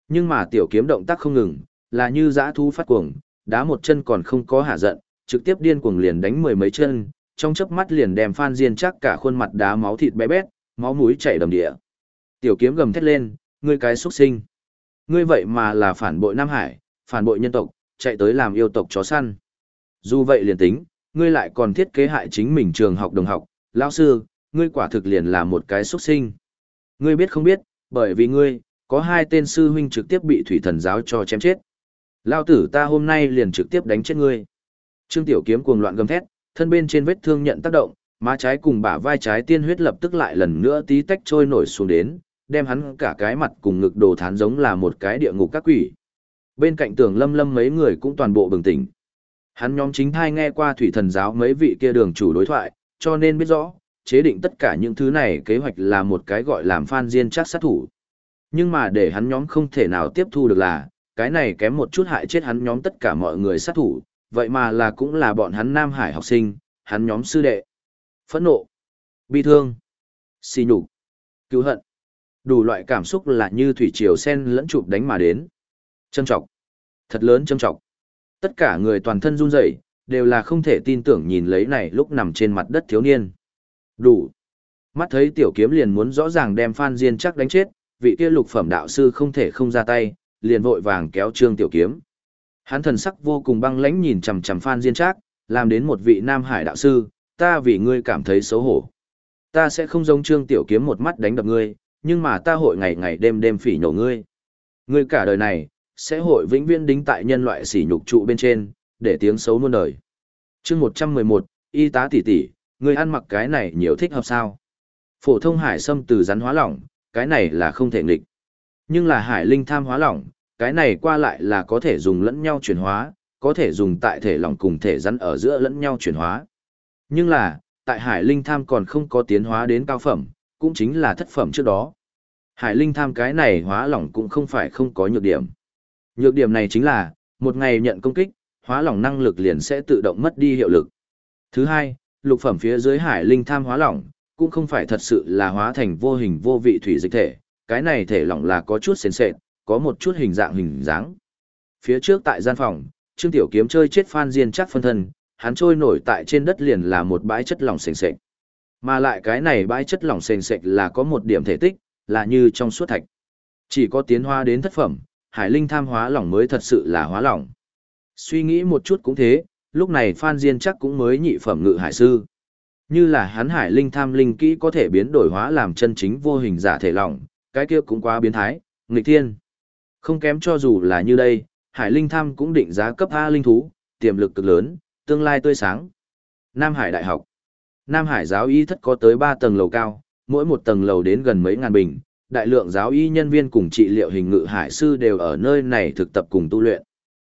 S1: Nhưng mà tiểu kiếm động tác không ngừng, là như dã thú phát cuồng, đá một chân còn không có hạ giận, trực tiếp điên cuồng liền đánh mười mấy chân, trong chớp mắt liền đem Phan Diên chắc cả khuôn mặt đá máu thịt bé bét, máu mũi chảy đầm địa. Tiểu kiếm gầm thét lên, ngươi cái xuất sinh. Ngươi vậy mà là phản bội Nam Hải, phản bội nhân tộc, chạy tới làm yêu tộc chó săn. Dù vậy liền tính, ngươi lại còn thiết kế hại chính mình trường học đồng học, lão sư, ngươi quả thực liền là một cái xuất sinh. Ngươi biết không biết, bởi vì ngươi, có hai tên sư huynh trực tiếp bị thủy thần giáo cho chém chết. Lao tử ta hôm nay liền trực tiếp đánh chết ngươi. Trương Tiểu Kiếm cuồng loạn gầm thét, thân bên trên vết thương nhận tác động, má trái cùng bả vai trái tiên huyết lập tức lại lần nữa tí tách trôi nổi xuống đến, đem hắn cả cái mặt cùng ngực đồ thán giống là một cái địa ngục các quỷ. Bên cạnh tường lâm lâm mấy người cũng toàn bộ bừng tỉnh. Hắn nhóm chính thai nghe qua thủy thần giáo mấy vị kia đường chủ đối thoại, cho nên biết rõ, chế định tất cả những thứ này kế hoạch là một cái gọi làm phan diên chắc sát thủ. Nhưng mà để hắn nhóm không thể nào tiếp thu được là, cái này kém một chút hại chết hắn nhóm tất cả mọi người sát thủ, vậy mà là cũng là bọn hắn Nam Hải học sinh, hắn nhóm sư đệ. Phẫn nộ, bi thương, xì nhục, cứu hận. Đủ loại cảm xúc là như thủy triều sen lẫn chụp đánh mà đến. Châm trọng, thật lớn châm trọng. Tất cả người toàn thân run rẩy, đều là không thể tin tưởng nhìn lấy này lúc nằm trên mặt đất thiếu niên. Đủ. Mắt thấy tiểu kiếm liền muốn rõ ràng đem Phan Diên chắc đánh chết, vị kia lục phẩm đạo sư không thể không ra tay, liền vội vàng kéo Trương Tiểu Kiếm. Hắn thần sắc vô cùng băng lãnh nhìn chằm chằm Phan Diên Trác, làm đến một vị Nam Hải đạo sư, ta vì ngươi cảm thấy xấu hổ. Ta sẽ không giống Trương Tiểu Kiếm một mắt đánh đập ngươi, nhưng mà ta hội ngày ngày đêm đêm phỉ nhổ ngươi. Ngươi cả đời này, sẽ hội vĩnh viễn đính tại nhân loại sỉ nhục trụ bên trên, để tiếng xấu muôn đời. chương 111, y tá tỷ tỷ, ngươi ăn mặc cái này nhiều thích hợp sao? Phổ thông hải sâm từ rắn hóa lỏng, cái này là không thể nghịch. Nhưng là hải linh tham hóa lỏng, cái này qua lại là có thể dùng lẫn nhau chuyển hóa, có thể dùng tại thể lỏng cùng thể rắn ở giữa lẫn nhau chuyển hóa. Nhưng là, tại hải linh tham còn không có tiến hóa đến cao phẩm, cũng chính là thất phẩm trước đó. Hải linh tham cái này hóa lỏng cũng không phải không có nhược điểm. Nhược điểm này chính là, một ngày nhận công kích, hóa lỏng năng lực liền sẽ tự động mất đi hiệu lực. Thứ hai, lục phẩm phía dưới hải linh tham hóa lỏng, cũng không phải thật sự là hóa thành vô hình vô vị thủy dịch thể, cái này thể lỏng là có chút sền sệt, có một chút hình dạng hình dáng. Phía trước tại gian phòng, Trương Tiểu Kiếm chơi chết Phan Diên chắc phân thân, hắn trôi nổi tại trên đất liền là một bãi chất lỏng sền sệt. Mà lại cái này bãi chất lỏng sền sệt là có một điểm thể tích, là như trong suốt thạch. Chỉ có tiến hóa đến thất phẩm, hải linh tham hóa lỏng mới thật sự là hóa lỏng. Suy nghĩ một chút cũng thế, lúc này Phan Diên chắc cũng mới nhị phẩm ngự hải sư. Như là hắn hải linh tham linh kỹ có thể biến đổi hóa làm chân chính vô hình giả thể lỏng, cái kia cũng quá biến thái, nghịch thiên. Không kém cho dù là như đây, hải linh tham cũng định giá cấp A linh thú, tiềm lực cực lớn, tương lai tươi sáng. Nam Hải Đại học Nam Hải giáo y thất có tới 3 tầng lầu cao, mỗi một tầng lầu đến gần mấy ngàn bình, đại lượng giáo y nhân viên cùng trị liệu hình ngự hải sư đều ở nơi này thực tập cùng tu luyện.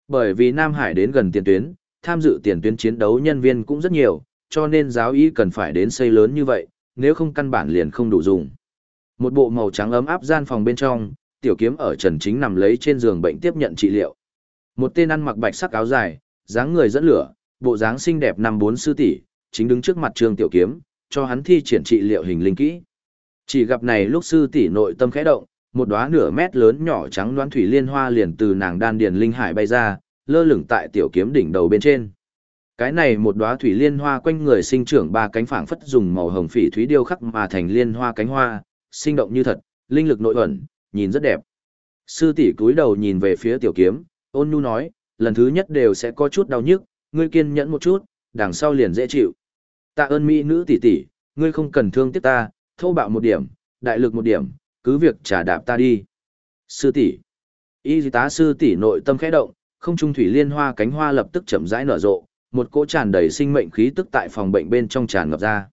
S1: Bởi vì Nam Hải đến gần tiền tuyến, tham dự tiền tuyến chiến đấu nhân viên cũng rất nhiều, cho nên giáo y cần phải đến xây lớn như vậy, nếu không căn bản liền không đủ dùng. Một bộ màu trắng ấm áp gian phòng bên trong, tiểu kiếm ở trần chính nằm lấy trên giường bệnh tiếp nhận trị liệu. Một tên ăn mặc bạch sắc áo dài, dáng người dẫn lửa, bộ dáng xinh đẹp năm bốn sư tỷ, chính đứng trước mặt Trương Tiểu Kiếm, cho hắn thi triển trị liệu hình linh kỹ. Chỉ gặp này lúc sư tỷ nội tâm khẽ động, một đóa nửa mét lớn nhỏ trắng loan thủy liên hoa liền từ nàng đan điền linh hải bay ra, lơ lửng tại tiểu kiếm đỉnh đầu bên trên. Cái này một đóa thủy liên hoa quanh người sinh trưởng ba cánh phảng phất dùng màu hồng phỉ thúy điêu khắc mà thành liên hoa cánh hoa, sinh động như thật, linh lực nội ẩn, nhìn rất đẹp. Sư tỷ cúi đầu nhìn về phía tiểu kiếm, ôn nhu nói, lần thứ nhất đều sẽ có chút đau nhức, ngươi kiên nhẫn một chút, đằng sau liền dễ chịu. Tạ ơn mỹ nữ tỷ tỷ, ngươi không cần thương tiếc ta, thô bạo một điểm, đại lực một điểm, cứ việc trả đạp ta đi. Sư tỷ, y tá sư tỷ nội tâm khẽ động, không trung thủy liên hoa cánh hoa lập tức chậm rãi nở rộ, một cỗ tràn đầy sinh mệnh khí tức tại phòng bệnh bên trong tràn ngập ra.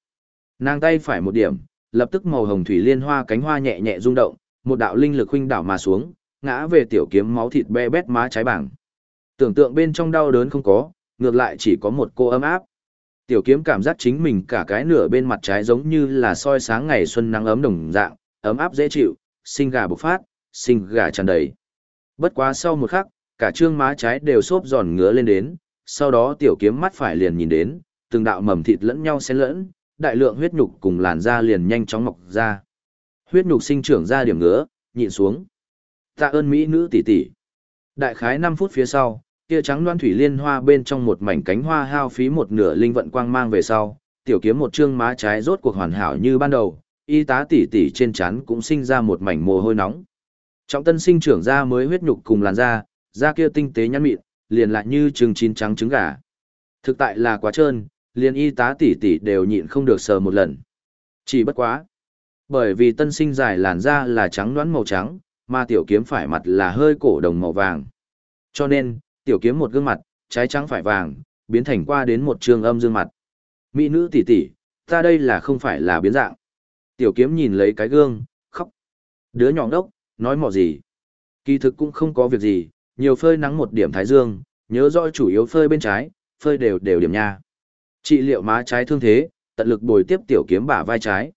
S1: Nàng tay phải một điểm, lập tức màu hồng thủy liên hoa cánh hoa nhẹ nhẹ rung động, một đạo linh lực huynh đảo mà xuống, ngã về tiểu kiếm máu thịt be bét má trái bảng. Tưởng tượng bên trong đau đớn không có, ngược lại chỉ có một cô ấm áp. Tiểu kiếm cảm giác chính mình cả cái nửa bên mặt trái giống như là soi sáng ngày xuân nắng ấm đồng dạng, ấm áp dễ chịu, sinh gà bộc phát, sinh gà tràn đầy. Bất quá sau một khắc, cả trương má trái đều xốp giòn ngứa lên đến, sau đó tiểu kiếm mắt phải liền nhìn đến, từng đạo mầm thịt lẫn nhau xen lẫn, đại lượng huyết nhục cùng làn da liền nhanh chóng mọc ra. Huyết nhục sinh trưởng ra điểm ngứa, nhịn xuống. Tạ ơn mỹ nữ tỷ tỷ. Đại khái 5 phút phía sau, kia trắng loan thủy liên hoa bên trong một mảnh cánh hoa hao phí một nửa linh vận quang mang về sau, tiểu kiếm một trương má trái rốt cuộc hoàn hảo như ban đầu, y tá tỷ tỷ trên trán cũng sinh ra một mảnh mồ hôi nóng. Trọng tân sinh trưởng ra mới huyết nhục cùng làn da, da kia tinh tế nhăn mịn, liền lại như trứng chín trắng trứng gà. Thực tại là quá trơn, liền y tá tỷ tỷ đều nhịn không được sờ một lần. Chỉ bất quá. Bởi vì tân sinh dài làn da là trắng đoán màu trắng, mà tiểu kiếm phải mặt là hơi cổ đồng màu vàng. Cho nên, tiểu kiếm một gương mặt, trái trắng phải vàng, biến thành qua đến một trường âm dương mặt. Mỹ nữ tỷ tỷ, ta đây là không phải là biến dạng. Tiểu kiếm nhìn lấy cái gương, khóc. Đứa nhỏ đốc, nói mỏ gì. Kỳ thực cũng không có việc gì, nhiều phơi nắng một điểm thái dương, nhớ rõ chủ yếu phơi bên trái, phơi đều đều điểm nha. Trị liệu má trái thương thế, tận lực bồi tiếp tiểu kiếm bả vai trái.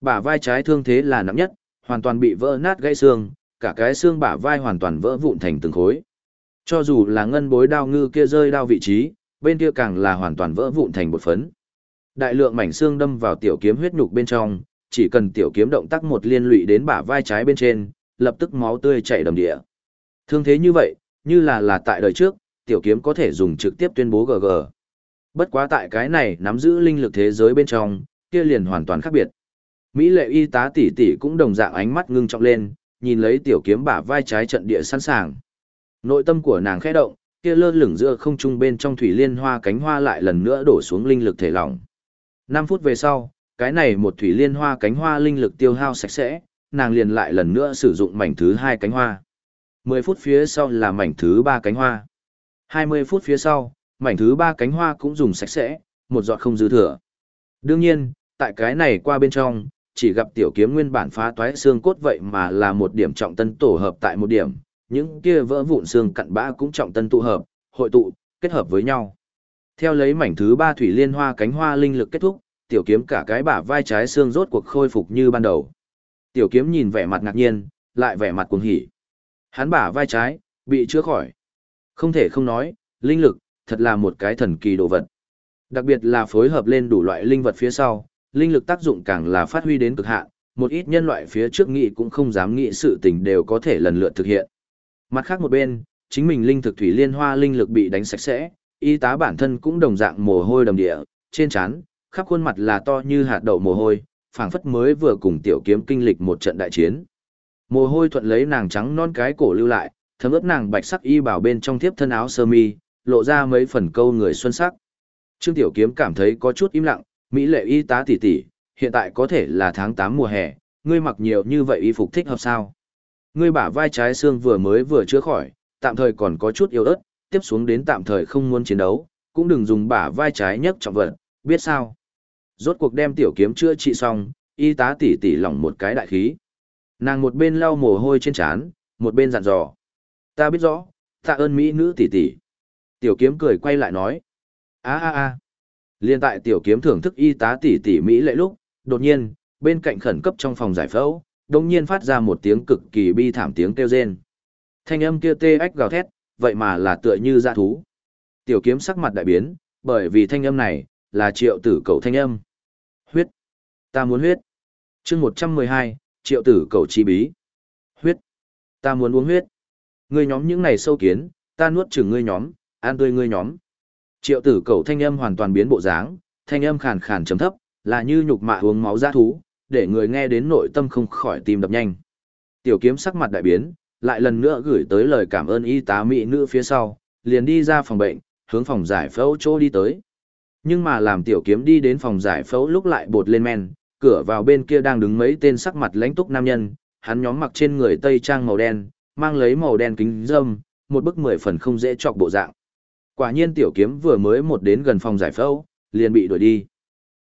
S1: Bả vai trái thương thế là nặng nhất, hoàn toàn bị vỡ nát gãy xương, cả cái xương bả vai hoàn toàn vỡ vụn thành từng khối. Cho dù là ngân bối đao ngư kia rơi đao vị trí, bên kia càng là hoàn toàn vỡ vụn thành bột phấn. Đại lượng mảnh xương đâm vào tiểu kiếm huyết nhục bên trong, chỉ cần tiểu kiếm động tác một liên lụy đến bả vai trái bên trên, lập tức máu tươi chảy đầm địa. Thương thế như vậy, như là là tại đời trước, tiểu kiếm có thể dùng trực tiếp tuyên bố GG. Bất quá tại cái này nắm giữ linh lực thế giới bên trong, kia liền hoàn toàn khác biệt. Mỹ lệ y tá tỷ tỷ cũng đồng dạng ánh mắt ngưng trọng lên, nhìn lấy tiểu kiếm bả vai trái trận địa sẵn sàng. Nội tâm của nàng khẽ động, kia lơ lửng giữa không trung bên trong thủy liên hoa cánh hoa lại lần nữa đổ xuống linh lực thể lỏng. 5 phút về sau, cái này một thủy liên hoa cánh hoa linh lực tiêu hao sạch sẽ, nàng liền lại lần nữa sử dụng mảnh thứ hai cánh hoa. 10 phút phía sau là mảnh thứ ba cánh hoa. 20 phút phía sau, mảnh thứ ba cánh hoa cũng dùng sạch sẽ, một giọt không dư thừa. Đương nhiên, tại cái này qua bên trong, chỉ gặp tiểu kiếm nguyên bản phá toái xương cốt vậy mà là một điểm trọng tân tổ hợp tại một điểm, những kia vỡ vụn xương cặn bã cũng trọng tân tụ hợp, hội tụ, kết hợp với nhau. Theo lấy mảnh thứ ba thủy liên hoa cánh hoa linh lực kết thúc, tiểu kiếm cả cái bả vai trái xương rốt cuộc khôi phục như ban đầu. Tiểu kiếm nhìn vẻ mặt ngạc nhiên, lại vẻ mặt cuồng hỉ. Hắn bả vai trái, bị chữa khỏi. Không thể không nói, linh lực, thật là một cái thần kỳ đồ vật. Đặc biệt là phối hợp lên đủ loại linh vật phía sau, linh lực tác dụng càng là phát huy đến cực hạn, một ít nhân loại phía trước nghĩ cũng không dám nghĩ sự tình đều có thể lần lượt thực hiện. Mặt khác một bên, chính mình linh thực thủy liên hoa linh lực bị đánh sạch sẽ, y tá bản thân cũng đồng dạng mồ hôi đầm địa, trên trán, khắp khuôn mặt là to như hạt đậu mồ hôi, phảng phất mới vừa cùng tiểu kiếm kinh lịch một trận đại chiến. Mồ hôi thuận lấy nàng trắng non cái cổ lưu lại, thấm ướt nàng bạch sắc y bảo bên trong thiếp thân áo sơ mi, lộ ra mấy phần câu người xuân sắc. Trương Tiểu Kiếm cảm thấy có chút im lặng, mỹ lệ y tá tỷ tỷ, hiện tại có thể là tháng 8 mùa hè, ngươi mặc nhiều như vậy y phục thích hợp sao? Ngươi bả vai trái xương vừa mới vừa chữa khỏi, tạm thời còn có chút yếu ớt, tiếp xuống đến tạm thời không muốn chiến đấu, cũng đừng dùng bả vai trái nhấc trọng vật, biết sao? Rốt cuộc đem tiểu kiếm chữa trị xong, y tá tỷ tỷ lỏng một cái đại khí. Nàng một bên lau mồ hôi trên trán, một bên dặn dò. Ta biết rõ, tạ ơn mỹ nữ tỷ tỷ. Tiểu kiếm cười quay lại nói. a a a Liên tại tiểu kiếm thưởng thức y tá tỷ tỷ mỹ lệ lúc, đột nhiên, bên cạnh khẩn cấp trong phòng giải phẫu, đột nhiên phát ra một tiếng cực kỳ bi thảm tiếng kêu rên. Thanh âm kia tê ách gào thét, vậy mà là tựa như dã thú. Tiểu kiếm sắc mặt đại biến, bởi vì thanh âm này, là triệu tử cầu thanh âm. Huyết. Ta muốn huyết. chương 112, triệu tử cầu chi bí. Huyết. Ta muốn uống huyết. Ngươi nhóm những này sâu kiến, ta nuốt chửng ngươi nhóm, an tươi ngươi nhóm. Triệu tử cầu thanh âm hoàn toàn biến bộ dáng, thanh âm khàn khàn chấm thấp, là như nhục mạ uống máu ra thú, để người nghe đến nội tâm không khỏi tim đập nhanh. Tiểu kiếm sắc mặt đại biến, lại lần nữa gửi tới lời cảm ơn y tá mỹ nữ phía sau, liền đi ra phòng bệnh, hướng phòng giải phẫu chỗ đi tới. Nhưng mà làm tiểu kiếm đi đến phòng giải phẫu lúc lại bột lên men, cửa vào bên kia đang đứng mấy tên sắc mặt lãnh túc nam nhân, hắn nhóm mặc trên người tây trang màu đen, mang lấy màu đen kính dâm, một bức mười phần không dễ chọc bộ dạng. Quả nhiên tiểu kiếm vừa mới một đến gần phòng giải phẫu, liền bị đuổi đi.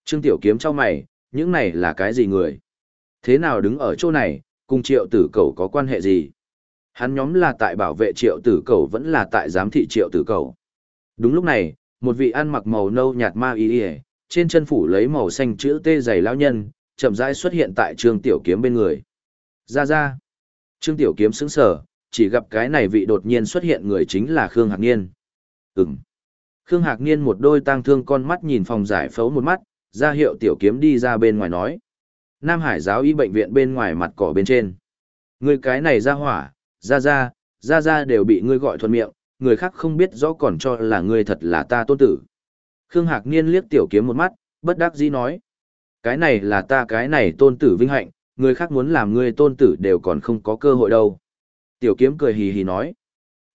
S1: Trương tiểu kiếm cho mày, những này là cái gì người? Thế nào đứng ở chỗ này, cùng triệu tử cầu có quan hệ gì? Hắn nhóm là tại bảo vệ triệu tử cầu vẫn là tại giám thị triệu tử cầu. Đúng lúc này, một vị ăn mặc màu nâu nhạt ma y y trên chân phủ lấy màu xanh chữ T dày lão nhân, chậm rãi xuất hiện tại trương tiểu kiếm bên người. Ra ra. Trương tiểu kiếm sững sờ, chỉ gặp cái này vị đột nhiên xuất hiện người chính là khương hạc niên. Ừm. Khương hạc niên một đôi tang thương con mắt nhìn phòng giải phẫu một mắt, ra hiệu tiểu kiếm đi ra bên ngoài nói. Nam hải giáo y bệnh viện bên ngoài mặt cỏ bên trên. Người cái này ra hỏa, ra ra ra ra đều bị ngươi gọi thuận miệng, người khác không biết rõ còn cho là ngươi thật là ta tôn tử. Khương Hạc Niên liếc tiểu kiếm một mắt, bất đắc dĩ nói. Cái này là ta cái này tôn tử vinh hạnh, người khác muốn làm ngươi tôn tử đều còn không có cơ hội đâu. Tiểu kiếm cười hì hì nói.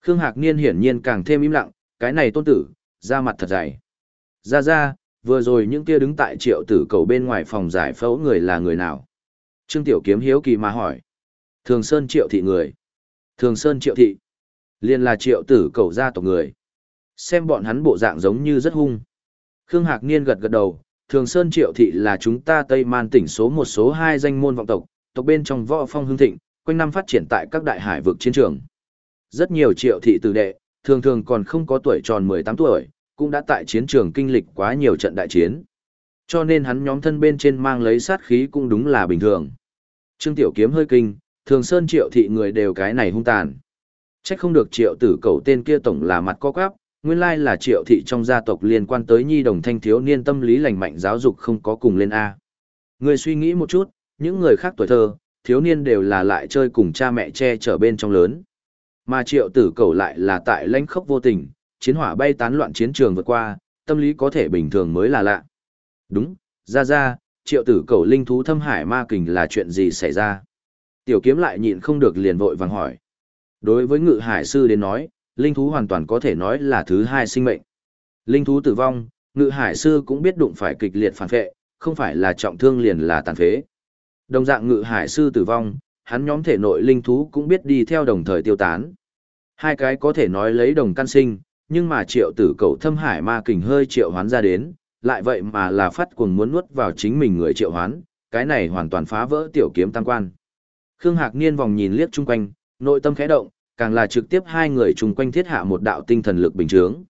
S1: Khương Hạc Niên hiển nhiên càng thêm im lặng, cái này tôn tử, ra mặt thật dày. Ra ra, vừa rồi những kia đứng tại triệu tử cầu bên ngoài phòng giải phẫu người là người nào? Trương Tiểu Kiếm hiếu kỳ mà hỏi. Thường Sơn triệu thị người. Thường Sơn triệu thị. Liên là triệu tử cầu gia tộc người. Xem bọn hắn bộ dạng giống như rất hung. Khương Hạc Niên gật gật đầu, Thường Sơn Triệu Thị là chúng ta Tây Man tỉnh số một số hai danh môn vọng tộc, tộc bên trong võ phong hương thịnh, quanh năm phát triển tại các đại hải vực chiến trường. Rất nhiều triệu thị tử đệ, thường thường còn không có tuổi tròn 18 tuổi, cũng đã tại chiến trường kinh lịch quá nhiều trận đại chiến. Cho nên hắn nhóm thân bên trên mang lấy sát khí cũng đúng là bình thường. Trương Tiểu Kiếm hơi kinh, Thường Sơn Triệu Thị người đều cái này hung tàn. Chắc không được triệu tử cầu tên kia tổng là mặt co quắp, nguyên lai là triệu thị trong gia tộc liên quan tới nhi đồng thanh thiếu niên tâm lý lành mạnh giáo dục không có cùng lên A. Người suy nghĩ một chút, những người khác tuổi thơ, thiếu niên đều là lại chơi cùng cha mẹ che chở bên trong lớn. Mà triệu tử cầu lại là tại lãnh khốc vô tình, chiến hỏa bay tán loạn chiến trường vượt qua, tâm lý có thể bình thường mới là lạ. Đúng, ra ra, triệu tử cầu linh thú thâm hải ma kình là chuyện gì xảy ra? Tiểu kiếm lại nhịn không được liền vội vàng hỏi. Đối với ngự hải sư đến nói, linh thú hoàn toàn có thể nói là thứ hai sinh mệnh. Linh thú tử vong, ngự hải sư cũng biết đụng phải kịch liệt phản phệ, không phải là trọng thương liền là tàn phế. Đồng dạng ngự hải sư tử vong, hắn nhóm thể nội linh thú cũng biết đi theo đồng thời tiêu tán. Hai cái có thể nói lấy đồng căn sinh, nhưng mà triệu tử cầu thâm hải ma kình hơi triệu hoán ra đến, lại vậy mà là phát cuồng muốn nuốt vào chính mình người triệu hoán, cái này hoàn toàn phá vỡ tiểu kiếm tam quan. Khương Hạc Niên vòng nhìn liếc chung quanh, nội tâm khẽ động, càng là trực tiếp hai người chung quanh thiết hạ một đạo tinh thần lực bình chướng.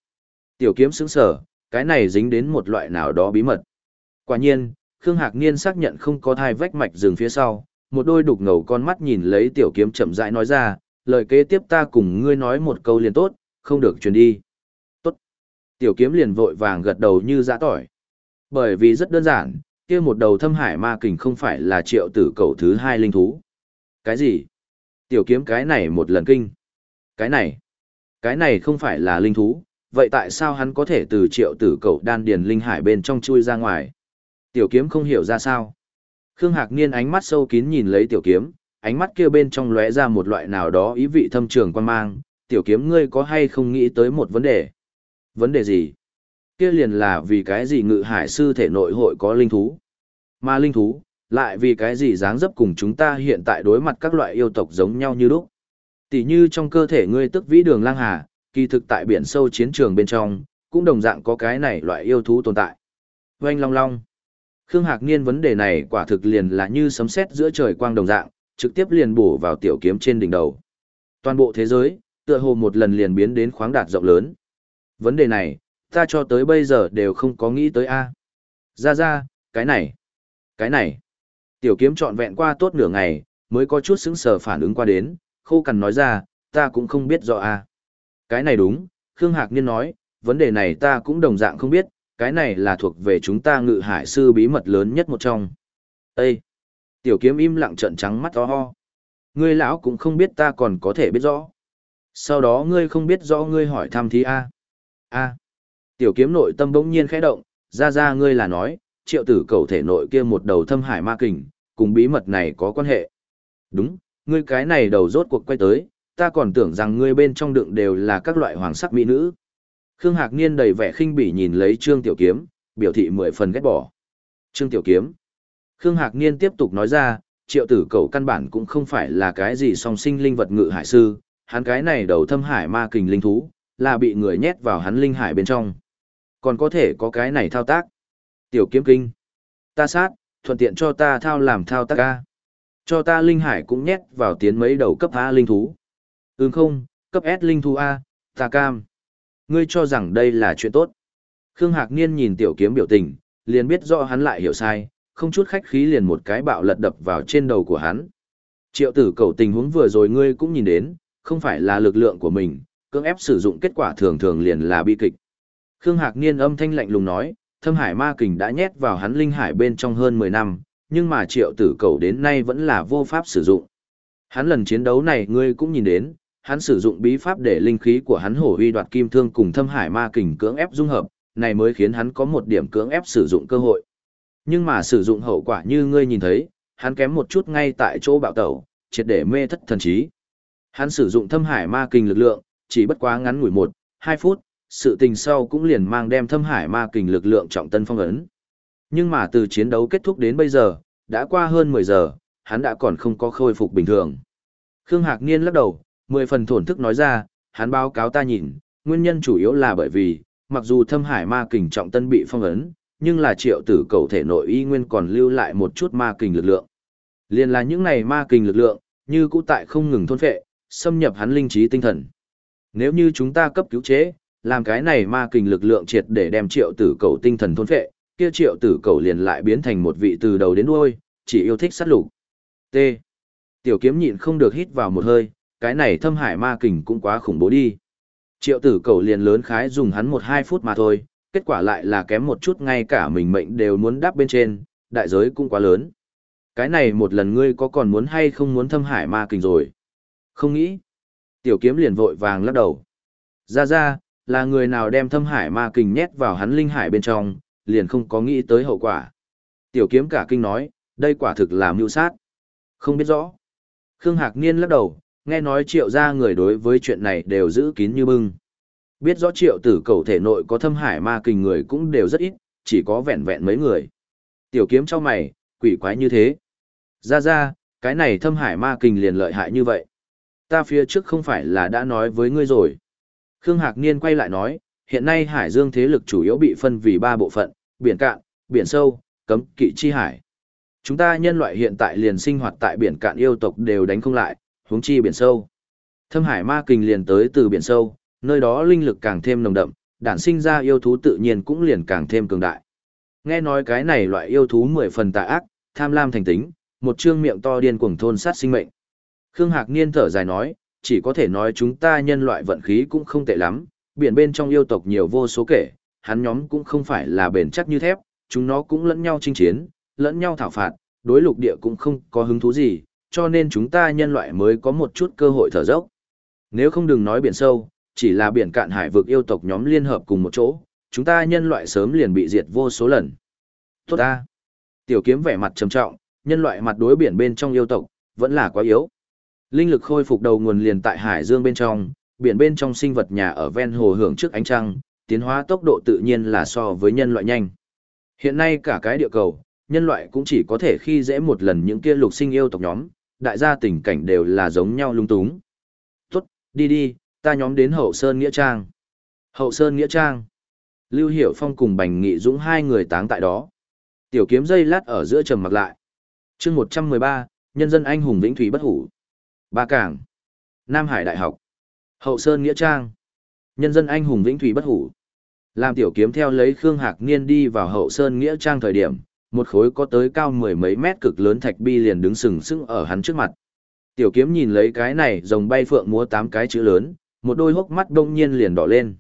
S1: Tiểu kiếm sững sở, cái này dính đến một loại nào đó bí mật. Quả nhiên, Khương Hạc Niên xác nhận không có thai vách mạch rừng phía sau, một đôi đục ngầu con mắt nhìn lấy tiểu kiếm chậm rãi nói ra, lời kế tiếp ta cùng ngươi nói một câu liền tốt, không được truyền đi. Tốt. Tiểu kiếm liền vội vàng gật đầu như dã tỏi. Bởi vì rất đơn giản, kia một đầu thâm hải ma kình không phải là triệu tử cầu thứ hai linh thú. Cái gì? Tiểu kiếm cái này một lần kinh. Cái này? Cái này không phải là linh thú, vậy tại sao hắn có thể từ triệu tử cậu đan điền linh hải bên trong chui ra ngoài? Tiểu kiếm không hiểu ra sao. Khương Hạc Niên ánh mắt sâu kín nhìn lấy tiểu kiếm, ánh mắt kia bên trong lóe ra một loại nào đó ý vị thâm trường quan mang, tiểu kiếm ngươi có hay không nghĩ tới một vấn đề? Vấn đề gì? Kia liền là vì cái gì ngự hải sư thể nội hội có linh thú? Mà linh thú, lại vì cái gì dáng dấp cùng chúng ta hiện tại đối mặt các loại yêu tộc giống nhau như lúc? Tỷ như trong cơ thể ngươi tức vĩ đường lang hà, kỳ thực tại biển sâu chiến trường bên trong, cũng đồng dạng có cái này loại yêu thú tồn tại. Oanh long long. Khương Hạc Niên vấn đề này quả thực liền là như sấm sét giữa trời quang đồng dạng, trực tiếp liền bổ vào tiểu kiếm trên đỉnh đầu. Toàn bộ thế giới, tựa hồ một lần liền biến đến khoáng đạt rộng lớn. Vấn đề này, ta cho tới bây giờ đều không có nghĩ tới a. Ra ra, cái này, cái này. Tiểu kiếm trọn vẹn qua tốt nửa ngày, mới có chút xứng sở phản ứng qua đến, khô cằn nói ra, ta cũng không biết rõ à? Cái này đúng, Khương Hạc Niên nói, vấn đề này ta cũng đồng dạng không biết, cái này là thuộc về chúng ta ngự hải sư bí mật lớn nhất một trong. Ê! Tiểu kiếm im lặng trận trắng mắt to ho. Ngươi lão cũng không biết ta còn có thể biết rõ. Sau đó ngươi không biết rõ ngươi hỏi thăm thí A. A. Tiểu kiếm nội tâm bỗng nhiên khẽ động, ra ra ngươi là nói, triệu tử cầu thể nội kia một đầu thâm hải ma kình, cùng bí mật này có quan hệ. Đúng, ngươi cái này đầu rốt cuộc quay tới, ta còn tưởng rằng ngươi bên trong đựng đều là các loại hoàng sắc mỹ nữ. Khương Hạc Niên đầy vẻ khinh bỉ nhìn lấy Trương Tiểu Kiếm, biểu thị mười phần ghét bỏ. Trương Tiểu Kiếm. Khương Hạc Niên tiếp tục nói ra, triệu tử cầu căn bản cũng không phải là cái gì song sinh linh vật ngự hải sư, hắn cái này đầu thâm hải ma kình linh thú, là bị người nhét vào hắn linh hải bên trong. Còn có thể có cái này thao tác. Tiểu kiếm kinh. Ta sát, thuận tiện cho ta thao làm thao tác ca. Cho ta linh hải cũng nhét vào tiến mấy đầu cấp A linh thú. Ừm không, cấp S linh thú A, ta cam. Ngươi cho rằng đây là chuyện tốt. Khương Hạc Niên nhìn tiểu kiếm biểu tình, liền biết rõ hắn lại hiểu sai, không chút khách khí liền một cái bạo lật đập vào trên đầu của hắn. Triệu tử cầu tình huống vừa rồi ngươi cũng nhìn đến, không phải là lực lượng của mình, cưỡng ép sử dụng kết quả thường thường liền là bi kịch. Khương Hạc Niên âm thanh lạnh lùng nói, thâm hải ma kình đã nhét vào hắn linh hải bên trong hơn 10 năm, nhưng mà triệu tử cầu đến nay vẫn là vô pháp sử dụng. Hắn lần chiến đấu này ngươi cũng nhìn đến, hắn sử dụng bí pháp để linh khí của hắn hổ huy đoạt kim thương cùng thâm hải ma kình cưỡng ép dung hợp, này mới khiến hắn có một điểm cưỡng ép sử dụng cơ hội. Nhưng mà sử dụng hậu quả như ngươi nhìn thấy, hắn kém một chút ngay tại chỗ bạo tẩu, triệt để mê thất thần trí. Hắn sử dụng thâm hải ma kình lực lượng, chỉ bất quá ngắn ngủi một, hai phút, sự tình sau cũng liền mang đem thâm hải ma kình lực lượng trọng tân phong ấn. Nhưng mà từ chiến đấu kết thúc đến bây giờ, đã qua hơn 10 giờ, hắn đã còn không có khôi phục bình thường. Khương Hạc Niên lắc đầu, mười phần thổn thức nói ra, hắn báo cáo ta nhìn, nguyên nhân chủ yếu là bởi vì, mặc dù thâm hải ma kình trọng tân bị phong ấn, nhưng là triệu tử cầu thể nội y nguyên còn lưu lại một chút ma kình lực lượng. Liên là những này ma kình lực lượng, như cũ tại không ngừng thôn phệ, xâm nhập hắn linh trí tinh thần. Nếu như chúng ta cấp cứu chế, làm cái này ma kình lực lượng triệt để đem triệu tử cầu tinh thần thôn phệ, kia triệu tử cầu liền lại biến thành một vị từ đầu đến đuôi, chỉ yêu thích sát lục. T. Tiểu kiếm nhịn không được hít vào một hơi, cái này thâm hải ma kình cũng quá khủng bố đi. Triệu tử cầu liền lớn khái dùng hắn một hai phút mà thôi, kết quả lại là kém một chút ngay cả mình mệnh đều muốn đáp bên trên, đại giới cũng quá lớn. Cái này một lần ngươi có còn muốn hay không muốn thâm hải ma kình rồi? Không nghĩ. Tiểu kiếm liền vội vàng lắc đầu. Ra ra, là người nào đem thâm hải ma kình nhét vào hắn linh hải bên trong, liền không có nghĩ tới hậu quả. Tiểu kiếm cả kinh nói, đây quả thực là mưu sát. Không biết rõ. Khương Hạc Niên lắc đầu, nghe nói triệu gia người đối với chuyện này đều giữ kín như bưng. Biết rõ triệu tử cầu thể nội có thâm hải ma kình người cũng đều rất ít, chỉ có vẹn vẹn mấy người. Tiểu kiếm cho mày, quỷ quái như thế. Ra ra, cái này thâm hải ma kình liền lợi hại như vậy. Ta phía trước không phải là đã nói với ngươi rồi. Khương Hạc Niên quay lại nói, hiện nay hải dương thế lực chủ yếu bị phân vì ba bộ phận, biển cạn, biển sâu, cấm kỵ chi hải. Chúng ta nhân loại hiện tại liền sinh hoạt tại biển cạn yêu tộc đều đánh không lại, huống chi biển sâu. Thâm hải ma kình liền tới từ biển sâu, nơi đó linh lực càng thêm nồng đậm, đản sinh ra yêu thú tự nhiên cũng liền càng thêm cường đại. Nghe nói cái này loại yêu thú mười phần tà ác, tham lam thành tính, một trương miệng to điên cuồng thôn sát sinh mệnh. Khương Hạc Niên thở dài nói, chỉ có thể nói chúng ta nhân loại vận khí cũng không tệ lắm, biển bên trong yêu tộc nhiều vô số kể, hắn nhóm cũng không phải là bền chắc như thép, chúng nó cũng lẫn nhau chinh chiến, lẫn nhau thảo phạt, đối lục địa cũng không có hứng thú gì, cho nên chúng ta nhân loại mới có một chút cơ hội thở dốc. Nếu không đừng nói biển sâu, chỉ là biển cạn hải vực yêu tộc nhóm liên hợp cùng một chỗ, chúng ta nhân loại sớm liền bị diệt vô số lần. Tốt ta. Tiểu kiếm vẻ mặt trầm trọng, nhân loại mặt đối biển bên trong yêu tộc, vẫn là quá yếu. Linh lực khôi phục đầu nguồn liền tại hải dương bên trong, biển bên trong sinh vật nhà ở ven hồ hưởng trước ánh trăng, tiến hóa tốc độ tự nhiên là so với nhân loại nhanh. Hiện nay cả cái địa cầu, nhân loại cũng chỉ có thể khi dễ một lần những kia lục sinh yêu tộc nhóm, đại gia tình cảnh đều là giống nhau lung túng. Tốt, đi đi, ta nhóm đến Hậu Sơn Nghĩa Trang. Hậu Sơn Nghĩa Trang. Lưu Hiểu Phong cùng Bành Nghị Dũng hai người táng tại đó. Tiểu kiếm dây lát ở giữa trầm mặc lại. chương 113, nhân dân anh hùng vĩnh thủy bất hủ. Ba Cảng. Nam Hải Đại học. Hậu Sơn Nghĩa Trang. Nhân dân anh hùng vĩnh thủy bất hủ. Làm tiểu kiếm theo lấy Khương Hạc Niên đi vào Hậu Sơn Nghĩa Trang thời điểm, một khối có tới cao mười mấy mét cực lớn thạch bi liền đứng sừng sững ở hắn trước mặt. Tiểu kiếm nhìn lấy cái này rồng bay phượng múa tám cái chữ lớn, một đôi hốc mắt đông nhiên liền đỏ lên.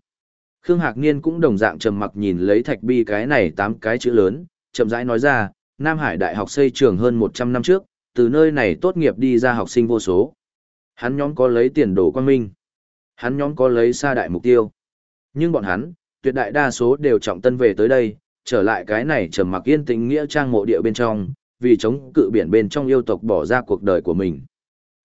S1: Khương Hạc Niên cũng đồng dạng trầm mặc nhìn lấy thạch bi cái này tám cái chữ lớn, chậm rãi nói ra, Nam Hải Đại học xây trường hơn 100 năm trước, từ nơi này tốt nghiệp đi ra học sinh vô số. Hắn nhóm có lấy tiền đồ quan minh. Hắn nhóm có lấy xa đại mục tiêu. Nhưng bọn hắn, tuyệt đại đa số đều trọng tân về tới đây, trở lại cái này trầm mặc yên tĩnh nghĩa trang mộ địa bên trong, vì chống cự biển bên trong yêu tộc bỏ ra cuộc đời của mình.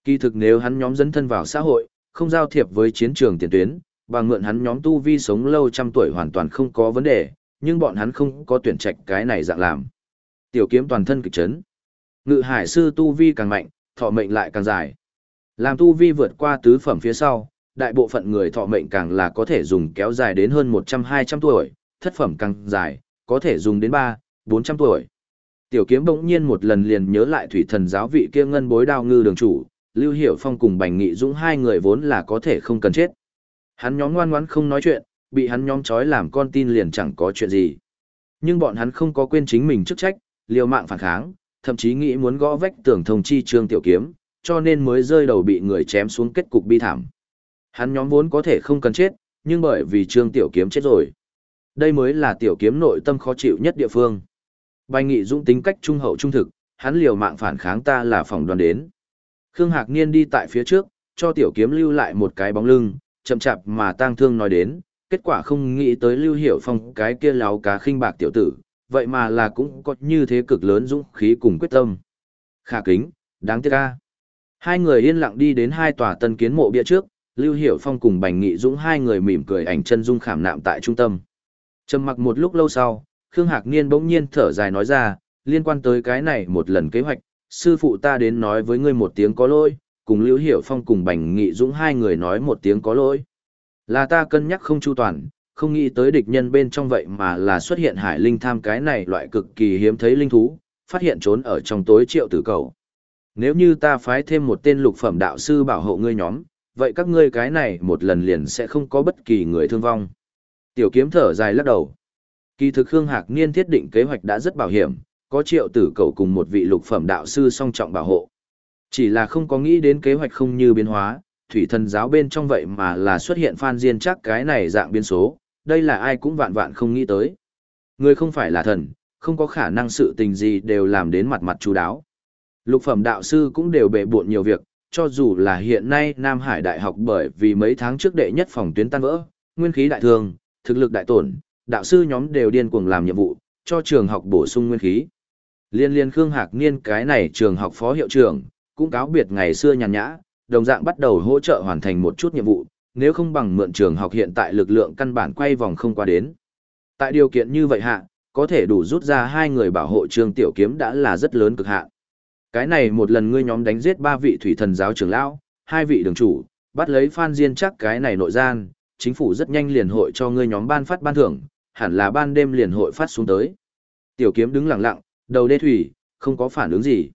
S1: Kỳ thực nếu hắn nhóm dẫn thân vào xã hội, không giao thiệp với chiến trường tiền tuyến, và mượn hắn nhóm tu vi sống lâu trăm tuổi hoàn toàn không có vấn đề, nhưng bọn hắn không có tuyển trạch cái này dạng làm. Tiểu kiếm toàn thân kịch chấn. Ngự hải sư tu vi càng mạnh, thọ mệnh lại càng dài. Làm tu vi vượt qua tứ phẩm phía sau, đại bộ phận người thọ mệnh càng là có thể dùng kéo dài đến hơn 100-200 tuổi, thất phẩm càng dài, có thể dùng đến 3, 400 tuổi. Tiểu kiếm bỗng nhiên một lần liền nhớ lại thủy thần giáo vị kia ngân bối đao ngư đường chủ, Lưu Hiểu Phong cùng Bành Nghị Dũng hai người vốn là có thể không cần chết. Hắn nhóm ngoan ngoãn không nói chuyện, bị hắn nhóm trói làm con tin liền chẳng có chuyện gì. Nhưng bọn hắn không có quên chính mình chức trách, liều mạng phản kháng, thậm chí nghĩ muốn gõ vách tường thông chi trương tiểu kiếm, cho nên mới rơi đầu bị người chém xuống kết cục bi thảm. Hắn nhóm vốn có thể không cần chết, nhưng bởi vì trương tiểu kiếm chết rồi. Đây mới là tiểu kiếm nội tâm khó chịu nhất địa phương. Bành nghị dũng tính cách trung hậu trung thực, hắn liều mạng phản kháng ta là phòng đoàn đến. Khương Hạc Niên đi tại phía trước, cho tiểu kiếm lưu lại một cái bóng lưng, chậm chạp mà tang thương nói đến, kết quả không nghĩ tới lưu hiểu phong cái kia láo cá khinh bạc tiểu tử, vậy mà là cũng có như thế cực lớn dũng khí cùng quyết tâm. Khả kính, đáng tiếc ca. Hai người yên lặng đi đến hai tòa tân kiến mộ bia trước, Lưu Hiểu Phong cùng Bành Nghị Dũng hai người mỉm cười ảnh chân dung khảm nạm tại trung tâm. Trầm mặc một lúc lâu sau, Khương Hạc Niên bỗng nhiên thở dài nói ra, liên quan tới cái này một lần kế hoạch, sư phụ ta đến nói với ngươi một tiếng có lỗi, cùng Lưu Hiểu Phong cùng Bành Nghị Dũng hai người nói một tiếng có lỗi. Là ta cân nhắc không chu toàn, không nghĩ tới địch nhân bên trong vậy mà là xuất hiện hải linh tham cái này loại cực kỳ hiếm thấy linh thú, phát hiện trốn ở trong tối triệu tử cầu. Nếu như ta phái thêm một tên lục phẩm đạo sư bảo hộ ngươi nhóm, vậy các ngươi cái này một lần liền sẽ không có bất kỳ người thương vong. Tiểu kiếm thở dài lắc đầu. Kỳ thực Khương Hạc Niên thiết định kế hoạch đã rất bảo hiểm, có triệu tử cầu cùng một vị lục phẩm đạo sư song trọng bảo hộ. Chỉ là không có nghĩ đến kế hoạch không như biến hóa, thủy thần giáo bên trong vậy mà là xuất hiện phan diên chắc cái này dạng biến số, đây là ai cũng vạn vạn không nghĩ tới. Người không phải là thần, không có khả năng sự tình gì đều làm đến mặt mặt chú đáo. Lục phẩm đạo sư cũng đều bệ buộn nhiều việc, cho dù là hiện nay Nam Hải Đại học bởi vì mấy tháng trước đệ nhất phòng tuyến tan vỡ, nguyên khí đại thương, thực lực đại tổn, đạo sư nhóm đều điên cuồng làm nhiệm vụ, cho trường học bổ sung nguyên khí. Liên liên Khương Hạc Niên cái này trường học phó hiệu trưởng, cũng cáo biệt ngày xưa nhàn nhã, đồng dạng bắt đầu hỗ trợ hoàn thành một chút nhiệm vụ, nếu không bằng mượn trường học hiện tại lực lượng căn bản quay vòng không qua đến. Tại điều kiện như vậy hạ, có thể đủ rút ra hai người bảo hộ trường tiểu kiếm đã là rất lớn cực hạn. Cái này một lần ngươi nhóm đánh giết ba vị thủy thần giáo trưởng lão, hai vị đường chủ, bắt lấy Phan Diên chắc cái này nội gian, chính phủ rất nhanh liền hội cho ngươi nhóm ban phát ban thưởng, hẳn là ban đêm liền hội phát xuống tới. Tiểu kiếm đứng lặng lặng, đầu đê thủy, không có phản ứng gì.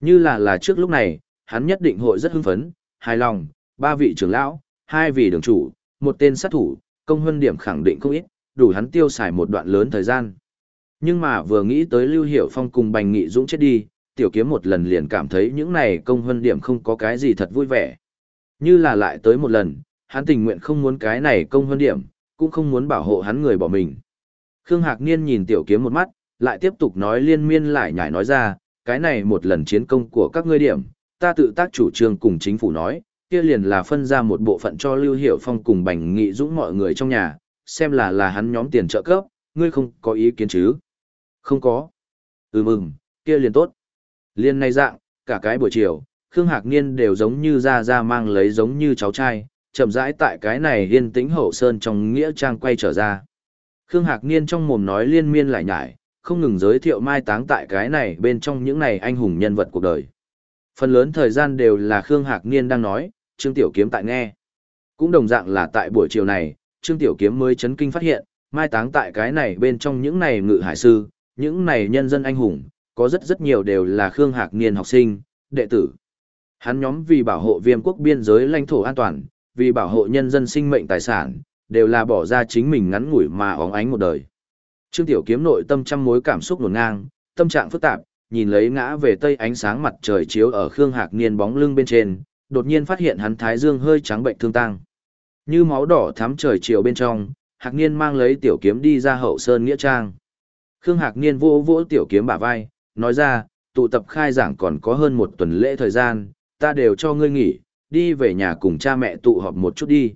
S1: Như là là trước lúc này, hắn nhất định hội rất hưng phấn, hài lòng, ba vị trưởng lão, hai vị đường chủ, một tên sát thủ, công hơn điểm khẳng định không ít, đủ hắn tiêu xài một đoạn lớn thời gian. Nhưng mà vừa nghĩ tới Lưu Hiểu Phong cùng Bành Nghị Dũng chết đi, tiểu kiếm một lần liền cảm thấy những này công hơn điểm không có cái gì thật vui vẻ. Như là lại tới một lần, hắn tình nguyện không muốn cái này công hơn điểm, cũng không muốn bảo hộ hắn người bỏ mình. Khương Hạc Niên nhìn tiểu kiếm một mắt, lại tiếp tục nói liên miên lại nhảy nói ra, cái này một lần chiến công của các ngươi điểm, ta tự tác chủ trương cùng chính phủ nói, kia liền là phân ra một bộ phận cho Lưu Hiểu Phong cùng Bành Nghị Dũng mọi người trong nhà, xem là là hắn nhóm tiền trợ cấp, ngươi không có ý kiến chứ? Không có. Ừ mừng, kia liền tốt. Liên này dạng, cả cái buổi chiều, Khương Hạc Niên đều giống như ra ra mang lấy giống như cháu trai, chậm rãi tại cái này yên tĩnh hậu sơn trong nghĩa trang quay trở ra. Khương Hạc Niên trong mồm nói liên miên lại nhải, không ngừng giới thiệu mai táng tại cái này bên trong những này anh hùng nhân vật cuộc đời. Phần lớn thời gian đều là Khương Hạc Niên đang nói, Trương Tiểu Kiếm tại nghe. Cũng đồng dạng là tại buổi chiều này, Trương Tiểu Kiếm mới chấn kinh phát hiện, mai táng tại cái này bên trong những này ngự hải sư, những này nhân dân anh hùng, có rất rất nhiều đều là Khương Hạc Niên học sinh, đệ tử. Hắn nhóm vì bảo hộ viêm quốc biên giới lãnh thổ an toàn, vì bảo hộ nhân dân sinh mệnh tài sản, đều là bỏ ra chính mình ngắn ngủi mà óng ánh một đời. Trương Tiểu Kiếm nội tâm trăm mối cảm xúc nổn ngang, tâm trạng phức tạp, nhìn lấy ngã về tây ánh sáng mặt trời chiếu ở Khương Hạc Niên bóng lưng bên trên, đột nhiên phát hiện hắn thái dương hơi trắng bệnh thương tăng. Như máu đỏ thắm trời chiều bên trong, Hạc Niên mang lấy tiểu kiếm đi ra hậu sơn nghĩa trang. Khương Hạc Niên vô vỗ tiểu kiếm bả vai, nói ra, tụ tập khai giảng còn có hơn một tuần lễ thời gian, ta đều cho ngươi nghỉ, đi về nhà cùng cha mẹ tụ họp một chút đi.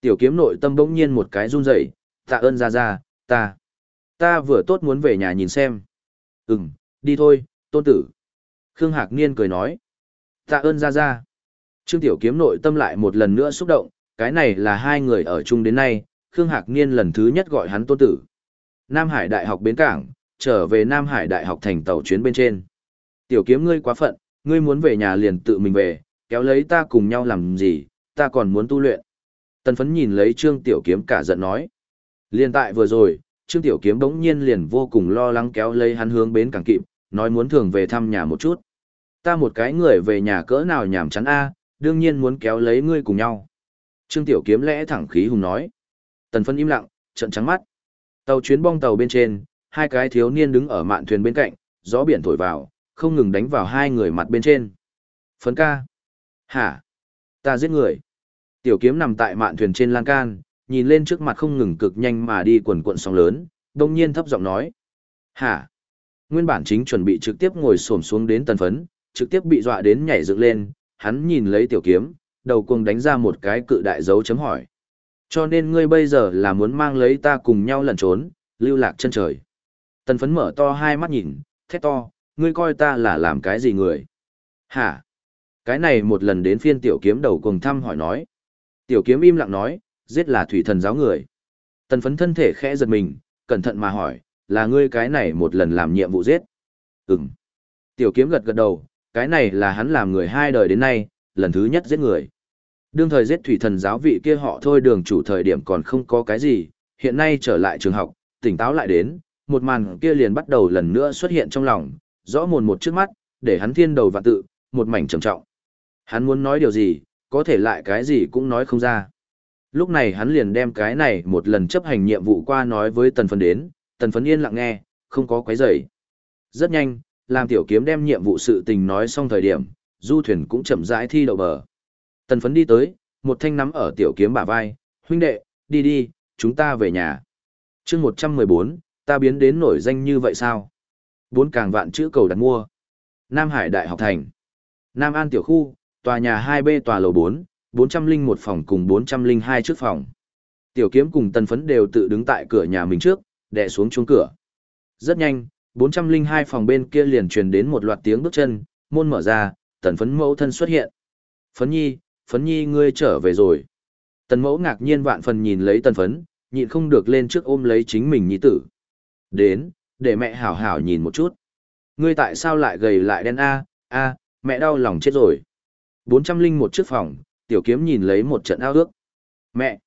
S1: Tiểu kiếm nội tâm bỗng nhiên một cái run rẩy, tạ ơn ra ra, ta, ta vừa tốt muốn về nhà nhìn xem. Ừm, đi thôi, tôn tử. Khương Hạc Niên cười nói, tạ ơn ra ra. Trương Tiểu kiếm nội tâm lại một lần nữa xúc động, cái này là hai người ở chung đến nay, Khương Hạc Niên lần thứ nhất gọi hắn tôn tử. Nam Hải Đại học Bến Cảng, trở về Nam Hải Đại học thành tàu chuyến bên trên. Tiểu kiếm ngươi quá phận, ngươi muốn về nhà liền tự mình về, kéo lấy ta cùng nhau làm gì, ta còn muốn tu luyện. Tần phấn nhìn lấy Trương Tiểu Kiếm cả giận nói. Liên tại vừa rồi, Trương Tiểu Kiếm đống nhiên liền vô cùng lo lắng kéo lấy hắn hướng bến càng kịp, nói muốn thường về thăm nhà một chút. Ta một cái người về nhà cỡ nào nhảm chán a, đương nhiên muốn kéo lấy ngươi cùng nhau. Trương Tiểu Kiếm lẽ thẳng khí hùng nói. Tần phấn im lặng, trận trắng mắt. Tàu chuyến bong tàu bên trên, hai cái thiếu niên đứng ở mạn thuyền bên cạnh, gió biển thổi vào, không ngừng đánh vào hai người mặt bên trên. Phấn ca. Hả? Ta giết người. Tiểu kiếm nằm tại mạn thuyền trên lan can, nhìn lên trước mặt không ngừng cực nhanh mà đi quần cuộn sóng lớn, đông nhiên thấp giọng nói. Hả? Nguyên bản chính chuẩn bị trực tiếp ngồi xổm xuống đến tần phấn, trực tiếp bị dọa đến nhảy dựng lên, hắn nhìn lấy tiểu kiếm, đầu cuồng đánh ra một cái cự đại dấu chấm hỏi. Cho nên ngươi bây giờ là muốn mang lấy ta cùng nhau lẩn trốn, lưu lạc chân trời. Tần phấn mở to hai mắt nhìn, thét to, ngươi coi ta là làm cái gì người? Hả? Cái này một lần đến phiên tiểu kiếm đầu cùng thăm hỏi nói. Tiểu kiếm im lặng nói, giết là thủy thần giáo người. Tần phấn thân thể khẽ giật mình, cẩn thận mà hỏi, là ngươi cái này một lần làm nhiệm vụ giết. Ừm. Tiểu kiếm gật gật đầu, cái này là hắn làm người hai đời đến nay, lần thứ nhất giết người. Đương thời giết thủy thần giáo vị kia họ thôi đường chủ thời điểm còn không có cái gì, hiện nay trở lại trường học, tỉnh táo lại đến, một màn kia liền bắt đầu lần nữa xuất hiện trong lòng, rõ mồn một trước mắt, để hắn thiên đầu và tự, một mảnh trầm trọng. Hắn muốn nói điều gì, có thể lại cái gì cũng nói không ra. Lúc này hắn liền đem cái này một lần chấp hành nhiệm vụ qua nói với tần phấn đến, tần phấn yên lặng nghe, không có quấy rầy. Rất nhanh, làm tiểu kiếm đem nhiệm vụ sự tình nói xong thời điểm, du thuyền cũng chậm rãi thi đậu bờ. Tần phấn đi tới, một thanh nắm ở tiểu kiếm bả vai, huynh đệ, đi đi, chúng ta về nhà. chương 114, ta biến đến nổi danh như vậy sao? Bốn càng vạn chữ cầu đặt mua. Nam Hải Đại học Thành. Nam An Tiểu Khu, tòa nhà 2B tòa lầu 4, 401 phòng cùng 402 trước phòng. Tiểu kiếm cùng tần phấn đều tự đứng tại cửa nhà mình trước, đè xuống chuông cửa. Rất nhanh, 402 phòng bên kia liền truyền đến một loạt tiếng bước chân, môn mở ra, tần phấn mẫu thân xuất hiện. Phấn nhi, phấn nhi ngươi trở về rồi. Tần mẫu ngạc nhiên vạn phần nhìn lấy tần phấn, nhịn không được lên trước ôm lấy chính mình nhi tử. Đến, để mẹ hảo hảo nhìn một chút. Ngươi tại sao lại gầy lại đen a? A, mẹ đau lòng chết rồi. 401 chiếc phòng, tiểu kiếm nhìn lấy một trận ao ước. Mẹ!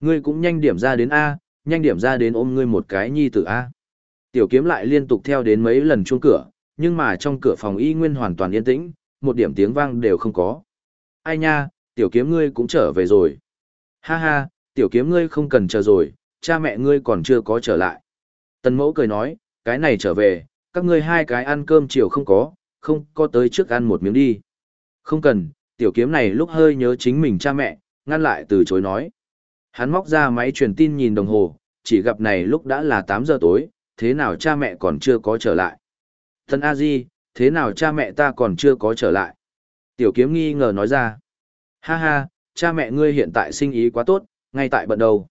S1: Ngươi cũng nhanh điểm ra đến A, nhanh điểm ra đến ôm ngươi một cái nhi tử A. Tiểu kiếm lại liên tục theo đến mấy lần chuông cửa, nhưng mà trong cửa phòng y nguyên hoàn toàn yên tĩnh, một điểm tiếng vang đều không có. Ai nha, tiểu kiếm ngươi cũng trở về rồi. Ha ha, tiểu kiếm ngươi không cần chờ rồi, cha mẹ ngươi còn chưa có trở lại. Tần mẫu cười nói, cái này trở về, các ngươi hai cái ăn cơm chiều không có, không có tới trước ăn một miếng đi. Không cần, tiểu kiếm này lúc hơi nhớ chính mình cha mẹ, ngăn lại từ chối nói. Hắn móc ra máy truyền tin nhìn đồng hồ, chỉ gặp này lúc đã là 8 giờ tối, thế nào cha mẹ còn chưa có trở lại. Thân A Di, thế nào cha mẹ ta còn chưa có trở lại? Tiểu kiếm nghi ngờ nói ra. Ha ha, cha mẹ ngươi hiện tại sinh ý quá tốt, ngay tại bận đầu.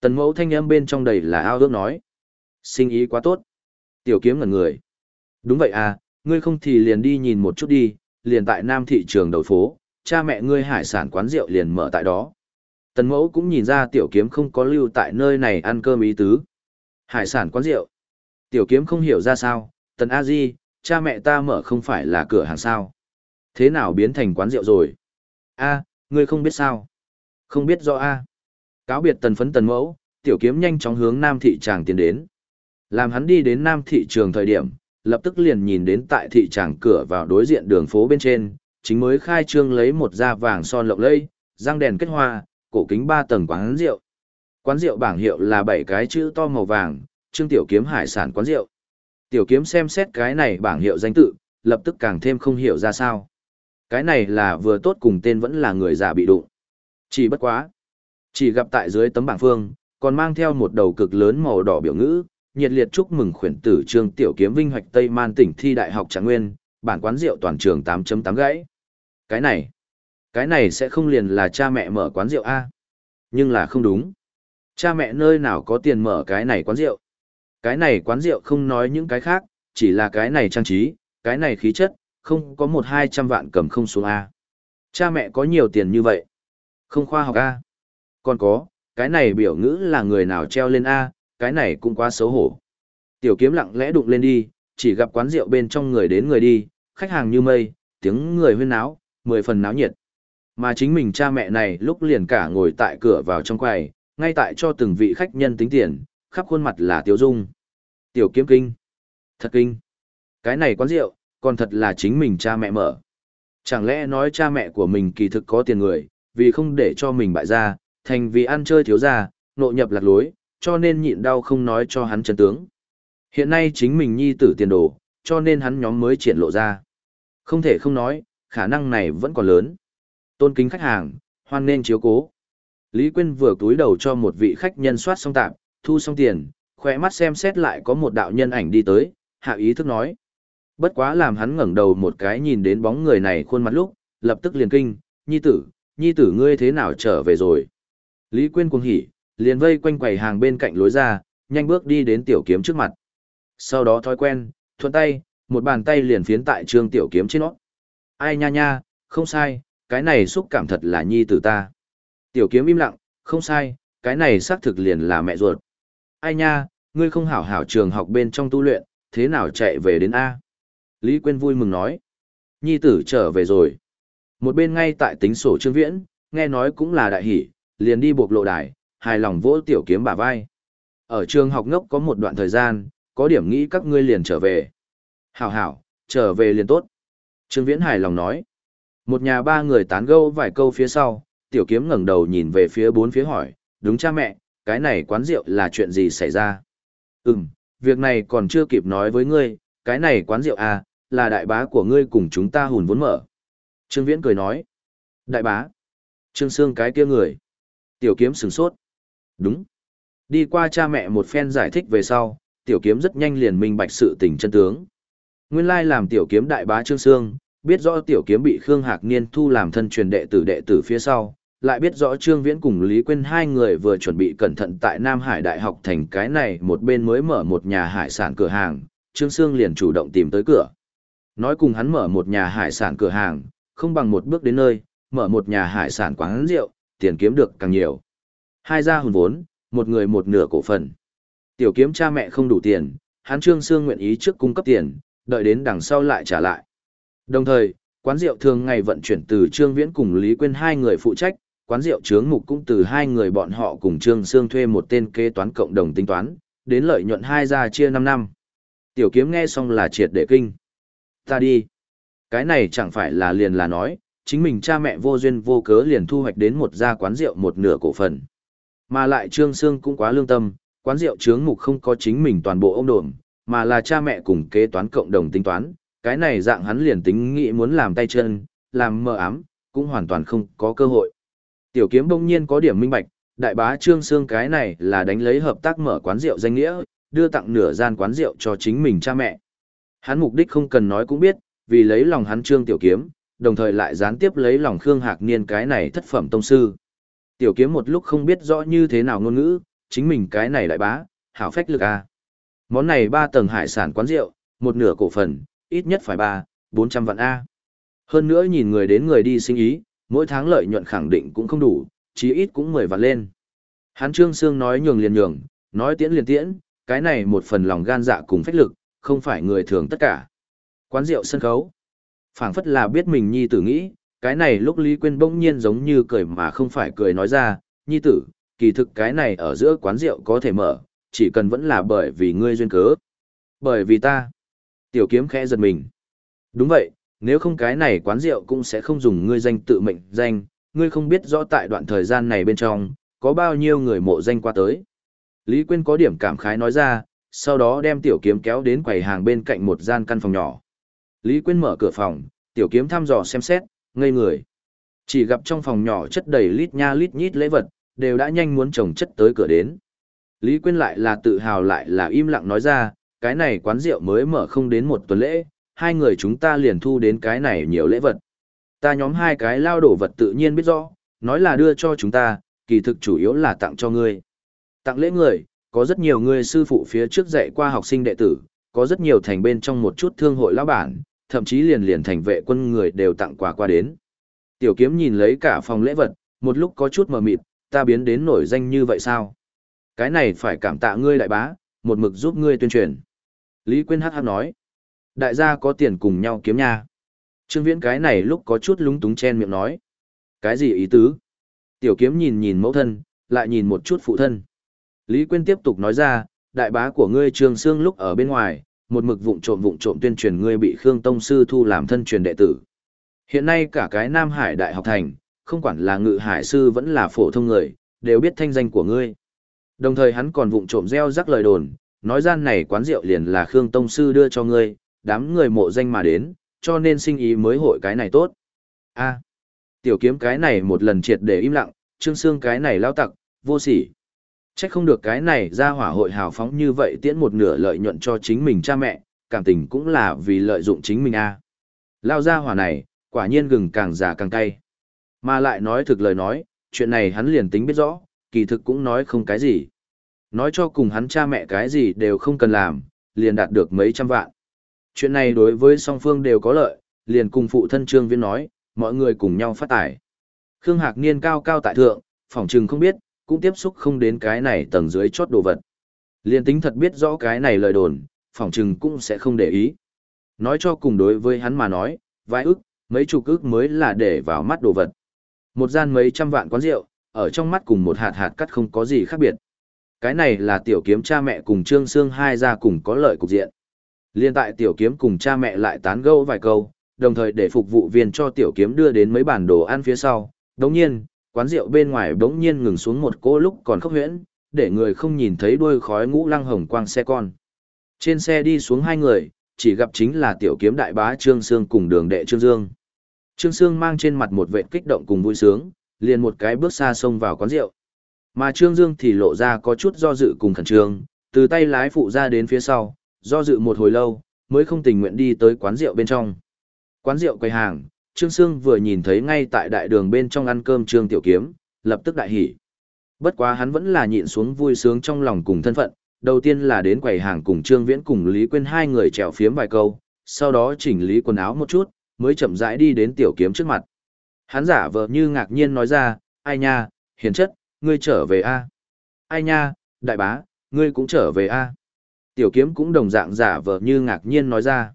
S1: Tần mẫu thanh âm bên trong đầy là ao ước nói. Sinh ý quá tốt. Tiểu kiếm ngẩn người. Đúng vậy à, ngươi không thì liền đi nhìn một chút đi, liền tại Nam thị trường đầu phố, cha mẹ ngươi hải sản quán rượu liền mở tại đó. Tần mẫu cũng nhìn ra tiểu kiếm không có lưu tại nơi này ăn cơm ý tứ. Hải sản quán rượu. Tiểu kiếm không hiểu ra sao, tần a di, cha mẹ ta mở không phải là cửa hàng sao. Thế nào biến thành quán rượu rồi? a ngươi không biết sao? Không biết do a Cáo biệt tần phấn tần mẫu, tiểu kiếm nhanh chóng hướng Nam thị tràng tiến đến. Làm hắn đi đến Nam thị trường thời điểm, lập tức liền nhìn đến tại thị tràng cửa vào đối diện đường phố bên trên, chính mới khai trương lấy một da vàng son lộng lẫy, răng đèn kết hoa, cổ kính ba tầng quán rượu. Quán rượu bảng hiệu là bảy cái chữ to màu vàng, Trương Tiểu Kiếm hải sản quán rượu. Tiểu Kiếm xem xét cái này bảng hiệu danh tự, lập tức càng thêm không hiểu ra sao. Cái này là vừa tốt cùng tên vẫn là người già bị đụng. Chỉ bất quá. Chỉ gặp tại dưới tấm bảng phương, còn mang theo một đầu cực lớn màu đỏ biểu ngữ, nhiệt liệt chúc mừng khuyển tử Trương Tiểu Kiếm vinh hoạch Tây Man tỉnh thi đại học Trạng Nguyên, bản quán rượu toàn trường 8.8 gãy. Cái này, cái này sẽ không liền là cha mẹ mở quán rượu A. Nhưng là không đúng. Cha mẹ nơi nào có tiền mở cái này quán rượu. Cái này quán rượu không nói những cái khác, chỉ là cái này trang trí, cái này khí chất, không có một hai trăm vạn cầm không xuống A. Cha mẹ có nhiều tiền như vậy. Không khoa học A. Còn có, cái này biểu ngữ là người nào treo lên A, cái này cũng quá xấu hổ. Tiểu kiếm lặng lẽ đụng lên đi, chỉ gặp quán rượu bên trong người đến người đi, khách hàng như mây, tiếng người huyên náo, mười phần náo nhiệt. Mà chính mình cha mẹ này lúc liền cả ngồi tại cửa vào trong quầy, ngay tại cho từng vị khách nhân tính tiền, khắp khuôn mặt là tiêu dung. Tiểu kiếm kinh. Thật kinh. Cái này quán rượu, còn thật là chính mình cha mẹ mở. Chẳng lẽ nói cha mẹ của mình kỳ thực có tiền người, vì không để cho mình bại ra, thành vì ăn chơi thiếu ra, nộ nhập lạc lối, cho nên nhịn đau không nói cho hắn chân tướng. Hiện nay chính mình nhi tử tiền đồ, cho nên hắn nhóm mới triển lộ ra. Không thể không nói, khả năng này vẫn còn lớn. Tôn kính khách hàng, hoan nên chiếu cố. Lý Quyên vừa túi đầu cho một vị khách nhân soát xong tạm, thu xong tiền, khỏe mắt xem xét lại có một đạo nhân ảnh đi tới, hạ ý thức nói. Bất quá làm hắn ngẩng đầu một cái nhìn đến bóng người này khuôn mặt lúc, lập tức liền kinh, nhi tử, nhi tử ngươi thế nào trở về rồi. Lý Quyên cuồng hỉ, liền vây quanh quầy hàng bên cạnh lối ra, nhanh bước đi đến tiểu kiếm trước mặt. Sau đó thói quen, thuận tay, một bàn tay liền phiến tại trương tiểu kiếm trên nó. Ai nha nha, không sai, cái này xúc cảm thật là nhi tử ta. Tiểu kiếm im lặng, không sai, cái này xác thực liền là mẹ ruột. Ai nha, ngươi không hảo hảo trường học bên trong tu luyện, thế nào chạy về đến A? Lý Quyên vui mừng nói. Nhi tử trở về rồi. Một bên ngay tại tính sổ trương viễn, nghe nói cũng là đại hỷ, liền đi buộc lộ đài, hài lòng vỗ tiểu kiếm bả vai. Ở trường học ngốc có một đoạn thời gian, có điểm nghĩ các ngươi liền trở về. Hảo hảo, trở về liền tốt. Trương Viễn hài lòng nói. Một nhà ba người tán gẫu vài câu phía sau, tiểu kiếm ngẩng đầu nhìn về phía bốn phía hỏi, đúng cha mẹ, cái này quán rượu là chuyện gì xảy ra? Ừm, việc này còn chưa kịp nói với ngươi, cái này quán rượu à, là đại bá của ngươi cùng chúng ta hùn vốn mở. Trương Viễn cười nói, đại bá, Trương Sương cái kia người. Tiểu kiếm sừng sốt. Đúng. Đi qua cha mẹ một phen giải thích về sau, tiểu kiếm rất nhanh liền minh bạch sự tình chân tướng. Nguyên lai làm tiểu kiếm đại bá Trương Sương, biết rõ tiểu kiếm bị Khương Hạc Niên thu làm thân truyền đệ tử đệ tử phía sau, lại biết rõ Trương Viễn cùng Lý Quyên hai người vừa chuẩn bị cẩn thận tại Nam Hải Đại học thành cái này một bên mới mở một nhà hải sản cửa hàng, Trương Sương liền chủ động tìm tới cửa. Nói cùng hắn mở một nhà hải sản cửa hàng, không bằng một bước đến nơi, mở một nhà hải sản quán rượu, tiền kiếm được càng nhiều. Hai gia hùn vốn, một người một nửa cổ phần. Tiểu kiếm cha mẹ không đủ tiền, hắn Trương Sương nguyện ý trước cung cấp tiền, đợi đến đằng sau lại trả lại. Đồng thời, Quán rượu thường ngày vận chuyển từ Trương Viễn cùng Lý Quyên hai người phụ trách, quán rượu trướng mục cũng từ hai người bọn họ cùng Trương Sương thuê một tên kế toán cộng đồng tính toán, đến lợi nhuận hai gia chia 5 năm. Tiểu kiếm nghe xong là triệt để kinh. Ta đi. Cái này chẳng phải là liền là nói, chính mình cha mẹ vô duyên vô cớ liền thu hoạch đến một gia quán rượu một nửa cổ phần. Mà lại Trương Sương cũng quá lương tâm, quán rượu trướng mục không có chính mình toàn bộ ông đồn, mà là cha mẹ cùng kế toán cộng đồng tính toán, cái này dạng hắn liền tính nghĩ muốn làm tay chân, làm mờ ám, cũng hoàn toàn không có cơ hội. Tiểu kiếm bỗng nhiên có điểm minh bạch, đại bá Trương Sương cái này là đánh lấy hợp tác mở quán rượu danh nghĩa, đưa tặng nửa gian quán rượu cho chính mình cha mẹ. Hắn mục đích không cần nói cũng biết, vì lấy lòng hắn Trương Tiểu Kiếm, đồng thời lại gián tiếp lấy lòng Khương Hạc Niên cái này thất phẩm tông sư. Tiểu Kiếm một lúc không biết rõ như thế nào ngôn ngữ, chính mình cái này đại bá, hảo phách lực a. Món này ba tầng hải sản quán rượu, một nửa cổ phần, ít nhất phải ba, bốn trăm vạn a. Hơn nữa nhìn người đến người đi sinh ý, mỗi tháng lợi nhuận khẳng định cũng không đủ, chí ít cũng mười vạn lên. Hán Trương Sương nói nhường liền nhường, nói tiễn liền tiễn, cái này một phần lòng gan dạ cùng phách lực, không phải người thường tất cả. Quán rượu sân khấu. phảng phất là biết mình nhi tử nghĩ, cái này lúc Lý Quyên bỗng nhiên giống như cười mà không phải cười nói ra, nhi tử, kỳ thực cái này ở giữa quán rượu có thể mở, chỉ cần vẫn là bởi vì ngươi duyên cớ. Bởi vì ta. Tiểu kiếm khẽ giật mình. Đúng vậy, nếu không cái này quán rượu cũng sẽ không dùng ngươi danh tự mệnh danh, ngươi không biết rõ tại đoạn thời gian này bên trong, có bao nhiêu người mộ danh qua tới. Lý Quyên có điểm cảm khái nói ra, sau đó đem tiểu kiếm kéo đến quầy hàng bên cạnh một gian căn phòng nhỏ. Lý Quyên mở cửa phòng, tiểu kiếm thăm dò xem xét, ngây người. Chỉ gặp trong phòng nhỏ chất đầy lít nha lít nhít lễ vật, đều đã nhanh muốn chồng chất tới cửa đến. Lý Quyên lại là tự hào lại là im lặng nói ra, cái này quán rượu mới mở không đến một tuần lễ, hai người chúng ta liền thu đến cái này nhiều lễ vật. Ta nhóm hai cái lao đổ vật tự nhiên biết rõ, nói là đưa cho chúng ta, kỳ thực chủ yếu là tặng cho ngươi. Tặng lễ người, có rất nhiều người sư phụ phía trước dạy qua học sinh đệ tử, có rất nhiều thành bên trong một chút thương hội lão bản, thậm chí liền liền thành vệ quân người đều tặng quà qua đến. Tiểu kiếm nhìn lấy cả phòng lễ vật, một lúc có chút mờ mịt, ta biến đến nổi danh như vậy sao? Cái này phải cảm tạ ngươi đại bá, một mực giúp ngươi tuyên truyền. Lý Quyên hát hát nói, đại gia có tiền cùng nhau kiếm nha. Trương Viễn cái này lúc có chút lúng túng chen miệng nói. Cái gì ý tứ? Tiểu kiếm nhìn nhìn mẫu thân, lại nhìn một chút phụ thân. Lý Quyên tiếp tục nói ra, đại bá của ngươi Trương Sương lúc ở bên ngoài, một mực vụng trộm vụng trộm tuyên truyền ngươi bị Khương Tông Sư thu làm thân truyền đệ tử. Hiện nay cả cái Nam Hải Đại học thành, không quản là ngự hải sư vẫn là phổ thông người, đều biết thanh danh của ngươi. Đồng thời hắn còn vụng trộm gieo rắc lời đồn, nói gian này quán rượu liền là Khương Tông Sư đưa cho ngươi, đám người mộ danh mà đến, cho nên sinh ý mới hội cái này tốt. a tiểu kiếm cái này một lần triệt để im lặng, trương xương cái này lao tặc, vô sỉ chắc không được cái này ra hỏa hội hào phóng như vậy tiễn một nửa lợi nhuận cho chính mình cha mẹ, cảm tình cũng là vì lợi dụng chính mình a Lao ra hỏa này, quả nhiên gừng càng già càng cay. Mà lại nói thực lời nói, chuyện này hắn liền tính biết rõ, kỳ thực cũng nói không cái gì. Nói cho cùng hắn cha mẹ cái gì đều không cần làm, liền đạt được mấy trăm vạn. Chuyện này đối với song phương đều có lợi, liền cùng phụ thân Trương Viễn nói, mọi người cùng nhau phát tài. Khương Hạc Niên cao cao tại thượng, phỏng trừng không biết, cũng tiếp xúc không đến cái này tầng dưới chót đồ vật. liên tính thật biết rõ cái này lời đồn, phỏng trừng cũng sẽ không để ý. Nói cho cùng đối với hắn mà nói, vài ức, mấy chục ức mới là để vào mắt đồ vật. Một gian mấy trăm vạn quán rượu, ở trong mắt cùng một hạt hạt cắt không có gì khác biệt. Cái này là tiểu kiếm cha mẹ cùng Trương Sương hai gia cùng có lợi cục diện. Liên tại tiểu kiếm cùng cha mẹ lại tán gẫu vài câu, đồng thời để phục vụ viên cho tiểu kiếm đưa đến mấy bản đồ ăn phía sau. Đồng nhiên, quán rượu bên ngoài đống nhiên ngừng xuống một cỗ lúc còn khốc huyễn, để người không nhìn thấy đuôi khói ngũ lăng hồng quang xe con. Trên xe đi xuống hai người, chỉ gặp chính là tiểu kiếm đại bá Trương Sương cùng đường đệ Trương Dương. Trương Sương mang trên mặt một vẻ kích động cùng vui sướng, liền một cái bước xa xông vào quán rượu. Mà Trương Dương thì lộ ra có chút do dự cùng khẩn trương, từ tay lái phụ ra đến phía sau, do dự một hồi lâu, mới không tình nguyện đi tới quán rượu bên trong. Quán rượu quầy hàng, Trương Sương vừa nhìn thấy ngay tại đại đường bên trong ăn cơm Trương Tiểu Kiếm, lập tức đại hỉ. Bất quá hắn vẫn là nhịn xuống vui sướng trong lòng cùng thân phận, đầu tiên là đến quầy hàng cùng Trương Viễn cùng Lý Quyên hai người trèo phiếm vài câu, sau đó chỉnh lý quần áo một chút, mới chậm rãi đi đến Tiểu Kiếm trước mặt. Hắn giả vờ như ngạc nhiên nói ra, ai nha, hiền chất, ngươi trở về a Ai nha, đại bá, ngươi cũng trở về a Tiểu kiếm cũng đồng dạng giả vờ như ngạc nhiên nói ra.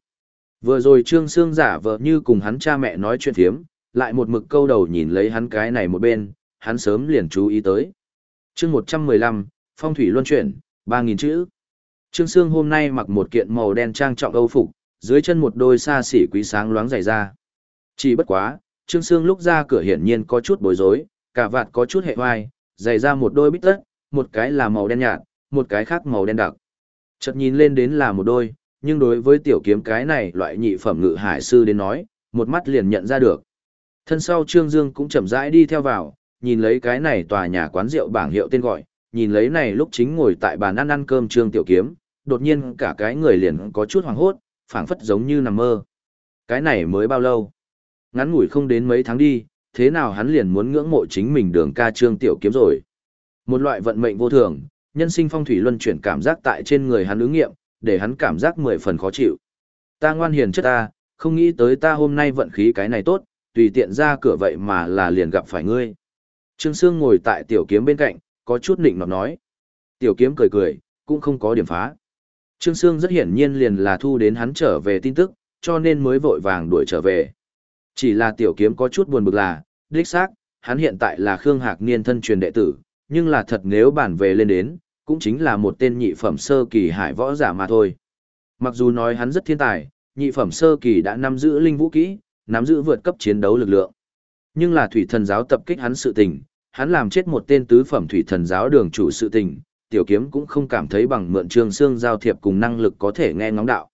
S1: Vừa rồi Trương Sương giả vờ như cùng hắn cha mẹ nói chuyện thiếm, lại một mực câu đầu nhìn lấy hắn cái này một bên, hắn sớm liền chú ý tới. chương 115, Phong thủy luân chuyển, 3.000 chữ. Trương Sương hôm nay mặc một kiện màu đen trang trọng âu phục, dưới chân một đôi xa xỉ quý sáng loáng dày ra. Chỉ bất quá, Trương Sương lúc ra cửa hiển nhiên có chút bối rối, cả vạt có chút hệ hoài, dày ra một đôi bít tất, một cái là màu đen nhạt, một cái khác màu đen đặc. Chợt nhìn lên đến là một đôi, nhưng đối với tiểu kiếm cái này loại nhị phẩm ngự hải sư đến nói, một mắt liền nhận ra được. Thân sau Trương Dương cũng chậm rãi đi theo vào, nhìn lấy cái này tòa nhà quán rượu bảng hiệu tên gọi, nhìn lấy này lúc chính ngồi tại bàn ăn ăn cơm Trương Tiểu Kiếm, đột nhiên cả cái người liền có chút hoảng hốt, phảng phất giống như nằm mơ. Cái này mới bao lâu? Ngắn ngủi không đến mấy tháng đi, thế nào hắn liền muốn ngưỡng mộ chính mình đường ca Trương Tiểu Kiếm rồi. Một loại vận mệnh vô thường, nhân sinh phong thủy luân chuyển cảm giác tại trên người hắn ứng nghiệm, để hắn cảm giác mười phần khó chịu. Ta ngoan hiền chất ta, không nghĩ tới ta hôm nay vận khí cái này tốt, tùy tiện ra cửa vậy mà là liền gặp phải ngươi. Trương Sương ngồi tại tiểu kiếm bên cạnh, có chút nịnh nọt nói. Tiểu kiếm cười cười, cũng không có điểm phá. Trương Sương rất hiển nhiên liền là thu đến hắn trở về tin tức, cho nên mới vội vàng đuổi trở về. Chỉ là tiểu kiếm có chút buồn bực là, đích xác, hắn hiện tại là Khương Hạc Niên thân truyền đệ tử, nhưng là thật nếu bản về lên đến, cũng chính là một tên nhị phẩm sơ kỳ hải võ giả mà thôi. Mặc dù nói hắn rất thiên tài, nhị phẩm sơ kỳ đã nắm giữ linh vũ kỹ, nắm giữ vượt cấp chiến đấu lực lượng. Nhưng là thủy thần giáo tập kích hắn sự tình, hắn làm chết một tên tứ phẩm thủy thần giáo đường chủ sự tình, tiểu kiếm cũng không cảm thấy bằng mượn trương xương giao thiệp cùng năng lực có thể nghe ngóng đạo.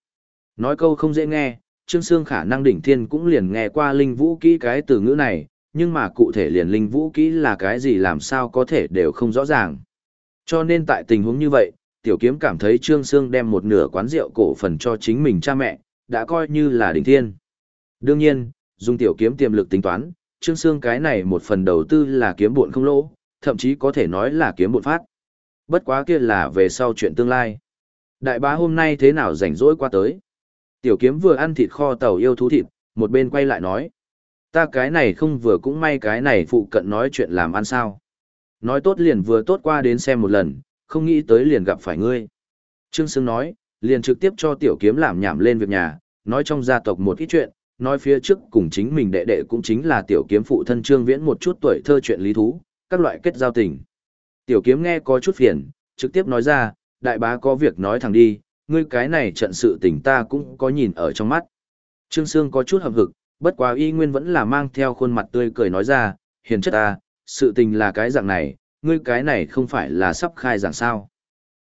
S1: Nói câu không dễ nghe, trương xương khả năng đỉnh thiên cũng liền nghe qua linh vũ kỹ cái từ ngữ này, nhưng mà cụ thể liền linh vũ kỹ là cái gì làm sao có thể đều không rõ ràng. Cho nên tại tình huống như vậy, tiểu kiếm cảm thấy Trương Sương đem một nửa quán rượu cổ phần cho chính mình cha mẹ, đã coi như là đỉnh thiên. Đương nhiên, dùng tiểu kiếm tiềm lực tính toán, Trương Sương cái này một phần đầu tư là kiếm buồn không lỗ, thậm chí có thể nói là kiếm buồn phát. Bất quá kia là về sau chuyện tương lai. Đại bá hôm nay thế nào rảnh rỗi qua tới. Tiểu kiếm vừa ăn thịt kho tàu yêu thú thịt, một bên quay lại nói. Ta cái này không vừa cũng may cái này phụ cận nói chuyện làm ăn sao. Nói tốt liền vừa tốt qua đến xem một lần, không nghĩ tới liền gặp phải ngươi. Trương Sương nói, liền trực tiếp cho tiểu kiếm làm nhảm lên việc nhà, nói trong gia tộc một ít chuyện, nói phía trước cùng chính mình đệ đệ cũng chính là tiểu kiếm phụ thân Trương Viễn một chút tuổi thơ chuyện lý thú, các loại kết giao tình. Tiểu kiếm nghe có chút phiền, trực tiếp nói ra, đại bá có việc nói thẳng đi, ngươi cái này trận sự tình ta cũng có nhìn ở trong mắt. Trương Sương có chút hậm hực, bất quá y nguyên vẫn là mang theo khuôn mặt tươi cười nói ra, hiền chất ta, sự tình là cái dạng này, ngươi cái này không phải là sắp khai giảng sao.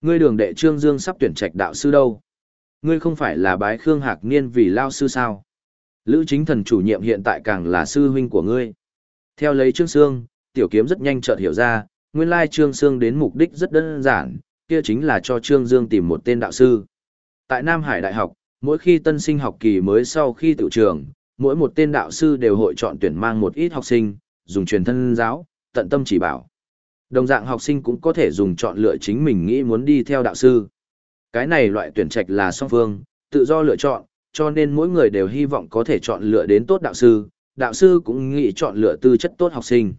S1: Ngươi đường đệ Trương Dương sắp tuyển trạch đạo sư đâu. Ngươi không phải là bái Khương Hạc Niên vì lao sư sao. Lữ chính thần chủ nhiệm hiện tại càng là sư huynh của ngươi. Theo lấy Trương Sương, tiểu kiếm rất nhanh chợt hiểu ra, nguyên lai Trương Sương đến mục đích rất đơn giản, kia chính là cho Trương Dương tìm một tên đạo sư. Tại Nam Hải Đại học, mỗi khi tân sinh học kỳ mới sau khi tự trường, mỗi một tên đạo sư đều hội chọn tuyển mang một ít học sinh, dùng truyền thân giáo, tận tâm chỉ bảo. Đồng dạng học sinh cũng có thể dùng chọn lựa chính mình nghĩ muốn đi theo đạo sư. Cái này loại tuyển trạch là song phương, tự do lựa chọn, cho nên mỗi người đều hy vọng có thể chọn lựa đến tốt đạo sư, đạo sư cũng nghĩ chọn lựa tư chất tốt học sinh.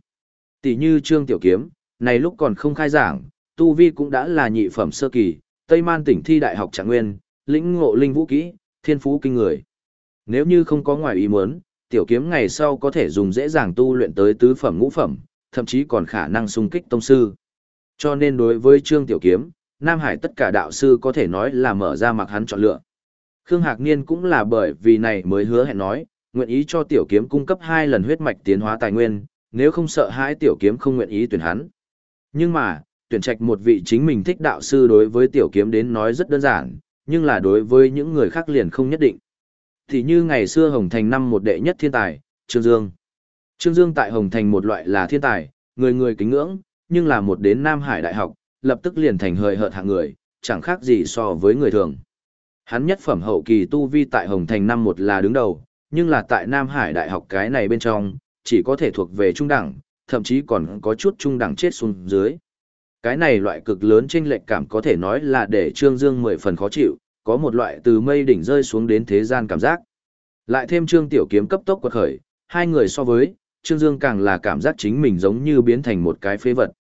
S1: Tỷ như Trương Tiểu Kiếm, này lúc còn không khai giảng, Tu Vi cũng đã là nhị phẩm sơ kỳ, Tây Man tỉnh thi đại học trạng nguyên, lĩnh ngộ linh vũ kỹ, thiên phú kinh người. Nếu như không có ngoài ý muốn, tiểu kiếm ngày sau có thể dùng dễ dàng tu luyện tới tứ phẩm ngũ phẩm, thậm chí còn khả năng xung kích tông sư. Cho nên đối với Trương Tiểu Kiếm, Nam Hải tất cả đạo sư có thể nói là mở ra mặc hắn chọn lựa. Khương Hạc Niên cũng là bởi vì này mới hứa hẹn nói, nguyện ý cho Tiểu Kiếm cung cấp hai lần huyết mạch tiến hóa tài nguyên, nếu không sợ hãi Tiểu Kiếm không nguyện ý tuyển hắn. Nhưng mà, tuyển trạch một vị chính mình thích đạo sư đối với Tiểu Kiếm đến nói rất đơn giản, nhưng là đối với những người khác liền không nhất định. Thì như ngày xưa Hồng Thành năm một đệ nhất thiên tài, Trương Dương. Trương Dương tại Hồng Thành một loại là thiên tài, người người kính ngưỡng, nhưng là một đến Nam Hải Đại học, lập tức liền thành hời hợt hạng người, chẳng khác gì so với người thường. Hắn nhất phẩm hậu kỳ tu vi tại Hồng Thành năm một là đứng đầu, nhưng là tại Nam Hải Đại học cái này bên trong, chỉ có thể thuộc về trung đẳng, thậm chí còn có chút trung đẳng chết xuống dưới. Cái này loại cực lớn chênh lệch cảm có thể nói là để Trương Dương mười phần khó chịu, có một loại từ mây đỉnh rơi xuống đến thế gian cảm giác. Lại thêm Trương Tiểu Kiếm cấp tốc quật khởi, hai người so với, Trương Dương càng là cảm giác chính mình giống như biến thành một cái phế vật.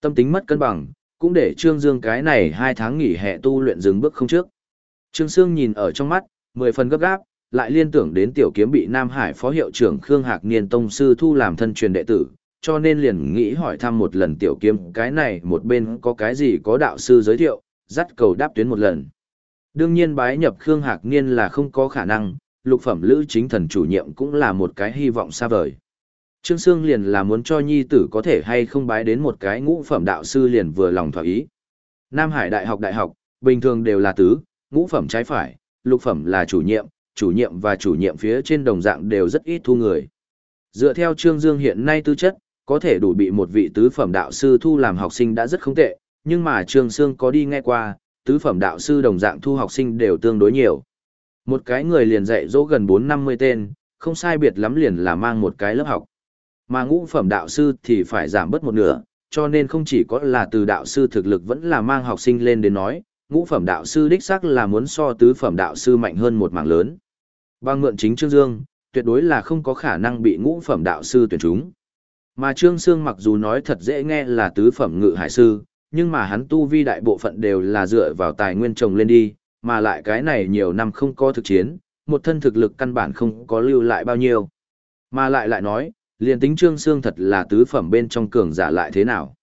S1: Tâm tính mất cân bằng, cũng để Trương Dương cái này hai tháng nghỉ hè tu luyện dừng bước không trước. Trương Sương nhìn ở trong mắt, mười phần gấp gáp, lại liên tưởng đến tiểu kiếm bị Nam Hải phó hiệu trưởng Khương Hạc Niên tông sư thu làm thân truyền đệ tử, cho nên liền nghĩ hỏi thăm một lần tiểu kiếm cái này một bên có cái gì có đạo sư giới thiệu, dắt cầu đáp tuyến một lần. Đương nhiên bái nhập Khương Hạc Niên là không có khả năng, lục phẩm lữ chính thần chủ nhiệm cũng là một cái hy vọng xa vời. Trương Sương liền là muốn cho nhi tử có thể hay không bái đến một cái ngũ phẩm đạo sư liền vừa lòng thỏa ý. Nam Hải Đại học Đại học, bình thường đều là tứ, ngũ phẩm trái phải, lục phẩm là chủ nhiệm, chủ nhiệm và chủ nhiệm phía trên đồng dạng đều rất ít thu người. Dựa theo Trương Dương hiện nay tư chất, có thể đủ bị một vị tứ phẩm đạo sư thu làm học sinh đã rất không tệ, nhưng mà Trương Sương có đi nghe qua, tứ phẩm đạo sư đồng dạng thu học sinh đều tương đối nhiều. Một cái người liền dạy dỗ gần 4-50 tên, không sai biệt lắm liền là mang một cái lớp học. Mà ngũ phẩm đạo sư thì phải giảm bớt một nửa, cho nên không chỉ có là từ đạo sư thực lực vẫn là mang học sinh lên đến nói, ngũ phẩm đạo sư đích xác là muốn so tứ phẩm đạo sư mạnh hơn một mảng lớn. Bằng mượn chính Trương Dương, tuyệt đối là không có khả năng bị ngũ phẩm đạo sư tuyển chúng. Mà Trương Sương mặc dù nói thật dễ nghe là tứ phẩm ngự hải sư, nhưng mà hắn tu vi đại bộ phận đều là dựa vào tài nguyên trồng lên đi, mà lại cái này nhiều năm không có thực chiến, một thân thực lực căn bản không có lưu lại bao nhiêu. Mà lại lại nói, liền tính Trương Sương thật là tứ phẩm bên trong cường giả lại thế nào.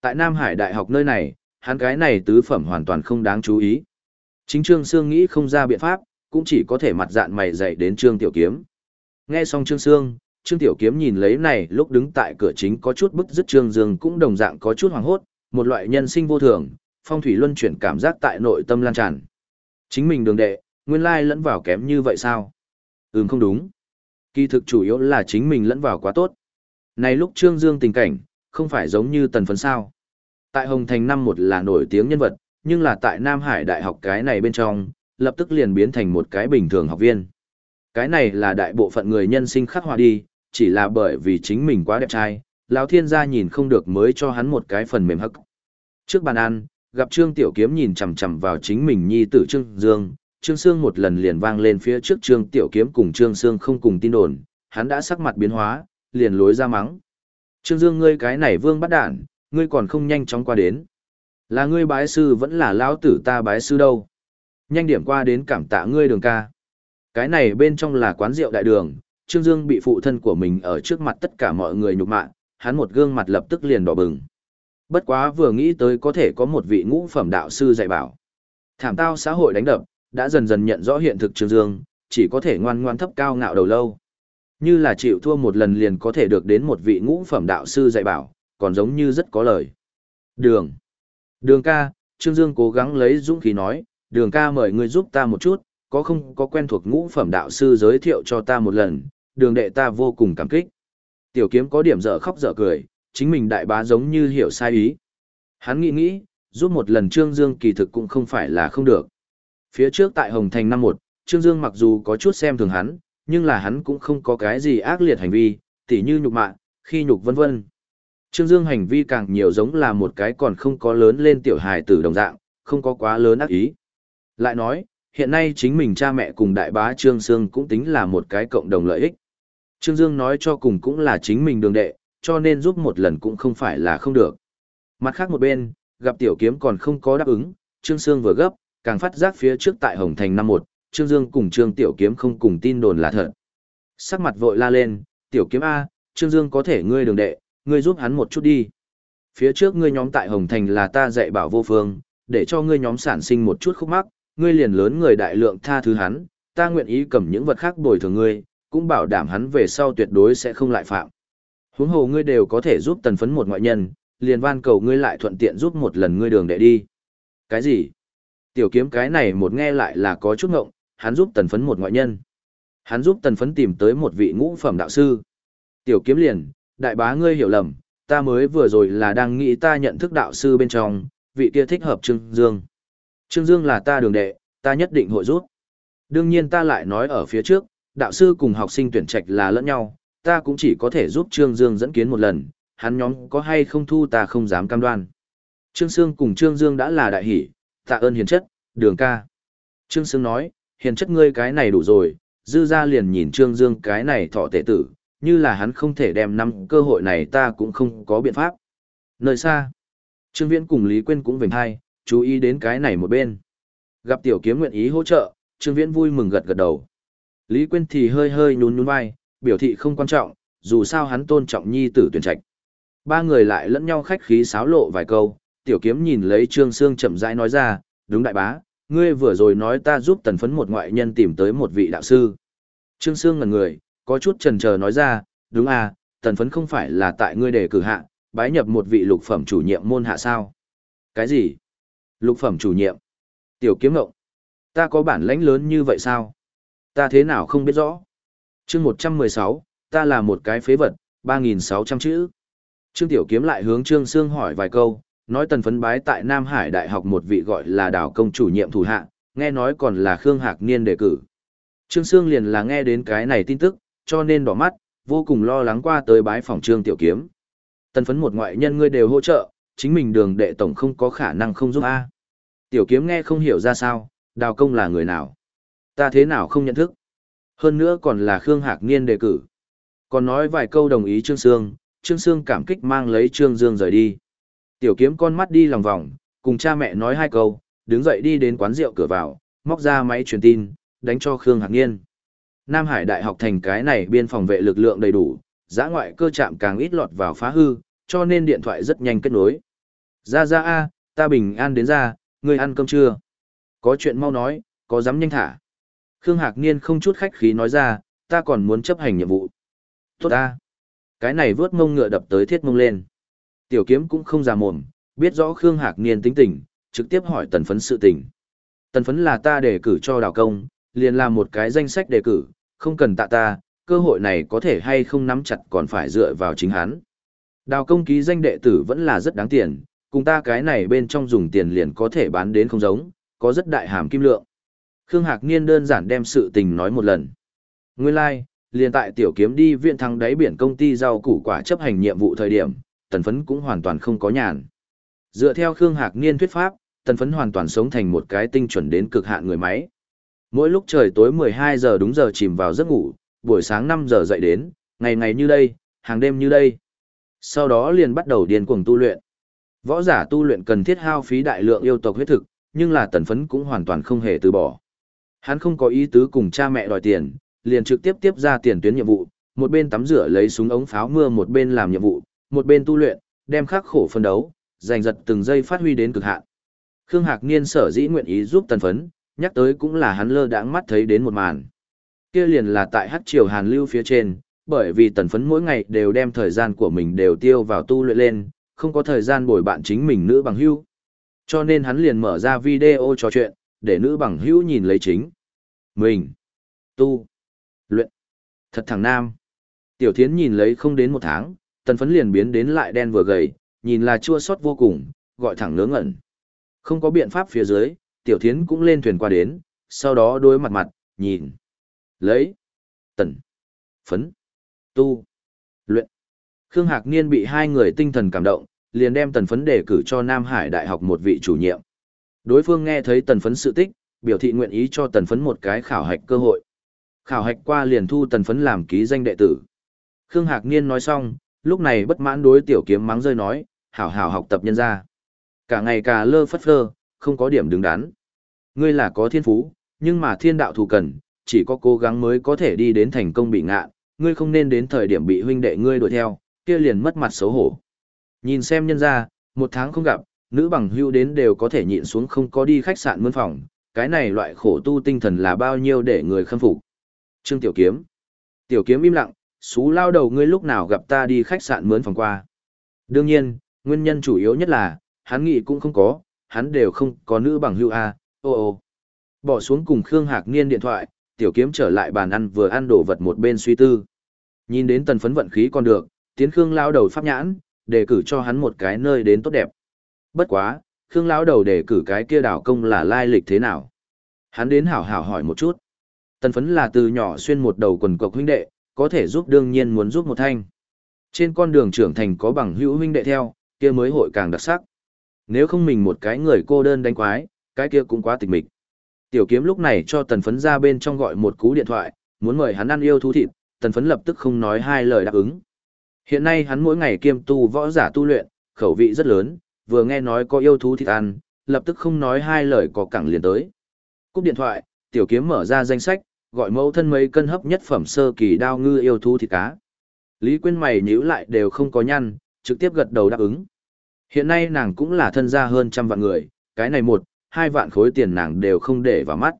S1: Tại Nam Hải Đại học nơi này, hắn cái này tứ phẩm hoàn toàn không đáng chú ý. Chính Trương Sương nghĩ không ra biện pháp, cũng chỉ có thể mặt dạn mày dạy đến Trương Tiểu Kiếm. Nghe xong Trương Sương, Trương Tiểu Kiếm nhìn lấy này lúc đứng tại cửa chính có chút bức dứt Trương Dương cũng đồng dạng có chút hoàng hốt, một loại nhân sinh vô thường, phong thủy luân chuyển cảm giác tại nội tâm lan tràn. Chính mình đường đệ, nguyên lai lẫn vào kém như vậy sao? Ừm không đúng. Kỳ thực chủ yếu là chính mình lẫn vào quá tốt. Này lúc Trương Dương tình cảnh, không phải giống như tần phấn sao. Tại Hồng Thành năm một là nổi tiếng nhân vật, nhưng là tại Nam Hải Đại học cái này bên trong, lập tức liền biến thành một cái bình thường học viên. Cái này là đại bộ phận người nhân sinh khắc họa đi, chỉ là bởi vì chính mình quá đẹp trai, lão thiên gia nhìn không được mới cho hắn một cái phần mềm hắc. Trước bàn ăn, gặp Trương Tiểu Kiếm nhìn chằm chằm vào chính mình nhi tử Trương Dương, Trương Sương một lần liền vang lên phía trước Trương Tiểu Kiếm cùng Trương Sương không cùng tin đồn, hắn đã sắc mặt biến hóa, liền lối ra mắng. Trương Dương ngươi cái này vương bắt đản, ngươi còn không nhanh chóng qua đến. Là ngươi bái sư vẫn là lão tử ta bái sư đâu. Nhanh điểm qua đến cảm tạ ngươi đường ca. Cái này bên trong là quán rượu đại đường, Trương Dương bị phụ thân của mình ở trước mặt tất cả mọi người nhục mạ, hắn một gương mặt lập tức liền đỏ bừng. Bất quá vừa nghĩ tới có thể có một vị ngũ phẩm đạo sư dạy bảo. Thảm tao xã hội đánh đập, đã dần dần nhận rõ hiện thực Trương Dương, chỉ có thể ngoan ngoan thấp cao ngạo đầu lâu. Như là chịu thua một lần liền có thể được đến một vị ngũ phẩm đạo sư dạy bảo, còn giống như rất có lời. Đường. Đường ca, Trương Dương cố gắng lấy dũng khí nói, đường ca mời ngươi giúp ta một chút, có không có quen thuộc ngũ phẩm đạo sư giới thiệu cho ta một lần, đường đệ ta vô cùng cảm kích. Tiểu kiếm có điểm dở khóc dở cười, chính mình đại bá giống như hiểu sai ý. Hắn nghĩ nghĩ, giúp một lần Trương Dương kỳ thực cũng không phải là không được. Phía trước tại Hồng Thành năm một, Trương Dương mặc dù có chút xem thường hắn, nhưng là hắn cũng không có cái gì ác liệt hành vi, tỉ như nhục mạ, khi nhục vân vân. Trương Dương hành vi càng nhiều giống là một cái còn không có lớn lên tiểu hài tử đồng dạng, không có quá lớn ác ý. Lại nói, hiện nay chính mình cha mẹ cùng đại bá Trương Dương cũng tính là một cái cộng đồng lợi ích. Trương Dương nói cho cùng cũng là chính mình đường đệ, cho nên giúp một lần cũng không phải là không được. Mặt khác một bên, gặp tiểu kiếm còn không có đáp ứng, Trương Sương vừa gấp, càng phát giác phía trước tại Hồng Thành năm một, Trương Dương cùng Trương Tiểu Kiếm không cùng tin đồn là thật. Sắc mặt vội la lên, Tiểu Kiếm A, Trương Dương có thể ngươi đường đệ, ngươi giúp hắn một chút đi. Phía trước ngươi nhóm tại Hồng Thành là ta dạy bảo vô phương, để cho ngươi nhóm sản sinh một chút khúc mắc, ngươi liền lớn người đại lượng tha thứ hắn, ta nguyện ý cầm những vật khác bồi thường ngươi, cũng bảo đảm hắn về sau tuyệt đối sẽ không lại phạm. Huống hồ ngươi đều có thể giúp tần phấn một ngoại nhân, liền van cầu ngươi lại thuận tiện giúp một lần ngươi đường đệ đi. Cái gì? Tiểu kiếm cái này một nghe lại là có chút ngộng, hắn giúp tần phấn một ngoại nhân. Hắn giúp tần phấn tìm tới một vị ngũ phẩm đạo sư. Tiểu kiếm liền, đại bá ngươi hiểu lầm, ta mới vừa rồi là đang nghĩ ta nhận thức đạo sư bên trong, vị kia thích hợp Trương Dương. Trương Dương là ta đường đệ, ta nhất định hội giúp. Đương nhiên ta lại nói ở phía trước, đạo sư cùng học sinh tuyển trạch là lẫn nhau, ta cũng chỉ có thể giúp Trương Dương dẫn kiến một lần, hắn nhóm có hay không thu ta không dám cam đoan. Trương Sương cùng Trương Dương đã là đại hỷ, tạ ơn hiền chất, đường ca. Trương Sương nói, hiền chất ngươi cái này đủ rồi, dư ra liền nhìn Trương Dương cái này thọ tệ tử, như là hắn không thể đem năm cơ hội này ta cũng không có biện pháp. Nơi xa, Trương Viễn cùng Lý Quyên cũng vểnh hai, chú ý đến cái này một bên. Gặp tiểu kiếm nguyện ý hỗ trợ, Trương Viễn vui mừng gật gật đầu. Lý Quyên thì hơi hơi nhún nhún vai, biểu thị không quan trọng, dù sao hắn tôn trọng nhi tử tuyển trạch. Ba người lại lẫn nhau khách khí xáo lộ vài câu, tiểu kiếm nhìn lấy Trương Sương chậm rãi nói ra, đúng đại bá, ngươi vừa rồi nói ta giúp tần phấn một ngoại nhân tìm tới một vị đạo sư. Trương Sương ngần người, có chút chần chờ nói ra, đúng à, tần phấn không phải là tại ngươi đề cử hạ, bái nhập một vị lục phẩm chủ nhiệm môn hạ sao. Cái gì? Lục phẩm chủ nhiệm? Tiểu kiếm ngộng. Ta có bản lãnh lớn như vậy sao? Ta thế nào không biết rõ. chương 116, ta là một cái phế vật, 3.600 chữ. Trương Tiểu Kiếm lại hướng Trương Sương hỏi vài câu, nói tần phấn bái tại Nam Hải Đại học một vị gọi là đảo công chủ nhiệm thủ hạ, nghe nói còn là Khương Hạc Niên đề cử. Trương Sương liền là nghe đến cái này tin tức, cho nên đỏ mắt, vô cùng lo lắng qua tới bái phòng Trương Tiểu Kiếm. Tần phấn một ngoại nhân ngươi đều hỗ trợ, chính mình đường đệ tổng không có khả năng không giúp A. Tiểu Kiếm nghe không hiểu ra sao, đào công là người nào. Ta thế nào không nhận thức. Hơn nữa còn là Khương Hạc Niên đề cử. Còn nói vài câu đồng ý Trương Sương, Trương Sương cảm kích mang lấy Trương Dương rời đi. Tiểu kiếm con mắt đi lòng vòng, cùng cha mẹ nói hai câu, đứng dậy đi đến quán rượu cửa vào, móc ra máy truyền tin, đánh cho Khương Hạc Niên. Nam Hải Đại học thành cái này biên phòng vệ lực lượng đầy đủ, giã ngoại cơ chạm càng ít lọt vào phá hư, cho nên điện thoại rất nhanh kết nối. Ra ra a, ta bình an đến ra, ngươi ăn cơm chưa? Có chuyện mau nói, có dám nhanh thả. Khương Hạc Niên không chút khách khí nói ra, ta còn muốn chấp hành nhiệm vụ. Tốt ta. Cái này vớt mông ngựa đập tới thiết mông lên. Tiểu kiếm cũng không già mồm, biết rõ Khương Hạc Niên tính tình, trực tiếp hỏi tần phấn sự tình. Tần phấn là ta đề cử cho đào công, liền làm một cái danh sách đề cử, không cần tạ ta, cơ hội này có thể hay không nắm chặt còn phải dựa vào chính hắn. Đào công ký danh đệ tử vẫn là rất đáng tiền, cùng ta cái này bên trong dùng tiền liền có thể bán đến không giống, có rất đại hàm kim lượng. Khương Hạc Niên đơn giản đem sự tình nói một lần. Nguyên lai, like, liền tại tiểu kiếm đi viện thăng đáy biển công ty rau củ quả chấp hành nhiệm vụ thời điểm, tần phấn cũng hoàn toàn không có nhàn. Dựa theo Khương Hạc Niên thuyết pháp, tần phấn hoàn toàn sống thành một cái tinh chuẩn đến cực hạn người máy. Mỗi lúc trời tối 12 giờ đúng giờ chìm vào giấc ngủ, buổi sáng 5 giờ dậy đến, ngày ngày như đây, hàng đêm như đây. Sau đó liền bắt đầu điên cuồng tu luyện. Võ giả tu luyện cần thiết hao phí đại lượng yêu tộc huyết thực, nhưng là tần phấn cũng hoàn toàn không hề từ bỏ. Hắn không có ý tứ cùng cha mẹ đòi tiền, liền trực tiếp tiếp ra tiền tuyến nhiệm vụ, một bên tắm rửa lấy súng ống pháo mưa một bên làm nhiệm vụ, một bên tu luyện, đem khắc khổ phân đấu, giành giật từng giây phát huy đến cực hạn. Khương Hạc Niên sở dĩ nguyện ý giúp tần phấn, nhắc tới cũng là hắn lơ đãng mắt thấy đến một màn. Kia liền là tại Hắc Triều Hàn Lưu phía trên, bởi vì tần phấn mỗi ngày đều đem thời gian của mình đều tiêu vào tu luyện lên, không có thời gian bồi bạn chính mình nữ bằng hữu. Cho nên hắn liền mở ra video trò chuyện, để nữ bằng hữu nhìn lấy chính. Mình. Tu. Luyện. Thật thằng nam. Tiểu thiến nhìn lấy không đến một tháng, tần phấn liền biến đến lại đen vừa gầy, nhìn là chua sót vô cùng, gọi thẳng nướng ẩn. Không có biện pháp phía dưới, tiểu thiến cũng lên thuyền qua đến, sau đó đối mặt mặt, nhìn. Lấy. Tần. Phấn. Tu. Luyện. Khương Hạc Niên bị hai người tinh thần cảm động, liền đem tần phấn đề cử cho Nam Hải Đại học một vị chủ nhiệm. Đối phương nghe thấy tần phấn sự tích, biểu thị nguyện ý cho tần phấn một cái khảo hạch cơ hội. Khảo hạch qua liền thu tần phấn làm ký danh đệ tử. Khương Hạc Niên nói xong, lúc này bất mãn đối tiểu kiếm mắng rơi nói, hảo hảo học tập nhân ra. Cả ngày cả lơ phất phơ, không có điểm đứng đắn. Ngươi là có thiên phú, nhưng mà thiên đạo thù cần, chỉ có cố gắng mới có thể đi đến thành công bị ngạ, ngươi không nên đến thời điểm bị huynh đệ ngươi đuổi theo, kia liền mất mặt xấu hổ. Nhìn xem nhân ra, một tháng không gặp, nữ bằng hưu đến đều có thể nhịn xuống không có đi khách sạn mướn phòng, cái này loại khổ tu tinh thần là bao nhiêu để người khâm phục. Trương Tiểu Kiếm. Tiểu Kiếm im lặng, xú lao đầu ngươi lúc nào gặp ta đi khách sạn mướn phòng qua. Đương nhiên, nguyên nhân chủ yếu nhất là, hắn nghĩ cũng không có, hắn đều không có nữ bằng hưu A, ô ô. Bỏ xuống cùng Khương Hạc Niên điện thoại, Tiểu Kiếm trở lại bàn ăn vừa ăn đổ vật một bên suy tư. Nhìn đến tần phấn vận khí còn được, tiến Khương lao đầu pháp nhãn, đề cử cho hắn một cái nơi đến tốt đẹp. Bất quá, Khương lão đầu đề cử cái kia đảo công là lai lịch thế nào? Hắn đến hảo hảo hỏi một chút. Tần phấn là từ nhỏ xuyên một đầu quần cộc huynh đệ, có thể giúp đương nhiên muốn giúp một thanh. Trên con đường trưởng thành có bằng hữu huynh đệ theo, kia mới hội càng đặc sắc. Nếu không mình một cái người cô đơn đánh quái, cái kia cũng quá tịch mịch. Tiểu kiếm lúc này cho tần phấn ra bên trong gọi một cú điện thoại, muốn mời hắn ăn yêu thú thịt, tần phấn lập tức không nói hai lời đáp ứng. Hiện nay hắn mỗi ngày kiêm tu võ giả tu luyện, khẩu vị rất lớn, vừa nghe nói có yêu thú thịt ăn, lập tức không nói hai lời có cẳng liền tới. Cúp điện thoại, tiểu kiếm mở ra danh sách, gọi mẫu thân mấy cân hấp nhất phẩm sơ kỳ đao ngư yêu thú thịt cá. Lý Quyên mày nhíu lại đều không có nhăn, trực tiếp gật đầu đáp ứng. Hiện nay nàng cũng là thân gia hơn trăm vạn người, cái này một, hai vạn khối tiền nàng đều không để vào mắt.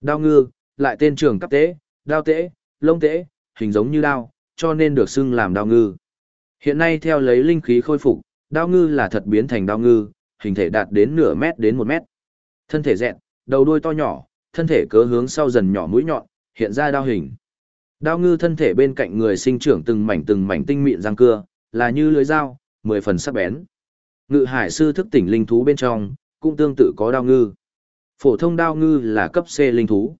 S1: Đao ngư, lại tên trường cấp tế, đao tế, lông tế, hình giống như đao, cho nên được xưng làm đao ngư. Hiện nay theo lấy linh khí khôi phục, đao ngư là thật biến thành đao ngư, hình thể đạt đến nửa mét đến một mét. Thân thể dẹn, đầu đuôi to nhỏ, thân thể cớ hướng sau dần nhỏ mũi nhọn, hiện ra đao hình. Đao ngư thân thể bên cạnh người sinh trưởng từng mảnh từng mảnh tinh mịn răng cưa, là như lưới dao, mười phần sắc bén. Ngự hải sư thức tỉnh linh thú bên trong, cũng tương tự có đao ngư. Phổ thông đao ngư là cấp C linh thú.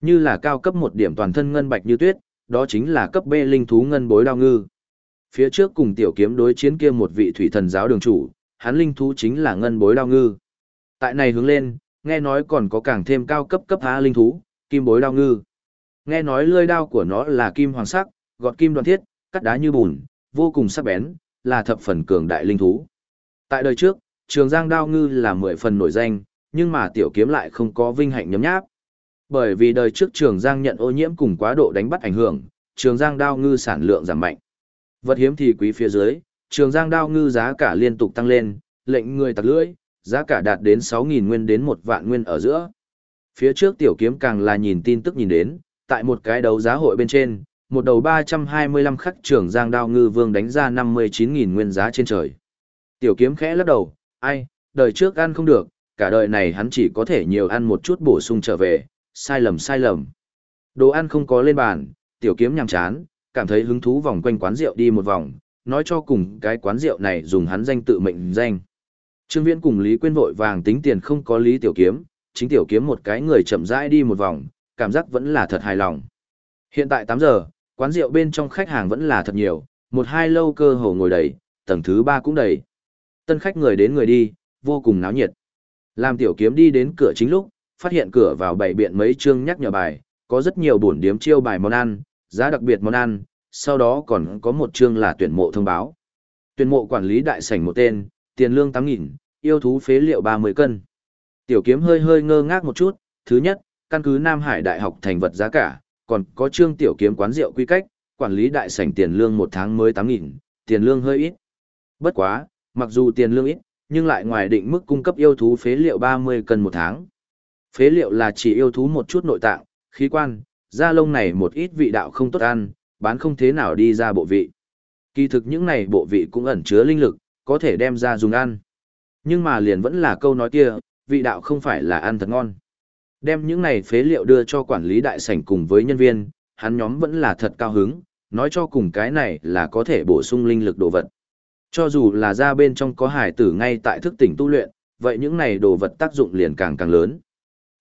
S1: Như là cao cấp một điểm toàn thân ngân bạch như tuyết, đó chính là cấp B linh thú ngân bối đao ngư. Phía trước cùng tiểu kiếm đối chiến kia một vị thủy thần giáo đường chủ, hắn linh thú chính là ngân bối đao ngư. Tại này hướng lên, nghe nói còn có càng thêm cao cấp cấp há linh thú, kim bối đao ngư. Nghe nói lưỡi đao của nó là kim hoàng sắc, gọt kim đoạn thiết, cắt đá như bùn, vô cùng sắc bén, là thập phần cường đại linh thú. Tại đời trước, Trường Giang đao ngư là mười phần nổi danh, nhưng mà tiểu kiếm lại không có vinh hạnh nhấm nháp. Bởi vì đời trước Trường Giang nhận ô nhiễm cùng quá độ đánh bắt ảnh hưởng, Trường Giang đao ngư sản lượng giảm mạnh. Vật hiếm thì quý phía dưới, Trường Giang đao ngư giá cả liên tục tăng lên, lệnh người tặc lưỡi, giá cả đạt đến 6.000 nguyên đến 1 vạn nguyên ở giữa. Phía trước tiểu kiếm càng là nhìn tin tức nhìn đến, tại một cái đấu giá hội bên trên, một đầu 325 khắc trưởng giang đao ngư vương đánh ra 59.000 nguyên giá trên trời. Tiểu kiếm khẽ lắc đầu, ai, đời trước ăn không được, cả đời này hắn chỉ có thể nhiều ăn một chút bổ sung trở về, sai lầm sai lầm. Đồ ăn không có lên bàn, tiểu kiếm nhằm chán, cảm thấy hứng thú vòng quanh quán rượu đi một vòng, nói cho cùng cái quán rượu này dùng hắn danh tự mệnh danh. Trương Viễn cùng Lý Quyên vội vàng tính tiền không có Lý Tiểu Kiếm, chính Tiểu Kiếm một cái người chậm rãi đi một vòng, cảm giác vẫn là thật hài lòng. Hiện tại 8 giờ, quán rượu bên trong khách hàng vẫn là thật nhiều, một hai lâu cơ hồ ngồi đầy, tầng thứ 3 cũng đầy. Tân khách người đến người đi, vô cùng náo nhiệt. Làm Tiểu Kiếm đi đến cửa chính lúc, phát hiện cửa vào bảy biện mấy chương nhắc nhở bài, có rất nhiều bổn điếm chiêu bài món ăn, giá đặc biệt món ăn, sau đó còn có một chương là tuyển mộ thông báo. Tuyển mộ quản lý đại sảnh một tên, tiền lương 8.000, yêu thú phế liệu 30 cân. Tiểu kiếm hơi hơi ngơ ngác một chút, thứ nhất, căn cứ Nam Hải Đại học thành vật giá cả, còn có trương tiểu kiếm quán rượu quy cách, quản lý đại sảnh tiền lương một tháng mới 8.000, tiền lương hơi ít. Bất quá, mặc dù tiền lương ít, nhưng lại ngoài định mức cung cấp yêu thú phế liệu 30 cân một tháng. Phế liệu là chỉ yêu thú một chút nội tạng, khí quan, da lông này một ít vị đạo không tốt ăn, bán không thế nào đi ra bộ vị. Kỳ thực những này bộ vị cũng ẩn chứa linh lực, có thể đem ra dùng ăn. Nhưng mà liền vẫn là câu nói kia, vị đạo không phải là ăn thật ngon. Đem những này phế liệu đưa cho quản lý đại sảnh cùng với nhân viên, hắn nhóm vẫn là thật cao hứng, nói cho cùng cái này là có thể bổ sung linh lực đồ vật. Cho dù là ra bên trong có hải tử ngay tại thức tỉnh tu luyện, vậy những này đồ vật tác dụng liền càng càng lớn.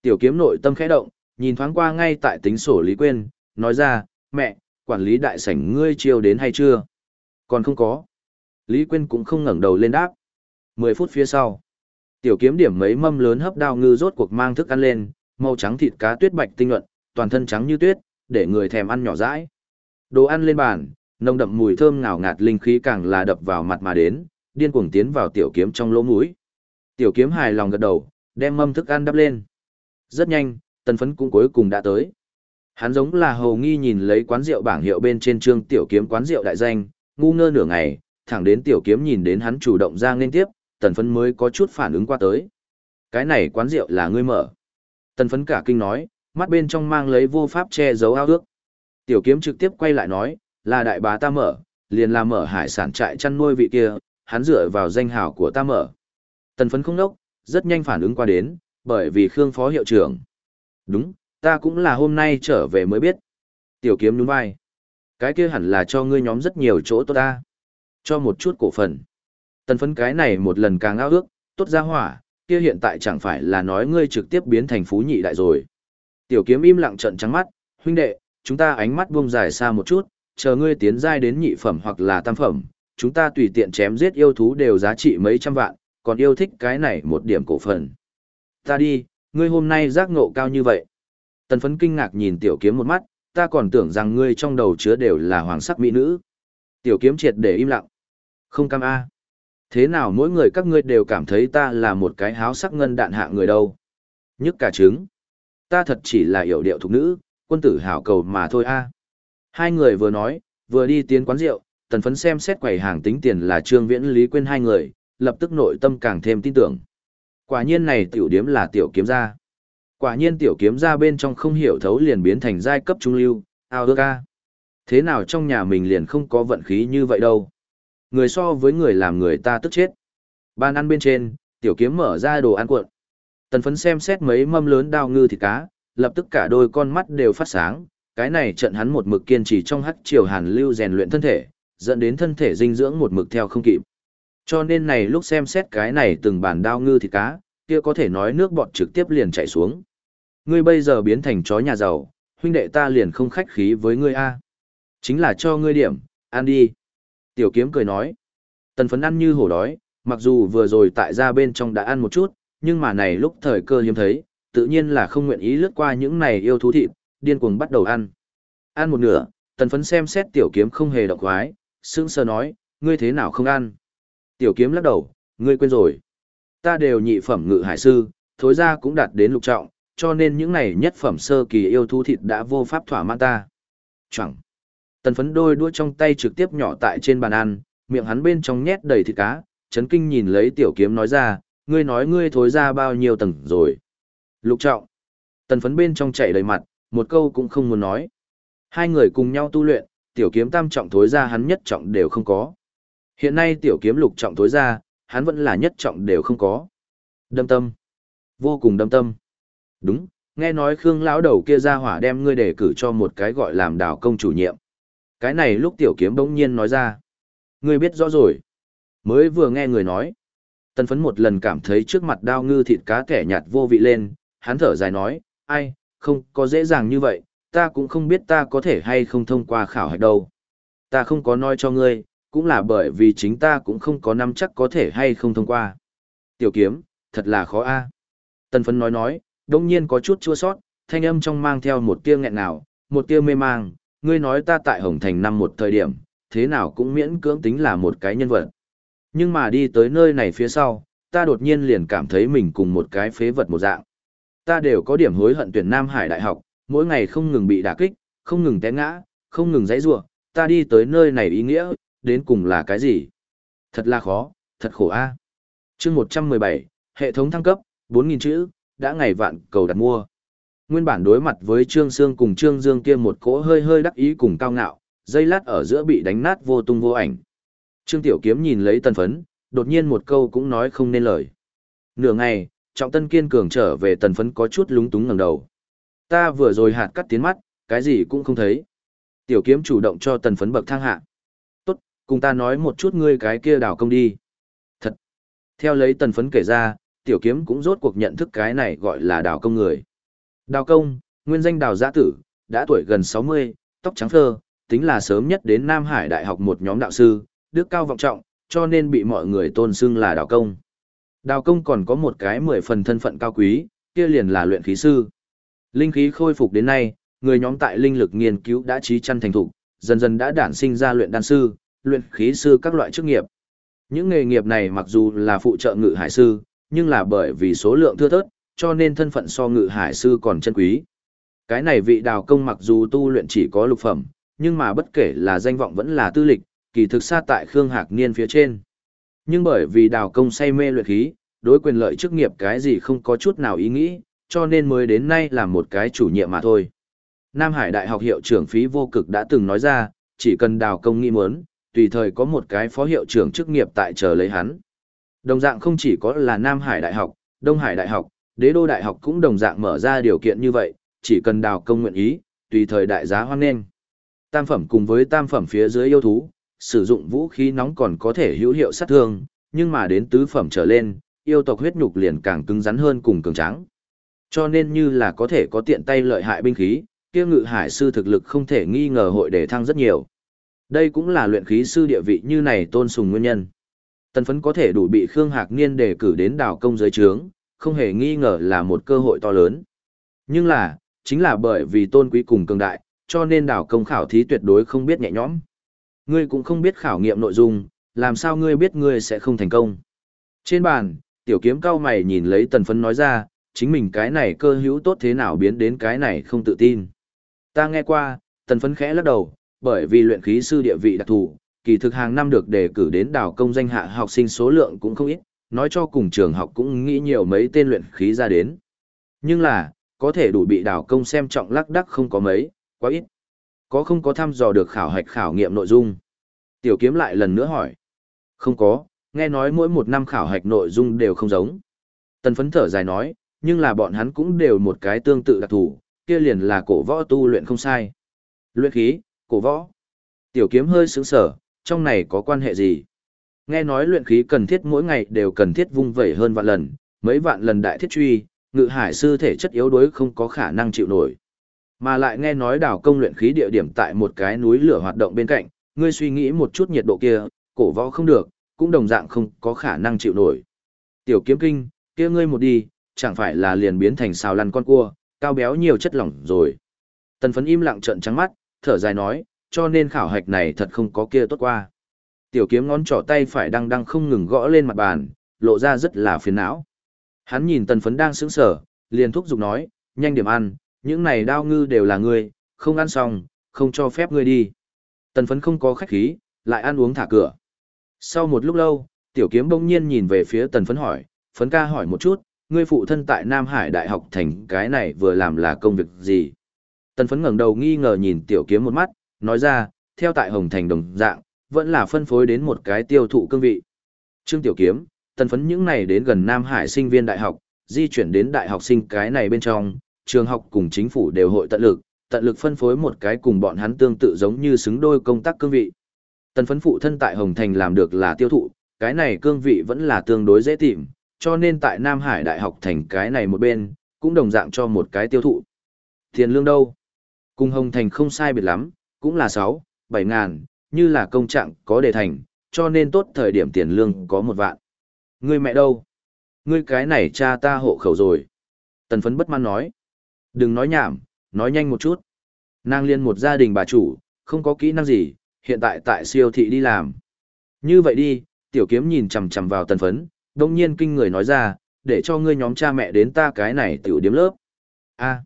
S1: Tiểu kiếm nội tâm khẽ động, nhìn thoáng qua ngay tại tính sổ Lý Quyên, nói ra, mẹ, quản lý đại sảnh ngươi chiêu đến hay chưa? Còn không có. Lý Quyên cũng không ngẩng đầu lên đáp. 10 phút phía sau, tiểu kiếm điểm mấy mâm lớn hấp đao ngư rốt cuộc mang thức ăn lên, màu trắng thịt cá tuyết bạch tinh luận, toàn thân trắng như tuyết, để người thèm ăn nhỏ dãi. Đồ ăn lên bàn, nồng đậm mùi thơm ngào ngạt linh khí càng là đập vào mặt mà đến, điên cuồng tiến vào tiểu kiếm trong lỗ mũi. Tiểu kiếm hài lòng gật đầu, đem mâm thức ăn đắp lên. Rất nhanh, tần phấn cũng cuối cùng đã tới. Hắn giống là hầu nghi nhìn lấy quán rượu bảng hiệu bên trên trương tiểu kiếm quán rượu đại danh, ngu ngơ nửa ngày, thẳng đến tiểu kiếm nhìn đến hắn chủ động ra nên tiếp, tần phấn mới có chút phản ứng qua tới. Cái này quán rượu là ngươi mở. Tần phấn cả kinh nói, mắt bên trong mang lấy vô pháp che giấu ao ước. Tiểu kiếm trực tiếp quay lại nói, là đại bá ta mở, liền là mở hải sản trại chăn nuôi vị kia, hắn dựa vào danh hào của ta mở. Tần phấn không đốc, rất nhanh phản ứng qua đến, bởi vì Khương phó hiệu trưởng. Đúng, ta cũng là hôm nay trở về mới biết. Tiểu kiếm nhún vai. Cái kia hẳn là cho ngươi nhóm rất nhiều chỗ tốt ta. Cho một chút cổ phần. Tần phấn cái này một lần càng ao ước, tốt ra hỏa, kia hiện tại chẳng phải là nói ngươi trực tiếp biến thành phú nhị đại rồi. Tiểu kiếm im lặng trận trắng mắt, huynh đệ, chúng ta ánh mắt buông dài xa một chút, chờ ngươi tiến giai đến nhị phẩm hoặc là tam phẩm, chúng ta tùy tiện chém giết yêu thú đều giá trị mấy trăm vạn, còn yêu thích cái này một điểm cổ phần. Ta đi, ngươi hôm nay giác ngộ cao như vậy. Tần phấn kinh ngạc nhìn tiểu kiếm một mắt, ta còn tưởng rằng ngươi trong đầu chứa đều là hoàng sắc mỹ nữ. Tiểu kiếm triệt để im lặng. Không cam a. À. Thế nào mỗi người các ngươi đều cảm thấy ta là một cái háo sắc ngân đạn hạ người đâu. Nhức cả trứng. Ta thật chỉ là hiểu điệu thục nữ, Quân tử hảo cầu mà thôi a. À. Hai người vừa nói, vừa đi tiến quán rượu, tần phấn xem xét quầy hàng tính tiền là Trương Viễn Lý quên hai người, lập tức nội tâm càng thêm tin tưởng. Quả nhiên này tiểu điếm là tiểu kiếm gia. Quả nhiên tiểu kiếm gia bên trong không hiểu thấu liền biến thành giai cấp trung lưu, ao ước ca. Thế nào trong nhà mình liền không có vận khí như vậy đâu. Người so với người làm người ta tức chết. Ban ăn bên trên, tiểu kiếm mở ra đồ ăn cuộn. Tần phấn xem xét mấy mâm lớn đao ngư thịt cá, lập tức cả đôi con mắt đều phát sáng. Cái này trận hắn một mực kiên trì trong hắc triều hàn lưu rèn luyện thân thể, dẫn đến thân thể dinh dưỡng một mực theo không kịp. Cho nên này lúc xem xét cái này từng bản đao ngư thịt cá, kia có thể nói nước bọt trực tiếp liền chảy xuống. Ngươi bây giờ biến thành chó nhà giàu, huynh đệ ta liền không khách khí với ngươi a. Chính là cho ngươi điểm, ăn đi. Tiểu kiếm cười nói. Tần phấn ăn như hổ đói, mặc dù vừa rồi tại ra bên trong đã ăn một chút, nhưng mà này lúc thời cơ hiếm thấy, tự nhiên là không nguyện ý lướt qua những này yêu thú thịt, điên cuồng bắt đầu ăn. Ăn một nửa, tần phấn xem xét tiểu kiếm không hề động khoái, sững sờ nói, ngươi thế nào không ăn? Tiểu kiếm lắc đầu, ngươi quên rồi. Ta đều nhị phẩm ngự hải sư, thối ra cũng đạt đến lục trọng, cho nên những này nhất phẩm sơ kỳ yêu thú thịt đã vô pháp thỏa mãn ta. Chẳng. Tần phấn đôi đua trong tay trực tiếp nhỏ tại trên bàn ăn, miệng hắn bên trong nhét đầy thịt cá, chấn kinh nhìn lấy tiểu kiếm nói ra, ngươi nói ngươi thối ra bao nhiêu tầng rồi. Lục trọng. Tần phấn bên trong chảy đầy mặt, một câu cũng không muốn nói. Hai người cùng nhau tu luyện, tiểu kiếm tam trọng thối ra hắn nhất trọng đều không có. Hiện nay tiểu kiếm lục trọng thối ra, hắn vẫn là nhất trọng đều không có. Đâm tâm. Vô cùng đâm tâm. Đúng, nghe nói Khương lão đầu kia ra hỏa đem ngươi đề cử cho một cái gọi làm đào công chủ nhiệm. Cái này lúc tiểu kiếm bỗng nhiên nói ra. Ngươi biết rõ rồi. Mới vừa nghe người nói. Tân phấn một lần cảm thấy trước mặt đao ngư thịt cá kẻ nhạt vô vị lên, hắn thở dài nói, ai, không có dễ dàng như vậy, ta cũng không biết ta có thể hay không thông qua khảo hạch đâu. Ta không có nói cho ngươi, cũng là bởi vì chính ta cũng không có nắm chắc có thể hay không thông qua. Tiểu kiếm, thật là khó a. tần phấn nói nói, đông nhiên có chút chua sót, thanh âm trong mang theo một tia nghẹn nào, một tia mê mang, ngươi nói ta tại Hồng Thành năm một thời điểm, thế nào cũng miễn cưỡng tính là một cái nhân vật. Nhưng mà đi tới nơi này phía sau, ta đột nhiên liền cảm thấy mình cùng một cái phế vật một dạng. Ta đều có điểm hối hận tuyển Nam Hải Đại học, mỗi ngày không ngừng bị đả kích, không ngừng té ngã, không ngừng giãy giụa, ta đi tới nơi này ý nghĩa, đến cùng là cái gì? Thật là khó, thật khổ a. À. Chương 117, hệ thống thăng cấp, 4000 chữ, đã ngày vạn cầu đặt mua. Nguyên bản đối mặt với Trương Sương cùng Trương Dương kia một cỗ hơi hơi đắc ý cùng cao ngạo, dây lát ở giữa bị đánh nát vô tung vô ảnh. Trương Tiểu Kiếm nhìn lấy tần phấn, đột nhiên một câu cũng nói không nên lời. Nửa ngày, Trọng Tân kiên cường trở về tần phấn có chút lúng túng ngẩng đầu. Ta vừa rồi hạt cắt tiến mắt, cái gì cũng không thấy. Tiểu Kiếm chủ động cho tần phấn bậc thang hạ. Cùng ta nói một chút ngươi cái kia đào công đi. Thật. Theo lấy tần phấn kể ra, Tiểu Kiếm cũng rốt cuộc nhận thức cái này gọi là đào công người. Đào công, nguyên danh đào giã tử, đã tuổi gần 60, tóc trắng phơ, tính là sớm nhất đến Nam Hải Đại học một nhóm đạo sư, đức cao vọng trọng, cho nên bị mọi người tôn xưng là đào công. Đào công còn có một cái mười phần thân phận cao quý, kia liền là luyện khí sư. Linh khí khôi phục đến nay, người nhóm tại linh lực nghiên cứu đã trí chăn thành thục, dần dần đã đản sinh ra luyện đan sư, luyện khí sư các loại chức nghiệp. Những nghề nghiệp này mặc dù là phụ trợ ngự hải sư, nhưng là bởi vì số lượng thưa thớt, cho nên thân phận so ngự hải sư còn chân quý. Cái này vị đào công mặc dù tu luyện chỉ có lục phẩm, nhưng mà bất kể là danh vọng vẫn là tư lịch, kỳ thực xa tại Khương Hạc Niên phía trên. Nhưng bởi vì đào công say mê luyện khí, đối quyền lợi chức nghiệp cái gì không có chút nào ý nghĩ, cho nên mới đến nay là một cái chủ nhiệm mà thôi. Nam Hải Đại học hiệu trưởng phí vô cực đã từng nói ra, chỉ cần đào công nghĩ muốn, tùy thời có một cái phó hiệu trưởng chức nghiệp tại chờ lấy hắn. Đồng dạng không chỉ có là Nam Hải Đại học, Đông Hải Đại học, Đế Đô Đại học cũng đồng dạng mở ra điều kiện như vậy, chỉ cần đào công nguyện ý, tùy thời đại giá hoan nghênh. Tam phẩm cùng với tam phẩm phía dưới yêu thú, sử dụng vũ khí nóng còn có thể hữu hiệu sát thương, nhưng mà đến tứ phẩm trở lên, yêu tộc huyết nhục liền càng cứng rắn hơn cùng cường tráng. Cho nên như là có thể có tiện tay lợi hại binh khí, kia ngự hải sư thực lực không thể nghi ngờ hội để thăng rất nhiều. Đây cũng là luyện khí sư địa vị như này tôn sùng nguyên nhân. Tần phấn có thể đủ bị Khương Hạc Niên đề cử đến đảo công giới trướng, không hề nghi ngờ là một cơ hội to lớn. Nhưng là, chính là bởi vì tôn quý cùng cường đại, cho nên đảo công khảo thí tuyệt đối không biết nhẹ nhõm. Ngươi cũng không biết khảo nghiệm nội dung, làm sao ngươi biết ngươi sẽ không thành công. Trên bàn, tiểu kiếm cao mày nhìn lấy tần phấn nói ra, chính mình cái này cơ hữu tốt thế nào biến đến cái này không tự tin. Ta nghe qua, tần phấn khẽ lắc đầu, bởi vì luyện khí sư địa vị đặc thù, kỳ thực hàng năm được đề cử đến đào công danh hạ học sinh số lượng cũng không ít, nói cho cùng trường học cũng nghĩ nhiều mấy tên luyện khí ra đến. Nhưng là, có thể đủ bị đào công xem trọng lắc đắc không có mấy, quá ít. Có không có thăm dò được khảo hạch khảo nghiệm nội dung? Tiểu kiếm lại lần nữa hỏi. Không có, nghe nói mỗi một năm khảo hạch nội dung đều không giống. Tần phấn thở dài nói, nhưng là bọn hắn cũng đều một cái tương tự đặc thù, kia liền là cổ võ tu luyện không sai. Luyện khí, cổ võ. Tiểu kiếm hơi sững sở, trong này có quan hệ gì? Nghe nói luyện khí cần thiết mỗi ngày đều cần thiết vung vẩy hơn vạn lần, mấy vạn lần đại thiết truy, ngự hải sư thể chất yếu đuối không có khả năng chịu nổi. Mà lại nghe nói đảo công luyện khí địa điểm tại một cái núi lửa hoạt động bên cạnh, ngươi suy nghĩ một chút nhiệt độ kia, cổ võ không được, cũng đồng dạng không có khả năng chịu nổi. Tiểu kiếm kinh, kia ngươi một đi, chẳng phải là liền biến thành xào lăn con cua, cao béo nhiều chất lỏng rồi. Tần phấn im lặng trợn trắng mắt, thở dài nói, cho nên khảo hạch này thật không có kia tốt qua. Tiểu kiếm ngón trỏ tay phải đang đang không ngừng gõ lên mặt bàn, lộ ra rất là phiền não. Hắn nhìn tần phấn đang sững sở, liền thúc giục nói, nhanh điểm ăn, những này đao ngư đều là ngươi, không ăn xong, không cho phép ngươi đi. Tần phấn không có khách khí, lại ăn uống thả cửa. Sau một lúc lâu, tiểu kiếm bỗng nhiên nhìn về phía tần phấn hỏi, phấn ca hỏi một chút, ngươi phụ thân tại Nam Hải Đại học thành cái này vừa làm là công việc gì? Tần phấn ngẩng đầu nghi ngờ nhìn tiểu kiếm một mắt, nói ra, theo tại Hồng Thành đồng dạng, vẫn là phân phối đến một cái tiêu thụ cương vị. Trương Tiểu Kiếm, tần phấn những này đến gần Nam Hải sinh viên đại học, di chuyển đến đại học sinh cái này bên trong, trường học cùng chính phủ đều hội tận lực, tận lực phân phối một cái cùng bọn hắn tương tự giống như xứng đôi công tác cương vị. Tần phấn phụ thân tại Hồng Thành làm được là tiêu thụ, cái này cương vị vẫn là tương đối dễ tìm, cho nên tại Nam Hải Đại học thành cái này một bên, cũng đồng dạng cho một cái tiêu thụ. Tiền lương đâu? Cùng Hồng Thành không sai biệt lắm, cũng là 6, 7 ngàn, như là công trạng có đề thành, cho nên tốt thời điểm tiền lương có một vạn. Ngươi mẹ đâu? Ngươi cái này cha ta hộ khẩu rồi. Tần phấn bất mãn nói. Đừng nói nhảm, nói nhanh một chút. Nàng liên một gia đình bà chủ, không có kỹ năng gì, hiện tại tại siêu thị đi làm. Như vậy đi, tiểu kiếm nhìn chằm chằm vào tần phấn, đông nhiên kinh người nói ra, để cho ngươi nhóm cha mẹ đến ta cái này tiểu điếm lớp. a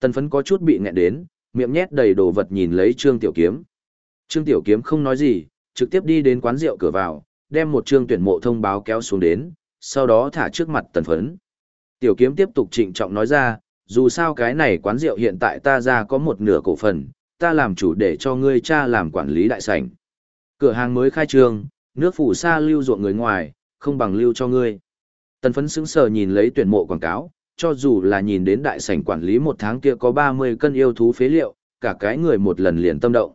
S1: tần phấn có chút bị nghẹn đến, miệng nhét đầy đồ vật nhìn lấy trương tiểu kiếm. Trương tiểu kiếm không nói gì, trực tiếp đi đến quán rượu cửa vào, đem một trương tuyển mộ thông báo kéo xuống đến, sau đó thả trước mặt tần phấn. Tiểu kiếm tiếp tục trịnh trọng nói ra, dù sao cái này quán rượu hiện tại ta ra có một nửa cổ phần, ta làm chủ để cho ngươi cha làm quản lý đại sảnh. Cửa hàng mới khai trương, nước phủ xa lưu ruộng người ngoài, không bằng lưu cho ngươi. Tần phấn sững sờ nhìn lấy tuyển mộ quảng cáo, cho dù là nhìn đến đại sảnh quản lý một tháng kia có 30 cân yêu thú phế liệu, cả cái người một lần liền tâm động.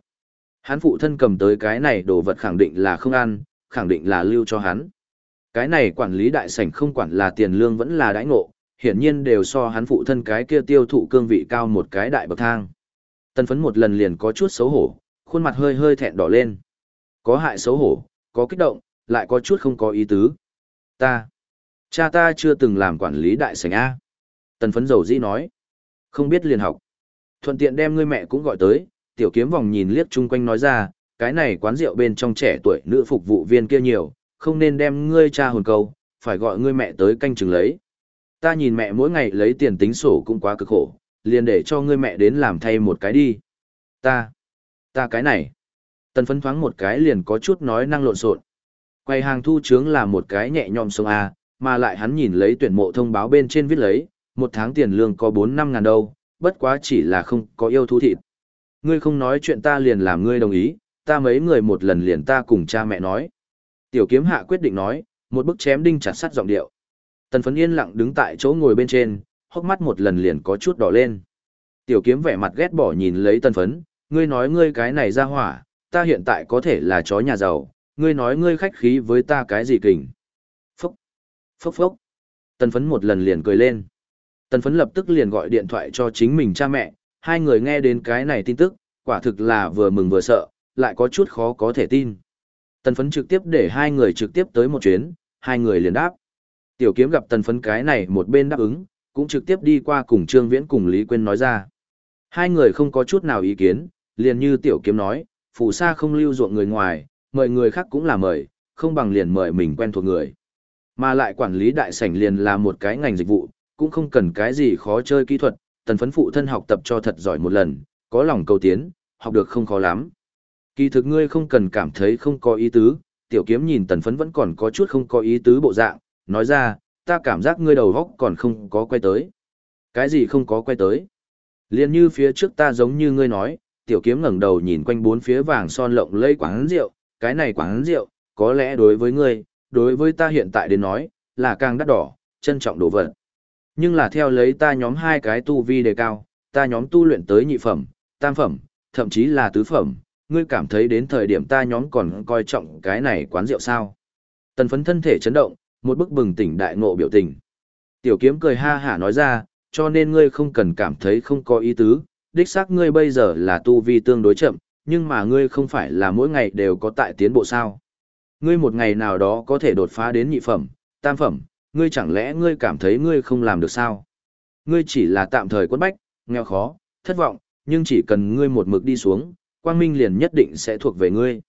S1: Hắn phụ thân cầm tới cái này đồ vật khẳng định là không ăn, khẳng định là lưu cho hắn. Cái này quản lý đại sảnh không quản là tiền lương vẫn là đãi ngộ, hiển nhiên đều so hắn phụ thân cái kia tiêu thụ cương vị cao một cái đại bậc thang. Tân phấn một lần liền có chút xấu hổ, khuôn mặt hơi hơi thẹn đỏ lên. Có hại xấu hổ, có kích động, lại có chút không có ý tứ. Ta, cha ta chưa từng làm quản lý đại sảnh A. Tần phấn dầu dĩ nói. Không biết liền học. Thuận tiện đem ngươi mẹ cũng gọi tới, tiểu kiếm vòng nhìn liếc chung quanh nói ra, cái này quán rượu bên trong trẻ tuổi nữ phục vụ viên kia nhiều, không nên đem ngươi cha hồn câu, phải gọi ngươi mẹ tới canh chừng lấy. Ta nhìn mẹ mỗi ngày lấy tiền tính sổ cũng quá cực khổ, liền để cho ngươi mẹ đến làm thay một cái đi. Ta, ta cái này. Tần phấn thoáng một cái liền có chút nói năng lộn xộn. Quay hàng thu chướng là một cái nhẹ nhõm sông A, à, mà lại hắn nhìn lấy tuyển mộ thông báo bên trên viết lấy, một tháng tiền lương có 4-5 ngàn đâu, bất quá chỉ là không có yêu thú thịt. Ngươi không nói chuyện ta liền làm ngươi đồng ý, ta mấy người một lần liền ta cùng cha mẹ nói. Tiểu kiếm hạ quyết định nói, một bức chém đinh chặt sắt giọng điệu. Tần phấn yên lặng đứng tại chỗ ngồi bên trên, hốc mắt một lần liền có chút đỏ lên. Tiểu kiếm vẻ mặt ghét bỏ nhìn lấy tần phấn, ngươi nói ngươi cái này ra hỏa, ta hiện tại có thể là chó nhà giàu, ngươi nói ngươi khách khí với ta cái gì kình. Phúc, phúc phúc. Tần phấn một lần liền cười lên. Tần phấn lập tức liền gọi điện thoại cho chính mình cha mẹ, hai người nghe đến cái này tin tức, quả thực là vừa mừng vừa sợ, lại có chút khó có thể tin. Tần phấn trực tiếp để hai người trực tiếp tới một chuyến, hai người liền đáp. Tiểu kiếm gặp tần phấn cái này một bên đáp ứng, cũng trực tiếp đi qua cùng Trương Viễn cùng Lý Quyên nói ra. Hai người không có chút nào ý kiến, liền như tiểu kiếm nói, phủ sa không lưu ruộng người ngoài, mời người khác cũng là mời, không bằng liền mời mình quen thuộc người. Mà lại quản lý đại sảnh liền là một cái ngành dịch vụ, cũng không cần cái gì khó chơi kỹ thuật, tần phấn phụ thân học tập cho thật giỏi một lần, có lòng cầu tiến, học được không khó lắm. Kỳ thực ngươi không cần cảm thấy không có ý tứ, tiểu kiếm nhìn tần phấn vẫn còn có chút không có ý tứ bộ dạng, nói ra, ta cảm giác ngươi đầu góc còn không có quay tới. Cái gì không có quay tới? Liên như phía trước ta giống như ngươi nói, tiểu kiếm ngẩng đầu nhìn quanh bốn phía vàng son lộng lây quán rượu, cái này quán rượu, có lẽ đối với ngươi, đối với ta hiện tại đến nói, là càng đắt đỏ, trân trọng đồ vật. Nhưng là theo lấy ta nhóm hai cái tu vi đề cao, ta nhóm tu luyện tới nhị phẩm, tam phẩm, thậm chí là tứ phẩm, ngươi cảm thấy đến thời điểm ta nhóm còn coi trọng cái này quán rượu sao. Tần phấn thân thể chấn động, một bức bừng tỉnh đại ngộ biểu tình. Tiểu kiếm cười ha hả nói ra, cho nên ngươi không cần cảm thấy không có ý tứ, đích xác ngươi bây giờ là tu vi tương đối chậm, nhưng mà ngươi không phải là mỗi ngày đều có tại tiến bộ sao. Ngươi một ngày nào đó có thể đột phá đến nhị phẩm, tam phẩm, ngươi chẳng lẽ ngươi cảm thấy ngươi không làm được sao? Ngươi chỉ là tạm thời quất bách, nghèo khó, thất vọng, nhưng chỉ cần ngươi một mực đi xuống, quang minh liền nhất định sẽ thuộc về ngươi.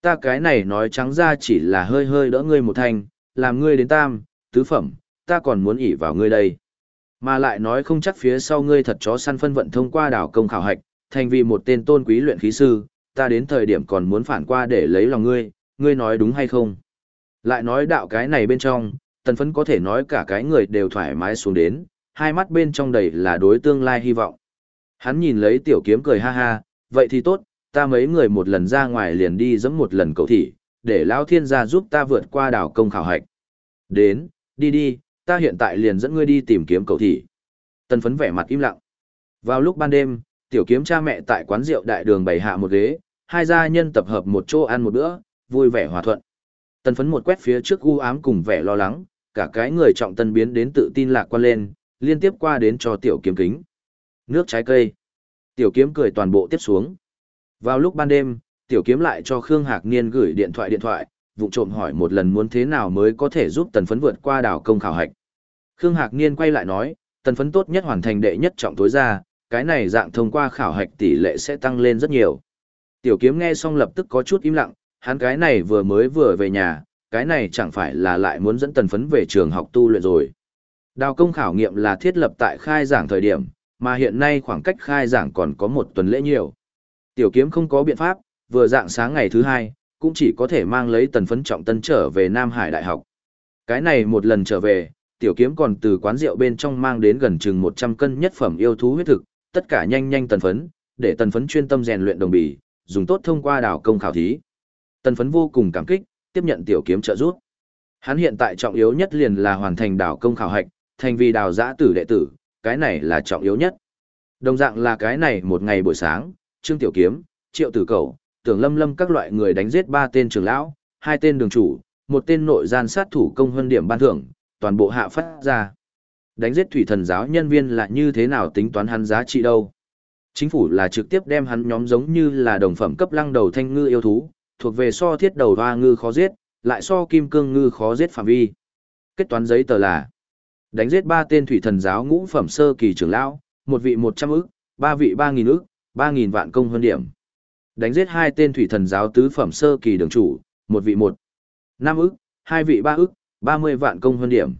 S1: Ta cái này nói trắng ra chỉ là hơi hơi đỡ ngươi một thành, làm ngươi đến tam, tứ phẩm, ta còn muốn ỉ vào ngươi đây. Mà lại nói không chắc phía sau ngươi thật chó săn phân vận thông qua đảo công khảo hạch, thành vì một tên tôn quý luyện khí sư, ta đến thời điểm còn muốn phản qua để lấy lòng ngươi, ngươi nói đúng hay không? Lại nói đạo cái này bên trong, tần phấn có thể nói cả cái người đều thoải mái xuống đến, hai mắt bên trong đầy là đối tương lai hy vọng. Hắn nhìn lấy tiểu kiếm cười ha ha, vậy thì tốt, ta mấy người một lần ra ngoài liền đi dẫm một lần cầu thị, để Lão Thiên gia giúp ta vượt qua đảo công khảo hạch. Đến, đi đi, ta hiện tại liền dẫn ngươi đi tìm kiếm cầu thị. Tần phấn vẻ mặt im lặng. Vào lúc ban đêm, tiểu kiếm cha mẹ tại quán rượu đại đường bày hạ một ghế, hai gia nhân tập hợp một chỗ ăn một bữa, vui vẻ hòa thuận. Tần phấn một quét phía trước u ám cùng vẻ lo lắng, cả cái người trọng tân biến đến tự tin lạc quan lên, liên tiếp qua đến cho tiểu kiếm kính. Nước trái cây. Tiểu kiếm cười toàn bộ tiếp xuống. Vào lúc ban đêm, tiểu kiếm lại cho Khương Hạc Niên gửi điện thoại điện thoại, vụ trộm hỏi một lần muốn thế nào mới có thể giúp tần phấn vượt qua đảo công khảo hạch. Khương Hạc Niên quay lại nói, tần phấn tốt nhất hoàn thành đệ nhất trọng tối ra, cái này dạng thông qua khảo hạch tỷ lệ sẽ tăng lên rất nhiều. Tiểu kiếm nghe xong lập tức có chút im lặng, hắn cái này vừa mới vừa về nhà, cái này chẳng phải là lại muốn dẫn tần phấn về trường học tu luyện rồi. Đào công khảo nghiệm là thiết lập tại khai giảng thời điểm, mà hiện nay khoảng cách khai giảng còn có một tuần lễ nhiều. Tiểu kiếm không có biện pháp, vừa dạng sáng ngày thứ hai, cũng chỉ có thể mang lấy tần phấn trọng tân trở về Nam Hải Đại học. Cái này một lần trở về, tiểu kiếm còn từ quán rượu bên trong mang đến gần chừng 100 cân nhất phẩm yêu thú huyết thực, tất cả nhanh nhanh tần phấn, để tần phấn chuyên tâm rèn luyện đồng bì, dùng tốt thông qua đào công khảo thí. Tần phấn vô cùng cảm kích, tiếp nhận tiểu kiếm trợ giúp. Hắn hiện tại trọng yếu nhất liền là hoàn thành đảo công khảo hạch, thành vì đào giã tử đệ tử, cái này là trọng yếu nhất. Đồng dạng là cái này một ngày buổi sáng, Trương Tiểu Kiếm, Triệu Tử Cầu, Tưởng Lâm Lâm các loại người đánh giết ba tên trưởng lão, hai tên đường chủ, một tên nội gian sát thủ công hơn điểm ban thưởng, toàn bộ hạ phát ra. Đánh giết thủy thần giáo nhân viên là như thế nào tính toán hắn giá trị đâu? Chính phủ là trực tiếp đem hắn nhóm giống như là đồng phẩm cấp lăng đầu thanh ngư yêu thú, thuộc về so thiết đầu hoa ngư khó giết, lại so kim cương ngư khó giết phạm vi. Kết toán giấy tờ là đánh giết ba tên thủy thần giáo ngũ phẩm sơ kỳ trưởng lão, một vị một trăm ức, ba vị ba nghìn ức, ba nghìn vạn công hơn điểm. Đánh giết hai tên thủy thần giáo tứ phẩm sơ kỳ đường chủ, một vị một, năm ức, hai vị ba ức, ba mươi vạn công hơn điểm.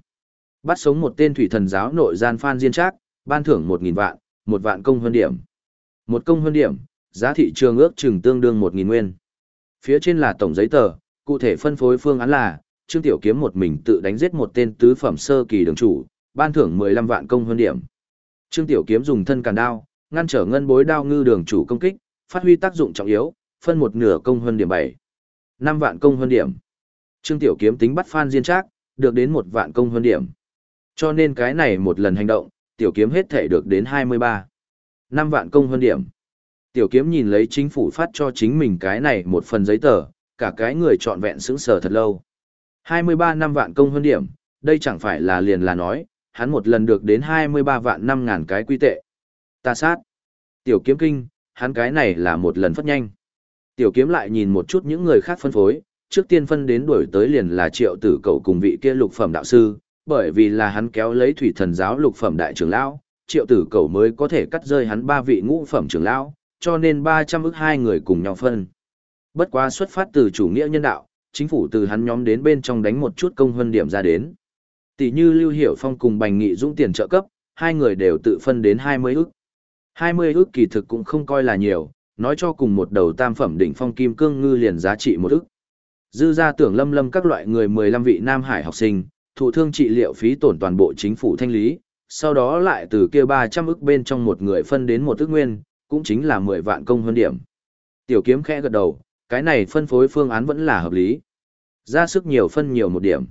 S1: Bắt sống một tên thủy thần giáo nội gian Phan Diên Trác, ban thưởng một nghìn vạn, một vạn công hơn điểm. Một công hơn điểm, giá thị trường ước chừng tương đương một nghìn nguyên. Phía trên là tổng giấy tờ, cụ thể phân phối phương án là, Trương Tiểu Kiếm một mình tự đánh giết một tên tứ phẩm sơ kỳ đường chủ, ban thưởng 15 vạn công hơn điểm. Trương Tiểu Kiếm dùng thân càn đao, ngăn trở ngân bối đao ngư đường chủ công kích, phát huy tác dụng trọng yếu, phân một nửa công hơn điểm 7. 5 vạn công hơn điểm. Trương Tiểu Kiếm tính bắt Phan Diên Trác, được đến một vạn công hơn điểm. Cho nên cái này một lần hành động, Tiểu Kiếm hết thể được đến 23. 5 vạn công hơn điểm. Tiểu kiếm nhìn lấy chính phủ phát cho chính mình cái này một phần giấy tờ, cả cái người trọn vẹn sững sờ thật lâu. 23 năm vạn công hơn điểm, đây chẳng phải là liền là nói, hắn một lần được đến 23 vạn 5 ngàn cái quy tệ. Ta sát. Tiểu kiếm kinh, hắn cái này là một lần phát nhanh. Tiểu kiếm lại nhìn một chút những người khác phân phối, trước tiên phân đến đuổi tới liền là triệu tử cậu cùng vị kia lục phẩm đạo sư, bởi vì là hắn kéo lấy thủy thần giáo lục phẩm đại trưởng lão, triệu tử cậu mới có thể cắt rơi hắn ba vị ngũ phẩm trưởng lão, cho nên 300 ức hai người cùng nhau phân. Bất quá xuất phát từ chủ nghĩa nhân đạo, chính phủ từ hắn nhóm đến bên trong đánh một chút công hơn điểm ra đến. Tỷ như Lưu Hiểu Phong cùng Bành Nghị Dũng tiền trợ cấp, hai người đều tự phân đến 20 ức. 20 ức kỳ thực cũng không coi là nhiều, nói cho cùng một đầu tam phẩm đỉnh phong kim cương ngư liền giá trị một ức. Dư ra tưởng lâm lâm các loại người 15 vị Nam Hải học sinh, thụ thương trị liệu phí tổn toàn bộ chính phủ thanh lý, sau đó lại từ kia 300 ức bên trong một người phân đến một ức nguyên, cũng chính là 10 vạn công hơn điểm. Tiểu kiếm khẽ gật đầu, cái này phân phối phương án vẫn là hợp lý. Ra sức nhiều phân nhiều một điểm.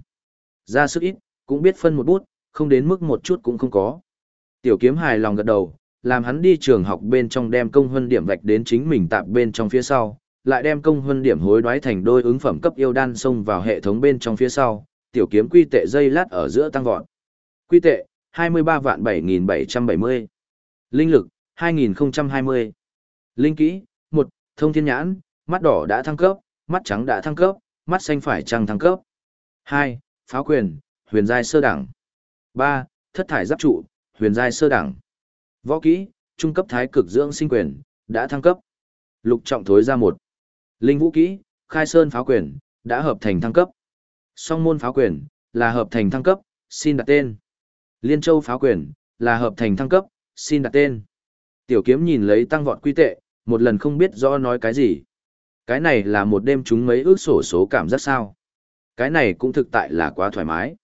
S1: Ra sức ít, cũng biết phân một bút, không đến mức một chút cũng không có. Tiểu kiếm hài lòng gật đầu, làm hắn đi trường học bên trong đem công hơn điểm vạch đến chính mình tạp bên trong phía sau, lại đem công hơn điểm hối đoái thành đôi ứng phẩm cấp yêu đan xông vào hệ thống bên trong phía sau, tiểu kiếm quy tệ dây lát ở giữa tăng vọt. Quy tệ, 23 vạn 7770. Linh lực, 2020. Linh kỹ, 1, thông thiên nhãn, mắt đỏ đã thăng cấp, mắt trắng đã thăng cấp, mắt xanh phải trăng thăng cấp. 2, pháo quyền, huyền giai sơ đẳng. 3, thất thải giáp trụ, huyền giai sơ đẳng. Võ kỹ, trung cấp thái cực dưỡng sinh quyền, đã thăng cấp. Lục trọng thối ra một. Linh vũ kỹ, khai sơn pháo quyền, đã hợp thành thăng cấp. Song môn pháo quyền, là hợp thành thăng cấp, xin đặt tên. Liên châu pháo quyền, là hợp thành thăng cấp, xin đặt tên. Tiểu kiếm nhìn lấy tăng vọt quy tệ, một lần không biết rõ nói cái gì. Cái này là một đêm chúng mấy ước sổ số cảm giác sao. Cái này cũng thực tại là quá thoải mái.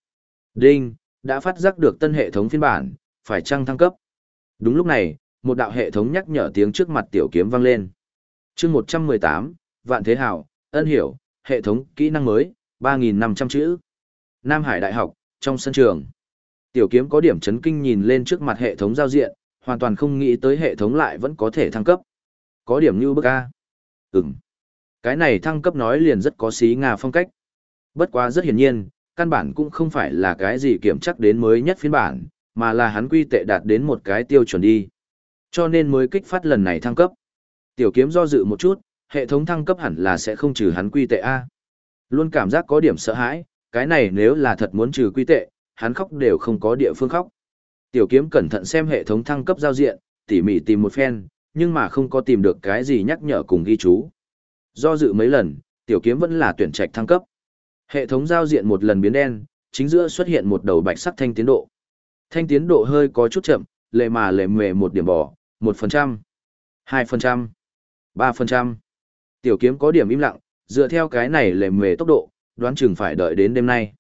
S1: Đinh, đã phát giác được tân hệ thống phiên bản, phải chăng thăng cấp. Đúng lúc này, một đạo hệ thống nhắc nhở tiếng trước mặt tiểu kiếm vang lên. chương 118, Vạn Thế Hảo, ân hiểu, hệ thống kỹ năng mới, 3.500 chữ. Nam Hải Đại học, trong sân trường. Tiểu kiếm có điểm chấn kinh nhìn lên trước mặt hệ thống giao diện, hoàn toàn không nghĩ tới hệ thống lại vẫn có thể thăng cấp. Có điểm như bức A. Ừm. Cái này thăng cấp nói liền rất có xí ngà phong cách. Bất quá rất hiển nhiên, căn bản cũng không phải là cái gì kiểm chắc đến mới nhất phiên bản, mà là hắn quy tệ đạt đến một cái tiêu chuẩn đi. Cho nên mới kích phát lần này thăng cấp. Tiểu kiếm do dự một chút, hệ thống thăng cấp hẳn là sẽ không trừ hắn quy tệ A. Luôn cảm giác có điểm sợ hãi, cái này nếu là thật muốn trừ quy tệ, hắn khóc đều không có địa phương khóc. Tiểu kiếm cẩn thận xem hệ thống thăng cấp giao diện, tỉ mỉ tìm một phen, nhưng mà không có tìm được cái gì nhắc nhở cùng ghi chú. Do dự mấy lần, tiểu kiếm vẫn là tuyển trạch thăng cấp. Hệ thống giao diện một lần biến đen, chính giữa xuất hiện một đầu bạch sắc thanh tiến độ. Thanh tiến độ hơi có chút chậm, lệ mà lệ mề một điểm bỏ, 1%, 2%, 3%. Tiểu kiếm có điểm im lặng, dựa theo cái này lệ mề tốc độ, đoán chừng phải đợi đến đêm nay.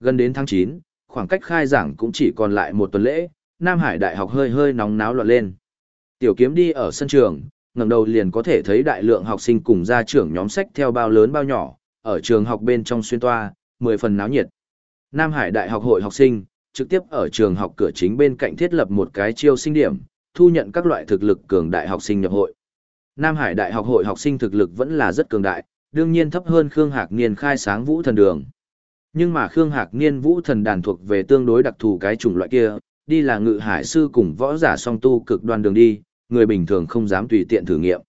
S1: Gần đến tháng 9, khoảng cách khai giảng cũng chỉ còn lại một tuần lễ, Nam Hải Đại học hơi hơi nóng náo loạn lên. Tiểu kiếm đi ở sân trường, ngẩng đầu liền có thể thấy đại lượng học sinh cùng gia trưởng nhóm sách theo bao lớn bao nhỏ, ở trường học bên trong xuyên toa, mười phần náo nhiệt. Nam Hải Đại học hội học sinh, trực tiếp ở trường học cửa chính bên cạnh thiết lập một cái chiêu sinh điểm, thu nhận các loại thực lực cường đại học sinh nhập hội. Nam Hải Đại học hội học sinh thực lực vẫn là rất cường đại, đương nhiên thấp hơn Khương Hạc Niên khai sáng vũ thần đường. Nhưng mà Khương Hạc Niên vũ thần đàn thuộc về tương đối đặc thù cái chủng loại kia, đi là ngự hải sư cùng võ giả song tu cực đoan đường đi, người bình thường không dám tùy tiện thử nghiệm.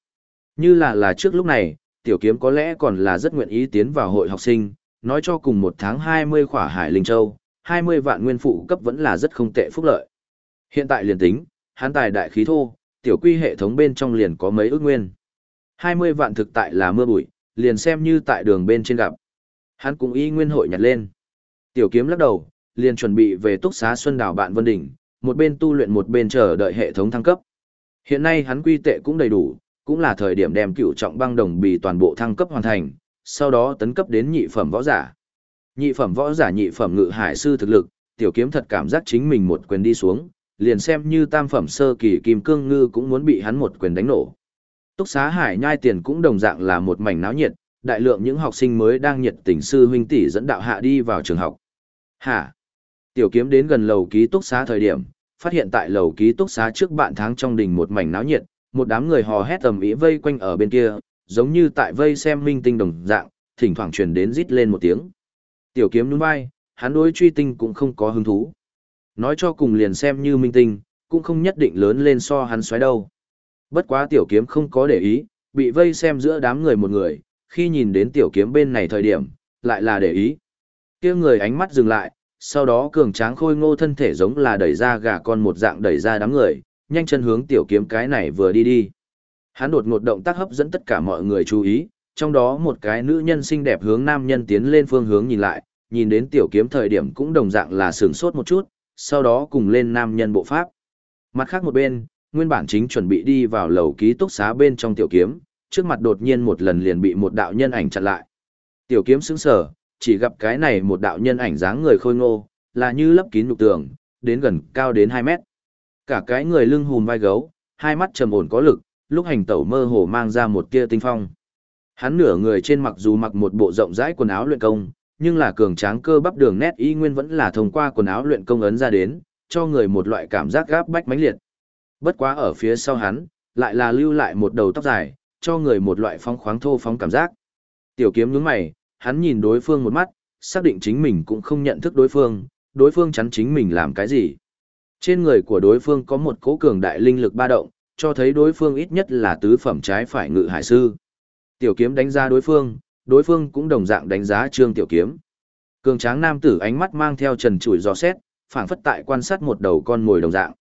S1: Như là là trước lúc này, tiểu kiếm có lẽ còn là rất nguyện ý tiến vào hội học sinh, nói cho cùng một tháng 20 khỏa hải linh châu, 20 vạn nguyên phụ cấp vẫn là rất không tệ phúc lợi. Hiện tại liền tính, hán tài đại khí thô, tiểu quy hệ thống bên trong liền có mấy ước nguyên. 20 vạn thực tại là mưa bụi, liền xem như tại đường bên trên gặp. Hắn cũng y nguyên hội nhặt lên. Tiểu kiếm lắc đầu, liền chuẩn bị về túc xá Xuân Đảo bạn Vân Đỉnh, một bên tu luyện một bên chờ đợi hệ thống thăng cấp. Hiện nay hắn quy tệ cũng đầy đủ, cũng là thời điểm đem cựu trọng băng đồng bì toàn bộ thăng cấp hoàn thành, sau đó tấn cấp đến nhị phẩm võ giả. Nhị phẩm võ giả nhị phẩm ngự hải sư thực lực, tiểu kiếm thật cảm giác chính mình một quyền đi xuống, liền xem như tam phẩm sơ kỳ kim cương ngư cũng muốn bị hắn một quyền đánh nổ. Túc xá hải nhai tiền cũng đồng dạng là một mảnh náo nhiệt, đại lượng những học sinh mới đang nhiệt tình sư huynh tỷ dẫn đạo hạ đi vào trường học. Hả? Tiểu kiếm đến gần lầu ký túc xá thời điểm, phát hiện tại lầu ký túc xá trước bạn tháng trong đình một mảnh náo nhiệt, một đám người hò hét tầm ý vây quanh ở bên kia, giống như tại vây xem minh tinh đồng dạng, thỉnh thoảng truyền đến rít lên một tiếng. Tiểu kiếm nhún vai, hắn đối truy tinh cũng không có hứng thú. Nói cho cùng liền xem như minh tinh, cũng không nhất định lớn lên so hắn xoáy đâu. Bất quá tiểu kiếm không có để ý, bị vây xem giữa đám người một người, khi nhìn đến tiểu kiếm bên này thời điểm, lại là để ý. kia người ánh mắt dừng lại, sau đó cường tráng khôi ngô thân thể giống là đẩy ra gà con một dạng đẩy ra đám người, nhanh chân hướng tiểu kiếm cái này vừa đi đi. Hắn đột ngột động tác hấp dẫn tất cả mọi người chú ý, trong đó một cái nữ nhân xinh đẹp hướng nam nhân tiến lên phương hướng nhìn lại, nhìn đến tiểu kiếm thời điểm cũng đồng dạng là sửng sốt một chút, sau đó cùng lên nam nhân bộ pháp. Mặt khác một bên, nguyên bản chính chuẩn bị đi vào lầu ký túc xá bên trong tiểu kiếm, trước mặt đột nhiên một lần liền bị một đạo nhân ảnh chặn lại. Tiểu kiếm sững sờ, chỉ gặp cái này một đạo nhân ảnh dáng người khôi ngô, là như lấp kín nhục tường, đến gần cao đến 2 mét. Cả cái người lưng hùm vai gấu, hai mắt trầm ổn có lực, lúc hành tẩu mơ hồ mang ra một tia tinh phong. Hắn nửa người trên mặc dù mặc một bộ rộng rãi quần áo luyện công, nhưng là cường tráng cơ bắp đường nét y nguyên vẫn là thông qua quần áo luyện công ấn ra đến, cho người một loại cảm giác gáp bách mãnh liệt. Bất quá ở phía sau hắn, lại là lưu lại một đầu tóc dài, cho người một loại phong khoáng thô phóng cảm giác. Tiểu kiếm nhướng mày, hắn nhìn đối phương một mắt, xác định chính mình cũng không nhận thức đối phương, đối phương chắn chính mình làm cái gì. Trên người của đối phương có một cố cường đại linh lực ba động, cho thấy đối phương ít nhất là tứ phẩm trái phải ngự hải sư. Tiểu kiếm đánh giá đối phương, đối phương cũng đồng dạng đánh giá trương tiểu kiếm. Cường tráng nam tử ánh mắt mang theo trần trụi giò xét, phảng phất tại quan sát một đầu con mồi đồng dạng.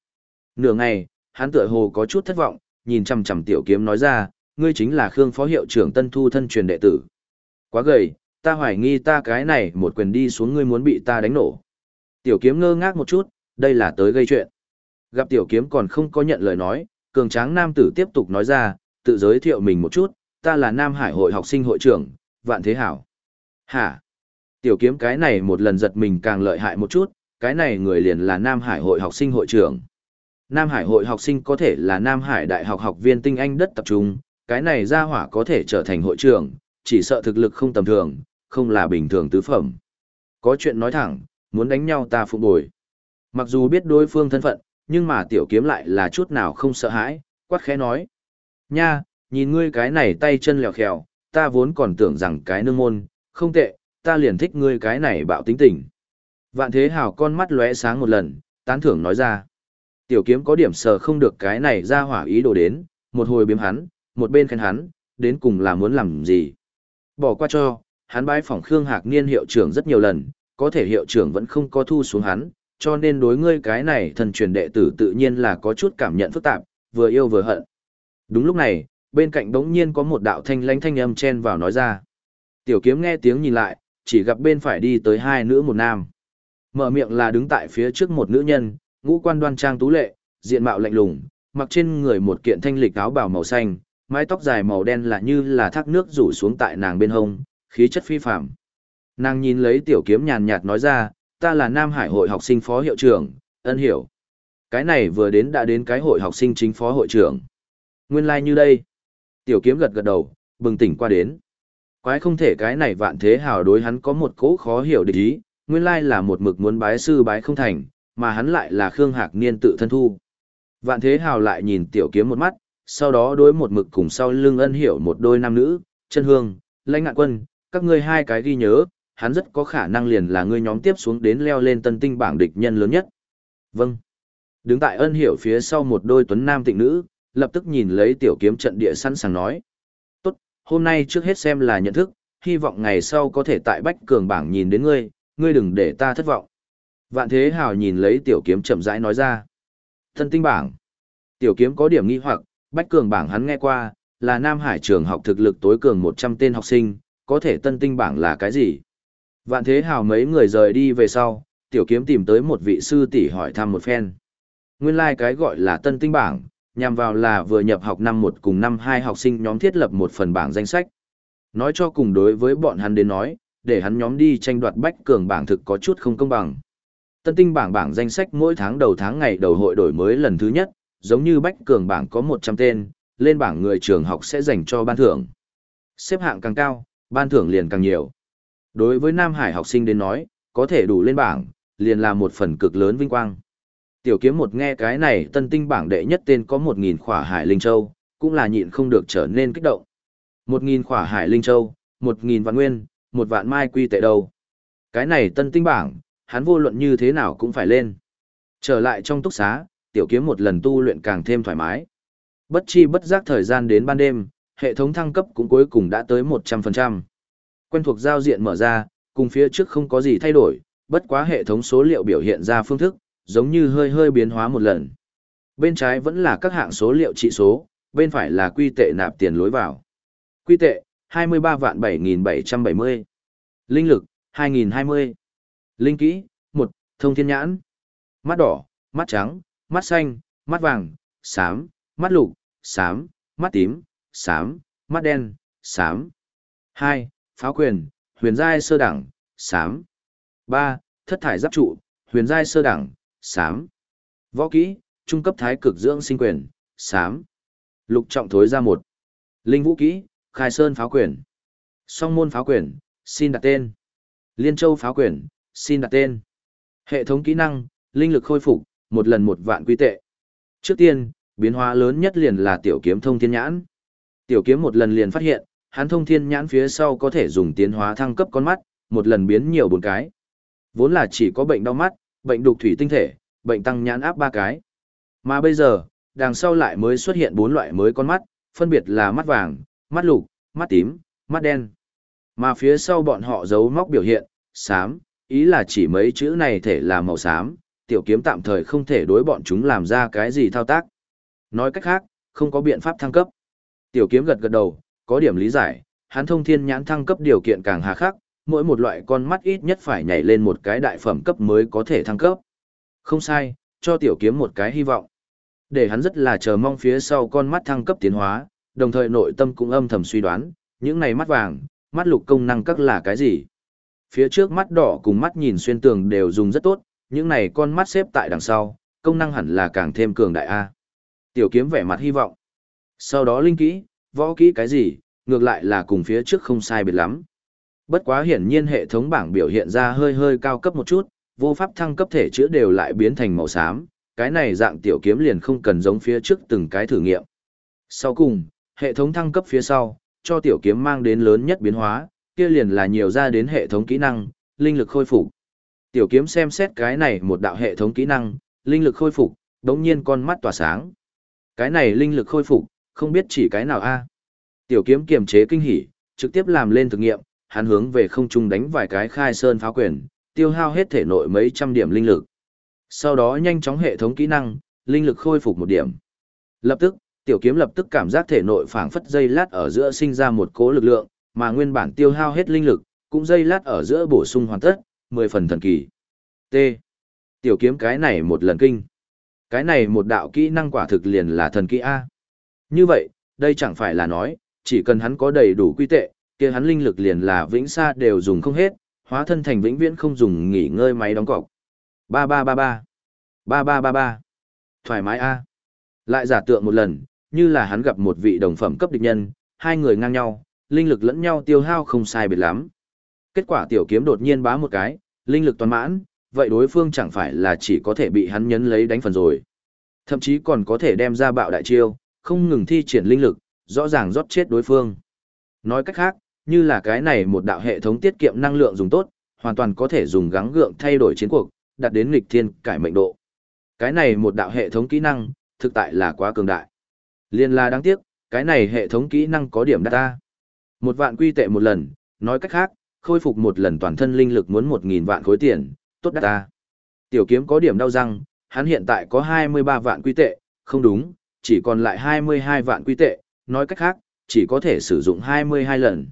S1: Nửa ngày, hắn tựa hồ có chút thất vọng, nhìn chằm chằm tiểu kiếm nói ra, ngươi chính là Khương phó hiệu trưởng Tân Thu thân truyền đệ tử. Quá gầy, ta hoài nghi ta cái này một quyền đi xuống ngươi muốn bị ta đánh nổ. Tiểu kiếm ngơ ngác một chút, đây là tới gây chuyện. Gặp tiểu kiếm còn không có nhận lời nói, cường tráng nam tử tiếp tục nói ra, tự giới thiệu mình một chút, ta là Nam Hải hội học sinh hội trưởng, Vạn Thế Hảo. Hả? Tiểu kiếm cái này một lần giật mình càng lợi hại một chút, cái này người liền là Nam Hải hội học sinh hội trưởng. Nam Hải hội học sinh có thể là Nam Hải đại học học viên tinh anh đất tập trung, cái này ra hỏa có thể trở thành hội trưởng, chỉ sợ thực lực không tầm thường, không là bình thường tứ phẩm. Có chuyện nói thẳng, muốn đánh nhau ta phụng bồi. Mặc dù biết đối phương thân phận, nhưng mà tiểu kiếm lại là chút nào không sợ hãi, quát khẽ nói. Nha, nhìn ngươi cái này tay chân lèo khèo, ta vốn còn tưởng rằng cái nương môn, không tệ, ta liền thích ngươi cái này bạo tính tình. Vạn thế hào con mắt lóe sáng một lần, tán thưởng nói ra. Tiểu kiếm có điểm sờ không được cái này ra hỏa ý đồ đến, một hồi biếm hắn, một bên khen hắn, đến cùng là muốn làm gì. Bỏ qua cho, hắn bái phỏng Khương Hạc Niên hiệu trưởng rất nhiều lần, có thể hiệu trưởng vẫn không có thu xuống hắn, cho nên đối ngươi cái này thần truyền đệ tử tự nhiên là có chút cảm nhận phức tạp, vừa yêu vừa hận. Đúng lúc này, bên cạnh đống nhiên có một đạo thanh lãnh thanh âm chen vào nói ra. Tiểu kiếm nghe tiếng nhìn lại, chỉ gặp bên phải đi tới hai nữ một nam. Mở miệng là đứng tại phía trước một nữ nhân, ngũ quan đoan trang tú lệ, diện mạo lạnh lùng, mặc trên người một kiện thanh lịch áo bào màu xanh, mái tóc dài màu đen là như là thác nước rủ xuống tại nàng bên hông, khí chất phi phàm. Nàng nhìn lấy tiểu kiếm nhàn nhạt nói ra, ta là Nam Hải hội học sinh phó hiệu trưởng, ân hiểu. Cái này vừa đến đã đến cái hội học sinh chính phó hội trưởng. Nguyên lai like như đây. Tiểu kiếm gật gật đầu, bừng tỉnh qua đến. Quái không thể cái này vạn thế hào đối hắn có một cố khó hiểu địch ý, nguyên lai là một mực muốn bái sư bái không thành, mà hắn lại là Khương Hạc Niên tự thân thu. Vạn thế hào lại nhìn tiểu kiếm một mắt, sau đó đối một mực cùng sau lưng ân hiểu một đôi nam nữ, chân hương, lãnh ngạn quân, các ngươi hai cái ghi nhớ, hắn rất có khả năng liền là ngươi nhóm tiếp xuống đến leo lên tân tinh bảng địch nhân lớn nhất. Vâng. Đứng tại ân hiểu phía sau một đôi tuấn nam tịnh nữ, lập tức nhìn lấy tiểu kiếm trận địa sẵn sàng nói. Tốt, hôm nay trước hết xem là nhận thức, hy vọng ngày sau có thể tại bách cường bảng nhìn đến ngươi, ngươi đừng để ta thất vọng. Vạn thế hào nhìn lấy tiểu kiếm chậm rãi nói ra. Tân tinh bảng. Tiểu kiếm có điểm nghi hoặc, bách cường bảng hắn nghe qua, là Nam Hải trường học thực lực tối cường 100 tên học sinh, có thể tân tinh bảng là cái gì? Vạn thế hào mấy người rời đi về sau, tiểu kiếm tìm tới một vị sư tỷ hỏi thăm một phen. Nguyên lai like cái gọi là tân tinh bảng, nhằm vào là vừa nhập học năm một cùng năm hai học sinh nhóm thiết lập một phần bảng danh sách. Nói cho cùng đối với bọn hắn đến nói, để hắn nhóm đi tranh đoạt bách cường bảng thực có chút không công bằng. Tân tinh bảng bảng danh sách mỗi tháng đầu tháng ngày đầu hội đổi mới lần thứ nhất, giống như bách cường bảng có 100 tên, lên bảng người trường học sẽ dành cho ban thưởng. Xếp hạng càng cao, ban thưởng liền càng nhiều. Đối với Nam Hải học sinh đến nói, có thể đủ lên bảng, liền là một phần cực lớn vinh quang. Tiểu kiếm một nghe cái này tân tinh bảng đệ nhất tên có 1.000 khỏa hải linh châu, cũng là nhịn không được trở nên kích động. 1.000 khỏa hải linh châu, 1.000 vạn nguyên, một vạn mai quy tệ đâu. Cái này tân tinh bảng, hắn vô luận như thế nào cũng phải lên. Trở lại trong túc xá, tiểu kiếm một lần tu luyện càng thêm thoải mái. Bất chi bất giác thời gian đến ban đêm, hệ thống thăng cấp cũng cuối cùng đã tới 100%. Quen thuộc giao diện mở ra, cùng phía trước không có gì thay đổi, bất quá hệ thống số liệu biểu hiện ra phương thức, giống như hơi hơi biến hóa một lần. Bên trái vẫn là các hạng số liệu trị số, bên phải là quy tệ nạp tiền lối vào. Quy tệ, 23 vạn 7770. Linh lực, 2020. Linh kỹ, 1, thông thiên nhãn. Mắt đỏ, mắt trắng, mắt xanh, mắt vàng, xám, mắt lục, xám, mắt tím, xám, mắt đen, xám. 2. Pháo quyền, huyền giai sơ đẳng, xám. 3. Thất thải giáp trụ, huyền giai sơ đẳng, xám. Võ kỹ, trung cấp thái cực dưỡng sinh quyền, xám. Lục trọng thối ra một. Linh vũ kỹ, khai sơn pháo quyền. Song môn pháo quyền, xin đặt tên. Liên châu pháo quyền, xin đặt tên. Hệ thống kỹ năng, linh lực khôi phục, một lần một vạn quy tệ. Trước tiên, biến hóa lớn nhất liền là tiểu kiếm thông thiên nhãn. Tiểu kiếm một lần liền phát hiện, hắn thông thiên nhãn phía sau có thể dùng tiến hóa thăng cấp con mắt, một lần biến nhiều bốn cái. Vốn là chỉ có bệnh đau mắt, bệnh đục thủy tinh thể, bệnh tăng nhãn áp ba cái. Mà bây giờ, đằng sau lại mới xuất hiện bốn loại mới con mắt, phân biệt là mắt vàng, mắt lục, mắt tím, mắt đen. Mà phía sau bọn họ giấu móc biểu hiện, xám, ý là chỉ mấy chữ này thể là màu xám, tiểu kiếm tạm thời không thể đối bọn chúng làm ra cái gì thao tác. Nói cách khác, không có biện pháp thăng cấp. Tiểu kiếm gật gật đầu, có điểm lý giải, hắn thông thiên nhãn thăng cấp điều kiện càng hà khắc, mỗi một loại con mắt ít nhất phải nhảy lên một cái đại phẩm cấp mới có thể thăng cấp. Không sai, cho tiểu kiếm một cái hy vọng. Để hắn rất là chờ mong phía sau con mắt thăng cấp tiến hóa, đồng thời nội tâm cũng âm thầm suy đoán, những này mắt vàng, mắt lục công năng các là cái gì. Phía trước mắt đỏ cùng mắt nhìn xuyên tường đều dùng rất tốt, những này con mắt xếp tại đằng sau, công năng hẳn là càng thêm cường đại A. Tiểu kiếm vẻ mặt hy vọng. Sau đó linh kỹ, võ kỹ cái gì, ngược lại là cùng phía trước không sai biệt lắm. Bất quá hiển nhiên hệ thống bảng biểu hiện ra hơi hơi cao cấp một chút, vô pháp thăng cấp thể chữa đều lại biến thành màu xám, cái này dạng tiểu kiếm liền không cần giống phía trước từng cái thử nghiệm. Sau cùng, hệ thống thăng cấp phía sau, cho tiểu kiếm mang đến lớn nhất biến hóa, kia liền là nhiều ra đến hệ thống kỹ năng, linh lực khôi phục. Tiểu kiếm xem xét cái này một đạo hệ thống kỹ năng, linh lực khôi phục, đống nhiên con mắt tỏa sáng. Cái này linh lực khôi phục, không biết chỉ cái nào a. Tiểu kiếm kiềm chế kinh hỉ, trực tiếp làm lên thực nghiệm, hắn hướng về không trung đánh vài cái khai sơn phá quyền, tiêu hao hết thể nội mấy trăm điểm linh lực. Sau đó nhanh chóng hệ thống kỹ năng, linh lực khôi phục một điểm. Lập tức, tiểu kiếm lập tức cảm giác thể nội phảng phất dây lát ở giữa sinh ra một cố lực lượng, mà nguyên bản tiêu hao hết linh lực, cũng dây lát ở giữa bổ sung hoàn tất, mười phần thần kỳ. T. Tiểu kiếm cái này một lần kinh. Cái này một đạo kỹ năng quả thực liền là thần kỹ A. Như vậy, đây chẳng phải là nói, chỉ cần hắn có đầy đủ quy tệ, kia hắn linh lực liền là vĩnh xa đều dùng không hết, hóa thân thành vĩnh viễn không dùng nghỉ ngơi máy đóng cọc. Ba ba ba ba. Ba ba ba ba. Thoải mái A. Lại giả tượng một lần, như là hắn gặp một vị đồng phẩm cấp địch nhân, hai người ngang nhau, linh lực lẫn nhau tiêu hao không sai biệt lắm. Kết quả tiểu kiếm đột nhiên bá một cái, linh lực toàn mãn, vậy đối phương chẳng phải là chỉ có thể bị hắn nhấn lấy đánh phần rồi. Thậm chí còn có thể đem ra bạo đại chiêu, không ngừng thi triển linh lực, rõ ràng rót chết đối phương. Nói cách khác, như là cái này một đạo hệ thống tiết kiệm năng lượng dùng tốt, hoàn toàn có thể dùng gắng gượng thay đổi chiến cuộc, đạt đến nghịch thiên cải mệnh độ. Cái này một đạo hệ thống kỹ năng, thực tại là quá cường đại. Liên la đáng tiếc, cái này hệ thống kỹ năng có điểm data. Một vạn quy tệ một lần, nói cách khác, khôi phục một lần toàn thân linh lực muốn một nghìn vạn khối tiền, tốt data. Tiểu kiếm có điểm đau răng, hắn hiện tại có 23 vạn quy tệ, không đúng, chỉ còn lại 22 vạn quy tệ, nói cách khác, chỉ có thể sử dụng 22 lần.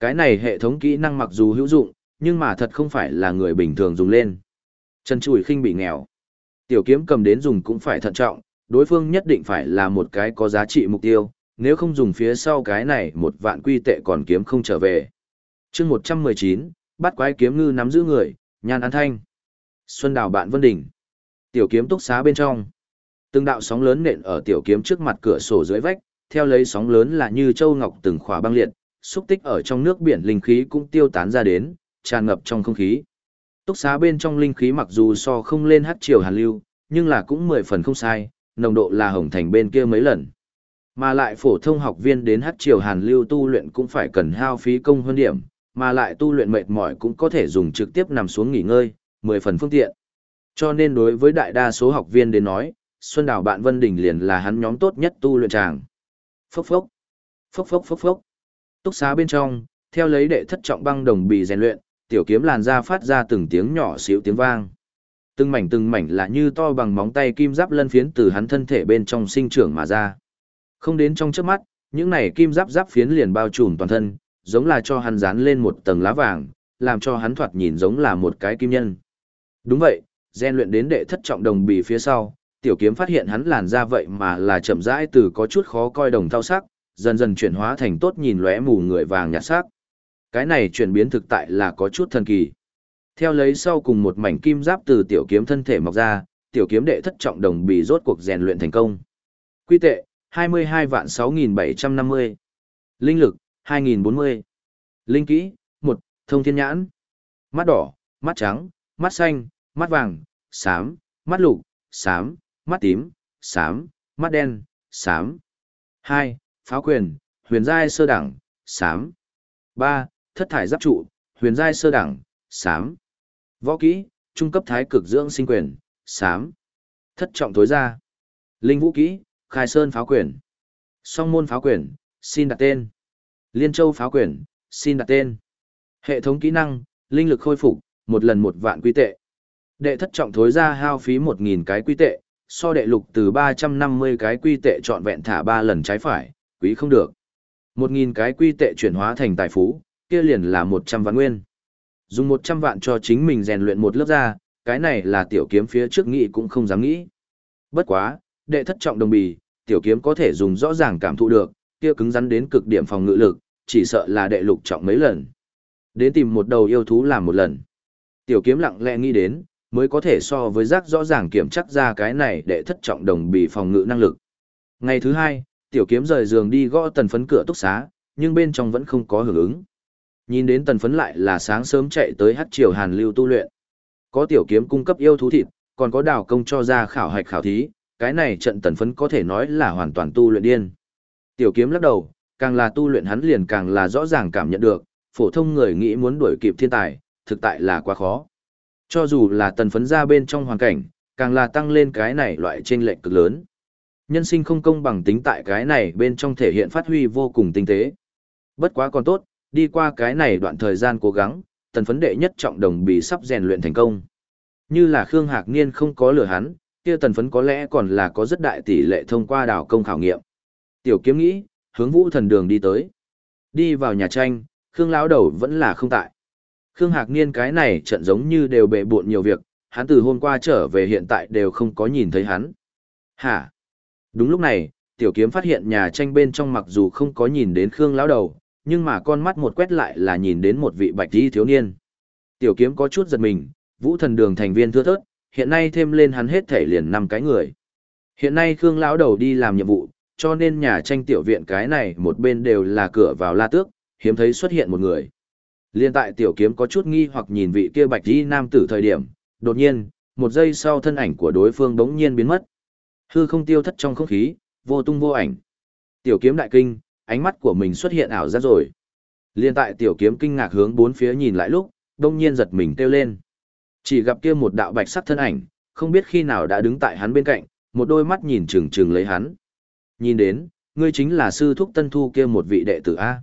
S1: Cái này hệ thống kỹ năng mặc dù hữu dụng, nhưng mà thật không phải là người bình thường dùng lên. Trần Chùi khinh bị nghèo. Tiểu kiếm cầm đến dùng cũng phải thận trọng, đối phương nhất định phải là một cái có giá trị mục tiêu, nếu không dùng phía sau cái này một vạn quy tệ còn kiếm không trở về chương 119, bắt quái kiếm ngư nắm giữ người, nhan an thanh. Xuân đào bạn Vân Đỉnh. Tiểu kiếm túc xá bên trong. Từng đạo sóng lớn nện ở tiểu kiếm trước mặt cửa sổ dưới vách, theo lấy sóng lớn là như châu ngọc từng khỏa băng liệt, xúc tích ở trong nước biển linh khí cũng tiêu tán ra đến, tràn ngập trong không khí. Túc xá bên trong linh khí mặc dù so không lên hát triều hàn lưu, nhưng là cũng mười phần không sai, nồng độ là hồng thành bên kia mấy lần. Mà lại phổ thông học viên đến hát triều hàn lưu tu luyện cũng phải cần hao phí công hơn điểm, mà lại tu luyện mệt mỏi cũng có thể dùng trực tiếp nằm xuống nghỉ ngơi, mười phần phương tiện. Cho nên đối với đại đa số học viên đến nói, Xuân Đào Bạn Vân Đình liền là hắn nhóm tốt nhất tu luyện tràng. Phốc phốc, phốc phốc phốc phốc. Túc xá bên trong, theo lấy đệ thất trọng băng đồng bị rèn luyện, tiểu kiếm làn da phát ra từng tiếng nhỏ xíu tiếng vang. Từng mảnh từng mảnh là như to bằng móng tay kim giáp lân phiến từ hắn thân thể bên trong sinh trưởng mà ra. Không đến trong chớp mắt, những này kim giáp giáp phiến liền bao trùm toàn thân, giống là cho hắn dán lên một tầng lá vàng, làm cho hắn thoạt nhìn giống là một cái kim nhân. Đúng vậy, gen luyện đến đệ thất trọng đồng bì phía sau, Tiểu kiếm phát hiện hắn làn da vậy mà là chậm rãi từ có chút khó coi đồng thao sắc, dần dần chuyển hóa thành tốt nhìn lóe mù người vàng nhạt sắc. Cái này chuyển biến thực tại là có chút thần kỳ. Theo lấy sau cùng một mảnh kim giáp từ tiểu kiếm thân thể mọc ra, tiểu kiếm đệ thất trọng đồng bị rốt cuộc rèn luyện thành công. Quy tệ, 22 vạn 6.750. Linh lực, 2040, Linh kỹ, 1, thông thiên nhãn. Mắt đỏ, mắt trắng, mắt xanh, mắt vàng, xám, mắt lục, xám, mắt tím, xám, mắt đen, xám. 2. Pháo quyền, huyền giai sơ đẳng, xám. 3. Thất thải giáp trụ, huyền giai sơ đẳng, xám. Võ kỹ, trung cấp thái cực dưỡng sinh quyền, xám. Thất trọng tối ra. Linh vũ kỹ, khai sơn pháo quyền. Song môn pháo quyền, xin đặt tên. Liên châu pháo quyền, xin đặt tên. Hệ thống kỹ năng, linh lực khôi phục, một lần một vạn quy tệ. Đệ thất trọng thối ra hao phí một nghìn cái quy tệ, so đệ lục từ ba trăm năm mươi cái quy tệ trọn vẹn thả ba lần trái phải, quý không được. Một nghìn cái quy tệ chuyển hóa thành tài phú, kia liền là một trăm vạn nguyên. Dùng một trăm vạn cho chính mình rèn luyện một lớp ra, cái này là tiểu kiếm phía trước nghĩ cũng không dám nghĩ. Bất quá, đệ thất trọng đồng bì, tiểu kiếm có thể dùng rõ ràng cảm thụ được, kia cứng rắn đến cực điểm phòng ngự lực, chỉ sợ là đệ lục trọng mấy lần. Đến tìm một đầu yêu thú làm một lần. Tiểu kiếm lặng lẽ nghĩ đến, mới có thể so với giác rõ ràng kiểm chắc ra cái này để thất trọng đồng bị phòng ngự năng lực. Ngày thứ hai, tiểu kiếm rời giường đi gõ tần phấn cửa túc xá, nhưng bên trong vẫn không có hưởng ứng. Nhìn đến tần phấn lại là sáng sớm chạy tới hát triều hàn lưu tu luyện. Có tiểu kiếm cung cấp yêu thú thịt, còn có đào công cho ra khảo hạch khảo thí, cái này trận tần phấn có thể nói là hoàn toàn tu luyện điên. Tiểu kiếm lắc đầu, càng là tu luyện hắn liền càng là rõ ràng cảm nhận được, phổ thông người nghĩ muốn đuổi kịp thiên tài, thực tại là quá khó. Cho dù là tần phấn ra bên trong hoàn cảnh, càng là tăng lên cái này loại trên lệnh cực lớn. Nhân sinh không công bằng tính tại cái này bên trong thể hiện phát huy vô cùng tinh tế. Bất quá còn tốt, đi qua cái này đoạn thời gian cố gắng, tần phấn đệ nhất trọng đồng bị sắp rèn luyện thành công. Như là Khương Hạc Niên không có lừa hắn, kia tần phấn có lẽ còn là có rất đại tỷ lệ thông qua đảo công khảo nghiệm. Tiểu kiếm nghĩ, hướng vũ thần đường đi tới. Đi vào nhà tranh, Khương lão đầu vẫn là không tại. Khương Hạc Niên cái này trận giống như đều bệ bộn nhiều việc, hắn từ hôm qua trở về hiện tại đều không có nhìn thấy hắn. Hả? Đúng lúc này, tiểu kiếm phát hiện nhà tranh bên trong mặc dù không có nhìn đến Khương lão đầu, nhưng mà con mắt một quét lại là nhìn đến một vị bạch y thiếu niên. Tiểu kiếm có chút giật mình, vũ thần đường thành viên thưa thớt, hiện nay thêm lên hắn hết thể liền năm cái người. Hiện nay Khương lão đầu đi làm nhiệm vụ, cho nên nhà tranh tiểu viện cái này một bên đều là cửa vào la tước, hiếm thấy xuất hiện một người. Liên tại tiểu kiếm có chút nghi hoặc nhìn vị kia bạch y nam tử thời điểm, đột nhiên, một giây sau thân ảnh của đối phương bỗng nhiên biến mất. Hư không tiêu thất trong không khí, vô tung vô ảnh. Tiểu kiếm đại kinh, ánh mắt của mình xuất hiện ảo giác rồi. Liên tại tiểu kiếm kinh ngạc hướng bốn phía nhìn lại lúc, đông nhiên giật mình kêu lên. Chỉ gặp kia một đạo bạch sắc thân ảnh, không biết khi nào đã đứng tại hắn bên cạnh, một đôi mắt nhìn chừng chừng lấy hắn. Nhìn đến, ngươi chính là sư thúc tân thu kia một vị đệ tử A.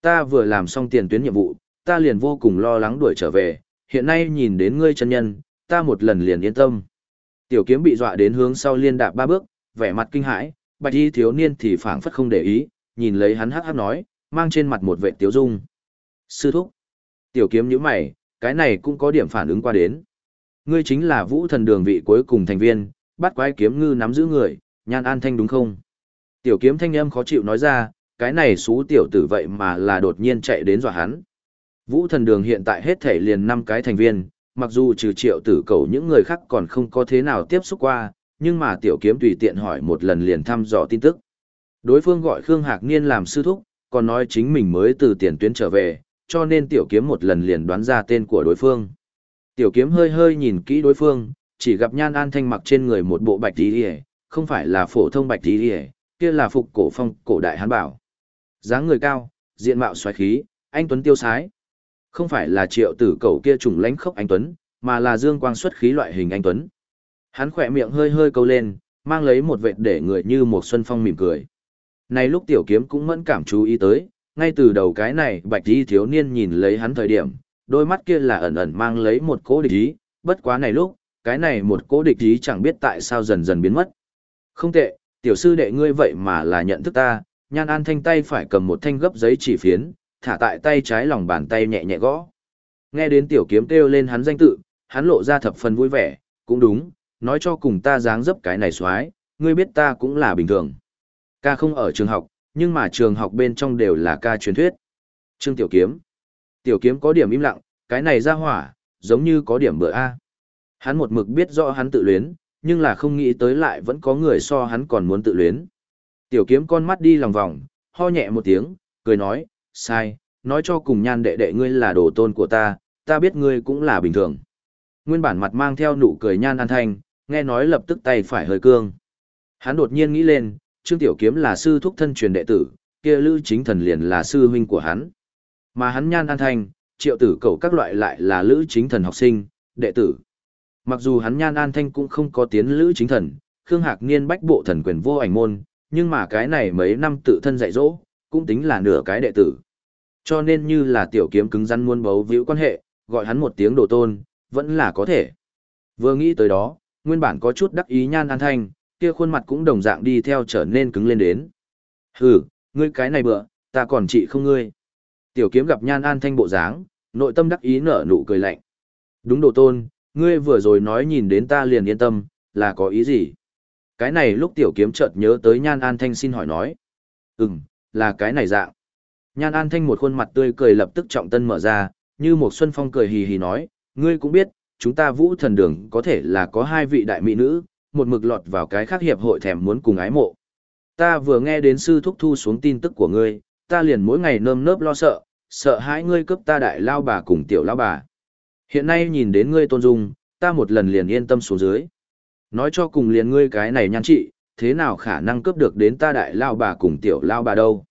S1: Ta vừa làm xong tiền tuyến nhiệm vụ, ta liền vô cùng lo lắng đuổi trở về, hiện nay nhìn đến ngươi chân nhân, ta một lần liền yên tâm. Tiểu kiếm bị dọa đến hướng sau liên đạp ba bước, vẻ mặt kinh hãi, bạch y thiếu niên thì phảng phất không để ý, nhìn lấy hắn hắc hắc nói, mang trên mặt một vệ tiếu dung. Sư thúc. Tiểu kiếm nhíu mày, cái này cũng có điểm phản ứng qua đến. Ngươi chính là vũ thần đường vị cuối cùng thành viên, bắt quái kiếm ngư nắm giữ người, nhan an thanh đúng không? Tiểu kiếm thanh âm khó chịu nói ra, cái này xú tiểu tử vậy mà là đột nhiên chạy đến dọa hắn. Vũ thần đường hiện tại hết thể liền 5 cái thành viên, mặc dù trừ triệu tử cầu những người khác còn không có thế nào tiếp xúc qua, nhưng mà tiểu kiếm tùy tiện hỏi một lần liền thăm dò tin tức. Đối phương gọi Khương Hạc Niên làm sư thúc, còn nói chính mình mới từ tiền tuyến trở về, cho nên tiểu kiếm một lần liền đoán ra tên của đối phương. Tiểu kiếm hơi hơi nhìn kỹ đối phương, chỉ gặp Nhan An Thanh mặc trên người một bộ bạch tí hề, không phải là phổ thông bạch tí hề, kia là phục cổ phong cổ đại hán bảo. dáng người cao, diện mạo xoáy khí, anh tuấn tiêu sái. Không phải là triệu tử cầu kia trùng lánh khốc anh tuấn, mà là dương quang xuất khí loại hình anh tuấn. Hắn khỏe miệng hơi hơi câu lên, mang lấy một vệt để người như một xuân phong mỉm cười. Này lúc tiểu kiếm cũng mẫn cảm chú ý tới, ngay từ đầu cái này bạch y thiếu niên nhìn lấy hắn thời điểm, đôi mắt kia là ẩn ẩn mang lấy một cố địch ý, bất quá này lúc, cái này một cố địch ý chẳng biết tại sao dần dần biến mất. Không tệ, tiểu sư đệ ngươi vậy mà là nhận thức ta, nhan an thanh tay phải cầm một thanh gấp giấy chỉ phiến, thả tại tay trái lòng bàn tay nhẹ nhẹ gõ. Nghe đến tiểu kiếm kêu lên hắn danh tự, hắn lộ ra thập phần vui vẻ, cũng đúng, nói cho cùng ta dáng dấp cái này xoái, ngươi biết ta cũng là bình thường. Ca không ở trường học, nhưng mà trường học bên trong đều là ca truyền thuyết. Trương Tiểu Kiếm. Tiểu Kiếm có điểm im lặng, cái này ra hỏa, giống như có điểm bựa A. Hắn một mực biết rõ hắn tự luyến, nhưng là không nghĩ tới lại vẫn có người so hắn còn muốn tự luyến. Tiểu Kiếm con mắt đi lòng vòng, ho nhẹ một tiếng, cười nói, sai, nói cho cùng nhan đệ đệ ngươi là đồ tôn của ta, ta biết ngươi cũng là bình thường. Nguyên bản mặt mang theo nụ cười nhan an thanh, nghe nói lập tức tay phải hơi cương. Hắn đột nhiên nghĩ lên, Trương Tiểu Kiếm là sư thúc thân truyền đệ tử, kia Lữ Chính Thần liền là sư huynh của hắn. Mà hắn nhan an thanh, triệu tử cầu các loại lại là Lữ Chính Thần học sinh, đệ tử. Mặc dù hắn nhan an thanh cũng không có tiến Lữ Chính Thần, Khương Hạc Niên bách bộ thần quyền vô ảnh môn, nhưng mà cái này mấy năm tự thân dạy dỗ, cũng tính là nửa cái đệ tử. Cho nên như là tiểu kiếm cứng rắn muôn bấu víu quan hệ, gọi hắn một tiếng đồ tôn, vẫn là có thể. Vừa nghĩ tới đó, nguyên bản có chút đắc ý nhan an thanh, kia khuôn mặt cũng đồng dạng đi theo trở nên cứng lên đến. Hừ, ngươi cái này bựa, ta còn trị không ngươi. Tiểu kiếm gặp nhan an thanh bộ dáng, nội tâm đắc ý nở nụ cười lạnh. Đúng đồ tôn, ngươi vừa rồi nói nhìn đến ta liền yên tâm, là có ý gì? Cái này lúc tiểu kiếm chợt nhớ tới nhan an thanh xin hỏi nói. Ừm, là cái này dạng. Nhan an thanh một khuôn mặt tươi cười lập tức trọng tân mở ra, như một xuân phong cười hì hì nói, ngươi cũng biết, chúng ta vũ thần đường có thể là có hai vị đại mỹ nữ, một mực lọt vào cái khác hiệp hội thèm muốn cùng ái mộ. Ta vừa nghe đến sư thúc thu xuống tin tức của ngươi, ta liền mỗi ngày nơm nớp lo sợ, sợ hãi ngươi cướp ta đại lao bà cùng tiểu lao bà. Hiện nay nhìn đến ngươi tôn dung, ta một lần liền yên tâm xuống dưới. Nói cho cùng liền ngươi cái này nhan trị, thế nào khả năng cướp được đến ta đại lao bà cùng tiểu lao bà đâu.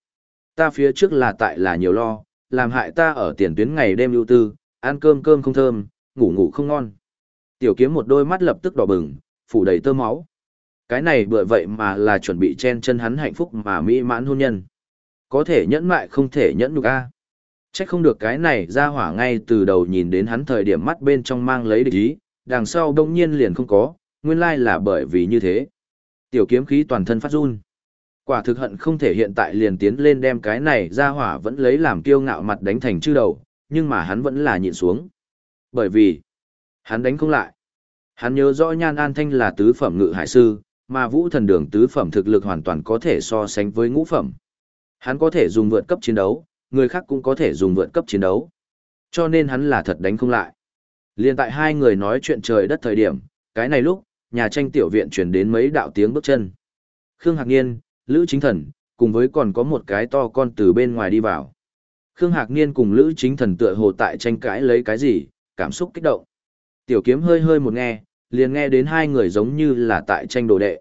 S1: Ta phía trước là tại là nhiều lo, làm hại ta ở tiền tuyến ngày đêm ưu tư, ăn cơm cơm không thơm, ngủ ngủ không ngon. Tiểu kiếm một đôi mắt lập tức đỏ bừng, phủ đầy tơ máu. Cái này bựa vậy mà là chuẩn bị chen chân hắn hạnh phúc mà mỹ mãn hôn nhân. Có thể nhẫn mại không thể nhẫn được a. À. Chắc không được cái này ra hỏa ngay từ đầu nhìn đến hắn thời điểm mắt bên trong mang lấy địch ý, đằng sau đông nhiên liền không có, nguyên lai là bởi vì như thế. Tiểu kiếm khí toàn thân phát run. Quả thực hận không thể hiện tại liền tiến lên đem cái này ra hỏa vẫn lấy làm kiêu ngạo mặt đánh thành chư đầu, nhưng mà hắn vẫn là nhịn xuống. Bởi vì, hắn đánh không lại. Hắn nhớ rõ Nhan An Thanh là tứ phẩm ngự hải sư, mà vũ thần đường tứ phẩm thực lực hoàn toàn có thể so sánh với ngũ phẩm. Hắn có thể dùng vượt cấp chiến đấu, người khác cũng có thể dùng vượt cấp chiến đấu. Cho nên hắn là thật đánh không lại. Liên tại hai người nói chuyện trời đất thời điểm, cái này lúc, nhà tranh tiểu viện truyền đến mấy đạo tiếng bước chân. Khương Hạc Niên, Lữ Chính Thần, cùng với còn có một cái to con từ bên ngoài đi vào. Khương Hạc Niên cùng Lữ Chính Thần tựa hồ tại tranh cãi lấy cái gì, cảm xúc kích động. Tiểu kiếm hơi hơi một nghe, liền nghe đến hai người giống như là tại tranh đồ đệ.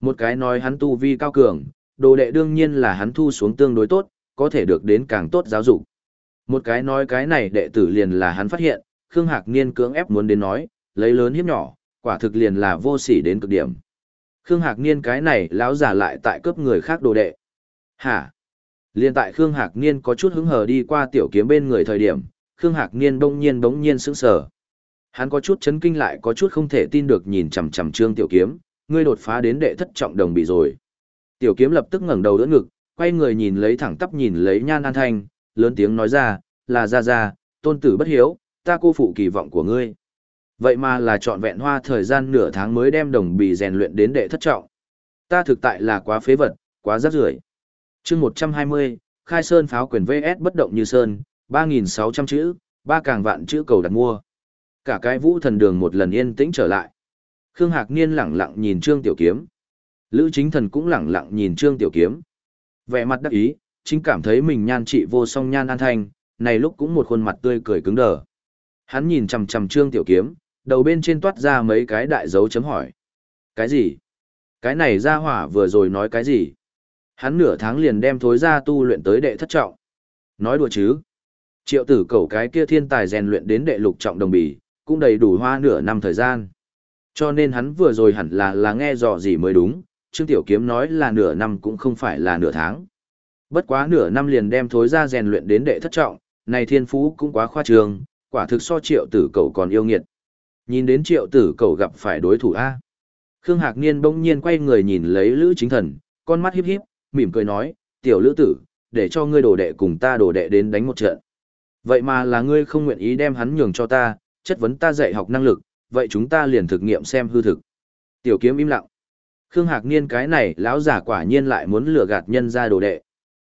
S1: Một cái nói hắn tu vi cao cường, đồ đệ đương nhiên là hắn thu xuống tương đối tốt, có thể được đến càng tốt giáo dục. Một cái nói cái này đệ tử liền là hắn phát hiện, Khương Hạc Niên cưỡng ép muốn đến nói, lấy lớn hiếp nhỏ, quả thực liền là vô sỉ đến cực điểm. Khương Hạc Niên cái này lão giả lại tại cướp người khác đồ đệ. Hả? Liên tại Khương Hạc Niên có chút hứng hờ đi qua tiểu kiếm bên người thời điểm, Khương Hạc Niên bỗng nhiên bỗng nhiên sững sờ. Hắn có chút chấn kinh lại có chút không thể tin được nhìn chằm chằm Trương Tiểu Kiếm, ngươi đột phá đến đệ thất trọng đồng bị rồi. Tiểu Kiếm lập tức ngẩng đầu đỡ ngực, quay người nhìn lấy thẳng tắp nhìn lấy Nhan An Thanh, lớn tiếng nói ra, là ra ra, tôn tử bất hiếu, ta cô phụ kỳ vọng của ngươi. Vậy mà là trọn vẹn hoa thời gian nửa tháng mới đem đồng bì rèn luyện đến đệ thất trọng. Ta thực tại là quá phế vật, quá rác rưởi. chương 120, khai sơn pháo quyền VS bất động như sơn, 3.600 chữ, ba càng vạn chữ cầu đặt mua. Cả cái vũ thần đường một lần yên tĩnh trở lại. Khương Hạc Niên lẳng lặng nhìn Trương Tiểu Kiếm. Lữ chính thần cũng lẳng lặng nhìn Trương Tiểu Kiếm. Vẻ mặt đắc ý, chính cảm thấy mình nhan trị vô song nhan an thanh, này lúc cũng một khuôn mặt tươi cười cứng đờ. Hắn nhìn chằm chằm Trương Tiểu Kiếm, đầu bên trên toát ra mấy cái đại dấu chấm hỏi. Cái gì? Cái này ra hỏa vừa rồi nói cái gì? Hắn nửa tháng liền đem thối ra tu luyện tới đệ thất trọng. Nói đùa chứ? Triệu tử cầu cái kia thiên tài rèn luyện đến đệ lục trọng đồng bì, cũng đầy đủ hoa nửa năm thời gian. Cho nên hắn vừa rồi hẳn là là nghe dò gì mới đúng, Trương Tiểu Kiếm nói là nửa năm cũng không phải là nửa tháng. Bất quá nửa năm liền đem thối ra rèn luyện đến đệ thất trọng, này thiên phú cũng quá khoa trương, quả thực so triệu tử cầu còn yêu nghiệt. Nhìn đến triệu tử cầu gặp phải đối thủ A. Khương Hạc Niên bỗng nhiên quay người nhìn lấy Lữ Chính Thần, con mắt híp híp, mỉm cười nói, tiểu lữ tử, để cho ngươi đồ đệ cùng ta đồ đệ đến đánh một trận. Vậy mà là ngươi không nguyện ý đem hắn nhường cho ta, chất vấn ta dạy học năng lực, vậy chúng ta liền thực nghiệm xem hư thực. Tiểu kiếm im lặng. Khương Hạc Niên cái này lão giả quả nhiên lại muốn lừa gạt nhân ra đồ đệ.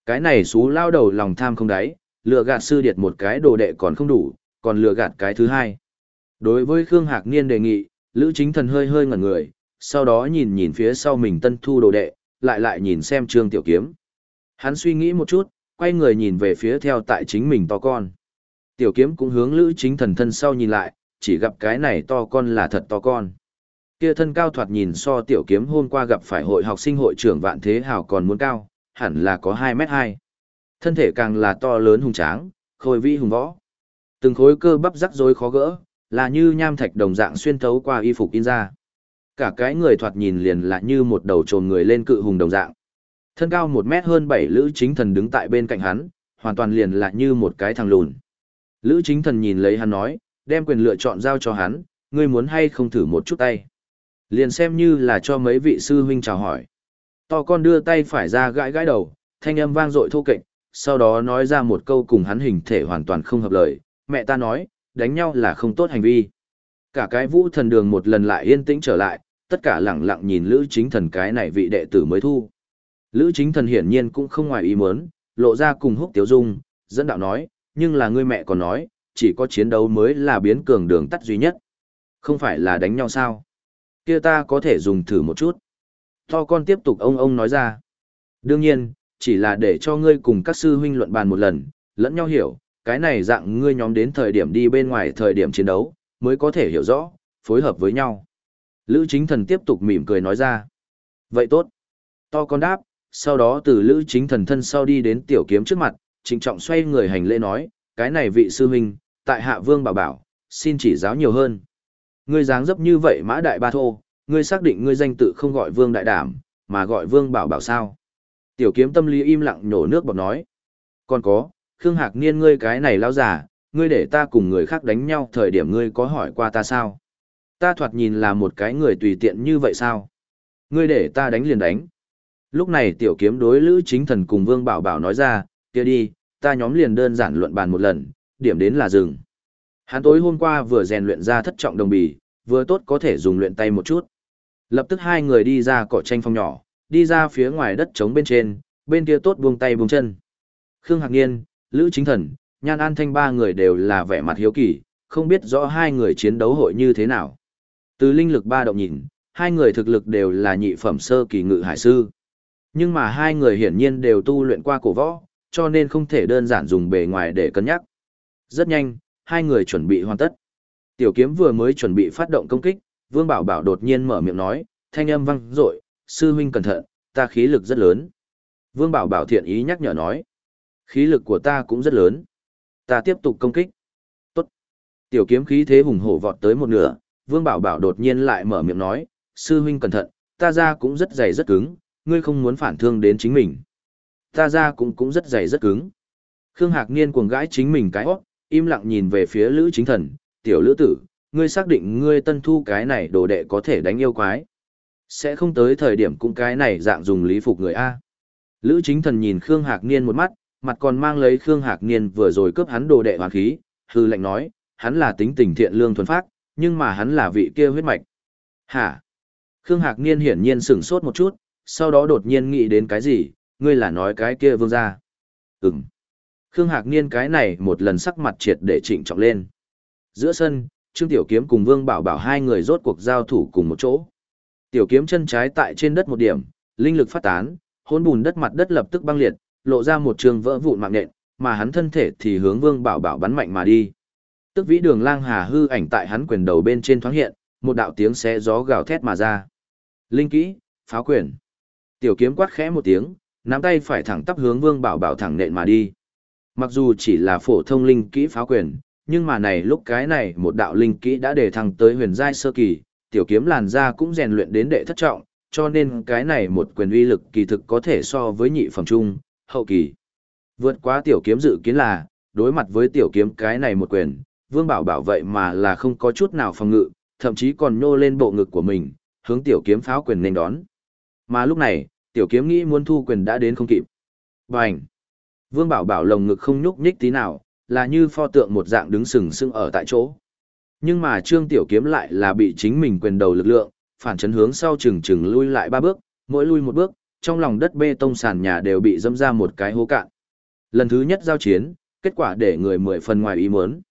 S1: Cái này xú lao đầu lòng tham không đáy, lừa gạt sư điệt một cái đồ đệ còn không đủ, còn lừa gạt cái thứ hai. Đối với Khương Hạc Niên đề nghị, Lữ Chính Thần hơi hơi ngẩn người, sau đó nhìn nhìn phía sau mình tân thu đồ đệ, lại lại nhìn xem Trương Tiểu Kiếm. Hắn suy nghĩ một chút, quay người nhìn về phía theo tại chính mình to con. Tiểu Kiếm cũng hướng Lữ Chính Thần thân sau nhìn lại, chỉ gặp cái này to con là thật to con. Kia thân cao thoạt nhìn so Tiểu Kiếm hôm qua gặp phải hội học sinh hội trưởng Vạn Thế Hào còn muốn cao, hẳn là có 2 mét 2. Thân thể càng là to lớn hùng tráng, khôi vĩ hùng võ. Từng khối cơ bắp rắc rối khó gỡ, là như nham thạch đồng dạng xuyên thấu qua y phục in ra. Cả cái người thoạt nhìn liền là như một đầu trồn người lên cự hùng đồng dạng. Thân cao một mét hơn bảy Lữ Chính Thần đứng tại bên cạnh hắn, hoàn toàn liền là như một cái thằng lùn. Lữ Chính Thần nhìn lấy hắn nói, đem quyền lựa chọn giao cho hắn, ngươi muốn hay không thử một chút tay. Liền xem như là cho mấy vị sư huynh chào hỏi. To con đưa tay phải ra gãi gãi đầu, thanh âm vang dội thô kệch, sau đó nói ra một câu cùng hắn hình thể hoàn toàn không hợp lời, mẹ ta nói, đánh nhau là không tốt hành vi. Cả cái vũ thần đường một lần lại yên tĩnh trở lại, tất cả lặng lặng nhìn Lữ Chính Thần cái này vị đệ tử mới thu. Lữ Chính Thần hiển nhiên cũng không ngoài ý muốn, lộ ra cùng húc tiếu dung, dẫn đạo nói, nhưng là ngươi mẹ còn nói, chỉ có chiến đấu mới là biến cường đường tắt duy nhất. Không phải là đánh nhau sao? Kia ta có thể dùng thử một chút. To con tiếp tục ông ông nói ra. Đương nhiên, chỉ là để cho ngươi cùng các sư huynh luận bàn một lần, lẫn nhau hiểu, cái này dạng ngươi nhóm đến thời điểm đi bên ngoài thời điểm chiến đấu, mới có thể hiểu rõ, phối hợp với nhau. Lữ chính thần tiếp tục mỉm cười nói ra. Vậy tốt. To con đáp, sau đó từ lữ chính thần thân sau đi đến tiểu kiếm trước mặt, trịnh trọng xoay người hành lễ nói, cái này vị sư huynh, tại hạ vương bảo bảo, xin chỉ giáo nhiều hơn. Ngươi dáng dấp như vậy mã đại ba thô, ngươi xác định ngươi danh tự không gọi vương đại đảm, mà gọi vương bảo bảo sao. Tiểu kiếm tâm lý im lặng nhổ nước bọt nói. Còn có, Khương Hạc Niên ngươi cái này lao giả, ngươi để ta cùng người khác đánh nhau thời điểm ngươi có hỏi qua ta sao? Ta thoạt nhìn là một cái người tùy tiện như vậy sao? Ngươi để ta đánh liền đánh. Lúc này tiểu kiếm đối Lữ Chính Thần cùng Vương Bảo Bảo nói ra, kia đi, ta nhóm liền đơn giản luận bàn một lần, điểm đến là dừng. Hắn tối hôm qua vừa rèn luyện ra thất trọng đồng bì, vừa tốt có thể dùng luyện tay một chút. Lập tức hai người đi ra cỏ tranh phong nhỏ, đi ra phía ngoài đất trống bên trên, bên kia tốt buông tay buông chân. Khương Hạc Niên, Lữ Chính Thần, Nhan An Thanh ba người đều là vẻ mặt hiếu kỳ, không biết rõ hai người chiến đấu hội như thế nào. Từ linh lực ba động nhìn, hai người thực lực đều là nhị phẩm sơ kỳ ngự hải sư. Nhưng mà hai người hiển nhiên đều tu luyện qua cổ võ, cho nên không thể đơn giản dùng bề ngoài để cân nhắc. Rất nhanh, hai người chuẩn bị hoàn tất. Tiểu kiếm vừa mới chuẩn bị phát động công kích, Vương Bảo Bảo đột nhiên mở miệng nói, thanh âm vang dội, sư huynh cẩn thận, ta khí lực rất lớn. Vương Bảo Bảo thiện ý nhắc nhở nói, khí lực của ta cũng rất lớn. Ta tiếp tục công kích. Tốt. Tiểu kiếm khí thế hùng hổ vọt tới một nửa, Vương Bảo Bảo đột nhiên lại mở miệng nói, sư huynh cẩn thận, ta ra cũng rất dày rất cứng, ngươi không muốn phản thương đến chính mình. Ta ra cũng cũng rất dày rất cứng. Khương Hạc Niên cuồng gãi chính mình cái óc im lặng nhìn về phía Lữ Chính Thần, tiểu lữ tử, ngươi xác định ngươi tân thu cái này đồ đệ có thể đánh yêu quái. Sẽ không tới thời điểm cũng cái này dạng dùng lý phục người A. Lữ Chính Thần nhìn Khương Hạc Niên một mắt, mặt còn mang lấy Khương Hạc Niên vừa rồi cướp hắn đồ đệ hoàn khí, hư lệnh nói, hắn là tính tình thiện lương thuần phát, nhưng mà hắn là vị kia huyết mạch. Hả? Khương Hạc Niên hiển nhiên sửng sốt một chút, sau đó đột nhiên nghĩ đến cái gì, ngươi là nói cái kia vương gia. Ừm. Khương Hạc Niên cái này một lần sắc mặt triệt để chỉnh trọng lên. Giữa sân, Trương Tiểu Kiếm cùng Vương Bảo Bảo hai người rốt cuộc giao thủ cùng một chỗ. Tiểu Kiếm chân trái tại trên đất một điểm, linh lực phát tán, hỗn bùn đất mặt đất lập tức băng liệt, lộ ra một trường vỡ vụn mạng nện, mà hắn thân thể thì hướng Vương Bảo Bảo bắn mạnh mà đi. Tức vĩ đường lang hà hư ảnh tại hắn quyền đầu bên trên thoáng hiện, một đạo tiếng xé gió gào thét mà ra. Linh kỹ, pháo quyền. Tiểu kiếm quát khẽ một tiếng, nắm tay phải thẳng tắp hướng Vương Bảo Bảo thẳng nện mà đi. Mặc dù chỉ là phổ thông linh kỹ pháo quyền, nhưng mà này lúc cái này một đạo linh kỹ đã đề thăng tới huyền giai sơ kỳ, tiểu kiếm làn da cũng rèn luyện đến đệ thất trọng, cho nên cái này một quyền uy lực kỳ thực có thể so với nhị phẩm trung, hậu kỳ. Vượt quá tiểu kiếm dự kiến là, đối mặt với tiểu kiếm cái này một quyền, Vương Bảo Bảo vậy mà là không có chút nào phòng ngự, thậm chí còn nhô lên bộ ngực của mình, hướng tiểu kiếm pháo quyền nên đón. Mà lúc này, tiểu kiếm nghĩ muốn thu quyền đã đến không kịp. Bành! Vương Bảo Bảo lồng ngực không nhúc nhích tí nào, là như pho tượng một dạng đứng sừng sững ở tại chỗ. Nhưng mà Trương Tiểu Kiếm lại là bị chính mình quyền đầu lực lượng, phản chấn hướng sau chừng chừng lui lại ba bước, mỗi lui một bước, trong lòng đất bê tông sàn nhà đều bị dâm ra một cái hố cạn. Lần thứ nhất giao chiến, kết quả để người mười phần ngoài ý muốn.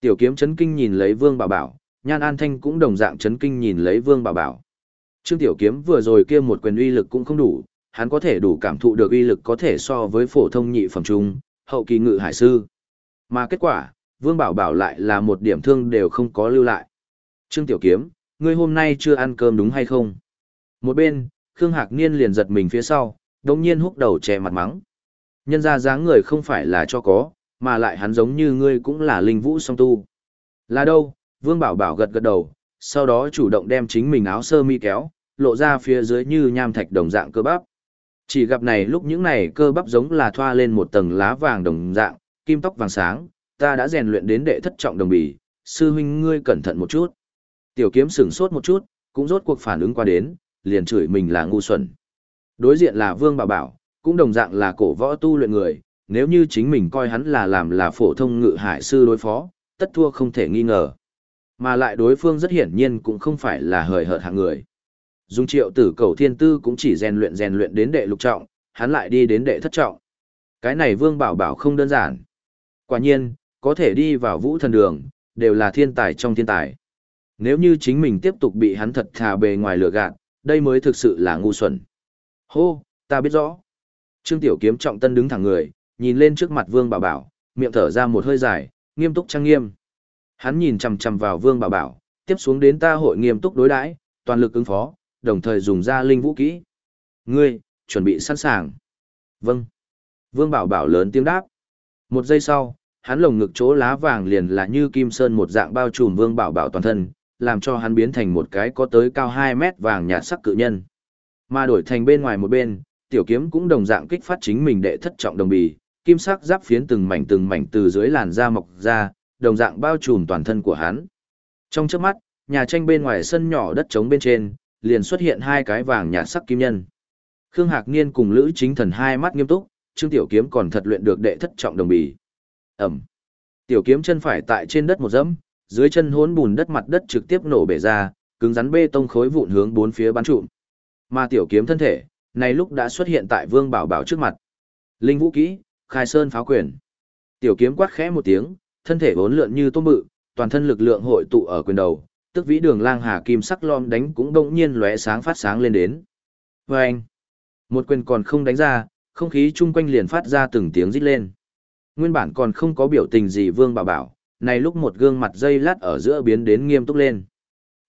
S1: Tiểu kiếm chấn kinh nhìn lấy Vương Bảo Bảo, Nhan An Thanh cũng đồng dạng chấn kinh nhìn lấy Vương Bảo Bảo. Trương Tiểu Kiếm vừa rồi kia một quyền uy lực cũng không đủ, hắn có thể đủ cảm thụ được uy lực có thể so với phổ thông nhị phẩm trung, hậu kỳ ngự hải sư. Mà kết quả, Vương Bảo Bảo lại là một điểm thương đều không có lưu lại. Trương Tiểu Kiếm, ngươi hôm nay chưa ăn cơm đúng hay không? Một bên, Khương Hạc Niên liền giật mình phía sau, đồng nhiên húc đầu che mặt mắng. Nhân ra dáng người không phải là cho có, mà lại hắn giống như ngươi cũng là linh vũ song tu. Là đâu? Vương Bảo Bảo gật gật đầu, sau đó chủ động đem chính mình áo sơ mi kéo, lộ ra phía dưới như nham thạch đồng dạng cơ bắp. Chỉ gặp này lúc những này cơ bắp giống là thoa lên một tầng lá vàng đồng dạng, kim tóc vàng sáng, ta đã rèn luyện đến đệ thất trọng đồng bì, sư huynh ngươi cẩn thận một chút. Tiểu kiếm sửng sốt một chút, cũng rốt cuộc phản ứng qua đến, liền chửi mình là ngu xuẩn. Đối diện là Vương Bảo Bảo, cũng đồng dạng là cổ võ tu luyện người, nếu như chính mình coi hắn là làm là phổ thông ngự hải sư đối phó, tất thua không thể nghi ngờ. Mà lại đối phương rất hiển nhiên cũng không phải là hời hợt hạng người. Dung triệu tử cầu thiên tư cũng chỉ rèn luyện rèn luyện đến đệ lục trọng, hắn lại đi đến đệ thất trọng. Cái này vương bảo bảo không đơn giản. Quả nhiên, có thể đi vào vũ thần đường, đều là thiên tài trong thiên tài. Nếu như chính mình tiếp tục bị hắn thật thà bề ngoài lừa gạt, đây mới thực sự là ngu xuẩn. Hô, ta biết rõ. Trương Tiểu Kiếm trọng tân đứng thẳng người, nhìn lên trước mặt Vương Bảo Bảo, miệng thở ra một hơi dài, nghiêm túc trang nghiêm. Hắn nhìn chằm chằm vào Vương Bảo Bảo, tiếp xuống đến ta hội nghiêm túc đối đãi, toàn lực ứng phó, đồng thời dùng ra linh vũ kỹ. Ngươi, chuẩn bị sẵn sàng. Vâng. Vương Bảo Bảo lớn tiếng đáp. Một giây sau, hắn lồng ngực chỗ lá vàng liền là như kim sơn một dạng bao trùm Vương Bảo Bảo toàn thân, làm cho hắn biến thành một cái có tới cao 2 mét vàng nhạt sắc cự nhân. Mà đổi thành bên ngoài một bên, tiểu kiếm cũng đồng dạng kích phát chính mình đệ thất trọng đồng bì, kim sắc giáp phiến từng mảnh từng mảnh từ dưới làn da mọc ra, đồng dạng bao trùm toàn thân của hắn. Trong chớp mắt, nhà tranh bên ngoài sân nhỏ đất trống bên trên, liền xuất hiện hai cái vàng nhạt sắc kim nhân. Khương Hạc Niên cùng Lữ Chính Thần hai mắt nghiêm túc, Trương Tiểu Kiếm còn thật luyện được đệ thất trọng đồng bì. ầm, Tiểu Kiếm chân phải tại trên đất một dẫm, dưới chân hỗn bùn đất mặt đất trực tiếp nổ bể ra, cứng rắn bê tông khối vụn hướng bốn phía bắn trụm. Mà Tiểu Kiếm thân thể, này lúc đã xuất hiện tại Vương Bảo Bảo trước mặt. Linh vũ kỹ, khai sơn pháo quyền. Tiểu kiếm quát khẽ một tiếng, thân thể vốn lượn như tôm bự, toàn thân lực lượng hội tụ ở quyền đầu, tức vĩ đường lang hà kim sắc lom đánh cũng đông nhiên lóe sáng phát sáng lên đến. Và anh, một quyền còn không đánh ra, không khí chung quanh liền phát ra từng tiếng rít lên. Nguyên bản còn không có biểu tình gì vương bảo bảo, này lúc một gương mặt dây lát ở giữa biến đến nghiêm túc lên.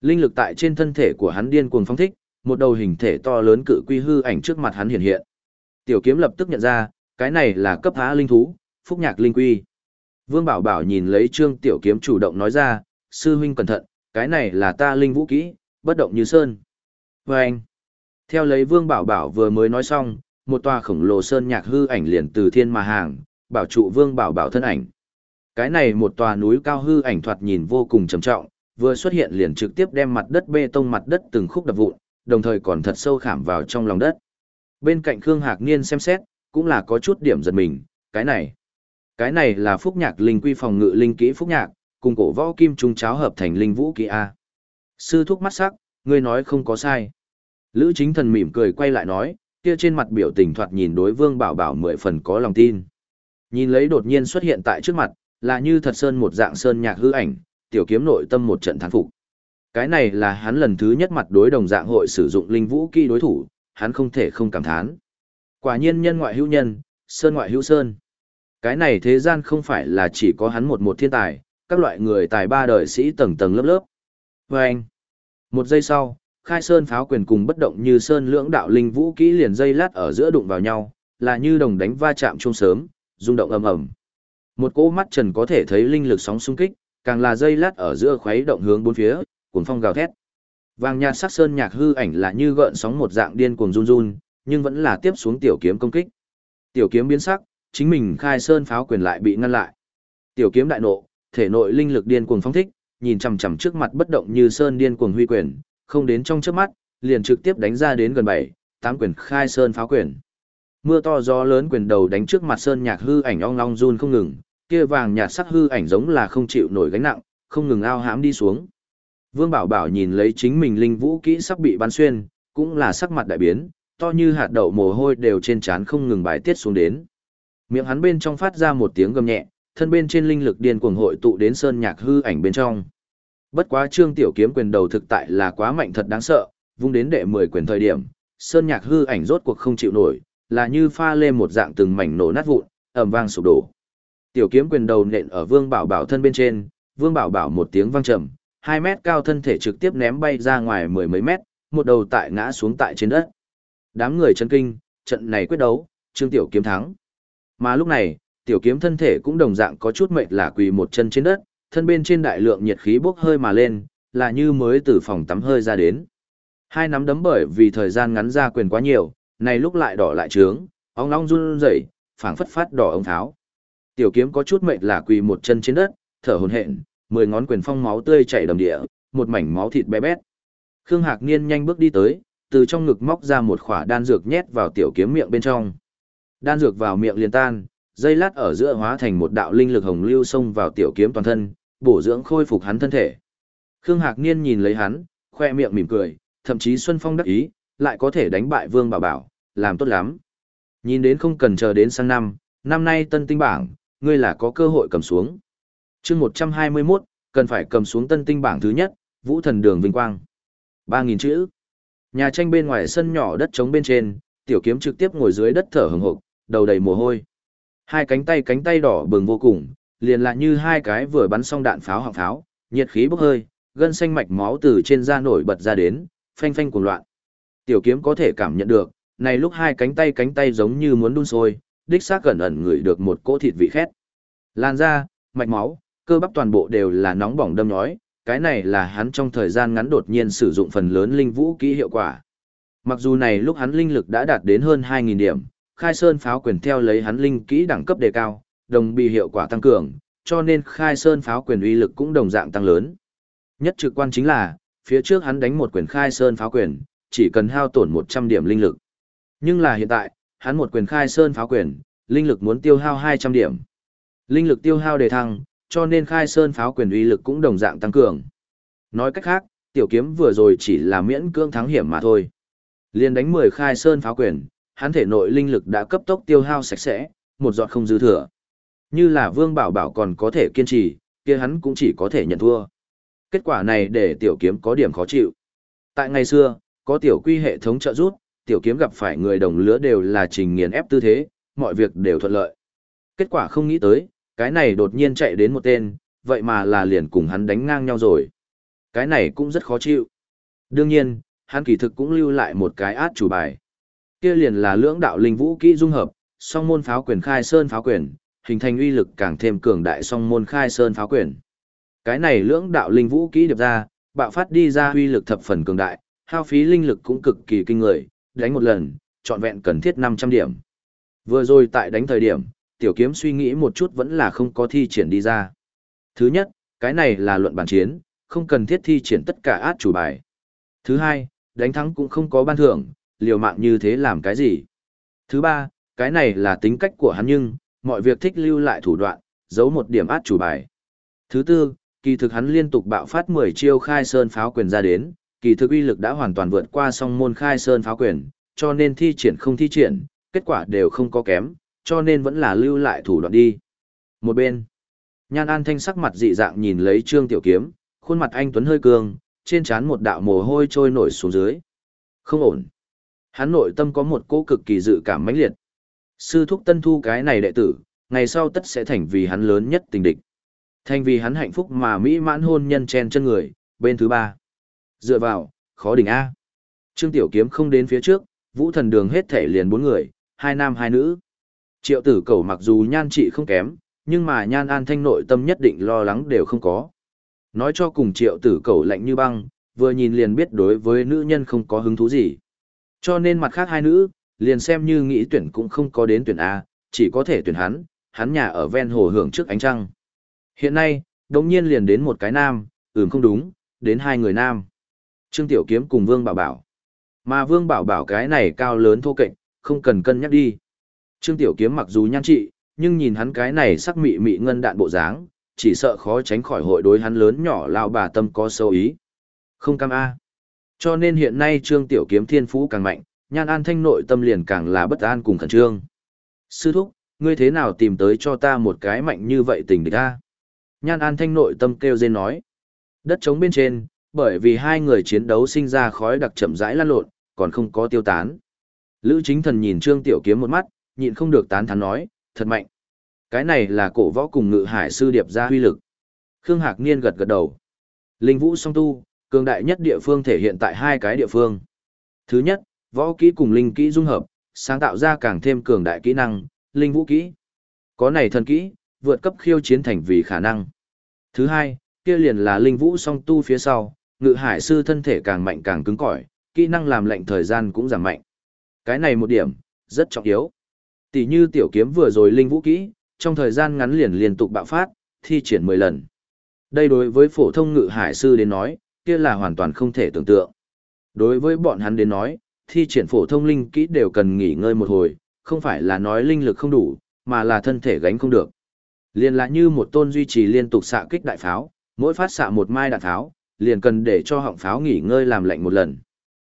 S1: Linh lực tại trên thân thể của hắn điên cuồng phong thích, một đầu hình thể to lớn cự quy hư ảnh trước mặt hắn hiện hiện. Tiểu kiếm lập tức nhận ra, cái này là cấp há linh thú, phúc nhạc linh quy. Vương Bảo Bảo nhìn lấy Trương Tiểu Kiếm chủ động nói ra, sư huynh cẩn thận, cái này là ta linh vũ kỹ, bất động như sơn. Và anh, theo lấy Vương Bảo Bảo vừa mới nói xong, một tòa khổng lồ sơn nhạc hư ảnh liền từ thiên mà hàng, bảo trụ Vương Bảo Bảo thân ảnh. Cái này một tòa núi cao hư ảnh thoạt nhìn vô cùng trầm trọng, vừa xuất hiện liền trực tiếp đem mặt đất bê tông mặt đất từng khúc đập vụn, đồng thời còn thật sâu khảm vào trong lòng đất. Bên cạnh Khương Hạc Niên xem xét, cũng là có chút điểm giật mình, cái này. Cái này là phúc nhạc linh quy phòng ngự linh kỹ phúc nhạc, cùng cổ võ kim trung cháo hợp thành linh vũ kỹ A. Sư thúc mắt sắc, ngươi nói không có sai. Lữ chính thần mỉm cười quay lại nói, kia trên mặt biểu tình thoạt nhìn đối vương bảo bảo mười phần có lòng tin. Nhìn lấy đột nhiên xuất hiện tại trước mặt, là như thật sơn một dạng sơn nhạc hư ảnh, tiểu kiếm nội tâm một trận thán phục. Cái này là hắn lần thứ nhất mặt đối đồng dạng hội sử dụng linh vũ kỹ đối thủ, hắn không thể không cảm thán. Quả nhiên nhân ngoại hữu nhân, sơn ngoại hữu sơn. Cái này thế gian không phải là chỉ có hắn một một thiên tài, các loại người tài ba đời sĩ tầng tầng lớp lớp. Và anh, một giây sau, khai sơn pháo quyền cùng bất động như sơn lưỡng đạo linh vũ kỹ liền dây lát ở giữa đụng vào nhau, là như đồng đánh va chạm chung sớm, rung động ầm ầm. Một cỗ mắt trần có thể thấy linh lực sóng xung kích, càng là dây lát ở giữa khuấy động hướng bốn phía, cuồng phong gào thét. Vàng nhạt sắc sơn nhạc hư ảnh là như gợn sóng một dạng điên cuồng run run, nhưng vẫn là tiếp xuống tiểu kiếm công kích. Tiểu kiếm biến sắc, chính mình khai sơn pháo quyền lại bị ngăn lại. Tiểu kiếm đại nộ, thể nội linh lực điên cuồng phóng thích, nhìn chằm chằm trước mặt bất động như sơn điên cuồng huy quyền, không đến trong chớp mắt, liền trực tiếp đánh ra đến gần 7, 8 quyền khai sơn phá quyền. Mưa to gió lớn quyền đầu đánh trước mặt sơn nhạc hư ảnh ong long run không ngừng, kia vàng nhạt sắc hư ảnh giống là không chịu nổi gánh nặng, không ngừng ao hãm đi xuống. Vương Bảo Bảo nhìn lấy chính mình linh vũ kỹ sắp bị bắn xuyên, cũng là sắc mặt đại biến, to như hạt đậu mồ hôi đều trên trán không ngừng bài tiết xuống đến. Miệng hắn bên trong phát ra một tiếng gầm nhẹ, thân bên trên linh lực điên cuồng hội tụ đến sơn nhạc hư ảnh bên trong. Bất quá Trương Tiểu Kiếm quyền đầu thực tại là quá mạnh thật đáng sợ, vung đến đệ 10 quyền thời điểm, sơn nhạc hư ảnh rốt cuộc không chịu nổi, là như pha lê một dạng từng mảnh nổ nát vụn, ầm vang sụp đổ. Tiểu kiếm quyền đầu nện ở Vương Bảo Bảo thân bên trên, Vương Bảo Bảo một tiếng vang trầm, 2 mét cao thân thể trực tiếp ném bay ra ngoài mười mấy mét, một đầu tại ngã xuống tại trên đất. Đám người chấn kinh, trận này quyết đấu, Trương Tiểu Kiếm thắng. Mà lúc này, Tiểu Kiếm thân thể cũng đồng dạng có chút mệt là quỳ một chân trên đất, thân bên trên đại lượng nhiệt khí bốc hơi mà lên, là như mới từ phòng tắm hơi ra đến. Hai nắm đấm bởi vì thời gian ngắn ra quyền quá nhiều, này lúc lại đỏ lại trướng, ong long run rẩy, phảng phất phát đỏ ống tháo. Tiểu kiếm có chút mệt là quỳ một chân trên đất, thở hổn hển, mười ngón quyền phong máu tươi chảy đầm địa, một mảnh máu thịt bé bét. Khương Hạc Niên nhanh bước đi tới, từ trong ngực móc ra một khỏa đan dược nhét vào tiểu kiếm miệng bên trong. Đan dược vào miệng liền tan, dây lát ở giữa hóa thành một đạo linh lực hồng lưu xông vào tiểu kiếm toàn thân, bổ dưỡng khôi phục hắn thân thể. Khương Hạc Niên nhìn lấy hắn, khoe miệng mỉm cười, thậm chí Xuân Phong đắc ý, lại có thể đánh bại Vương Bảo Bảo, làm tốt lắm. Nhìn đến không cần chờ đến sang năm, năm nay tân tinh bảng, ngươi là có cơ hội cầm xuống. chương 121, cần phải cầm xuống tân tinh bảng thứ nhất, Vũ Thần Đường Vinh Quang. 3.000 chữ. Nhà tranh bên ngoài sân nhỏ đất trống bên trên, tiểu kiếm trực tiếp ngồi dưới đất thở hừng hực, đầu đầy mồ hôi. Hai cánh tay cánh tay đỏ bừng vô cùng, liền lại như hai cái vừa bắn xong đạn pháo họng pháo, nhiệt khí bốc hơi, gân xanh mạch máu từ trên da nổi bật ra đến, phanh phanh cuồng loạn. Tiểu kiếm có thể cảm nhận được, này lúc hai cánh tay cánh tay giống như muốn đun sôi, đích xác gần ẩn ngửi được một cỗ thịt vị khét. Lan da, mạch máu, cơ bắp toàn bộ đều là nóng bỏng đâm nhói, cái này là hắn trong thời gian ngắn đột nhiên sử dụng phần lớn linh vũ kỹ hiệu quả. Mặc dù này lúc hắn linh lực đã đạt đến hơn 2.000 điểm, khai sơn pháo quyền theo lấy hắn linh kỹ đẳng cấp đề cao, đồng bị hiệu quả tăng cường, cho nên khai sơn pháo quyền uy lực cũng đồng dạng tăng lớn. Nhất trực quan chính là, phía trước hắn đánh một quyền khai sơn pháo quyền, chỉ cần hao tổn 100 điểm linh lực. Nhưng là hiện tại, hắn một quyền khai sơn pháo quyền, linh lực muốn tiêu hao 200 điểm. Linh lực tiêu hao đề thăng, cho nên khai sơn pháo quyền uy lực cũng đồng dạng tăng cường. Nói cách khác, tiểu kiếm vừa rồi chỉ là miễn cưỡng thắng hiểm mà thôi. Liên đánh 10 khai sơn pháo quyền, hắn thể nội linh lực đã cấp tốc tiêu hao sạch sẽ, một giọt không dư thừa. Như là Vương Bảo Bảo còn có thể kiên trì, kia hắn cũng chỉ có thể nhận thua. Kết quả này để tiểu kiếm có điểm khó chịu. Tại ngày xưa, có tiểu quy hệ thống trợ giúp, tiểu kiếm gặp phải người đồng lứa đều là trình nghiền ép tư thế, mọi việc đều thuận lợi. Kết quả không nghĩ tới, cái này đột nhiên chạy đến một tên, vậy mà là liền cùng hắn đánh ngang nhau rồi. Cái này cũng rất khó chịu. Đương nhiên, hắn kỳ thực cũng lưu lại một cái át chủ bài. Kia liền là lưỡng đạo linh vũ kỹ dung hợp, song môn pháo quyền khai sơn pháo quyền, hình thành uy lực càng thêm cường đại song môn khai sơn pháo quyền. Cái này lưỡng đạo linh vũ kỹ điệp ra, bạo phát đi ra uy lực thập phần cường đại, hao phí linh lực cũng cực kỳ kinh người, đánh một lần, trọn vẹn cần thiết 500 điểm. Vừa rồi tại đánh thời điểm, tiểu kiếm suy nghĩ một chút vẫn là không có thi triển đi ra. Thứ nhất, cái này là luận bản chiến, không cần thiết thi triển tất cả át chủ bài. Thứ hai, đánh thắng cũng không có ban thưởng, liều mạng như thế làm cái gì. Thứ ba, cái này là tính cách của hắn nhưng, mọi việc thích lưu lại thủ đoạn, giấu một điểm át chủ bài. Thứ tư, kỳ thực hắn liên tục bạo phát 10 chiêu khai sơn pháo quyền ra đến, kỳ thực uy lực đã hoàn toàn vượt qua song môn khai sơn pháo quyền, cho nên thi triển không thi triển, kết quả đều không có kém, cho nên vẫn là lưu lại thủ đoạn đi. Một bên, Nhan An Thanh sắc mặt dị dạng nhìn lấy Trương Tiểu Kiếm, khuôn mặt anh Tuấn hơi cường, trên trán một đạo mồ hôi trôi nổi xuống dưới. Không ổn. Hắn nội tâm có một cỗ cực kỳ dự cảm mãnh liệt. Sư thúc tân thu cái này đệ tử, ngày sau tất sẽ thành vì hắn lớn nhất tình địch. Thành vì hắn hạnh phúc mà mỹ mãn hôn nhân chen chân người, bên thứ ba. Dựa vào, khó đỉnh A. Trương Tiểu Kiếm không đến phía trước, vũ thần đường hết thể liền bốn người, hai nam hai nữ. Triệu tử cầu mặc dù nhan trị không kém, nhưng mà nhan an thanh nội tâm nhất định lo lắng đều không có. Nói cho cùng triệu tử cầu lạnh như băng, vừa nhìn liền biết đối với nữ nhân không có hứng thú gì. Cho nên mặt khác hai nữ, liền xem như nghĩ tuyển cũng không có đến tuyển A, chỉ có thể tuyển hắn, hắn nhà ở ven hồ hưởng trước ánh trăng. Hiện nay, đồng nhiên liền đến một cái nam, ừm không đúng, đến hai người nam. Trương Tiểu Kiếm cùng Vương Bảo Bảo. Mà Vương Bảo Bảo cái này cao lớn thô kệch, không cần cân nhắc đi. Trương Tiểu Kiếm mặc dù nhan trị, nhưng nhìn hắn cái này sắc mị mị ngân đạn bộ dáng, chỉ sợ khó tránh khỏi hội đối hắn lớn nhỏ lao bà tâm có sâu ý. Không cam A. Cho nên hiện nay Trương Tiểu Kiếm thiên phú càng mạnh, Nhan An Thanh nội tâm liền càng là bất an cùng khẩn trương. Sư thúc, ngươi thế nào tìm tới cho ta một cái mạnh như vậy tình địch ta? Nhan An Thanh nội tâm kêu rên nói. Đất trống bên trên, bởi vì hai người chiến đấu sinh ra khói đặc chậm rãi lan lộn, còn không có tiêu tán. Lữ chính thần nhìn Trương Tiểu Kiếm một mắt, nhịn không được tán thán nói, thật mạnh. Cái này là cổ võ cùng ngự hải sư điệp ra huy lực. Khương Hạc Niên gật gật đầu. Linh vũ song tu, cường đại nhất địa phương thể hiện tại hai cái địa phương. Thứ nhất, võ kỹ cùng linh kỹ dung hợp, sáng tạo ra càng thêm cường đại kỹ năng, linh vũ kỹ. Có này thần kỹ, vượt cấp khiêu chiến thành vì khả năng. Thứ hai, kia liền là linh vũ song tu phía sau, ngự hải sư thân thể càng mạnh càng cứng cỏi, kỹ năng làm lệnh thời gian cũng giảm mạnh. Cái này một điểm, rất trọng yếu. Tỷ như tiểu kiếm vừa rồi linh vũ kỹ, trong thời gian ngắn liền liên tục bạo phát, thi triển 10 lần. Đây đối với phổ thông ngự hải sư đến nói, kia là hoàn toàn không thể tưởng tượng. Đối với bọn hắn đến nói, thi triển phổ thông linh kỹ đều cần nghỉ ngơi một hồi, không phải là nói linh lực không đủ, mà là thân thể gánh không được. Liền là như một tôn duy trì liên tục xạ kích đại pháo, mỗi phát xạ một mai đạn tháo, liền cần để cho họng pháo nghỉ ngơi làm lạnh một lần.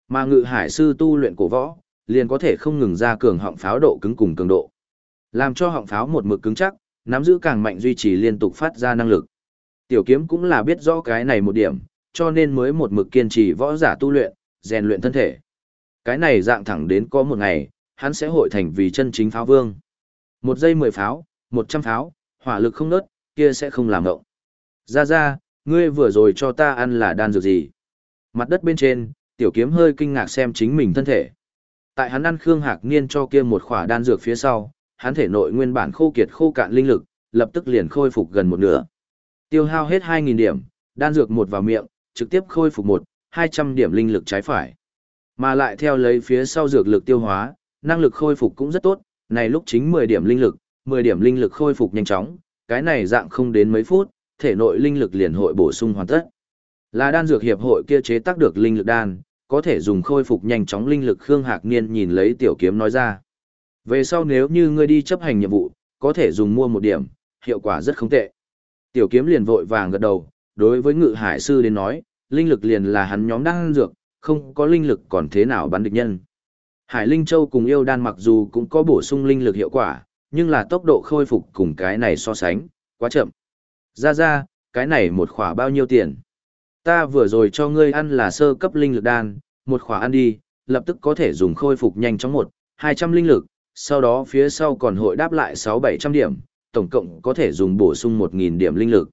S1: Mà ngự hải sư tu luyện cổ võ, liền có thể không ngừng ra cường họng pháo độ cứng cùng cường độ. Làm cho họng pháo một mực cứng chắc, nắm giữ càng mạnh duy trì liên tục phát ra năng lực. Tiểu kiếm cũng là biết rõ cái này một điểm, cho nên mới một mực kiên trì võ giả tu luyện, rèn luyện thân thể. Cái này dạng thẳng đến có một ngày, hắn sẽ hội thành vì chân chính pháo vương. Một giây mười pháo, một trăm pháo, hỏa lực không nớt, kia sẽ không làm động. Ra ra, ngươi vừa rồi cho ta ăn là đan dược gì? Mặt đất bên trên, tiểu kiếm hơi kinh ngạc xem chính mình thân thể. Tại hắn ăn Khương Hạc Niên cho kia một khỏa đan dược phía sau, hắn thể nội nguyên bản khô kiệt khô cạn linh lực, lập tức liền khôi phục gần một nửa. Tiêu hao hết 2.000 điểm, đan dược một vào miệng, trực tiếp khôi phục một, 200 điểm linh lực trái phải. Mà lại theo lấy phía sau dược lực tiêu hóa, năng lực khôi phục cũng rất tốt, này lúc chính 10 điểm linh lực, 10 điểm linh lực khôi phục nhanh chóng, cái này dạng không đến mấy phút, thể nội linh lực liền hội bổ sung hoàn tất. Là đan dược hiệp hội kia chế tác được linh lực đan, có thể dùng khôi phục nhanh chóng linh lực Khương Hạc Niên nhìn lấy tiểu kiếm nói ra. Về sau nếu như ngươi đi chấp hành nhiệm vụ, có thể dùng mua một điểm, hiệu quả rất không tệ. Tiểu kiếm liền vội vàng gật đầu, đối với ngự hải sư đến nói, linh lực liền là hắn nhóm đan dược, không có linh lực còn thế nào bắn địch nhân. Hải Linh Châu cùng yêu đan mặc dù cũng có bổ sung linh lực hiệu quả, nhưng là tốc độ khôi phục cùng cái này so sánh, quá chậm. Ra ra, cái này một khỏa bao nhiêu tiền? Ta vừa rồi cho ngươi ăn là sơ cấp linh lực đan, một khỏa ăn đi, lập tức có thể dùng khôi phục nhanh chóng một, 200 linh lực, sau đó phía sau còn hội đáp lại 6-700 điểm, tổng cộng có thể dùng bổ sung 1.000 điểm linh lực.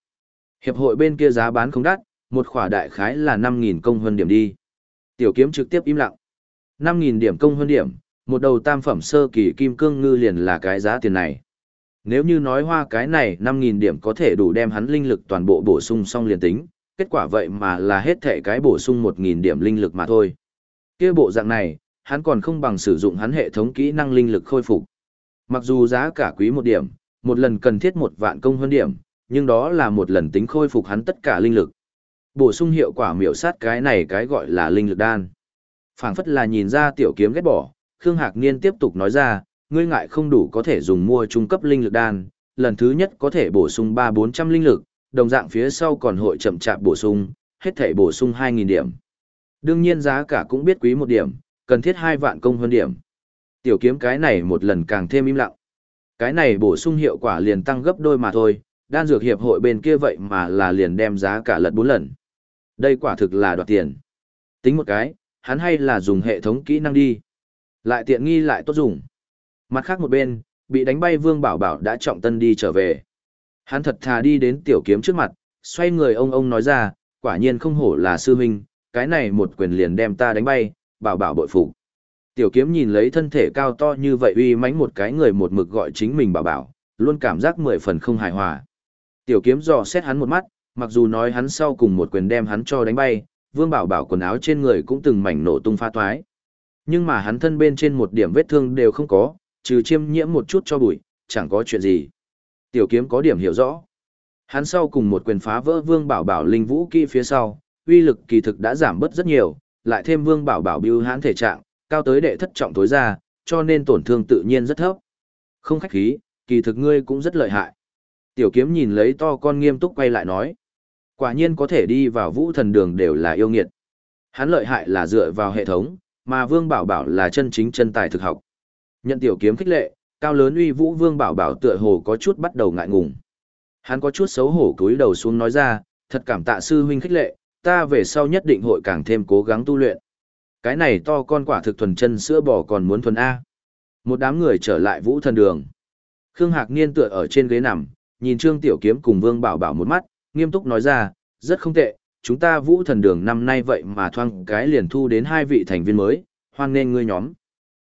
S1: Hiệp hội bên kia giá bán không đắt, một khỏa đại khái là 5.000 công hơn điểm đi. Tiểu kiếm trực tiếp im lặng. 5.000 điểm công hơn điểm, một đầu tam phẩm sơ kỳ kim cương ngư liền là cái giá tiền này. Nếu như nói hoa cái này 5.000 điểm có thể đủ đem hắn linh lực toàn bộ bổ sung xong liền tính, kết quả vậy mà là hết thể cái bổ sung 1.000 điểm linh lực mà thôi. kia bộ dạng này, hắn còn không bằng sử dụng hắn hệ thống kỹ năng linh lực khôi phục. Mặc dù giá cả quý một điểm, một lần cần thiết một vạn công hơn điểm, nhưng đó là một lần tính khôi phục hắn tất cả linh lực. Bổ sung hiệu quả miểu sát cái này cái gọi là linh lực đan. phảng phất là nhìn ra tiểu kiếm ghét bỏ, Khương Hạc Niên tiếp tục nói ra, ngươi ngại không đủ có thể dùng mua trung cấp linh lực đan, lần thứ nhất có thể bổ sung 3-400 linh lực, đồng dạng phía sau còn hội chậm chạp bổ sung, hết thể bổ sung 2.000 điểm. Đương nhiên giá cả cũng biết quý một điểm, cần thiết 2 vạn công hơn điểm. Tiểu kiếm cái này một lần càng thêm im lặng. Cái này bổ sung hiệu quả liền tăng gấp đôi mà thôi, đan dược hiệp hội bên kia vậy mà là liền đem giá cả lật 4 lần. Đây quả thực là đoạt tiền. Tính một cái, hắn hay là dùng hệ thống kỹ năng đi. Lại tiện nghi lại tốt dùng. Mặt khác một bên, bị đánh bay Vương Bảo Bảo đã trọng tân đi trở về. Hắn thật thà đi đến tiểu kiếm trước mặt, xoay người ông ông nói ra, quả nhiên không hổ là sư huynh, cái này một quyền liền đem ta đánh bay, bảo bảo bội phục. Tiểu kiếm nhìn lấy thân thể cao to như vậy uy mãnh một cái người một mực gọi chính mình bảo bảo, luôn cảm giác mười phần không hài hòa. Tiểu kiếm dò xét hắn một mắt, mặc dù nói hắn sau cùng một quyền đem hắn cho đánh bay, vương bảo bảo quần áo trên người cũng từng mảnh nổ tung pha toái. Nhưng mà hắn thân bên trên một điểm vết thương đều không có, trừ chiêm nhiễm một chút cho bụi, chẳng có chuyện gì. Tiểu kiếm có điểm hiểu rõ. Hắn sau cùng một quyền phá vỡ vương bảo bảo linh vũ kỹ phía sau, uy lực kỳ thực đã giảm bớt rất nhiều, lại thêm vương bảo bảo bưu hãn thể trạng, cao tới đệ thất trọng tối ra, cho nên tổn thương tự nhiên rất thấp. Không khách khí, kỳ thực ngươi cũng rất lợi hại. Tiểu kiếm nhìn lấy to con nghiêm túc quay lại nói. Quả nhiên có thể đi vào vũ thần đường đều là yêu nghiệt. Hắn lợi hại là dựa vào hệ thống, mà Vương Bảo Bảo là chân chính chân tài thực học. Nhận tiểu kiếm khích lệ, cao lớn uy vũ Vương Bảo Bảo tựa hồ có chút bắt đầu ngại ngùng. Hắn có chút xấu hổ cúi đầu xuống nói ra, thật cảm tạ sư huynh khích lệ, ta về sau nhất định hội càng thêm cố gắng tu luyện. Cái này to con quả thực thuần chân sữa bò còn muốn thuần A. Một đám người trở lại vũ thần đường. Khương Hạc Niên tựa ở trên ghế nằm, nhìn Trương Tiểu Kiếm cùng Vương Bảo Bảo một mắt, nghiêm túc nói ra, rất không tệ, chúng ta vũ thần đường năm nay vậy mà thoang cái liền thu đến hai vị thành viên mới, hoan nên ngươi nhóm.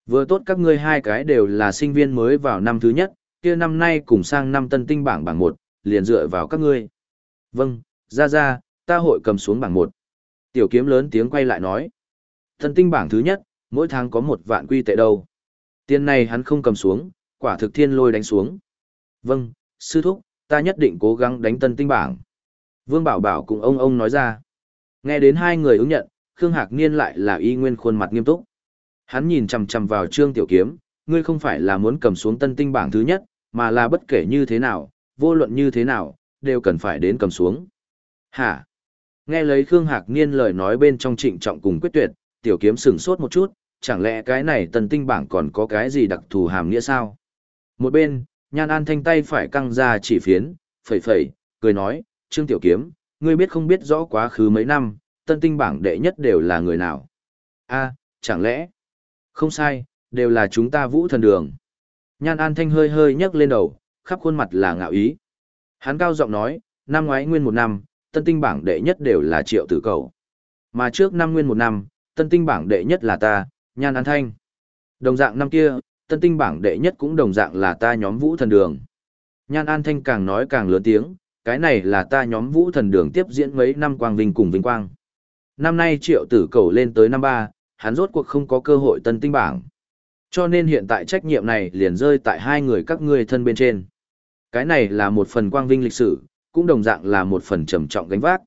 S1: Vừa tốt các ngươi hai cái đều là sinh viên mới vào năm thứ nhất, kia năm nay cùng sang năm tân tinh bảng bảng một, liền dựa vào các ngươi. Vâng, ra ra, ta hội cầm xuống bảng một. Tiểu kiếm lớn tiếng quay lại nói. Tân tinh bảng thứ nhất, mỗi tháng có một vạn quy tệ đâu. Tiền này hắn không cầm xuống, quả thực thiên lôi đánh xuống. Vâng, sư thúc, ta nhất định cố gắng đánh tân tinh bảng. Vương Bảo Bảo cùng ông ông nói ra. Nghe đến hai người ứng nhận, Khương Hạc Niên lại là y nguyên khuôn mặt nghiêm túc. Hắn nhìn chằm chằm vào Trương Tiểu Kiếm, ngươi không phải là muốn cầm xuống tân tinh bảng thứ nhất, mà là bất kể như thế nào, vô luận như thế nào, đều cần phải đến cầm xuống. Hả? Nghe lấy Khương Hạc Niên lời nói bên trong trịnh trọng cùng quyết tuyệt, Tiểu Kiếm sừng sốt một chút, chẳng lẽ cái này tân tinh bảng còn có cái gì đặc thù hàm nghĩa sao? Một bên, Nhan An thanh tay phải căng ra chỉ phiến, phẩy phẩy, cười nói, Trương Tiểu Kiếm, ngươi biết không biết rõ quá khứ mấy năm, tân tinh bảng đệ nhất đều là người nào? a chẳng lẽ? Không sai, đều là chúng ta vũ thần đường. Nhan An Thanh hơi hơi nhấc lên đầu, khắp khuôn mặt là ngạo ý. Hắn cao giọng nói, năm ngoái nguyên một năm, tân tinh bảng đệ nhất đều là triệu tử cầu. Mà trước năm nguyên một năm, tân tinh bảng đệ nhất là ta, Nhan An Thanh. Đồng dạng năm kia, tân tinh bảng đệ nhất cũng đồng dạng là ta nhóm vũ thần đường. Nhan An Thanh càng nói càng lớn tiếng, cái này là ta nhóm vũ thần đường tiếp diễn mấy năm quang vinh cùng vinh quang. Năm nay triệu tử cầu lên tới năm ba, hắn rốt cuộc không có cơ hội tân tinh bảng. Cho nên hiện tại trách nhiệm này liền rơi tại hai người các ngươi thân bên trên. Cái này là một phần quang vinh lịch sử, cũng đồng dạng là một phần trầm trọng gánh vác.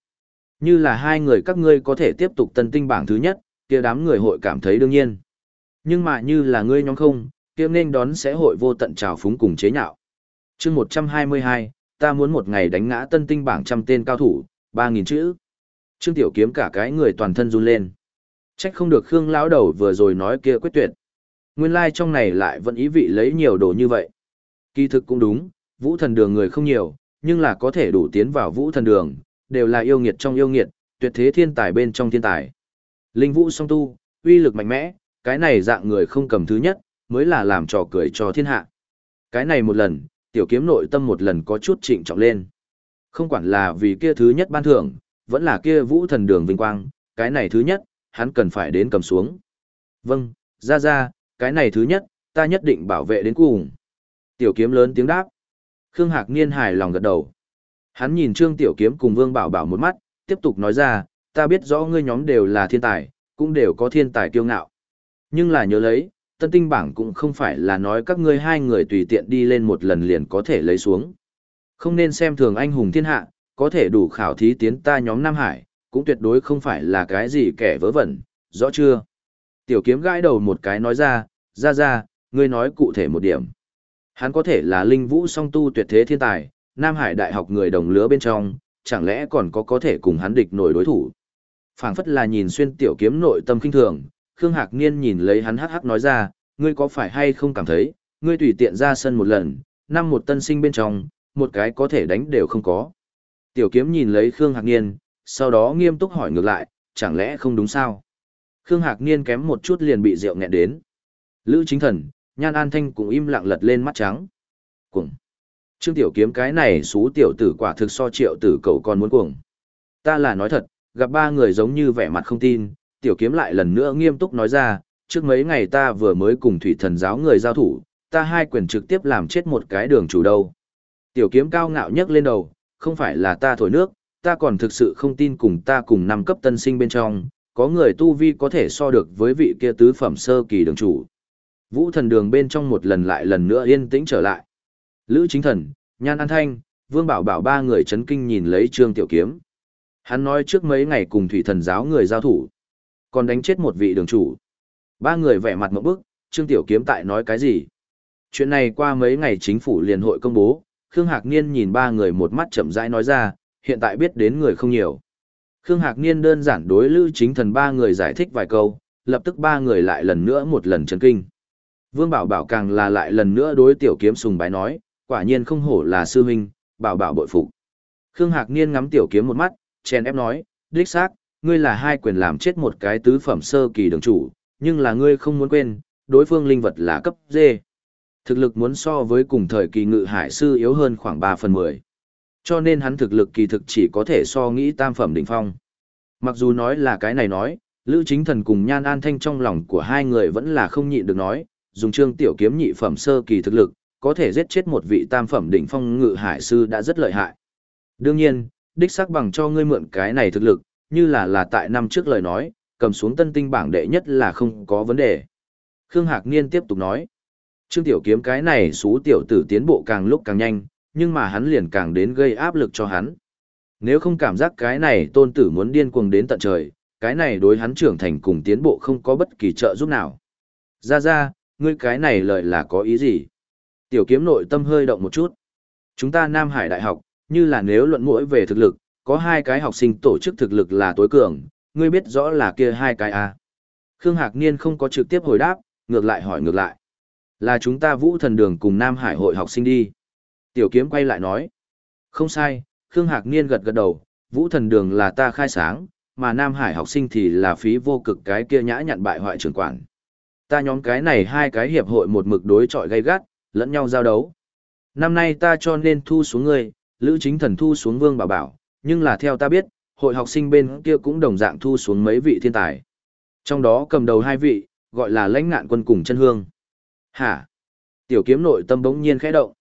S1: Như là hai người các ngươi có thể tiếp tục tân tinh bảng thứ nhất, kia đám người hội cảm thấy đương nhiên. Nhưng mà như là ngươi nhóm không, kia nên đón sẽ hội vô tận trào phúng cùng chế nhạo. chương 122, ta muốn một ngày đánh ngã tân tinh bảng trăm tên cao thủ, 3.000 chữ. Trương Tiểu Kiếm cả cái người toàn thân run lên. Trách không được Khương lão đầu vừa rồi nói kia quyết tuyệt. Nguyên lai like trong này lại vẫn ý vị lấy nhiều đồ như vậy. Kỳ thực cũng đúng, vũ thần đường người không nhiều, nhưng là có thể đủ tiến vào vũ thần đường, đều là yêu nghiệt trong yêu nghiệt, tuyệt thế thiên tài bên trong thiên tài. Linh vũ song tu, uy lực mạnh mẽ, cái này dạng người không cầm thứ nhất, mới là làm trò cười cho thiên hạ. Cái này một lần, tiểu kiếm nội tâm một lần có chút trịnh trọng lên. Không quản là vì kia thứ nhất ban thưởng, vẫn là kia vũ thần đường vinh quang, cái này thứ nhất, hắn cần phải đến cầm xuống. Vâng, ra ra, cái này thứ nhất, ta nhất định bảo vệ đến cùng. Tiểu kiếm lớn tiếng đáp. Khương Hạc Niên hài lòng gật đầu. Hắn nhìn Trương Tiểu Kiếm cùng Vương Bảo Bảo một mắt, tiếp tục nói ra, ta biết rõ ngươi nhóm đều là thiên tài, cũng đều có thiên tài kiêu ngạo. Nhưng là nhớ lấy, tân tinh bảng cũng không phải là nói các ngươi hai người tùy tiện đi lên một lần liền có thể lấy xuống. Không nên xem thường anh hùng thiên hạ, có thể đủ khảo thí tiến ta nhóm Nam Hải, cũng tuyệt đối không phải là cái gì kẻ vớ vẩn, rõ chưa? Tiểu kiếm gãi đầu một cái nói ra, ra ra, ngươi nói cụ thể một điểm. Hắn có thể là linh vũ song tu tuyệt thế thiên tài, Nam Hải Đại học người đồng lứa bên trong, chẳng lẽ còn có có thể cùng hắn địch nổi đối thủ. phảng phất là nhìn xuyên tiểu kiếm nội tâm kinh thường, Khương Hạc Niên nhìn lấy hắn hắc hắc nói ra, ngươi có phải hay không cảm thấy, ngươi tùy tiện ra sân một lần, năm một tân sinh bên trong, một cái có thể đánh đều không có. Tiểu kiếm nhìn lấy Khương Hạc Niên, sau đó nghiêm túc hỏi ngược lại, chẳng lẽ không đúng sao? Khương Hạc Niên kém một chút liền bị rượu nghẹn đến. Lữ chính thần, Nhan An Thanh cũng im lặng lật lên mắt trắng. Cuồng. Trương Tiểu Kiếm cái này xú tiểu tử quả thực so triệu tử cậu còn muốn cuồng. Ta là nói thật, gặp ba người giống như vẻ mặt không tin, Tiểu Kiếm lại lần nữa nghiêm túc nói ra, trước mấy ngày ta vừa mới cùng thủy thần giáo người giao thủ, ta hai quyền trực tiếp làm chết một cái đường chủ đâu. Tiểu Kiếm cao ngạo nhấc lên đầu, không phải là ta thổi nước, ta còn thực sự không tin cùng ta cùng năm cấp tân sinh bên trong, có người tu vi có thể so được với vị kia tứ phẩm sơ kỳ đường chủ. Vũ thần đường bên trong một lần lại lần nữa yên tĩnh trở lại. Lữ chính thần, Nhan An Thanh, Vương Bảo Bảo ba người chấn kinh nhìn lấy Trương Tiểu Kiếm. Hắn nói trước mấy ngày cùng thủy thần giáo người giao thủ. Còn đánh chết một vị đường chủ. Ba người vẻ mặt một bức, Trương Tiểu Kiếm tại nói cái gì? Chuyện này qua mấy ngày chính phủ liền hội công bố, Khương Hạc Niên nhìn ba người một mắt chậm rãi nói ra, hiện tại biết đến người không nhiều. Khương Hạc Niên đơn giản đối Lữ Chính Thần ba người giải thích vài câu, lập tức ba người lại lần nữa một lần chấn kinh. Vương Bảo Bảo càng là lại lần nữa đối tiểu kiếm sùng bái nói, quả nhiên không hổ là sư huynh, Bảo Bảo bội phục. Khương Hạc Niên ngắm tiểu kiếm một mắt, chèn ép nói, đích xác, ngươi là hai quyền làm chết một cái tứ phẩm sơ kỳ đường chủ, nhưng là ngươi không muốn quên, đối phương linh vật là cấp D. Thực lực muốn so với cùng thời kỳ ngự hải sư yếu hơn khoảng 3 phần 10. Cho nên hắn thực lực kỳ thực chỉ có thể so nghĩ tam phẩm đỉnh phong. Mặc dù nói là cái này nói, Lữ Chính Thần cùng Nhan An Thanh trong lòng của hai người vẫn là không nhịn được nói, dùng trương tiểu kiếm nhị phẩm sơ kỳ thực lực, có thể giết chết một vị tam phẩm đỉnh phong ngự hải sư đã rất lợi hại. Đương nhiên, đích xác bằng cho ngươi mượn cái này thực lực, như là là tại năm trước lời nói, cầm xuống tân tinh bảng đệ nhất là không có vấn đề. Khương Hạc Niên tiếp tục nói, Trương Tiểu Kiếm cái này xú tiểu tử tiến bộ càng lúc càng nhanh, nhưng mà hắn liền càng đến gây áp lực cho hắn. Nếu không cảm giác cái này tôn tử muốn điên cuồng đến tận trời, cái này đối hắn trưởng thành cùng tiến bộ không có bất kỳ trợ giúp nào. Ra ra, ngươi cái này lời là có ý gì? Tiểu kiếm nội tâm hơi động một chút. Chúng ta Nam Hải Đại học, như là nếu luận mũi về thực lực, có hai cái học sinh tổ chức thực lực là tối cường, ngươi biết rõ là kia hai cái à. Khương Hạc Niên không có trực tiếp hồi đáp, ngược lại hỏi ngược lại. Là chúng ta vũ thần đường cùng Nam Hải hội học sinh đi. Tiểu kiếm quay lại nói. Không sai, Khương Hạc Niên gật gật đầu, vũ thần đường là ta khai sáng, mà Nam Hải học sinh thì là phí vô cực cái kia nhã nhặn bại hoại trưởng quản. Ta nhóm cái này hai cái hiệp hội một mực đối chọi gay gắt, lẫn nhau giao đấu. Năm nay ta cho nên thu xuống ngươi, Lữ Chính Thần thu xuống Vương Bảo Bảo, nhưng là theo ta biết, hội học sinh bên kia cũng đồng dạng thu xuống mấy vị thiên tài. Trong đó cầm đầu hai vị, gọi là lãnh ngạn quân cùng chân hương. Hả? Tiểu kiếm nội tâm bỗng nhiên khẽ động.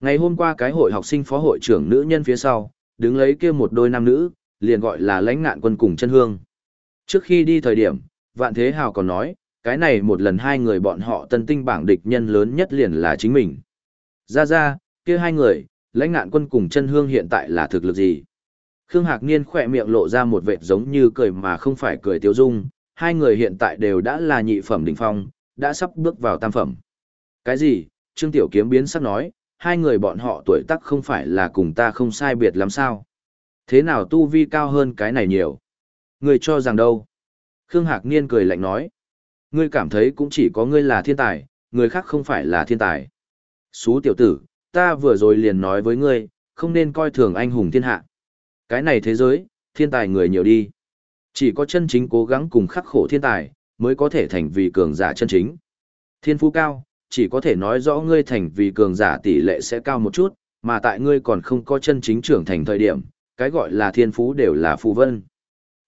S1: Ngày hôm qua cái hội học sinh phó hội trưởng nữ nhân phía sau, đứng lấy kia một đôi nam nữ, liền gọi là lãnh ngạn quân cùng chân hương. Trước khi đi thời điểm, Vạn Thế Hào còn nói, cái này một lần hai người bọn họ tân tinh bảng địch nhân lớn nhất liền là chính mình. Ra ra, kia hai người, lãnh ngạn quân cùng chân hương hiện tại là thực lực gì? Khương Hạc Niên khỏe miệng lộ ra một vệt giống như cười mà không phải cười tiêu dung, hai người hiện tại đều đã là nhị phẩm đỉnh phong, đã sắp bước vào tam phẩm. Cái gì? Trương Tiểu Kiếm biến sắc nói, hai người bọn họ tuổi tác không phải là cùng ta không sai biệt lắm sao? Thế nào tu vi cao hơn cái này nhiều? Người cho rằng đâu? Khương Hạc Niên cười lạnh nói, ngươi cảm thấy cũng chỉ có ngươi là thiên tài, người khác không phải là thiên tài. Xú tiểu tử, ta vừa rồi liền nói với ngươi, không nên coi thường anh hùng thiên hạ. Cái này thế giới, thiên tài người nhiều đi. Chỉ có chân chính cố gắng cùng khắc khổ thiên tài, mới có thể thành vì cường giả chân chính. Thiên phú cao, chỉ có thể nói rõ ngươi thành vì cường giả tỷ lệ sẽ cao một chút, mà tại ngươi còn không có chân chính trưởng thành thời điểm, cái gọi là thiên phú đều là phù vân.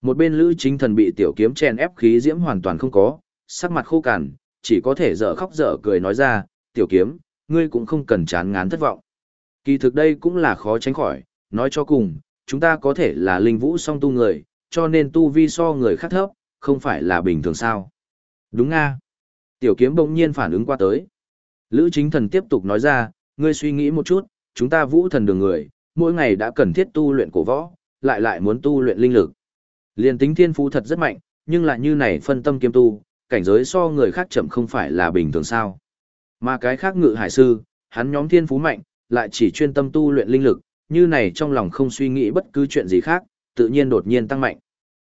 S1: Một bên lữ chính thần bị tiểu kiếm chen ép khí diễm hoàn toàn không có, sắc mặt khô cằn, chỉ có thể dở khóc dở cười nói ra, tiểu kiếm, ngươi cũng không cần chán ngán thất vọng. Kỳ thực đây cũng là khó tránh khỏi, nói cho cùng, chúng ta có thể là linh vũ song tu người, cho nên tu vi so người khác thấp, không phải là bình thường sao. Đúng nga. Tiểu kiếm bỗng nhiên phản ứng qua tới. Lữ chính thần tiếp tục nói ra, ngươi suy nghĩ một chút, chúng ta vũ thần đường người, mỗi ngày đã cần thiết tu luyện cổ võ, lại lại muốn tu luyện linh lực. Liên tính thiên phú thật rất mạnh, nhưng lại như này phân tâm kiêm tu, cảnh giới so người khác chậm không phải là bình thường sao. Mà cái khác ngự hải sư, hắn nhóm thiên phú mạnh, lại chỉ chuyên tâm tu luyện linh lực, như này trong lòng không suy nghĩ bất cứ chuyện gì khác, tự nhiên đột nhiên tăng mạnh.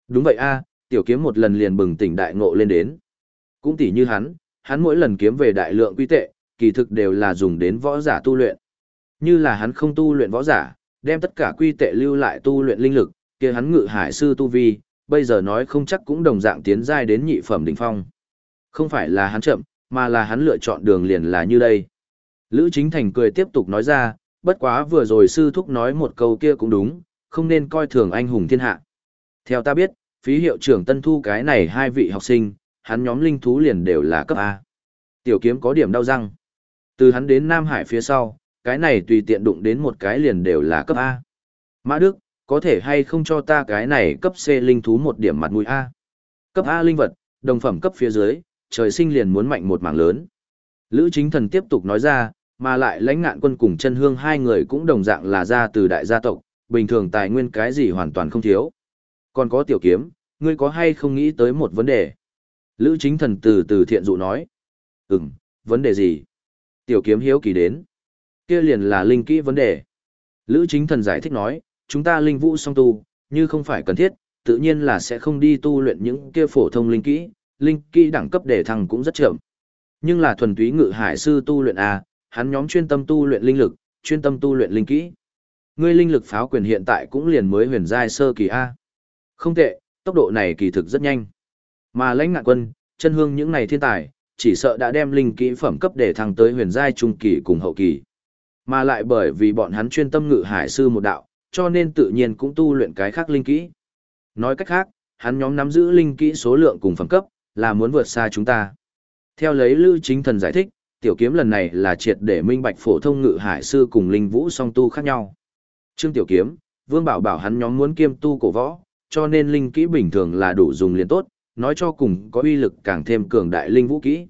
S1: Đúng vậy a, tiểu kiếm một lần liền bừng tỉnh đại ngộ lên đến. Cũng tỉ như hắn, hắn mỗi lần kiếm về đại lượng quy tệ, kỳ thực đều là dùng đến võ giả tu luyện. Như là hắn không tu luyện võ giả, đem tất cả quy tệ lưu lại tu luyện linh lực, kia hắn ngự hải sư tu vi, bây giờ nói không chắc cũng đồng dạng tiến giai đến nhị phẩm đỉnh phong. Không phải là hắn chậm, mà là hắn lựa chọn đường liền là như đây. Lữ Chính Thành cười tiếp tục nói ra, bất quá vừa rồi sư thúc nói một câu kia cũng đúng, không nên coi thường anh hùng thiên hạ. Theo ta biết, phí hiệu trưởng tân thu cái này hai vị học sinh, hắn nhóm linh thú liền đều là cấp A. Tiểu kiếm có điểm đau răng. Từ hắn đến Nam Hải phía sau, cái này tùy tiện đụng đến một cái liền đều là cấp A. Mã Đức, có thể hay không cho ta cái này cấp C linh thú một điểm mặt mũi A. Cấp A linh vật, đồng phẩm cấp phía dưới, trời sinh liền muốn mạnh một mảng lớn. Lữ chính thần tiếp tục nói ra, mà lại lãnh ngạn quân cùng chân hương hai người cũng đồng dạng là ra từ đại gia tộc, bình thường tài nguyên cái gì hoàn toàn không thiếu. Còn có tiểu kiếm, ngươi có hay không nghĩ tới một vấn đề? Lữ chính thần từ từ thiện dụ nói. Ừm, vấn đề gì? Tiểu kiếm hiếu kỳ đến. kia liền là linh kỹ vấn đề. Lữ chính thần giải thích nói, chúng ta linh vũ song tu, như không phải cần thiết, tự nhiên là sẽ không đi tu luyện những kia phổ thông linh kỹ, linh kỹ đẳng cấp để thăng cũng rất chậm. Nhưng là thuần túy ngự hải sư tu luyện A, hắn nhóm chuyên tâm tu luyện linh lực, chuyên tâm tu luyện linh kỹ. Ngươi linh lực pháo quyền hiện tại cũng liền mới huyền giai sơ kỳ A. Không tệ, tốc độ này kỳ thực rất nhanh. Mà lãnh ngạn quân, chân hương những này thiên tài, chỉ sợ đã đem linh kỹ phẩm cấp để thăng tới huyền giai trung kỳ cùng hậu kỳ. Mà lại bởi vì bọn hắn chuyên tâm ngự hải sư một đạo, cho nên tự nhiên cũng tu luyện cái khác linh kỹ. Nói cách khác, hắn nhóm nắm giữ linh kỹ số lượng cùng phẩm cấp, là muốn vượt xa chúng ta. Theo lấy Lưu Chính Thần giải thích, tiểu kiếm lần này là triệt để minh bạch phổ thông ngự hải sư cùng linh vũ song tu khác nhau. Trương Tiểu Kiếm, Vương Bảo bảo hắn nhóm muốn kiêm tu cổ võ, cho nên linh kỹ bình thường là đủ dùng liền tốt, nói cho cùng có uy lực càng thêm cường đại linh vũ kỹ.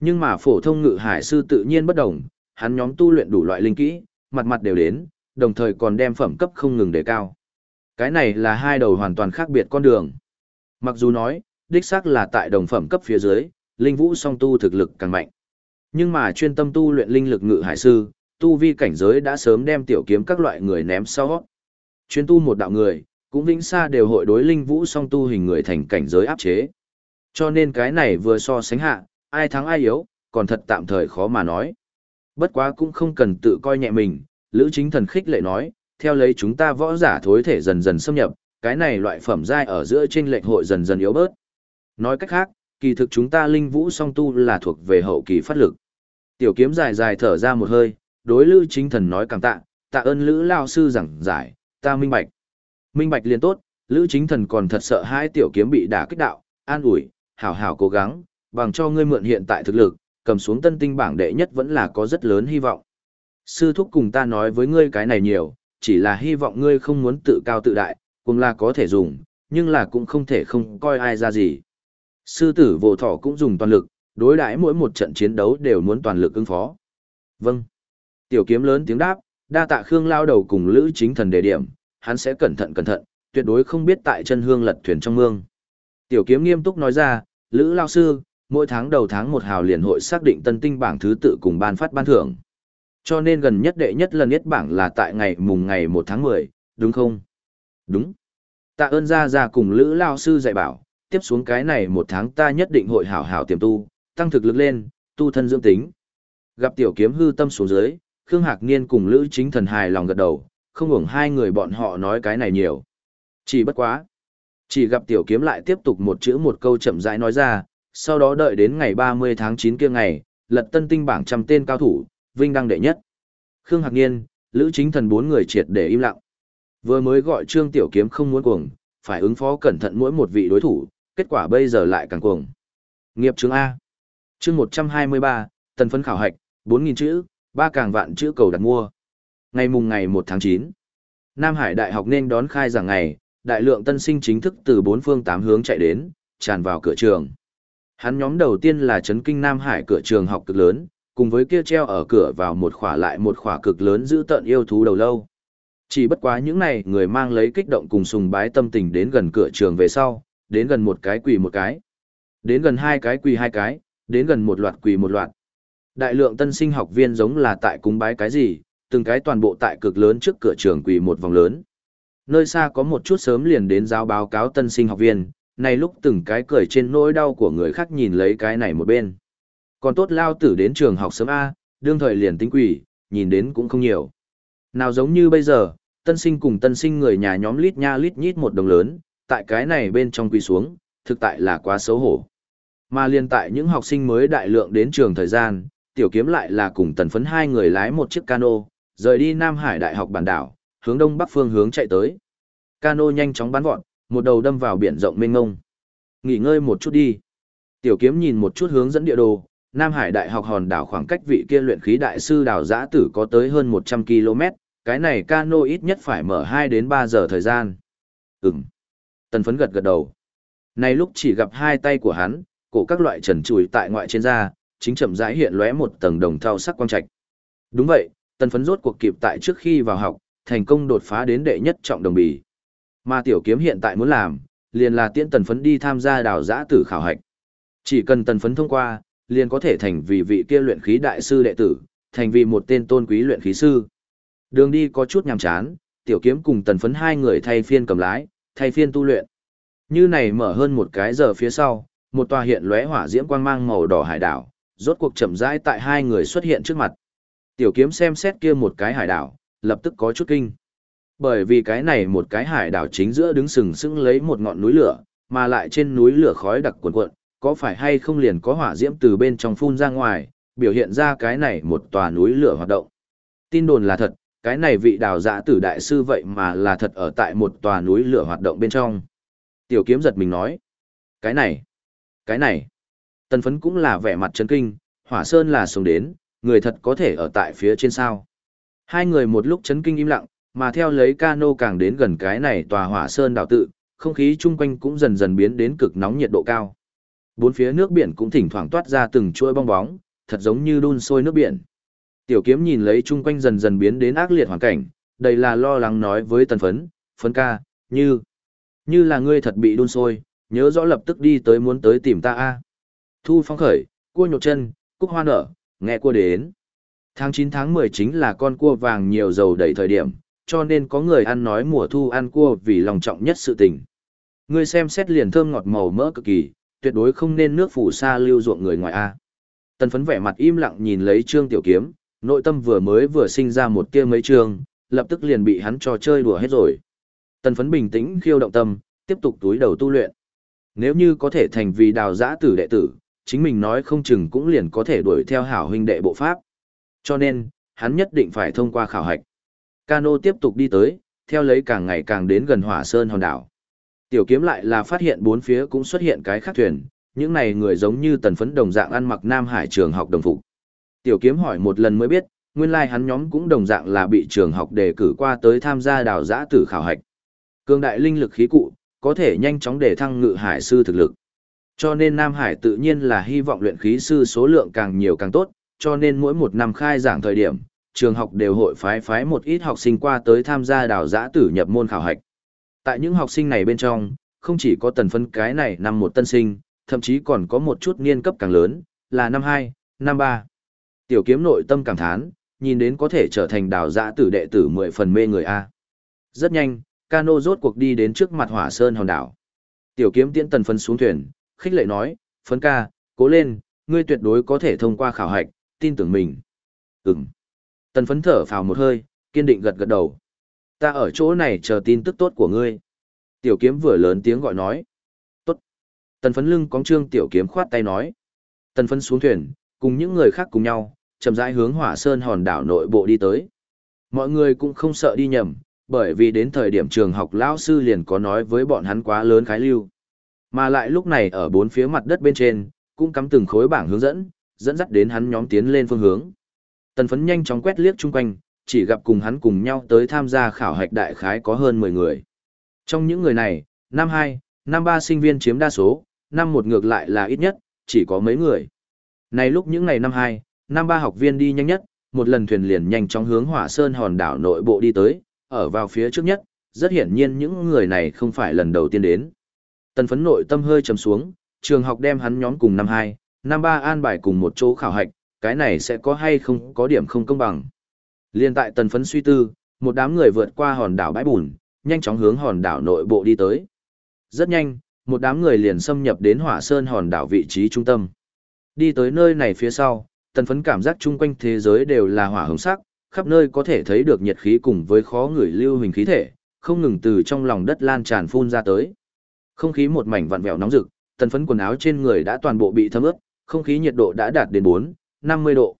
S1: Nhưng mà phổ thông ngự hải sư tự nhiên bất đồng, hắn nhóm tu luyện đủ loại linh kỹ, mặt mặt đều đến, đồng thời còn đem phẩm cấp không ngừng đề cao. Cái này là hai đầu hoàn toàn khác biệt con đường. Mặc dù nói, đích xác là tại đồng phẩm cấp phía dưới, linh vũ song tu thực lực càng mạnh. Nhưng mà chuyên tâm tu luyện linh lực ngự hải sư, tu vi cảnh giới đã sớm đem tiểu kiếm các loại người ném sau. Chuyên tu một đạo người, cũng vĩnh xa đều hội đối linh vũ song tu hình người thành cảnh giới áp chế. Cho nên cái này vừa so sánh hạ, ai thắng ai yếu, còn thật tạm thời khó mà nói. Bất quá cũng không cần tự coi nhẹ mình, Lữ Chính Thần khích lệ nói, theo lấy chúng ta võ giả thối thể dần dần xâm nhập, cái này loại phẩm giai ở giữa trên lệnh hội dần dần yếu bớt. Nói cách khác, kỳ thực chúng ta linh vũ song tu là thuộc về hậu kỳ phát lực. Tiểu kiếm dài dài thở ra một hơi, đối Lữ Chính Thần nói cảm tạ, tạ ơn Lữ Lao Sư giảng giải, ta minh bạch. Minh bạch liền tốt, Lữ Chính Thần còn thật sợ hai tiểu kiếm bị đả kích đạo, an ủi, hảo hảo cố gắng, bằng cho ngươi mượn hiện tại thực lực, cầm xuống tân tinh bảng đệ nhất vẫn là có rất lớn hy vọng. Sư thúc cùng ta nói với ngươi cái này nhiều, chỉ là hy vọng ngươi không muốn tự cao tự đại, cũng là có thể dùng, nhưng là cũng không thể không coi ai ra gì. Sư tử vô thọ cũng dùng toàn lực, đối đãi mỗi một trận chiến đấu đều muốn toàn lực ứng phó. Vâng. Tiểu kiếm lớn tiếng đáp, đa tạ Khương lao đầu cùng Lữ Chính Thần đề điểm, hắn sẽ cẩn thận cẩn thận, tuyệt đối không biết tại chân hương lật thuyền trong mương. Tiểu kiếm nghiêm túc nói ra, Lữ lao sư, mỗi tháng đầu tháng một hào liền hội xác định tân tinh bảng thứ tự cùng ban phát ban thưởng. Cho nên gần nhất đệ nhất lần nhất bảng là tại ngày mùng ngày 1 tháng 10, đúng không? Đúng. Tạ ơn gia gia cùng Lữ Lao Sư dạy bảo, tiếp xuống cái này một tháng ta nhất định hội hảo hảo tiềm tu, tăng thực lực lên, tu thân dưỡng tính. Gặp tiểu kiếm hư tâm xuống dưới, Khương Hạc Niên cùng Lữ Chính Thần hài lòng gật đầu, không hưởng hai người bọn họ nói cái này nhiều. Chỉ bất quá. Chỉ gặp tiểu kiếm lại tiếp tục một chữ một câu chậm rãi nói ra, sau đó đợi đến ngày 30 tháng 9 kia ngày, lật tân tinh bảng trăm tên cao thủ, vinh đăng đệ nhất. Khương Hạc Niên, Lữ Chính Thần bốn người triệt để im lặng. Vừa mới gọi Trương Tiểu Kiếm không muốn cuồng, phải ứng phó cẩn thận mỗi một vị đối thủ, kết quả bây giờ lại càng cuồng. Nghiệp chương A. Chương 123, tần phấn khảo hạch, 4.000 chữ, ba càng vạn chữ cầu đặt mua. Ngày mùng ngày 1 tháng 9, Nam Hải Đại học nên đón khai giảng ngày, đại lượng tân sinh chính thức từ bốn phương tám hướng chạy đến, tràn vào cửa trường. Hắn nhóm đầu tiên là chấn kinh Nam Hải cửa trường học cực lớn, cùng với kia treo ở cửa vào một khỏa lại một khỏa cực lớn giữ tận yêu thú đầu lâu. Chỉ bất quá những này người mang lấy kích động cùng sùng bái tâm tình đến gần cửa trường về sau, đến gần một cái quỳ một cái, đến gần hai cái quỳ hai cái, đến gần một loạt quỳ một loạt. Đại lượng tân sinh học viên giống là tại cúng bái cái gì, từng cái toàn bộ tại cực lớn trước cửa trường quỳ một vòng lớn. Nơi xa có một chút sớm liền đến giao báo cáo tân sinh học viên, này lúc từng cái cười trên nỗi đau của người khác nhìn lấy cái này một bên. Còn tốt lao tử đến trường học sớm A, đương thời liền tính quỷ, nhìn đến cũng không nhiều. Nào giống như bây giờ, tân sinh cùng tân sinh người nhà nhóm lít nha lít nhít một đồng lớn, tại cái này bên trong quy xuống, thực tại là quá xấu hổ. Mà liên tại những học sinh mới đại lượng đến trường thời gian, tiểu kiếm lại là cùng tần phấn hai người lái một chiếc cano, rời đi Nam Hải Đại học bản đảo, hướng đông bắc phương hướng chạy tới. Cano nhanh chóng bắn vọt, một đầu đâm vào biển rộng mênh mông, Nghỉ ngơi một chút đi. Tiểu kiếm nhìn một chút hướng dẫn địa đồ, Nam Hải Đại học hòn đảo khoảng cách vị kia luyện khí đại sư đảo giã tử có tới hơn 100 km, cái này cano ít nhất phải mở 2 đến 3 giờ thời gian. Ừm. Tần phấn gật gật đầu. Này lúc chỉ gặp hai tay của hắn, cổ các loại trần chùi tại ngoại trên da, chính chậm rãi hiện lóe một tầng đồng thau sắc quang trạch. Đúng vậy, tần phấn rốt cuộc kịp tại trước khi vào học, thành công đột phá đến đệ nhất trọng đồng bì. Mà tiểu kiếm hiện tại muốn làm, liền là tiễn tần phấn đi tham gia đào giã tử khảo hạch. Chỉ cần tần phấn thông qua, liền có thể thành vì vị kia luyện khí đại sư đệ tử, thành vì một tên tôn quý luyện khí sư. Đường đi có chút nhàm chán, tiểu kiếm cùng tần phấn hai người thay phiên cầm lái, thay phiên tu luyện. Như này mở hơn một cái giờ phía sau, một tòa hiện lóe hỏa diễm quang mang màu đỏ hải đảo, rốt cuộc chậm rãi tại hai người xuất hiện trước mặt. Tiểu kiếm xem xét kia một cái hải đảo, lập tức có chút kinh. Bởi vì cái này một cái hải đảo chính giữa đứng sừng sững lấy một ngọn núi lửa, mà lại trên núi lửa khói đặc cuồn cuộn, có phải hay không liền có hỏa diễm từ bên trong phun ra ngoài, biểu hiện ra cái này một tòa núi lửa hoạt động. Tin đồn là thật, cái này vị đào giã tử đại sư vậy mà là thật ở tại một tòa núi lửa hoạt động bên trong. Tiểu kiếm giật mình nói, cái này, cái này, tần phấn cũng là vẻ mặt chấn kinh, hỏa sơn là sống đến, người thật có thể ở tại phía trên sao. Hai người một lúc chấn kinh im lặng, mà theo lấy cano càng đến gần cái này tòa hỏa sơn đảo tự, không khí chung quanh cũng dần dần biến đến cực nóng nhiệt độ cao. Bốn phía nước biển cũng thỉnh thoảng toát ra từng chuỗi bong bóng, thật giống như đun sôi nước biển. Tiểu kiếm nhìn lấy chung quanh dần dần biến đến ác liệt hoàn cảnh, đầy là lo lắng nói với tần phấn, phấn ca, như, như là ngươi thật bị đun sôi, nhớ rõ lập tức đi tới muốn tới tìm ta a Thu phong khởi, cua nhột chân, cúc hoa nở, nghe cua đến. Tháng 9 tháng 10 chính là con cua vàng nhiều dầu đầy thời điểm, cho nên có người ăn nói mùa thu ăn cua vì lòng trọng nhất sự tình. Ngươi xem xét liền thơm ngọt màu mỡ cực kỳ, tuyệt đối không nên nước phủ sa lưu ruộng người ngoài A. Tần phấn vẻ mặt im lặng nhìn lấy trương tiểu kiếm, nội tâm vừa mới vừa sinh ra một tia mấy trường, lập tức liền bị hắn trò chơi đùa hết rồi. Tần phấn bình tĩnh khiêu động tâm, tiếp tục túi đầu tu luyện. Nếu như có thể thành vì đào giã tử đệ tử, chính mình nói không chừng cũng liền có thể đuổi theo hảo huynh đệ bộ pháp. Cho nên, hắn nhất định phải thông qua khảo hạch. Cano tiếp tục đi tới, theo lấy càng ngày càng đến gần hỏa sơn hòn đảo. Tiểu kiếm lại là phát hiện bốn phía cũng xuất hiện cái khác thuyền, những này người giống như tần phấn đồng dạng ăn mặc Nam Hải trường học đồng phục. Tiểu kiếm hỏi một lần mới biết, nguyên lai like hắn nhóm cũng đồng dạng là bị trường học đề cử qua tới tham gia đào giã tử khảo hạch. Cương đại linh lực khí cụ, có thể nhanh chóng để thăng ngự hải sư thực lực. Cho nên Nam Hải tự nhiên là hy vọng luyện khí sư số lượng càng nhiều càng tốt, cho nên mỗi một năm khai giảng thời điểm, trường học đều hội phái phái một ít học sinh qua tới tham gia đào giã tử nhập môn khảo hạch. Tại những học sinh này bên trong, không chỉ có tần phân cái này năm một tân sinh, thậm chí còn có một chút niên cấp càng lớn, là năm 2, năm 3. Tiểu kiếm nội tâm cảm thán, nhìn đến có thể trở thành đào giã tử đệ tử mười phần mê người A. Rất nhanh, cano rốt cuộc đi đến trước mặt hỏa sơn hòn đảo. Tiểu kiếm tiễn tần Phấn xuống thuyền, khích lệ nói, phấn ca, cố lên, ngươi tuyệt đối có thể thông qua khảo hạch, tin tưởng mình. Ừm. Tần phấn thở phào một hơi, kiên định gật gật đầu. Ta ở chỗ này chờ tin tức tốt của ngươi. Tiểu kiếm vừa lớn tiếng gọi nói. Tốt. Tần phấn lưng cóng trương tiểu kiếm khoát tay nói. Tần phấn xuống thuyền, cùng những người khác cùng nhau, chậm rãi hướng hỏa sơn hòn đảo nội bộ đi tới. Mọi người cũng không sợ đi nhầm, bởi vì đến thời điểm trường học lão sư liền có nói với bọn hắn quá lớn khái lưu. Mà lại lúc này ở bốn phía mặt đất bên trên, cũng cắm từng khối bảng hướng dẫn, dẫn dắt đến hắn nhóm tiến lên phương hướng. Tần phấn nhanh chóng quét liếc chung quanh, chỉ gặp cùng hắn cùng nhau tới tham gia khảo hạch đại khái có hơn 10 người. Trong những người này, năm 2, năm 3 sinh viên chiếm đa số, năm 1 ngược lại là ít nhất, chỉ có mấy người. Này lúc những ngày năm 2, năm ba học viên đi nhanh nhất, một lần thuyền liền nhanh chóng hướng hỏa sơn hòn đảo nội bộ đi tới, ở vào phía trước nhất, rất hiển nhiên những người này không phải lần đầu tiên đến. Tần phấn nội tâm hơi trầm xuống, trường học đem hắn nhóm cùng năm hai, năm ba an bài cùng một chỗ khảo hạch, cái này sẽ có hay không có điểm không công bằng. Liên tại tần phấn suy tư, một đám người vượt qua hòn đảo bãi bùn, nhanh chóng hướng hòn đảo nội bộ đi tới. Rất nhanh, một đám người liền xâm nhập đến hỏa sơn hòn đảo vị trí trung tâm. Đi tới nơi này phía sau, tần phấn cảm giác chung quanh thế giới đều là hỏa hồng sắc, khắp nơi có thể thấy được nhiệt khí cùng với khó người lưu hình khí thể, không ngừng từ trong lòng đất lan tràn phun ra tới. Không khí một mảnh vặn vẹo nóng rực, tần phấn quần áo trên người đã toàn bộ bị thấm ướt, không khí nhiệt độ đã đạt đến 4, 50 độ.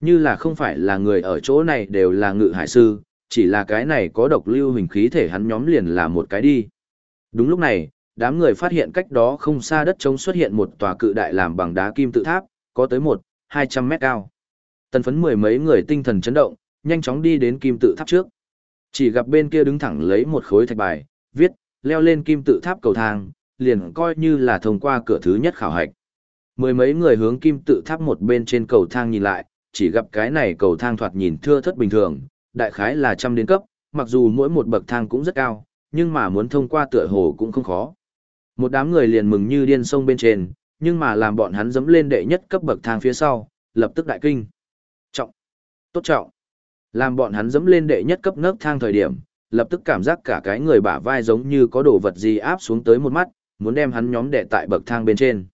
S1: Như là không phải là người ở chỗ này đều là ngự hải sư, chỉ là cái này có độc lưu hình khí thể hắn nhóm liền là một cái đi. Đúng lúc này, đám người phát hiện cách đó không xa đất trống xuất hiện một tòa cự đại làm bằng đá kim tự tháp, có tới một, 200 mét cao. Tần phấn mười mấy người tinh thần chấn động, nhanh chóng đi đến kim tự tháp trước. Chỉ gặp bên kia đứng thẳng lấy một khối thạch bài, viết, leo lên kim tự tháp cầu thang, liền coi như là thông qua cửa thứ nhất khảo hạch. Mười mấy người hướng kim tự tháp một bên trên cầu thang nhìn lại, chỉ gặp cái này cầu thang thoạt nhìn thưa thất bình thường, đại khái là trăm đến cấp, mặc dù mỗi một bậc thang cũng rất cao, nhưng mà muốn thông qua tựa hồ cũng không khó. Một đám người liền mừng như điên sông bên trên, nhưng mà làm bọn hắn dẫm lên đệ nhất cấp bậc thang phía sau, lập tức đại kinh. Trọng. Tốt trọng. Làm bọn hắn dẫm lên đệ nhất cấp nấc thang thời điểm, lập tức cảm giác cả cái người bả vai giống như có đồ vật gì áp xuống tới một mắt, muốn đem hắn nhóm đệ tại bậc thang bên trên.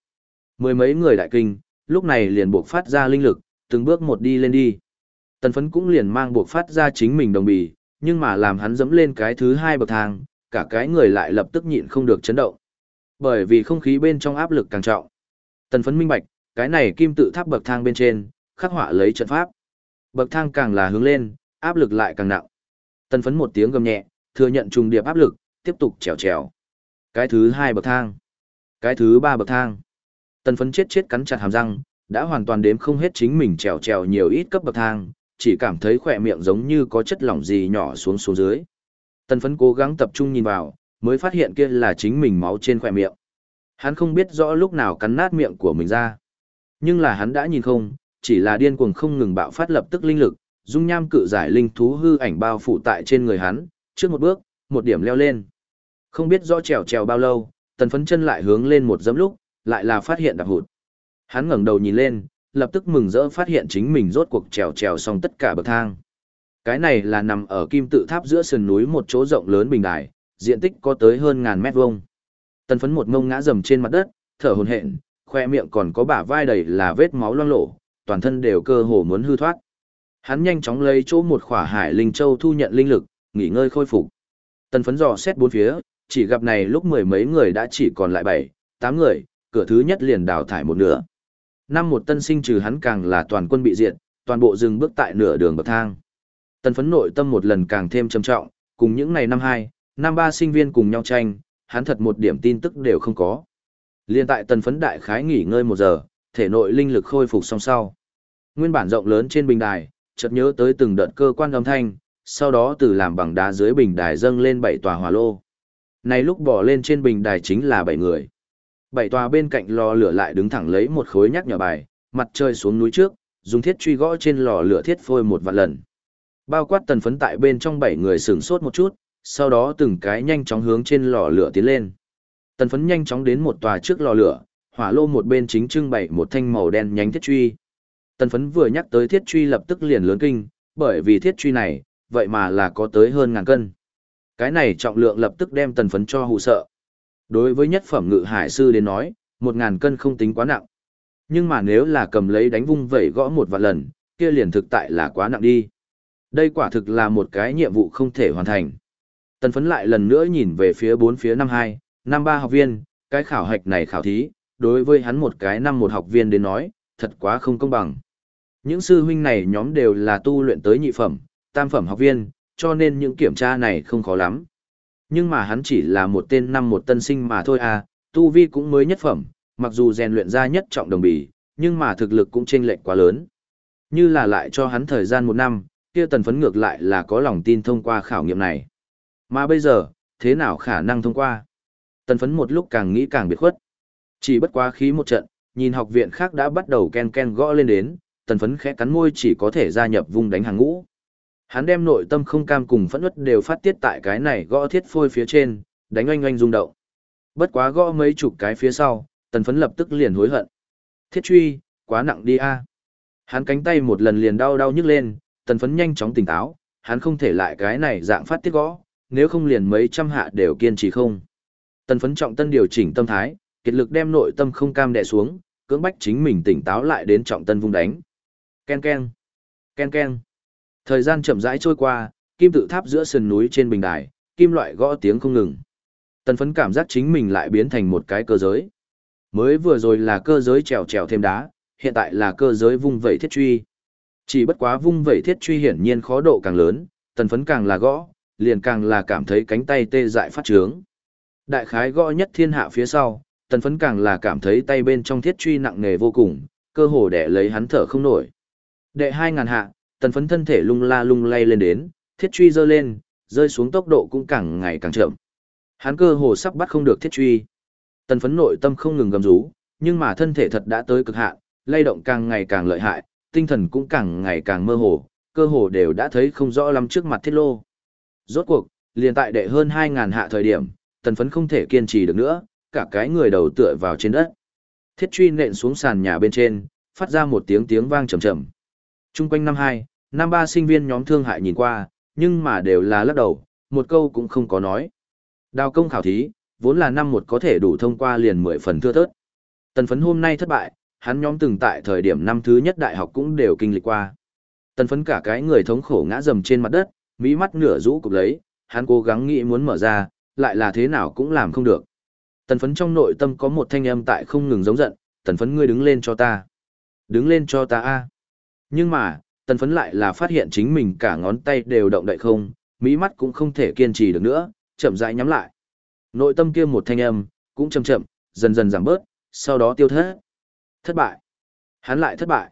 S1: Mười mấy người đại kinh, lúc này liền buộc phát ra linh lực, từng bước một đi lên đi. Tần phấn cũng liền mang buộc phát ra chính mình đồng bì, nhưng mà làm hắn dẫm lên cái thứ hai bậc thang, cả cái người lại lập tức nhịn không được chấn động. Bởi vì không khí bên trong áp lực càng trọng. Tần phấn minh bạch, cái này kim tự tháp bậc thang bên trên, khắc họa lấy trận pháp. Bậc thang càng là hướng lên, áp lực lại càng nặng. Tần phấn một tiếng gầm nhẹ, thừa nhận trùng điệp áp lực, tiếp tục trèo trèo. Cái thứ hai bậc thang. Cái thứ ba bậc thang. Tần phấn chết chết cắn chặt hàm răng, đã hoàn toàn đếm không hết chính mình trèo trèo nhiều ít cấp bậc thang, chỉ cảm thấy khỏe miệng giống như có chất lỏng gì nhỏ xuống xuống dưới. Tần phấn cố gắng tập trung nhìn vào, mới phát hiện kia là chính mình máu trên khỏe miệng. Hắn không biết rõ lúc nào cắn nát miệng của mình ra. Nhưng là hắn đã nhìn không, chỉ là điên cuồng không ngừng bạo phát lập tức linh lực, dung nham cự giải linh thú hư ảnh bao phủ tại trên người hắn, trước một bước, một điểm leo lên. Không biết rõ trèo trèo bao lâu, tần phấn chân lại hướng lên một giấm lúc, lại là phát hiện đạp hụt. Hắn ngẩng đầu nhìn lên, lập tức mừng rỡ phát hiện chính mình rốt cuộc trèo trèo xong tất cả bậc thang. Cái này là nằm ở kim tự tháp giữa sườn núi một chỗ rộng lớn bình đài, diện tích có tới hơn ngàn mét vuông. Tần phấn một ngông ngã rầm trên mặt đất, thở hồn hện, khoe miệng còn có bả vai đầy là vết máu loang lổ, toàn thân đều cơ hồ muốn hư thoát. Hắn nhanh chóng lấy chỗ một khỏa hải linh châu thu nhận linh lực, nghỉ ngơi khôi phục. Tần phấn dò xét bốn phía, chỉ gặp này lúc mười mấy người đã chỉ còn lại bảy, tám người, cửa thứ nhất liền đào thải một nửa. Năm một tân sinh trừ hắn càng là toàn quân bị diệt, toàn bộ dừng bước tại nửa đường bậc thang. Tần phấn nội tâm một lần càng thêm trầm trọng, cùng những ngày năm hai, năm ba sinh viên cùng nhau tranh, hắn thật một điểm tin tức đều không có. Liên tại tần phấn đại khái nghỉ ngơi một giờ, thể nội linh lực khôi phục song sau. Nguyên bản rộng lớn trên bình đài, chợt nhớ tới từng đợt cơ quan âm thanh, sau đó từ làm bằng đá dưới bình đài dâng lên bảy tòa hỏa lô. Này lúc bỏ lên trên bình đài chính là bảy người. Bảy tòa bên cạnh lò lửa lại đứng thẳng lấy một khối nhắc nhỏ bài, mặt trời xuống núi trước, dùng thiết truy gõ trên lò lửa thiết phôi một vạn lần. Bao quát tần phấn tại bên trong bảy người sửng sốt một chút, sau đó từng cái nhanh chóng hướng trên lò lửa tiến lên. Tần phấn nhanh chóng đến một tòa trước lò lửa, hỏa lô một bên chính trưng bày một thanh màu đen nhánh thiết truy. Tần phấn vừa nhắc tới thiết truy lập tức liền lớn kinh, bởi vì thiết truy này, vậy mà là có tới hơn ngàn cân. Cái này trọng lượng lập tức đem tần phấn cho hù sợ. Đối với nhất phẩm ngự hải sư đến nói, một ngàn cân không tính quá nặng. Nhưng mà nếu là cầm lấy đánh vung vẩy gõ một vạn lần, kia liền thực tại là quá nặng đi. Đây quả thực là một cái nhiệm vụ không thể hoàn thành. Tần phấn lại lần nữa nhìn về phía bốn phía năm hai, năm ba học viên, cái khảo hạch này khảo thí, đối với hắn một cái năm một học viên đến nói, thật quá không công bằng. Những sư huynh này nhóm đều là tu luyện tới nhị phẩm, tam phẩm học viên, cho nên những kiểm tra này không khó lắm. Nhưng mà hắn chỉ là một tên năm một tân sinh mà thôi à, tu vi cũng mới nhất phẩm, mặc dù rèn luyện ra nhất trọng đồng bì, nhưng mà thực lực cũng chênh lệch quá lớn. Như là lại cho hắn thời gian một năm, kia tần phấn ngược lại là có lòng tin thông qua khảo nghiệm này. Mà bây giờ, thế nào khả năng thông qua? Tần phấn một lúc càng nghĩ càng biệt khuất. Chỉ bất quá khí một trận, nhìn học viện khác đã bắt đầu ken ken gõ lên đến, tần phấn khẽ cắn môi chỉ có thể gia nhập vùng đánh hàng ngũ. Hắn đem nội tâm không cam cùng phẫn uất đều phát tiết tại cái này gõ thiết phôi phía trên, đánh oanh oanh rung động. Bất quá gõ mấy chục cái phía sau, tần phấn lập tức liền hối hận. Thiết truy, quá nặng đi a Hắn cánh tay một lần liền đau đau nhức lên, tần phấn nhanh chóng tỉnh táo, hắn không thể lại cái này dạng phát tiết gõ, nếu không liền mấy trăm hạ đều kiên trì không. Tần phấn trọng tân điều chỉnh tâm thái, kiệt lực đem nội tâm không cam đè xuống, cưỡng bách chính mình tỉnh táo lại đến trọng tân vung đánh. Ken ken, ken ken. Thời gian chậm rãi trôi qua, kim tự tháp giữa sườn núi trên bình đài, kim loại gõ tiếng không ngừng. Tần phấn cảm giác chính mình lại biến thành một cái cơ giới. Mới vừa rồi là cơ giới trèo trèo thêm đá, hiện tại là cơ giới vung vẩy thiết truy. Chỉ bất quá vung vẩy thiết truy hiển nhiên khó độ càng lớn, tần phấn càng là gõ, liền càng là cảm thấy cánh tay tê dại phát trướng. Đại khái gõ nhất thiên hạ phía sau, tần phấn càng là cảm thấy tay bên trong thiết truy nặng nề vô cùng, cơ hồ để lấy hắn thở không nổi. Đệ hai ngàn hạ, tần phấn thân thể lung la lung lay lên đến, thiết truy rơi lên, rơi xuống tốc độ cũng càng ngày càng chậm. Hắn cơ hồ sắp bắt không được thiết truy. Tần phấn nội tâm không ngừng gầm rú, nhưng mà thân thể thật đã tới cực hạn, lay động càng ngày càng lợi hại, tinh thần cũng càng ngày càng mơ hồ, cơ hồ đều đã thấy không rõ lắm trước mặt thiết lô. Rốt cuộc, liền tại đệ hơn 2.000 hạ thời điểm, tần phấn không thể kiên trì được nữa, cả cái người đầu tựa vào trên đất. Thiết truy nện xuống sàn nhà bên trên, phát ra một tiếng tiếng vang trầm trầm. Trung quanh năm hai, năm ba sinh viên nhóm thương hại nhìn qua, nhưng mà đều là lắc đầu, một câu cũng không có nói. Đào công khảo thí, vốn là năm một có thể đủ thông qua liền mười phần thưa thớt. Tần phấn hôm nay thất bại, hắn nhóm từng tại thời điểm năm thứ nhất đại học cũng đều kinh lịch qua. Tần phấn cả cái người thống khổ ngã dầm trên mặt đất, mỹ mắt nửa rũ cục lấy, hắn cố gắng nghĩ muốn mở ra, lại là thế nào cũng làm không được. Tần phấn trong nội tâm có một thanh âm tại không ngừng giống giận, tần phấn ngươi đứng lên cho ta. Đứng lên cho ta a Nhưng mà, tần phấn lại là phát hiện chính mình cả ngón tay đều động đậy không, mỹ mắt cũng không thể kiên trì được nữa, chậm rãi nhắm lại. Nội tâm kia một thanh âm, cũng chậm chậm, dần dần giảm bớt, sau đó tiêu thất. Thất bại. Hắn lại thất bại.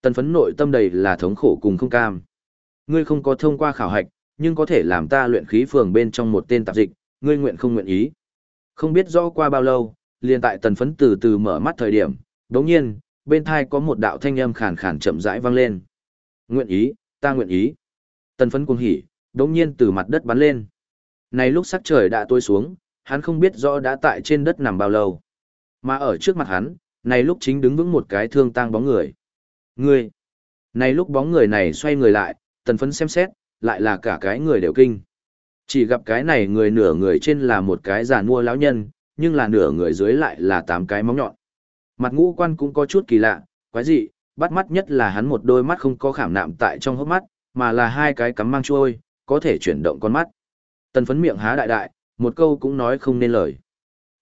S1: Tần phấn nội tâm đầy là thống khổ cùng không cam. Ngươi không có thông qua khảo hạch, nhưng có thể làm ta luyện khí phường bên trong một tên tạp dịch, ngươi nguyện không nguyện ý. Không biết rõ qua bao lâu, liền tại tần phấn từ từ mở mắt thời điểm, đống nhiên, bên thai có một đạo thanh âm khàn khàn chậm rãi vang lên. Nguyện ý, ta nguyện ý. Tần phấn cuồng hỉ, đống nhiên từ mặt đất bắn lên. Này lúc sắc trời đã tối xuống, hắn không biết rõ đã tại trên đất nằm bao lâu. Mà ở trước mặt hắn, này lúc chính đứng vững một cái thương tang bóng người. Người. Này lúc bóng người này xoay người lại, tần phấn xem xét, lại là cả cái người đều kinh. Chỉ gặp cái này người nửa người trên là một cái già mua lão nhân, nhưng là nửa người dưới lại là tám cái móng nhọn. Mặt ngũ quan cũng có chút kỳ lạ, quái dị, bắt mắt nhất là hắn một đôi mắt không có khảm nạm tại trong hốc mắt, mà là hai cái cắm mang trôi, có thể chuyển động con mắt. Tần phấn miệng há đại đại, một câu cũng nói không nên lời.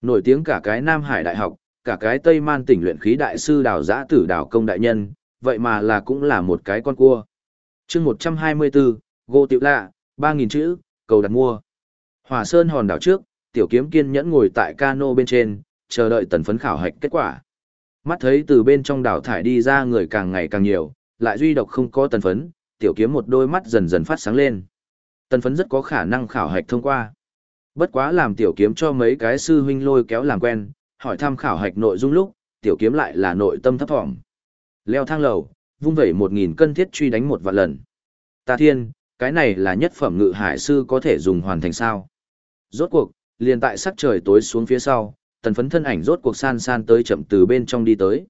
S1: Nổi tiếng cả cái Nam Hải Đại học, cả cái Tây Man tỉnh luyện khí đại sư đào giã tử đào công đại nhân, vậy mà là cũng là một cái con cua chương 124, gỗ tiểu lạ, 3.000 chữ, cầu đặt mua. Hỏa Sơn hòn đảo trước, tiểu kiếm kiên nhẫn ngồi tại cano bên trên, chờ đợi tần phấn khảo hạch kết quả. Mắt thấy từ bên trong đảo thải đi ra người càng ngày càng nhiều, lại duy độc không có tần phấn, tiểu kiếm một đôi mắt dần dần phát sáng lên. Tần phấn rất có khả năng khảo hạch thông qua. Bất quá làm tiểu kiếm cho mấy cái sư huynh lôi kéo làm quen, hỏi thăm khảo hạch nội dung lúc, tiểu kiếm lại là nội tâm thấp thỏm. Leo thang lầu, vung vẩy một nghìn cân thiết truy đánh một vạn lần. Ta thiên, cái này là nhất phẩm ngự hải sư có thể dùng hoàn thành sao. Rốt cuộc, liền tại sắc trời tối xuống phía sau, tần phấn thân ảnh rốt cuộc san san tới chậm từ bên trong đi tới.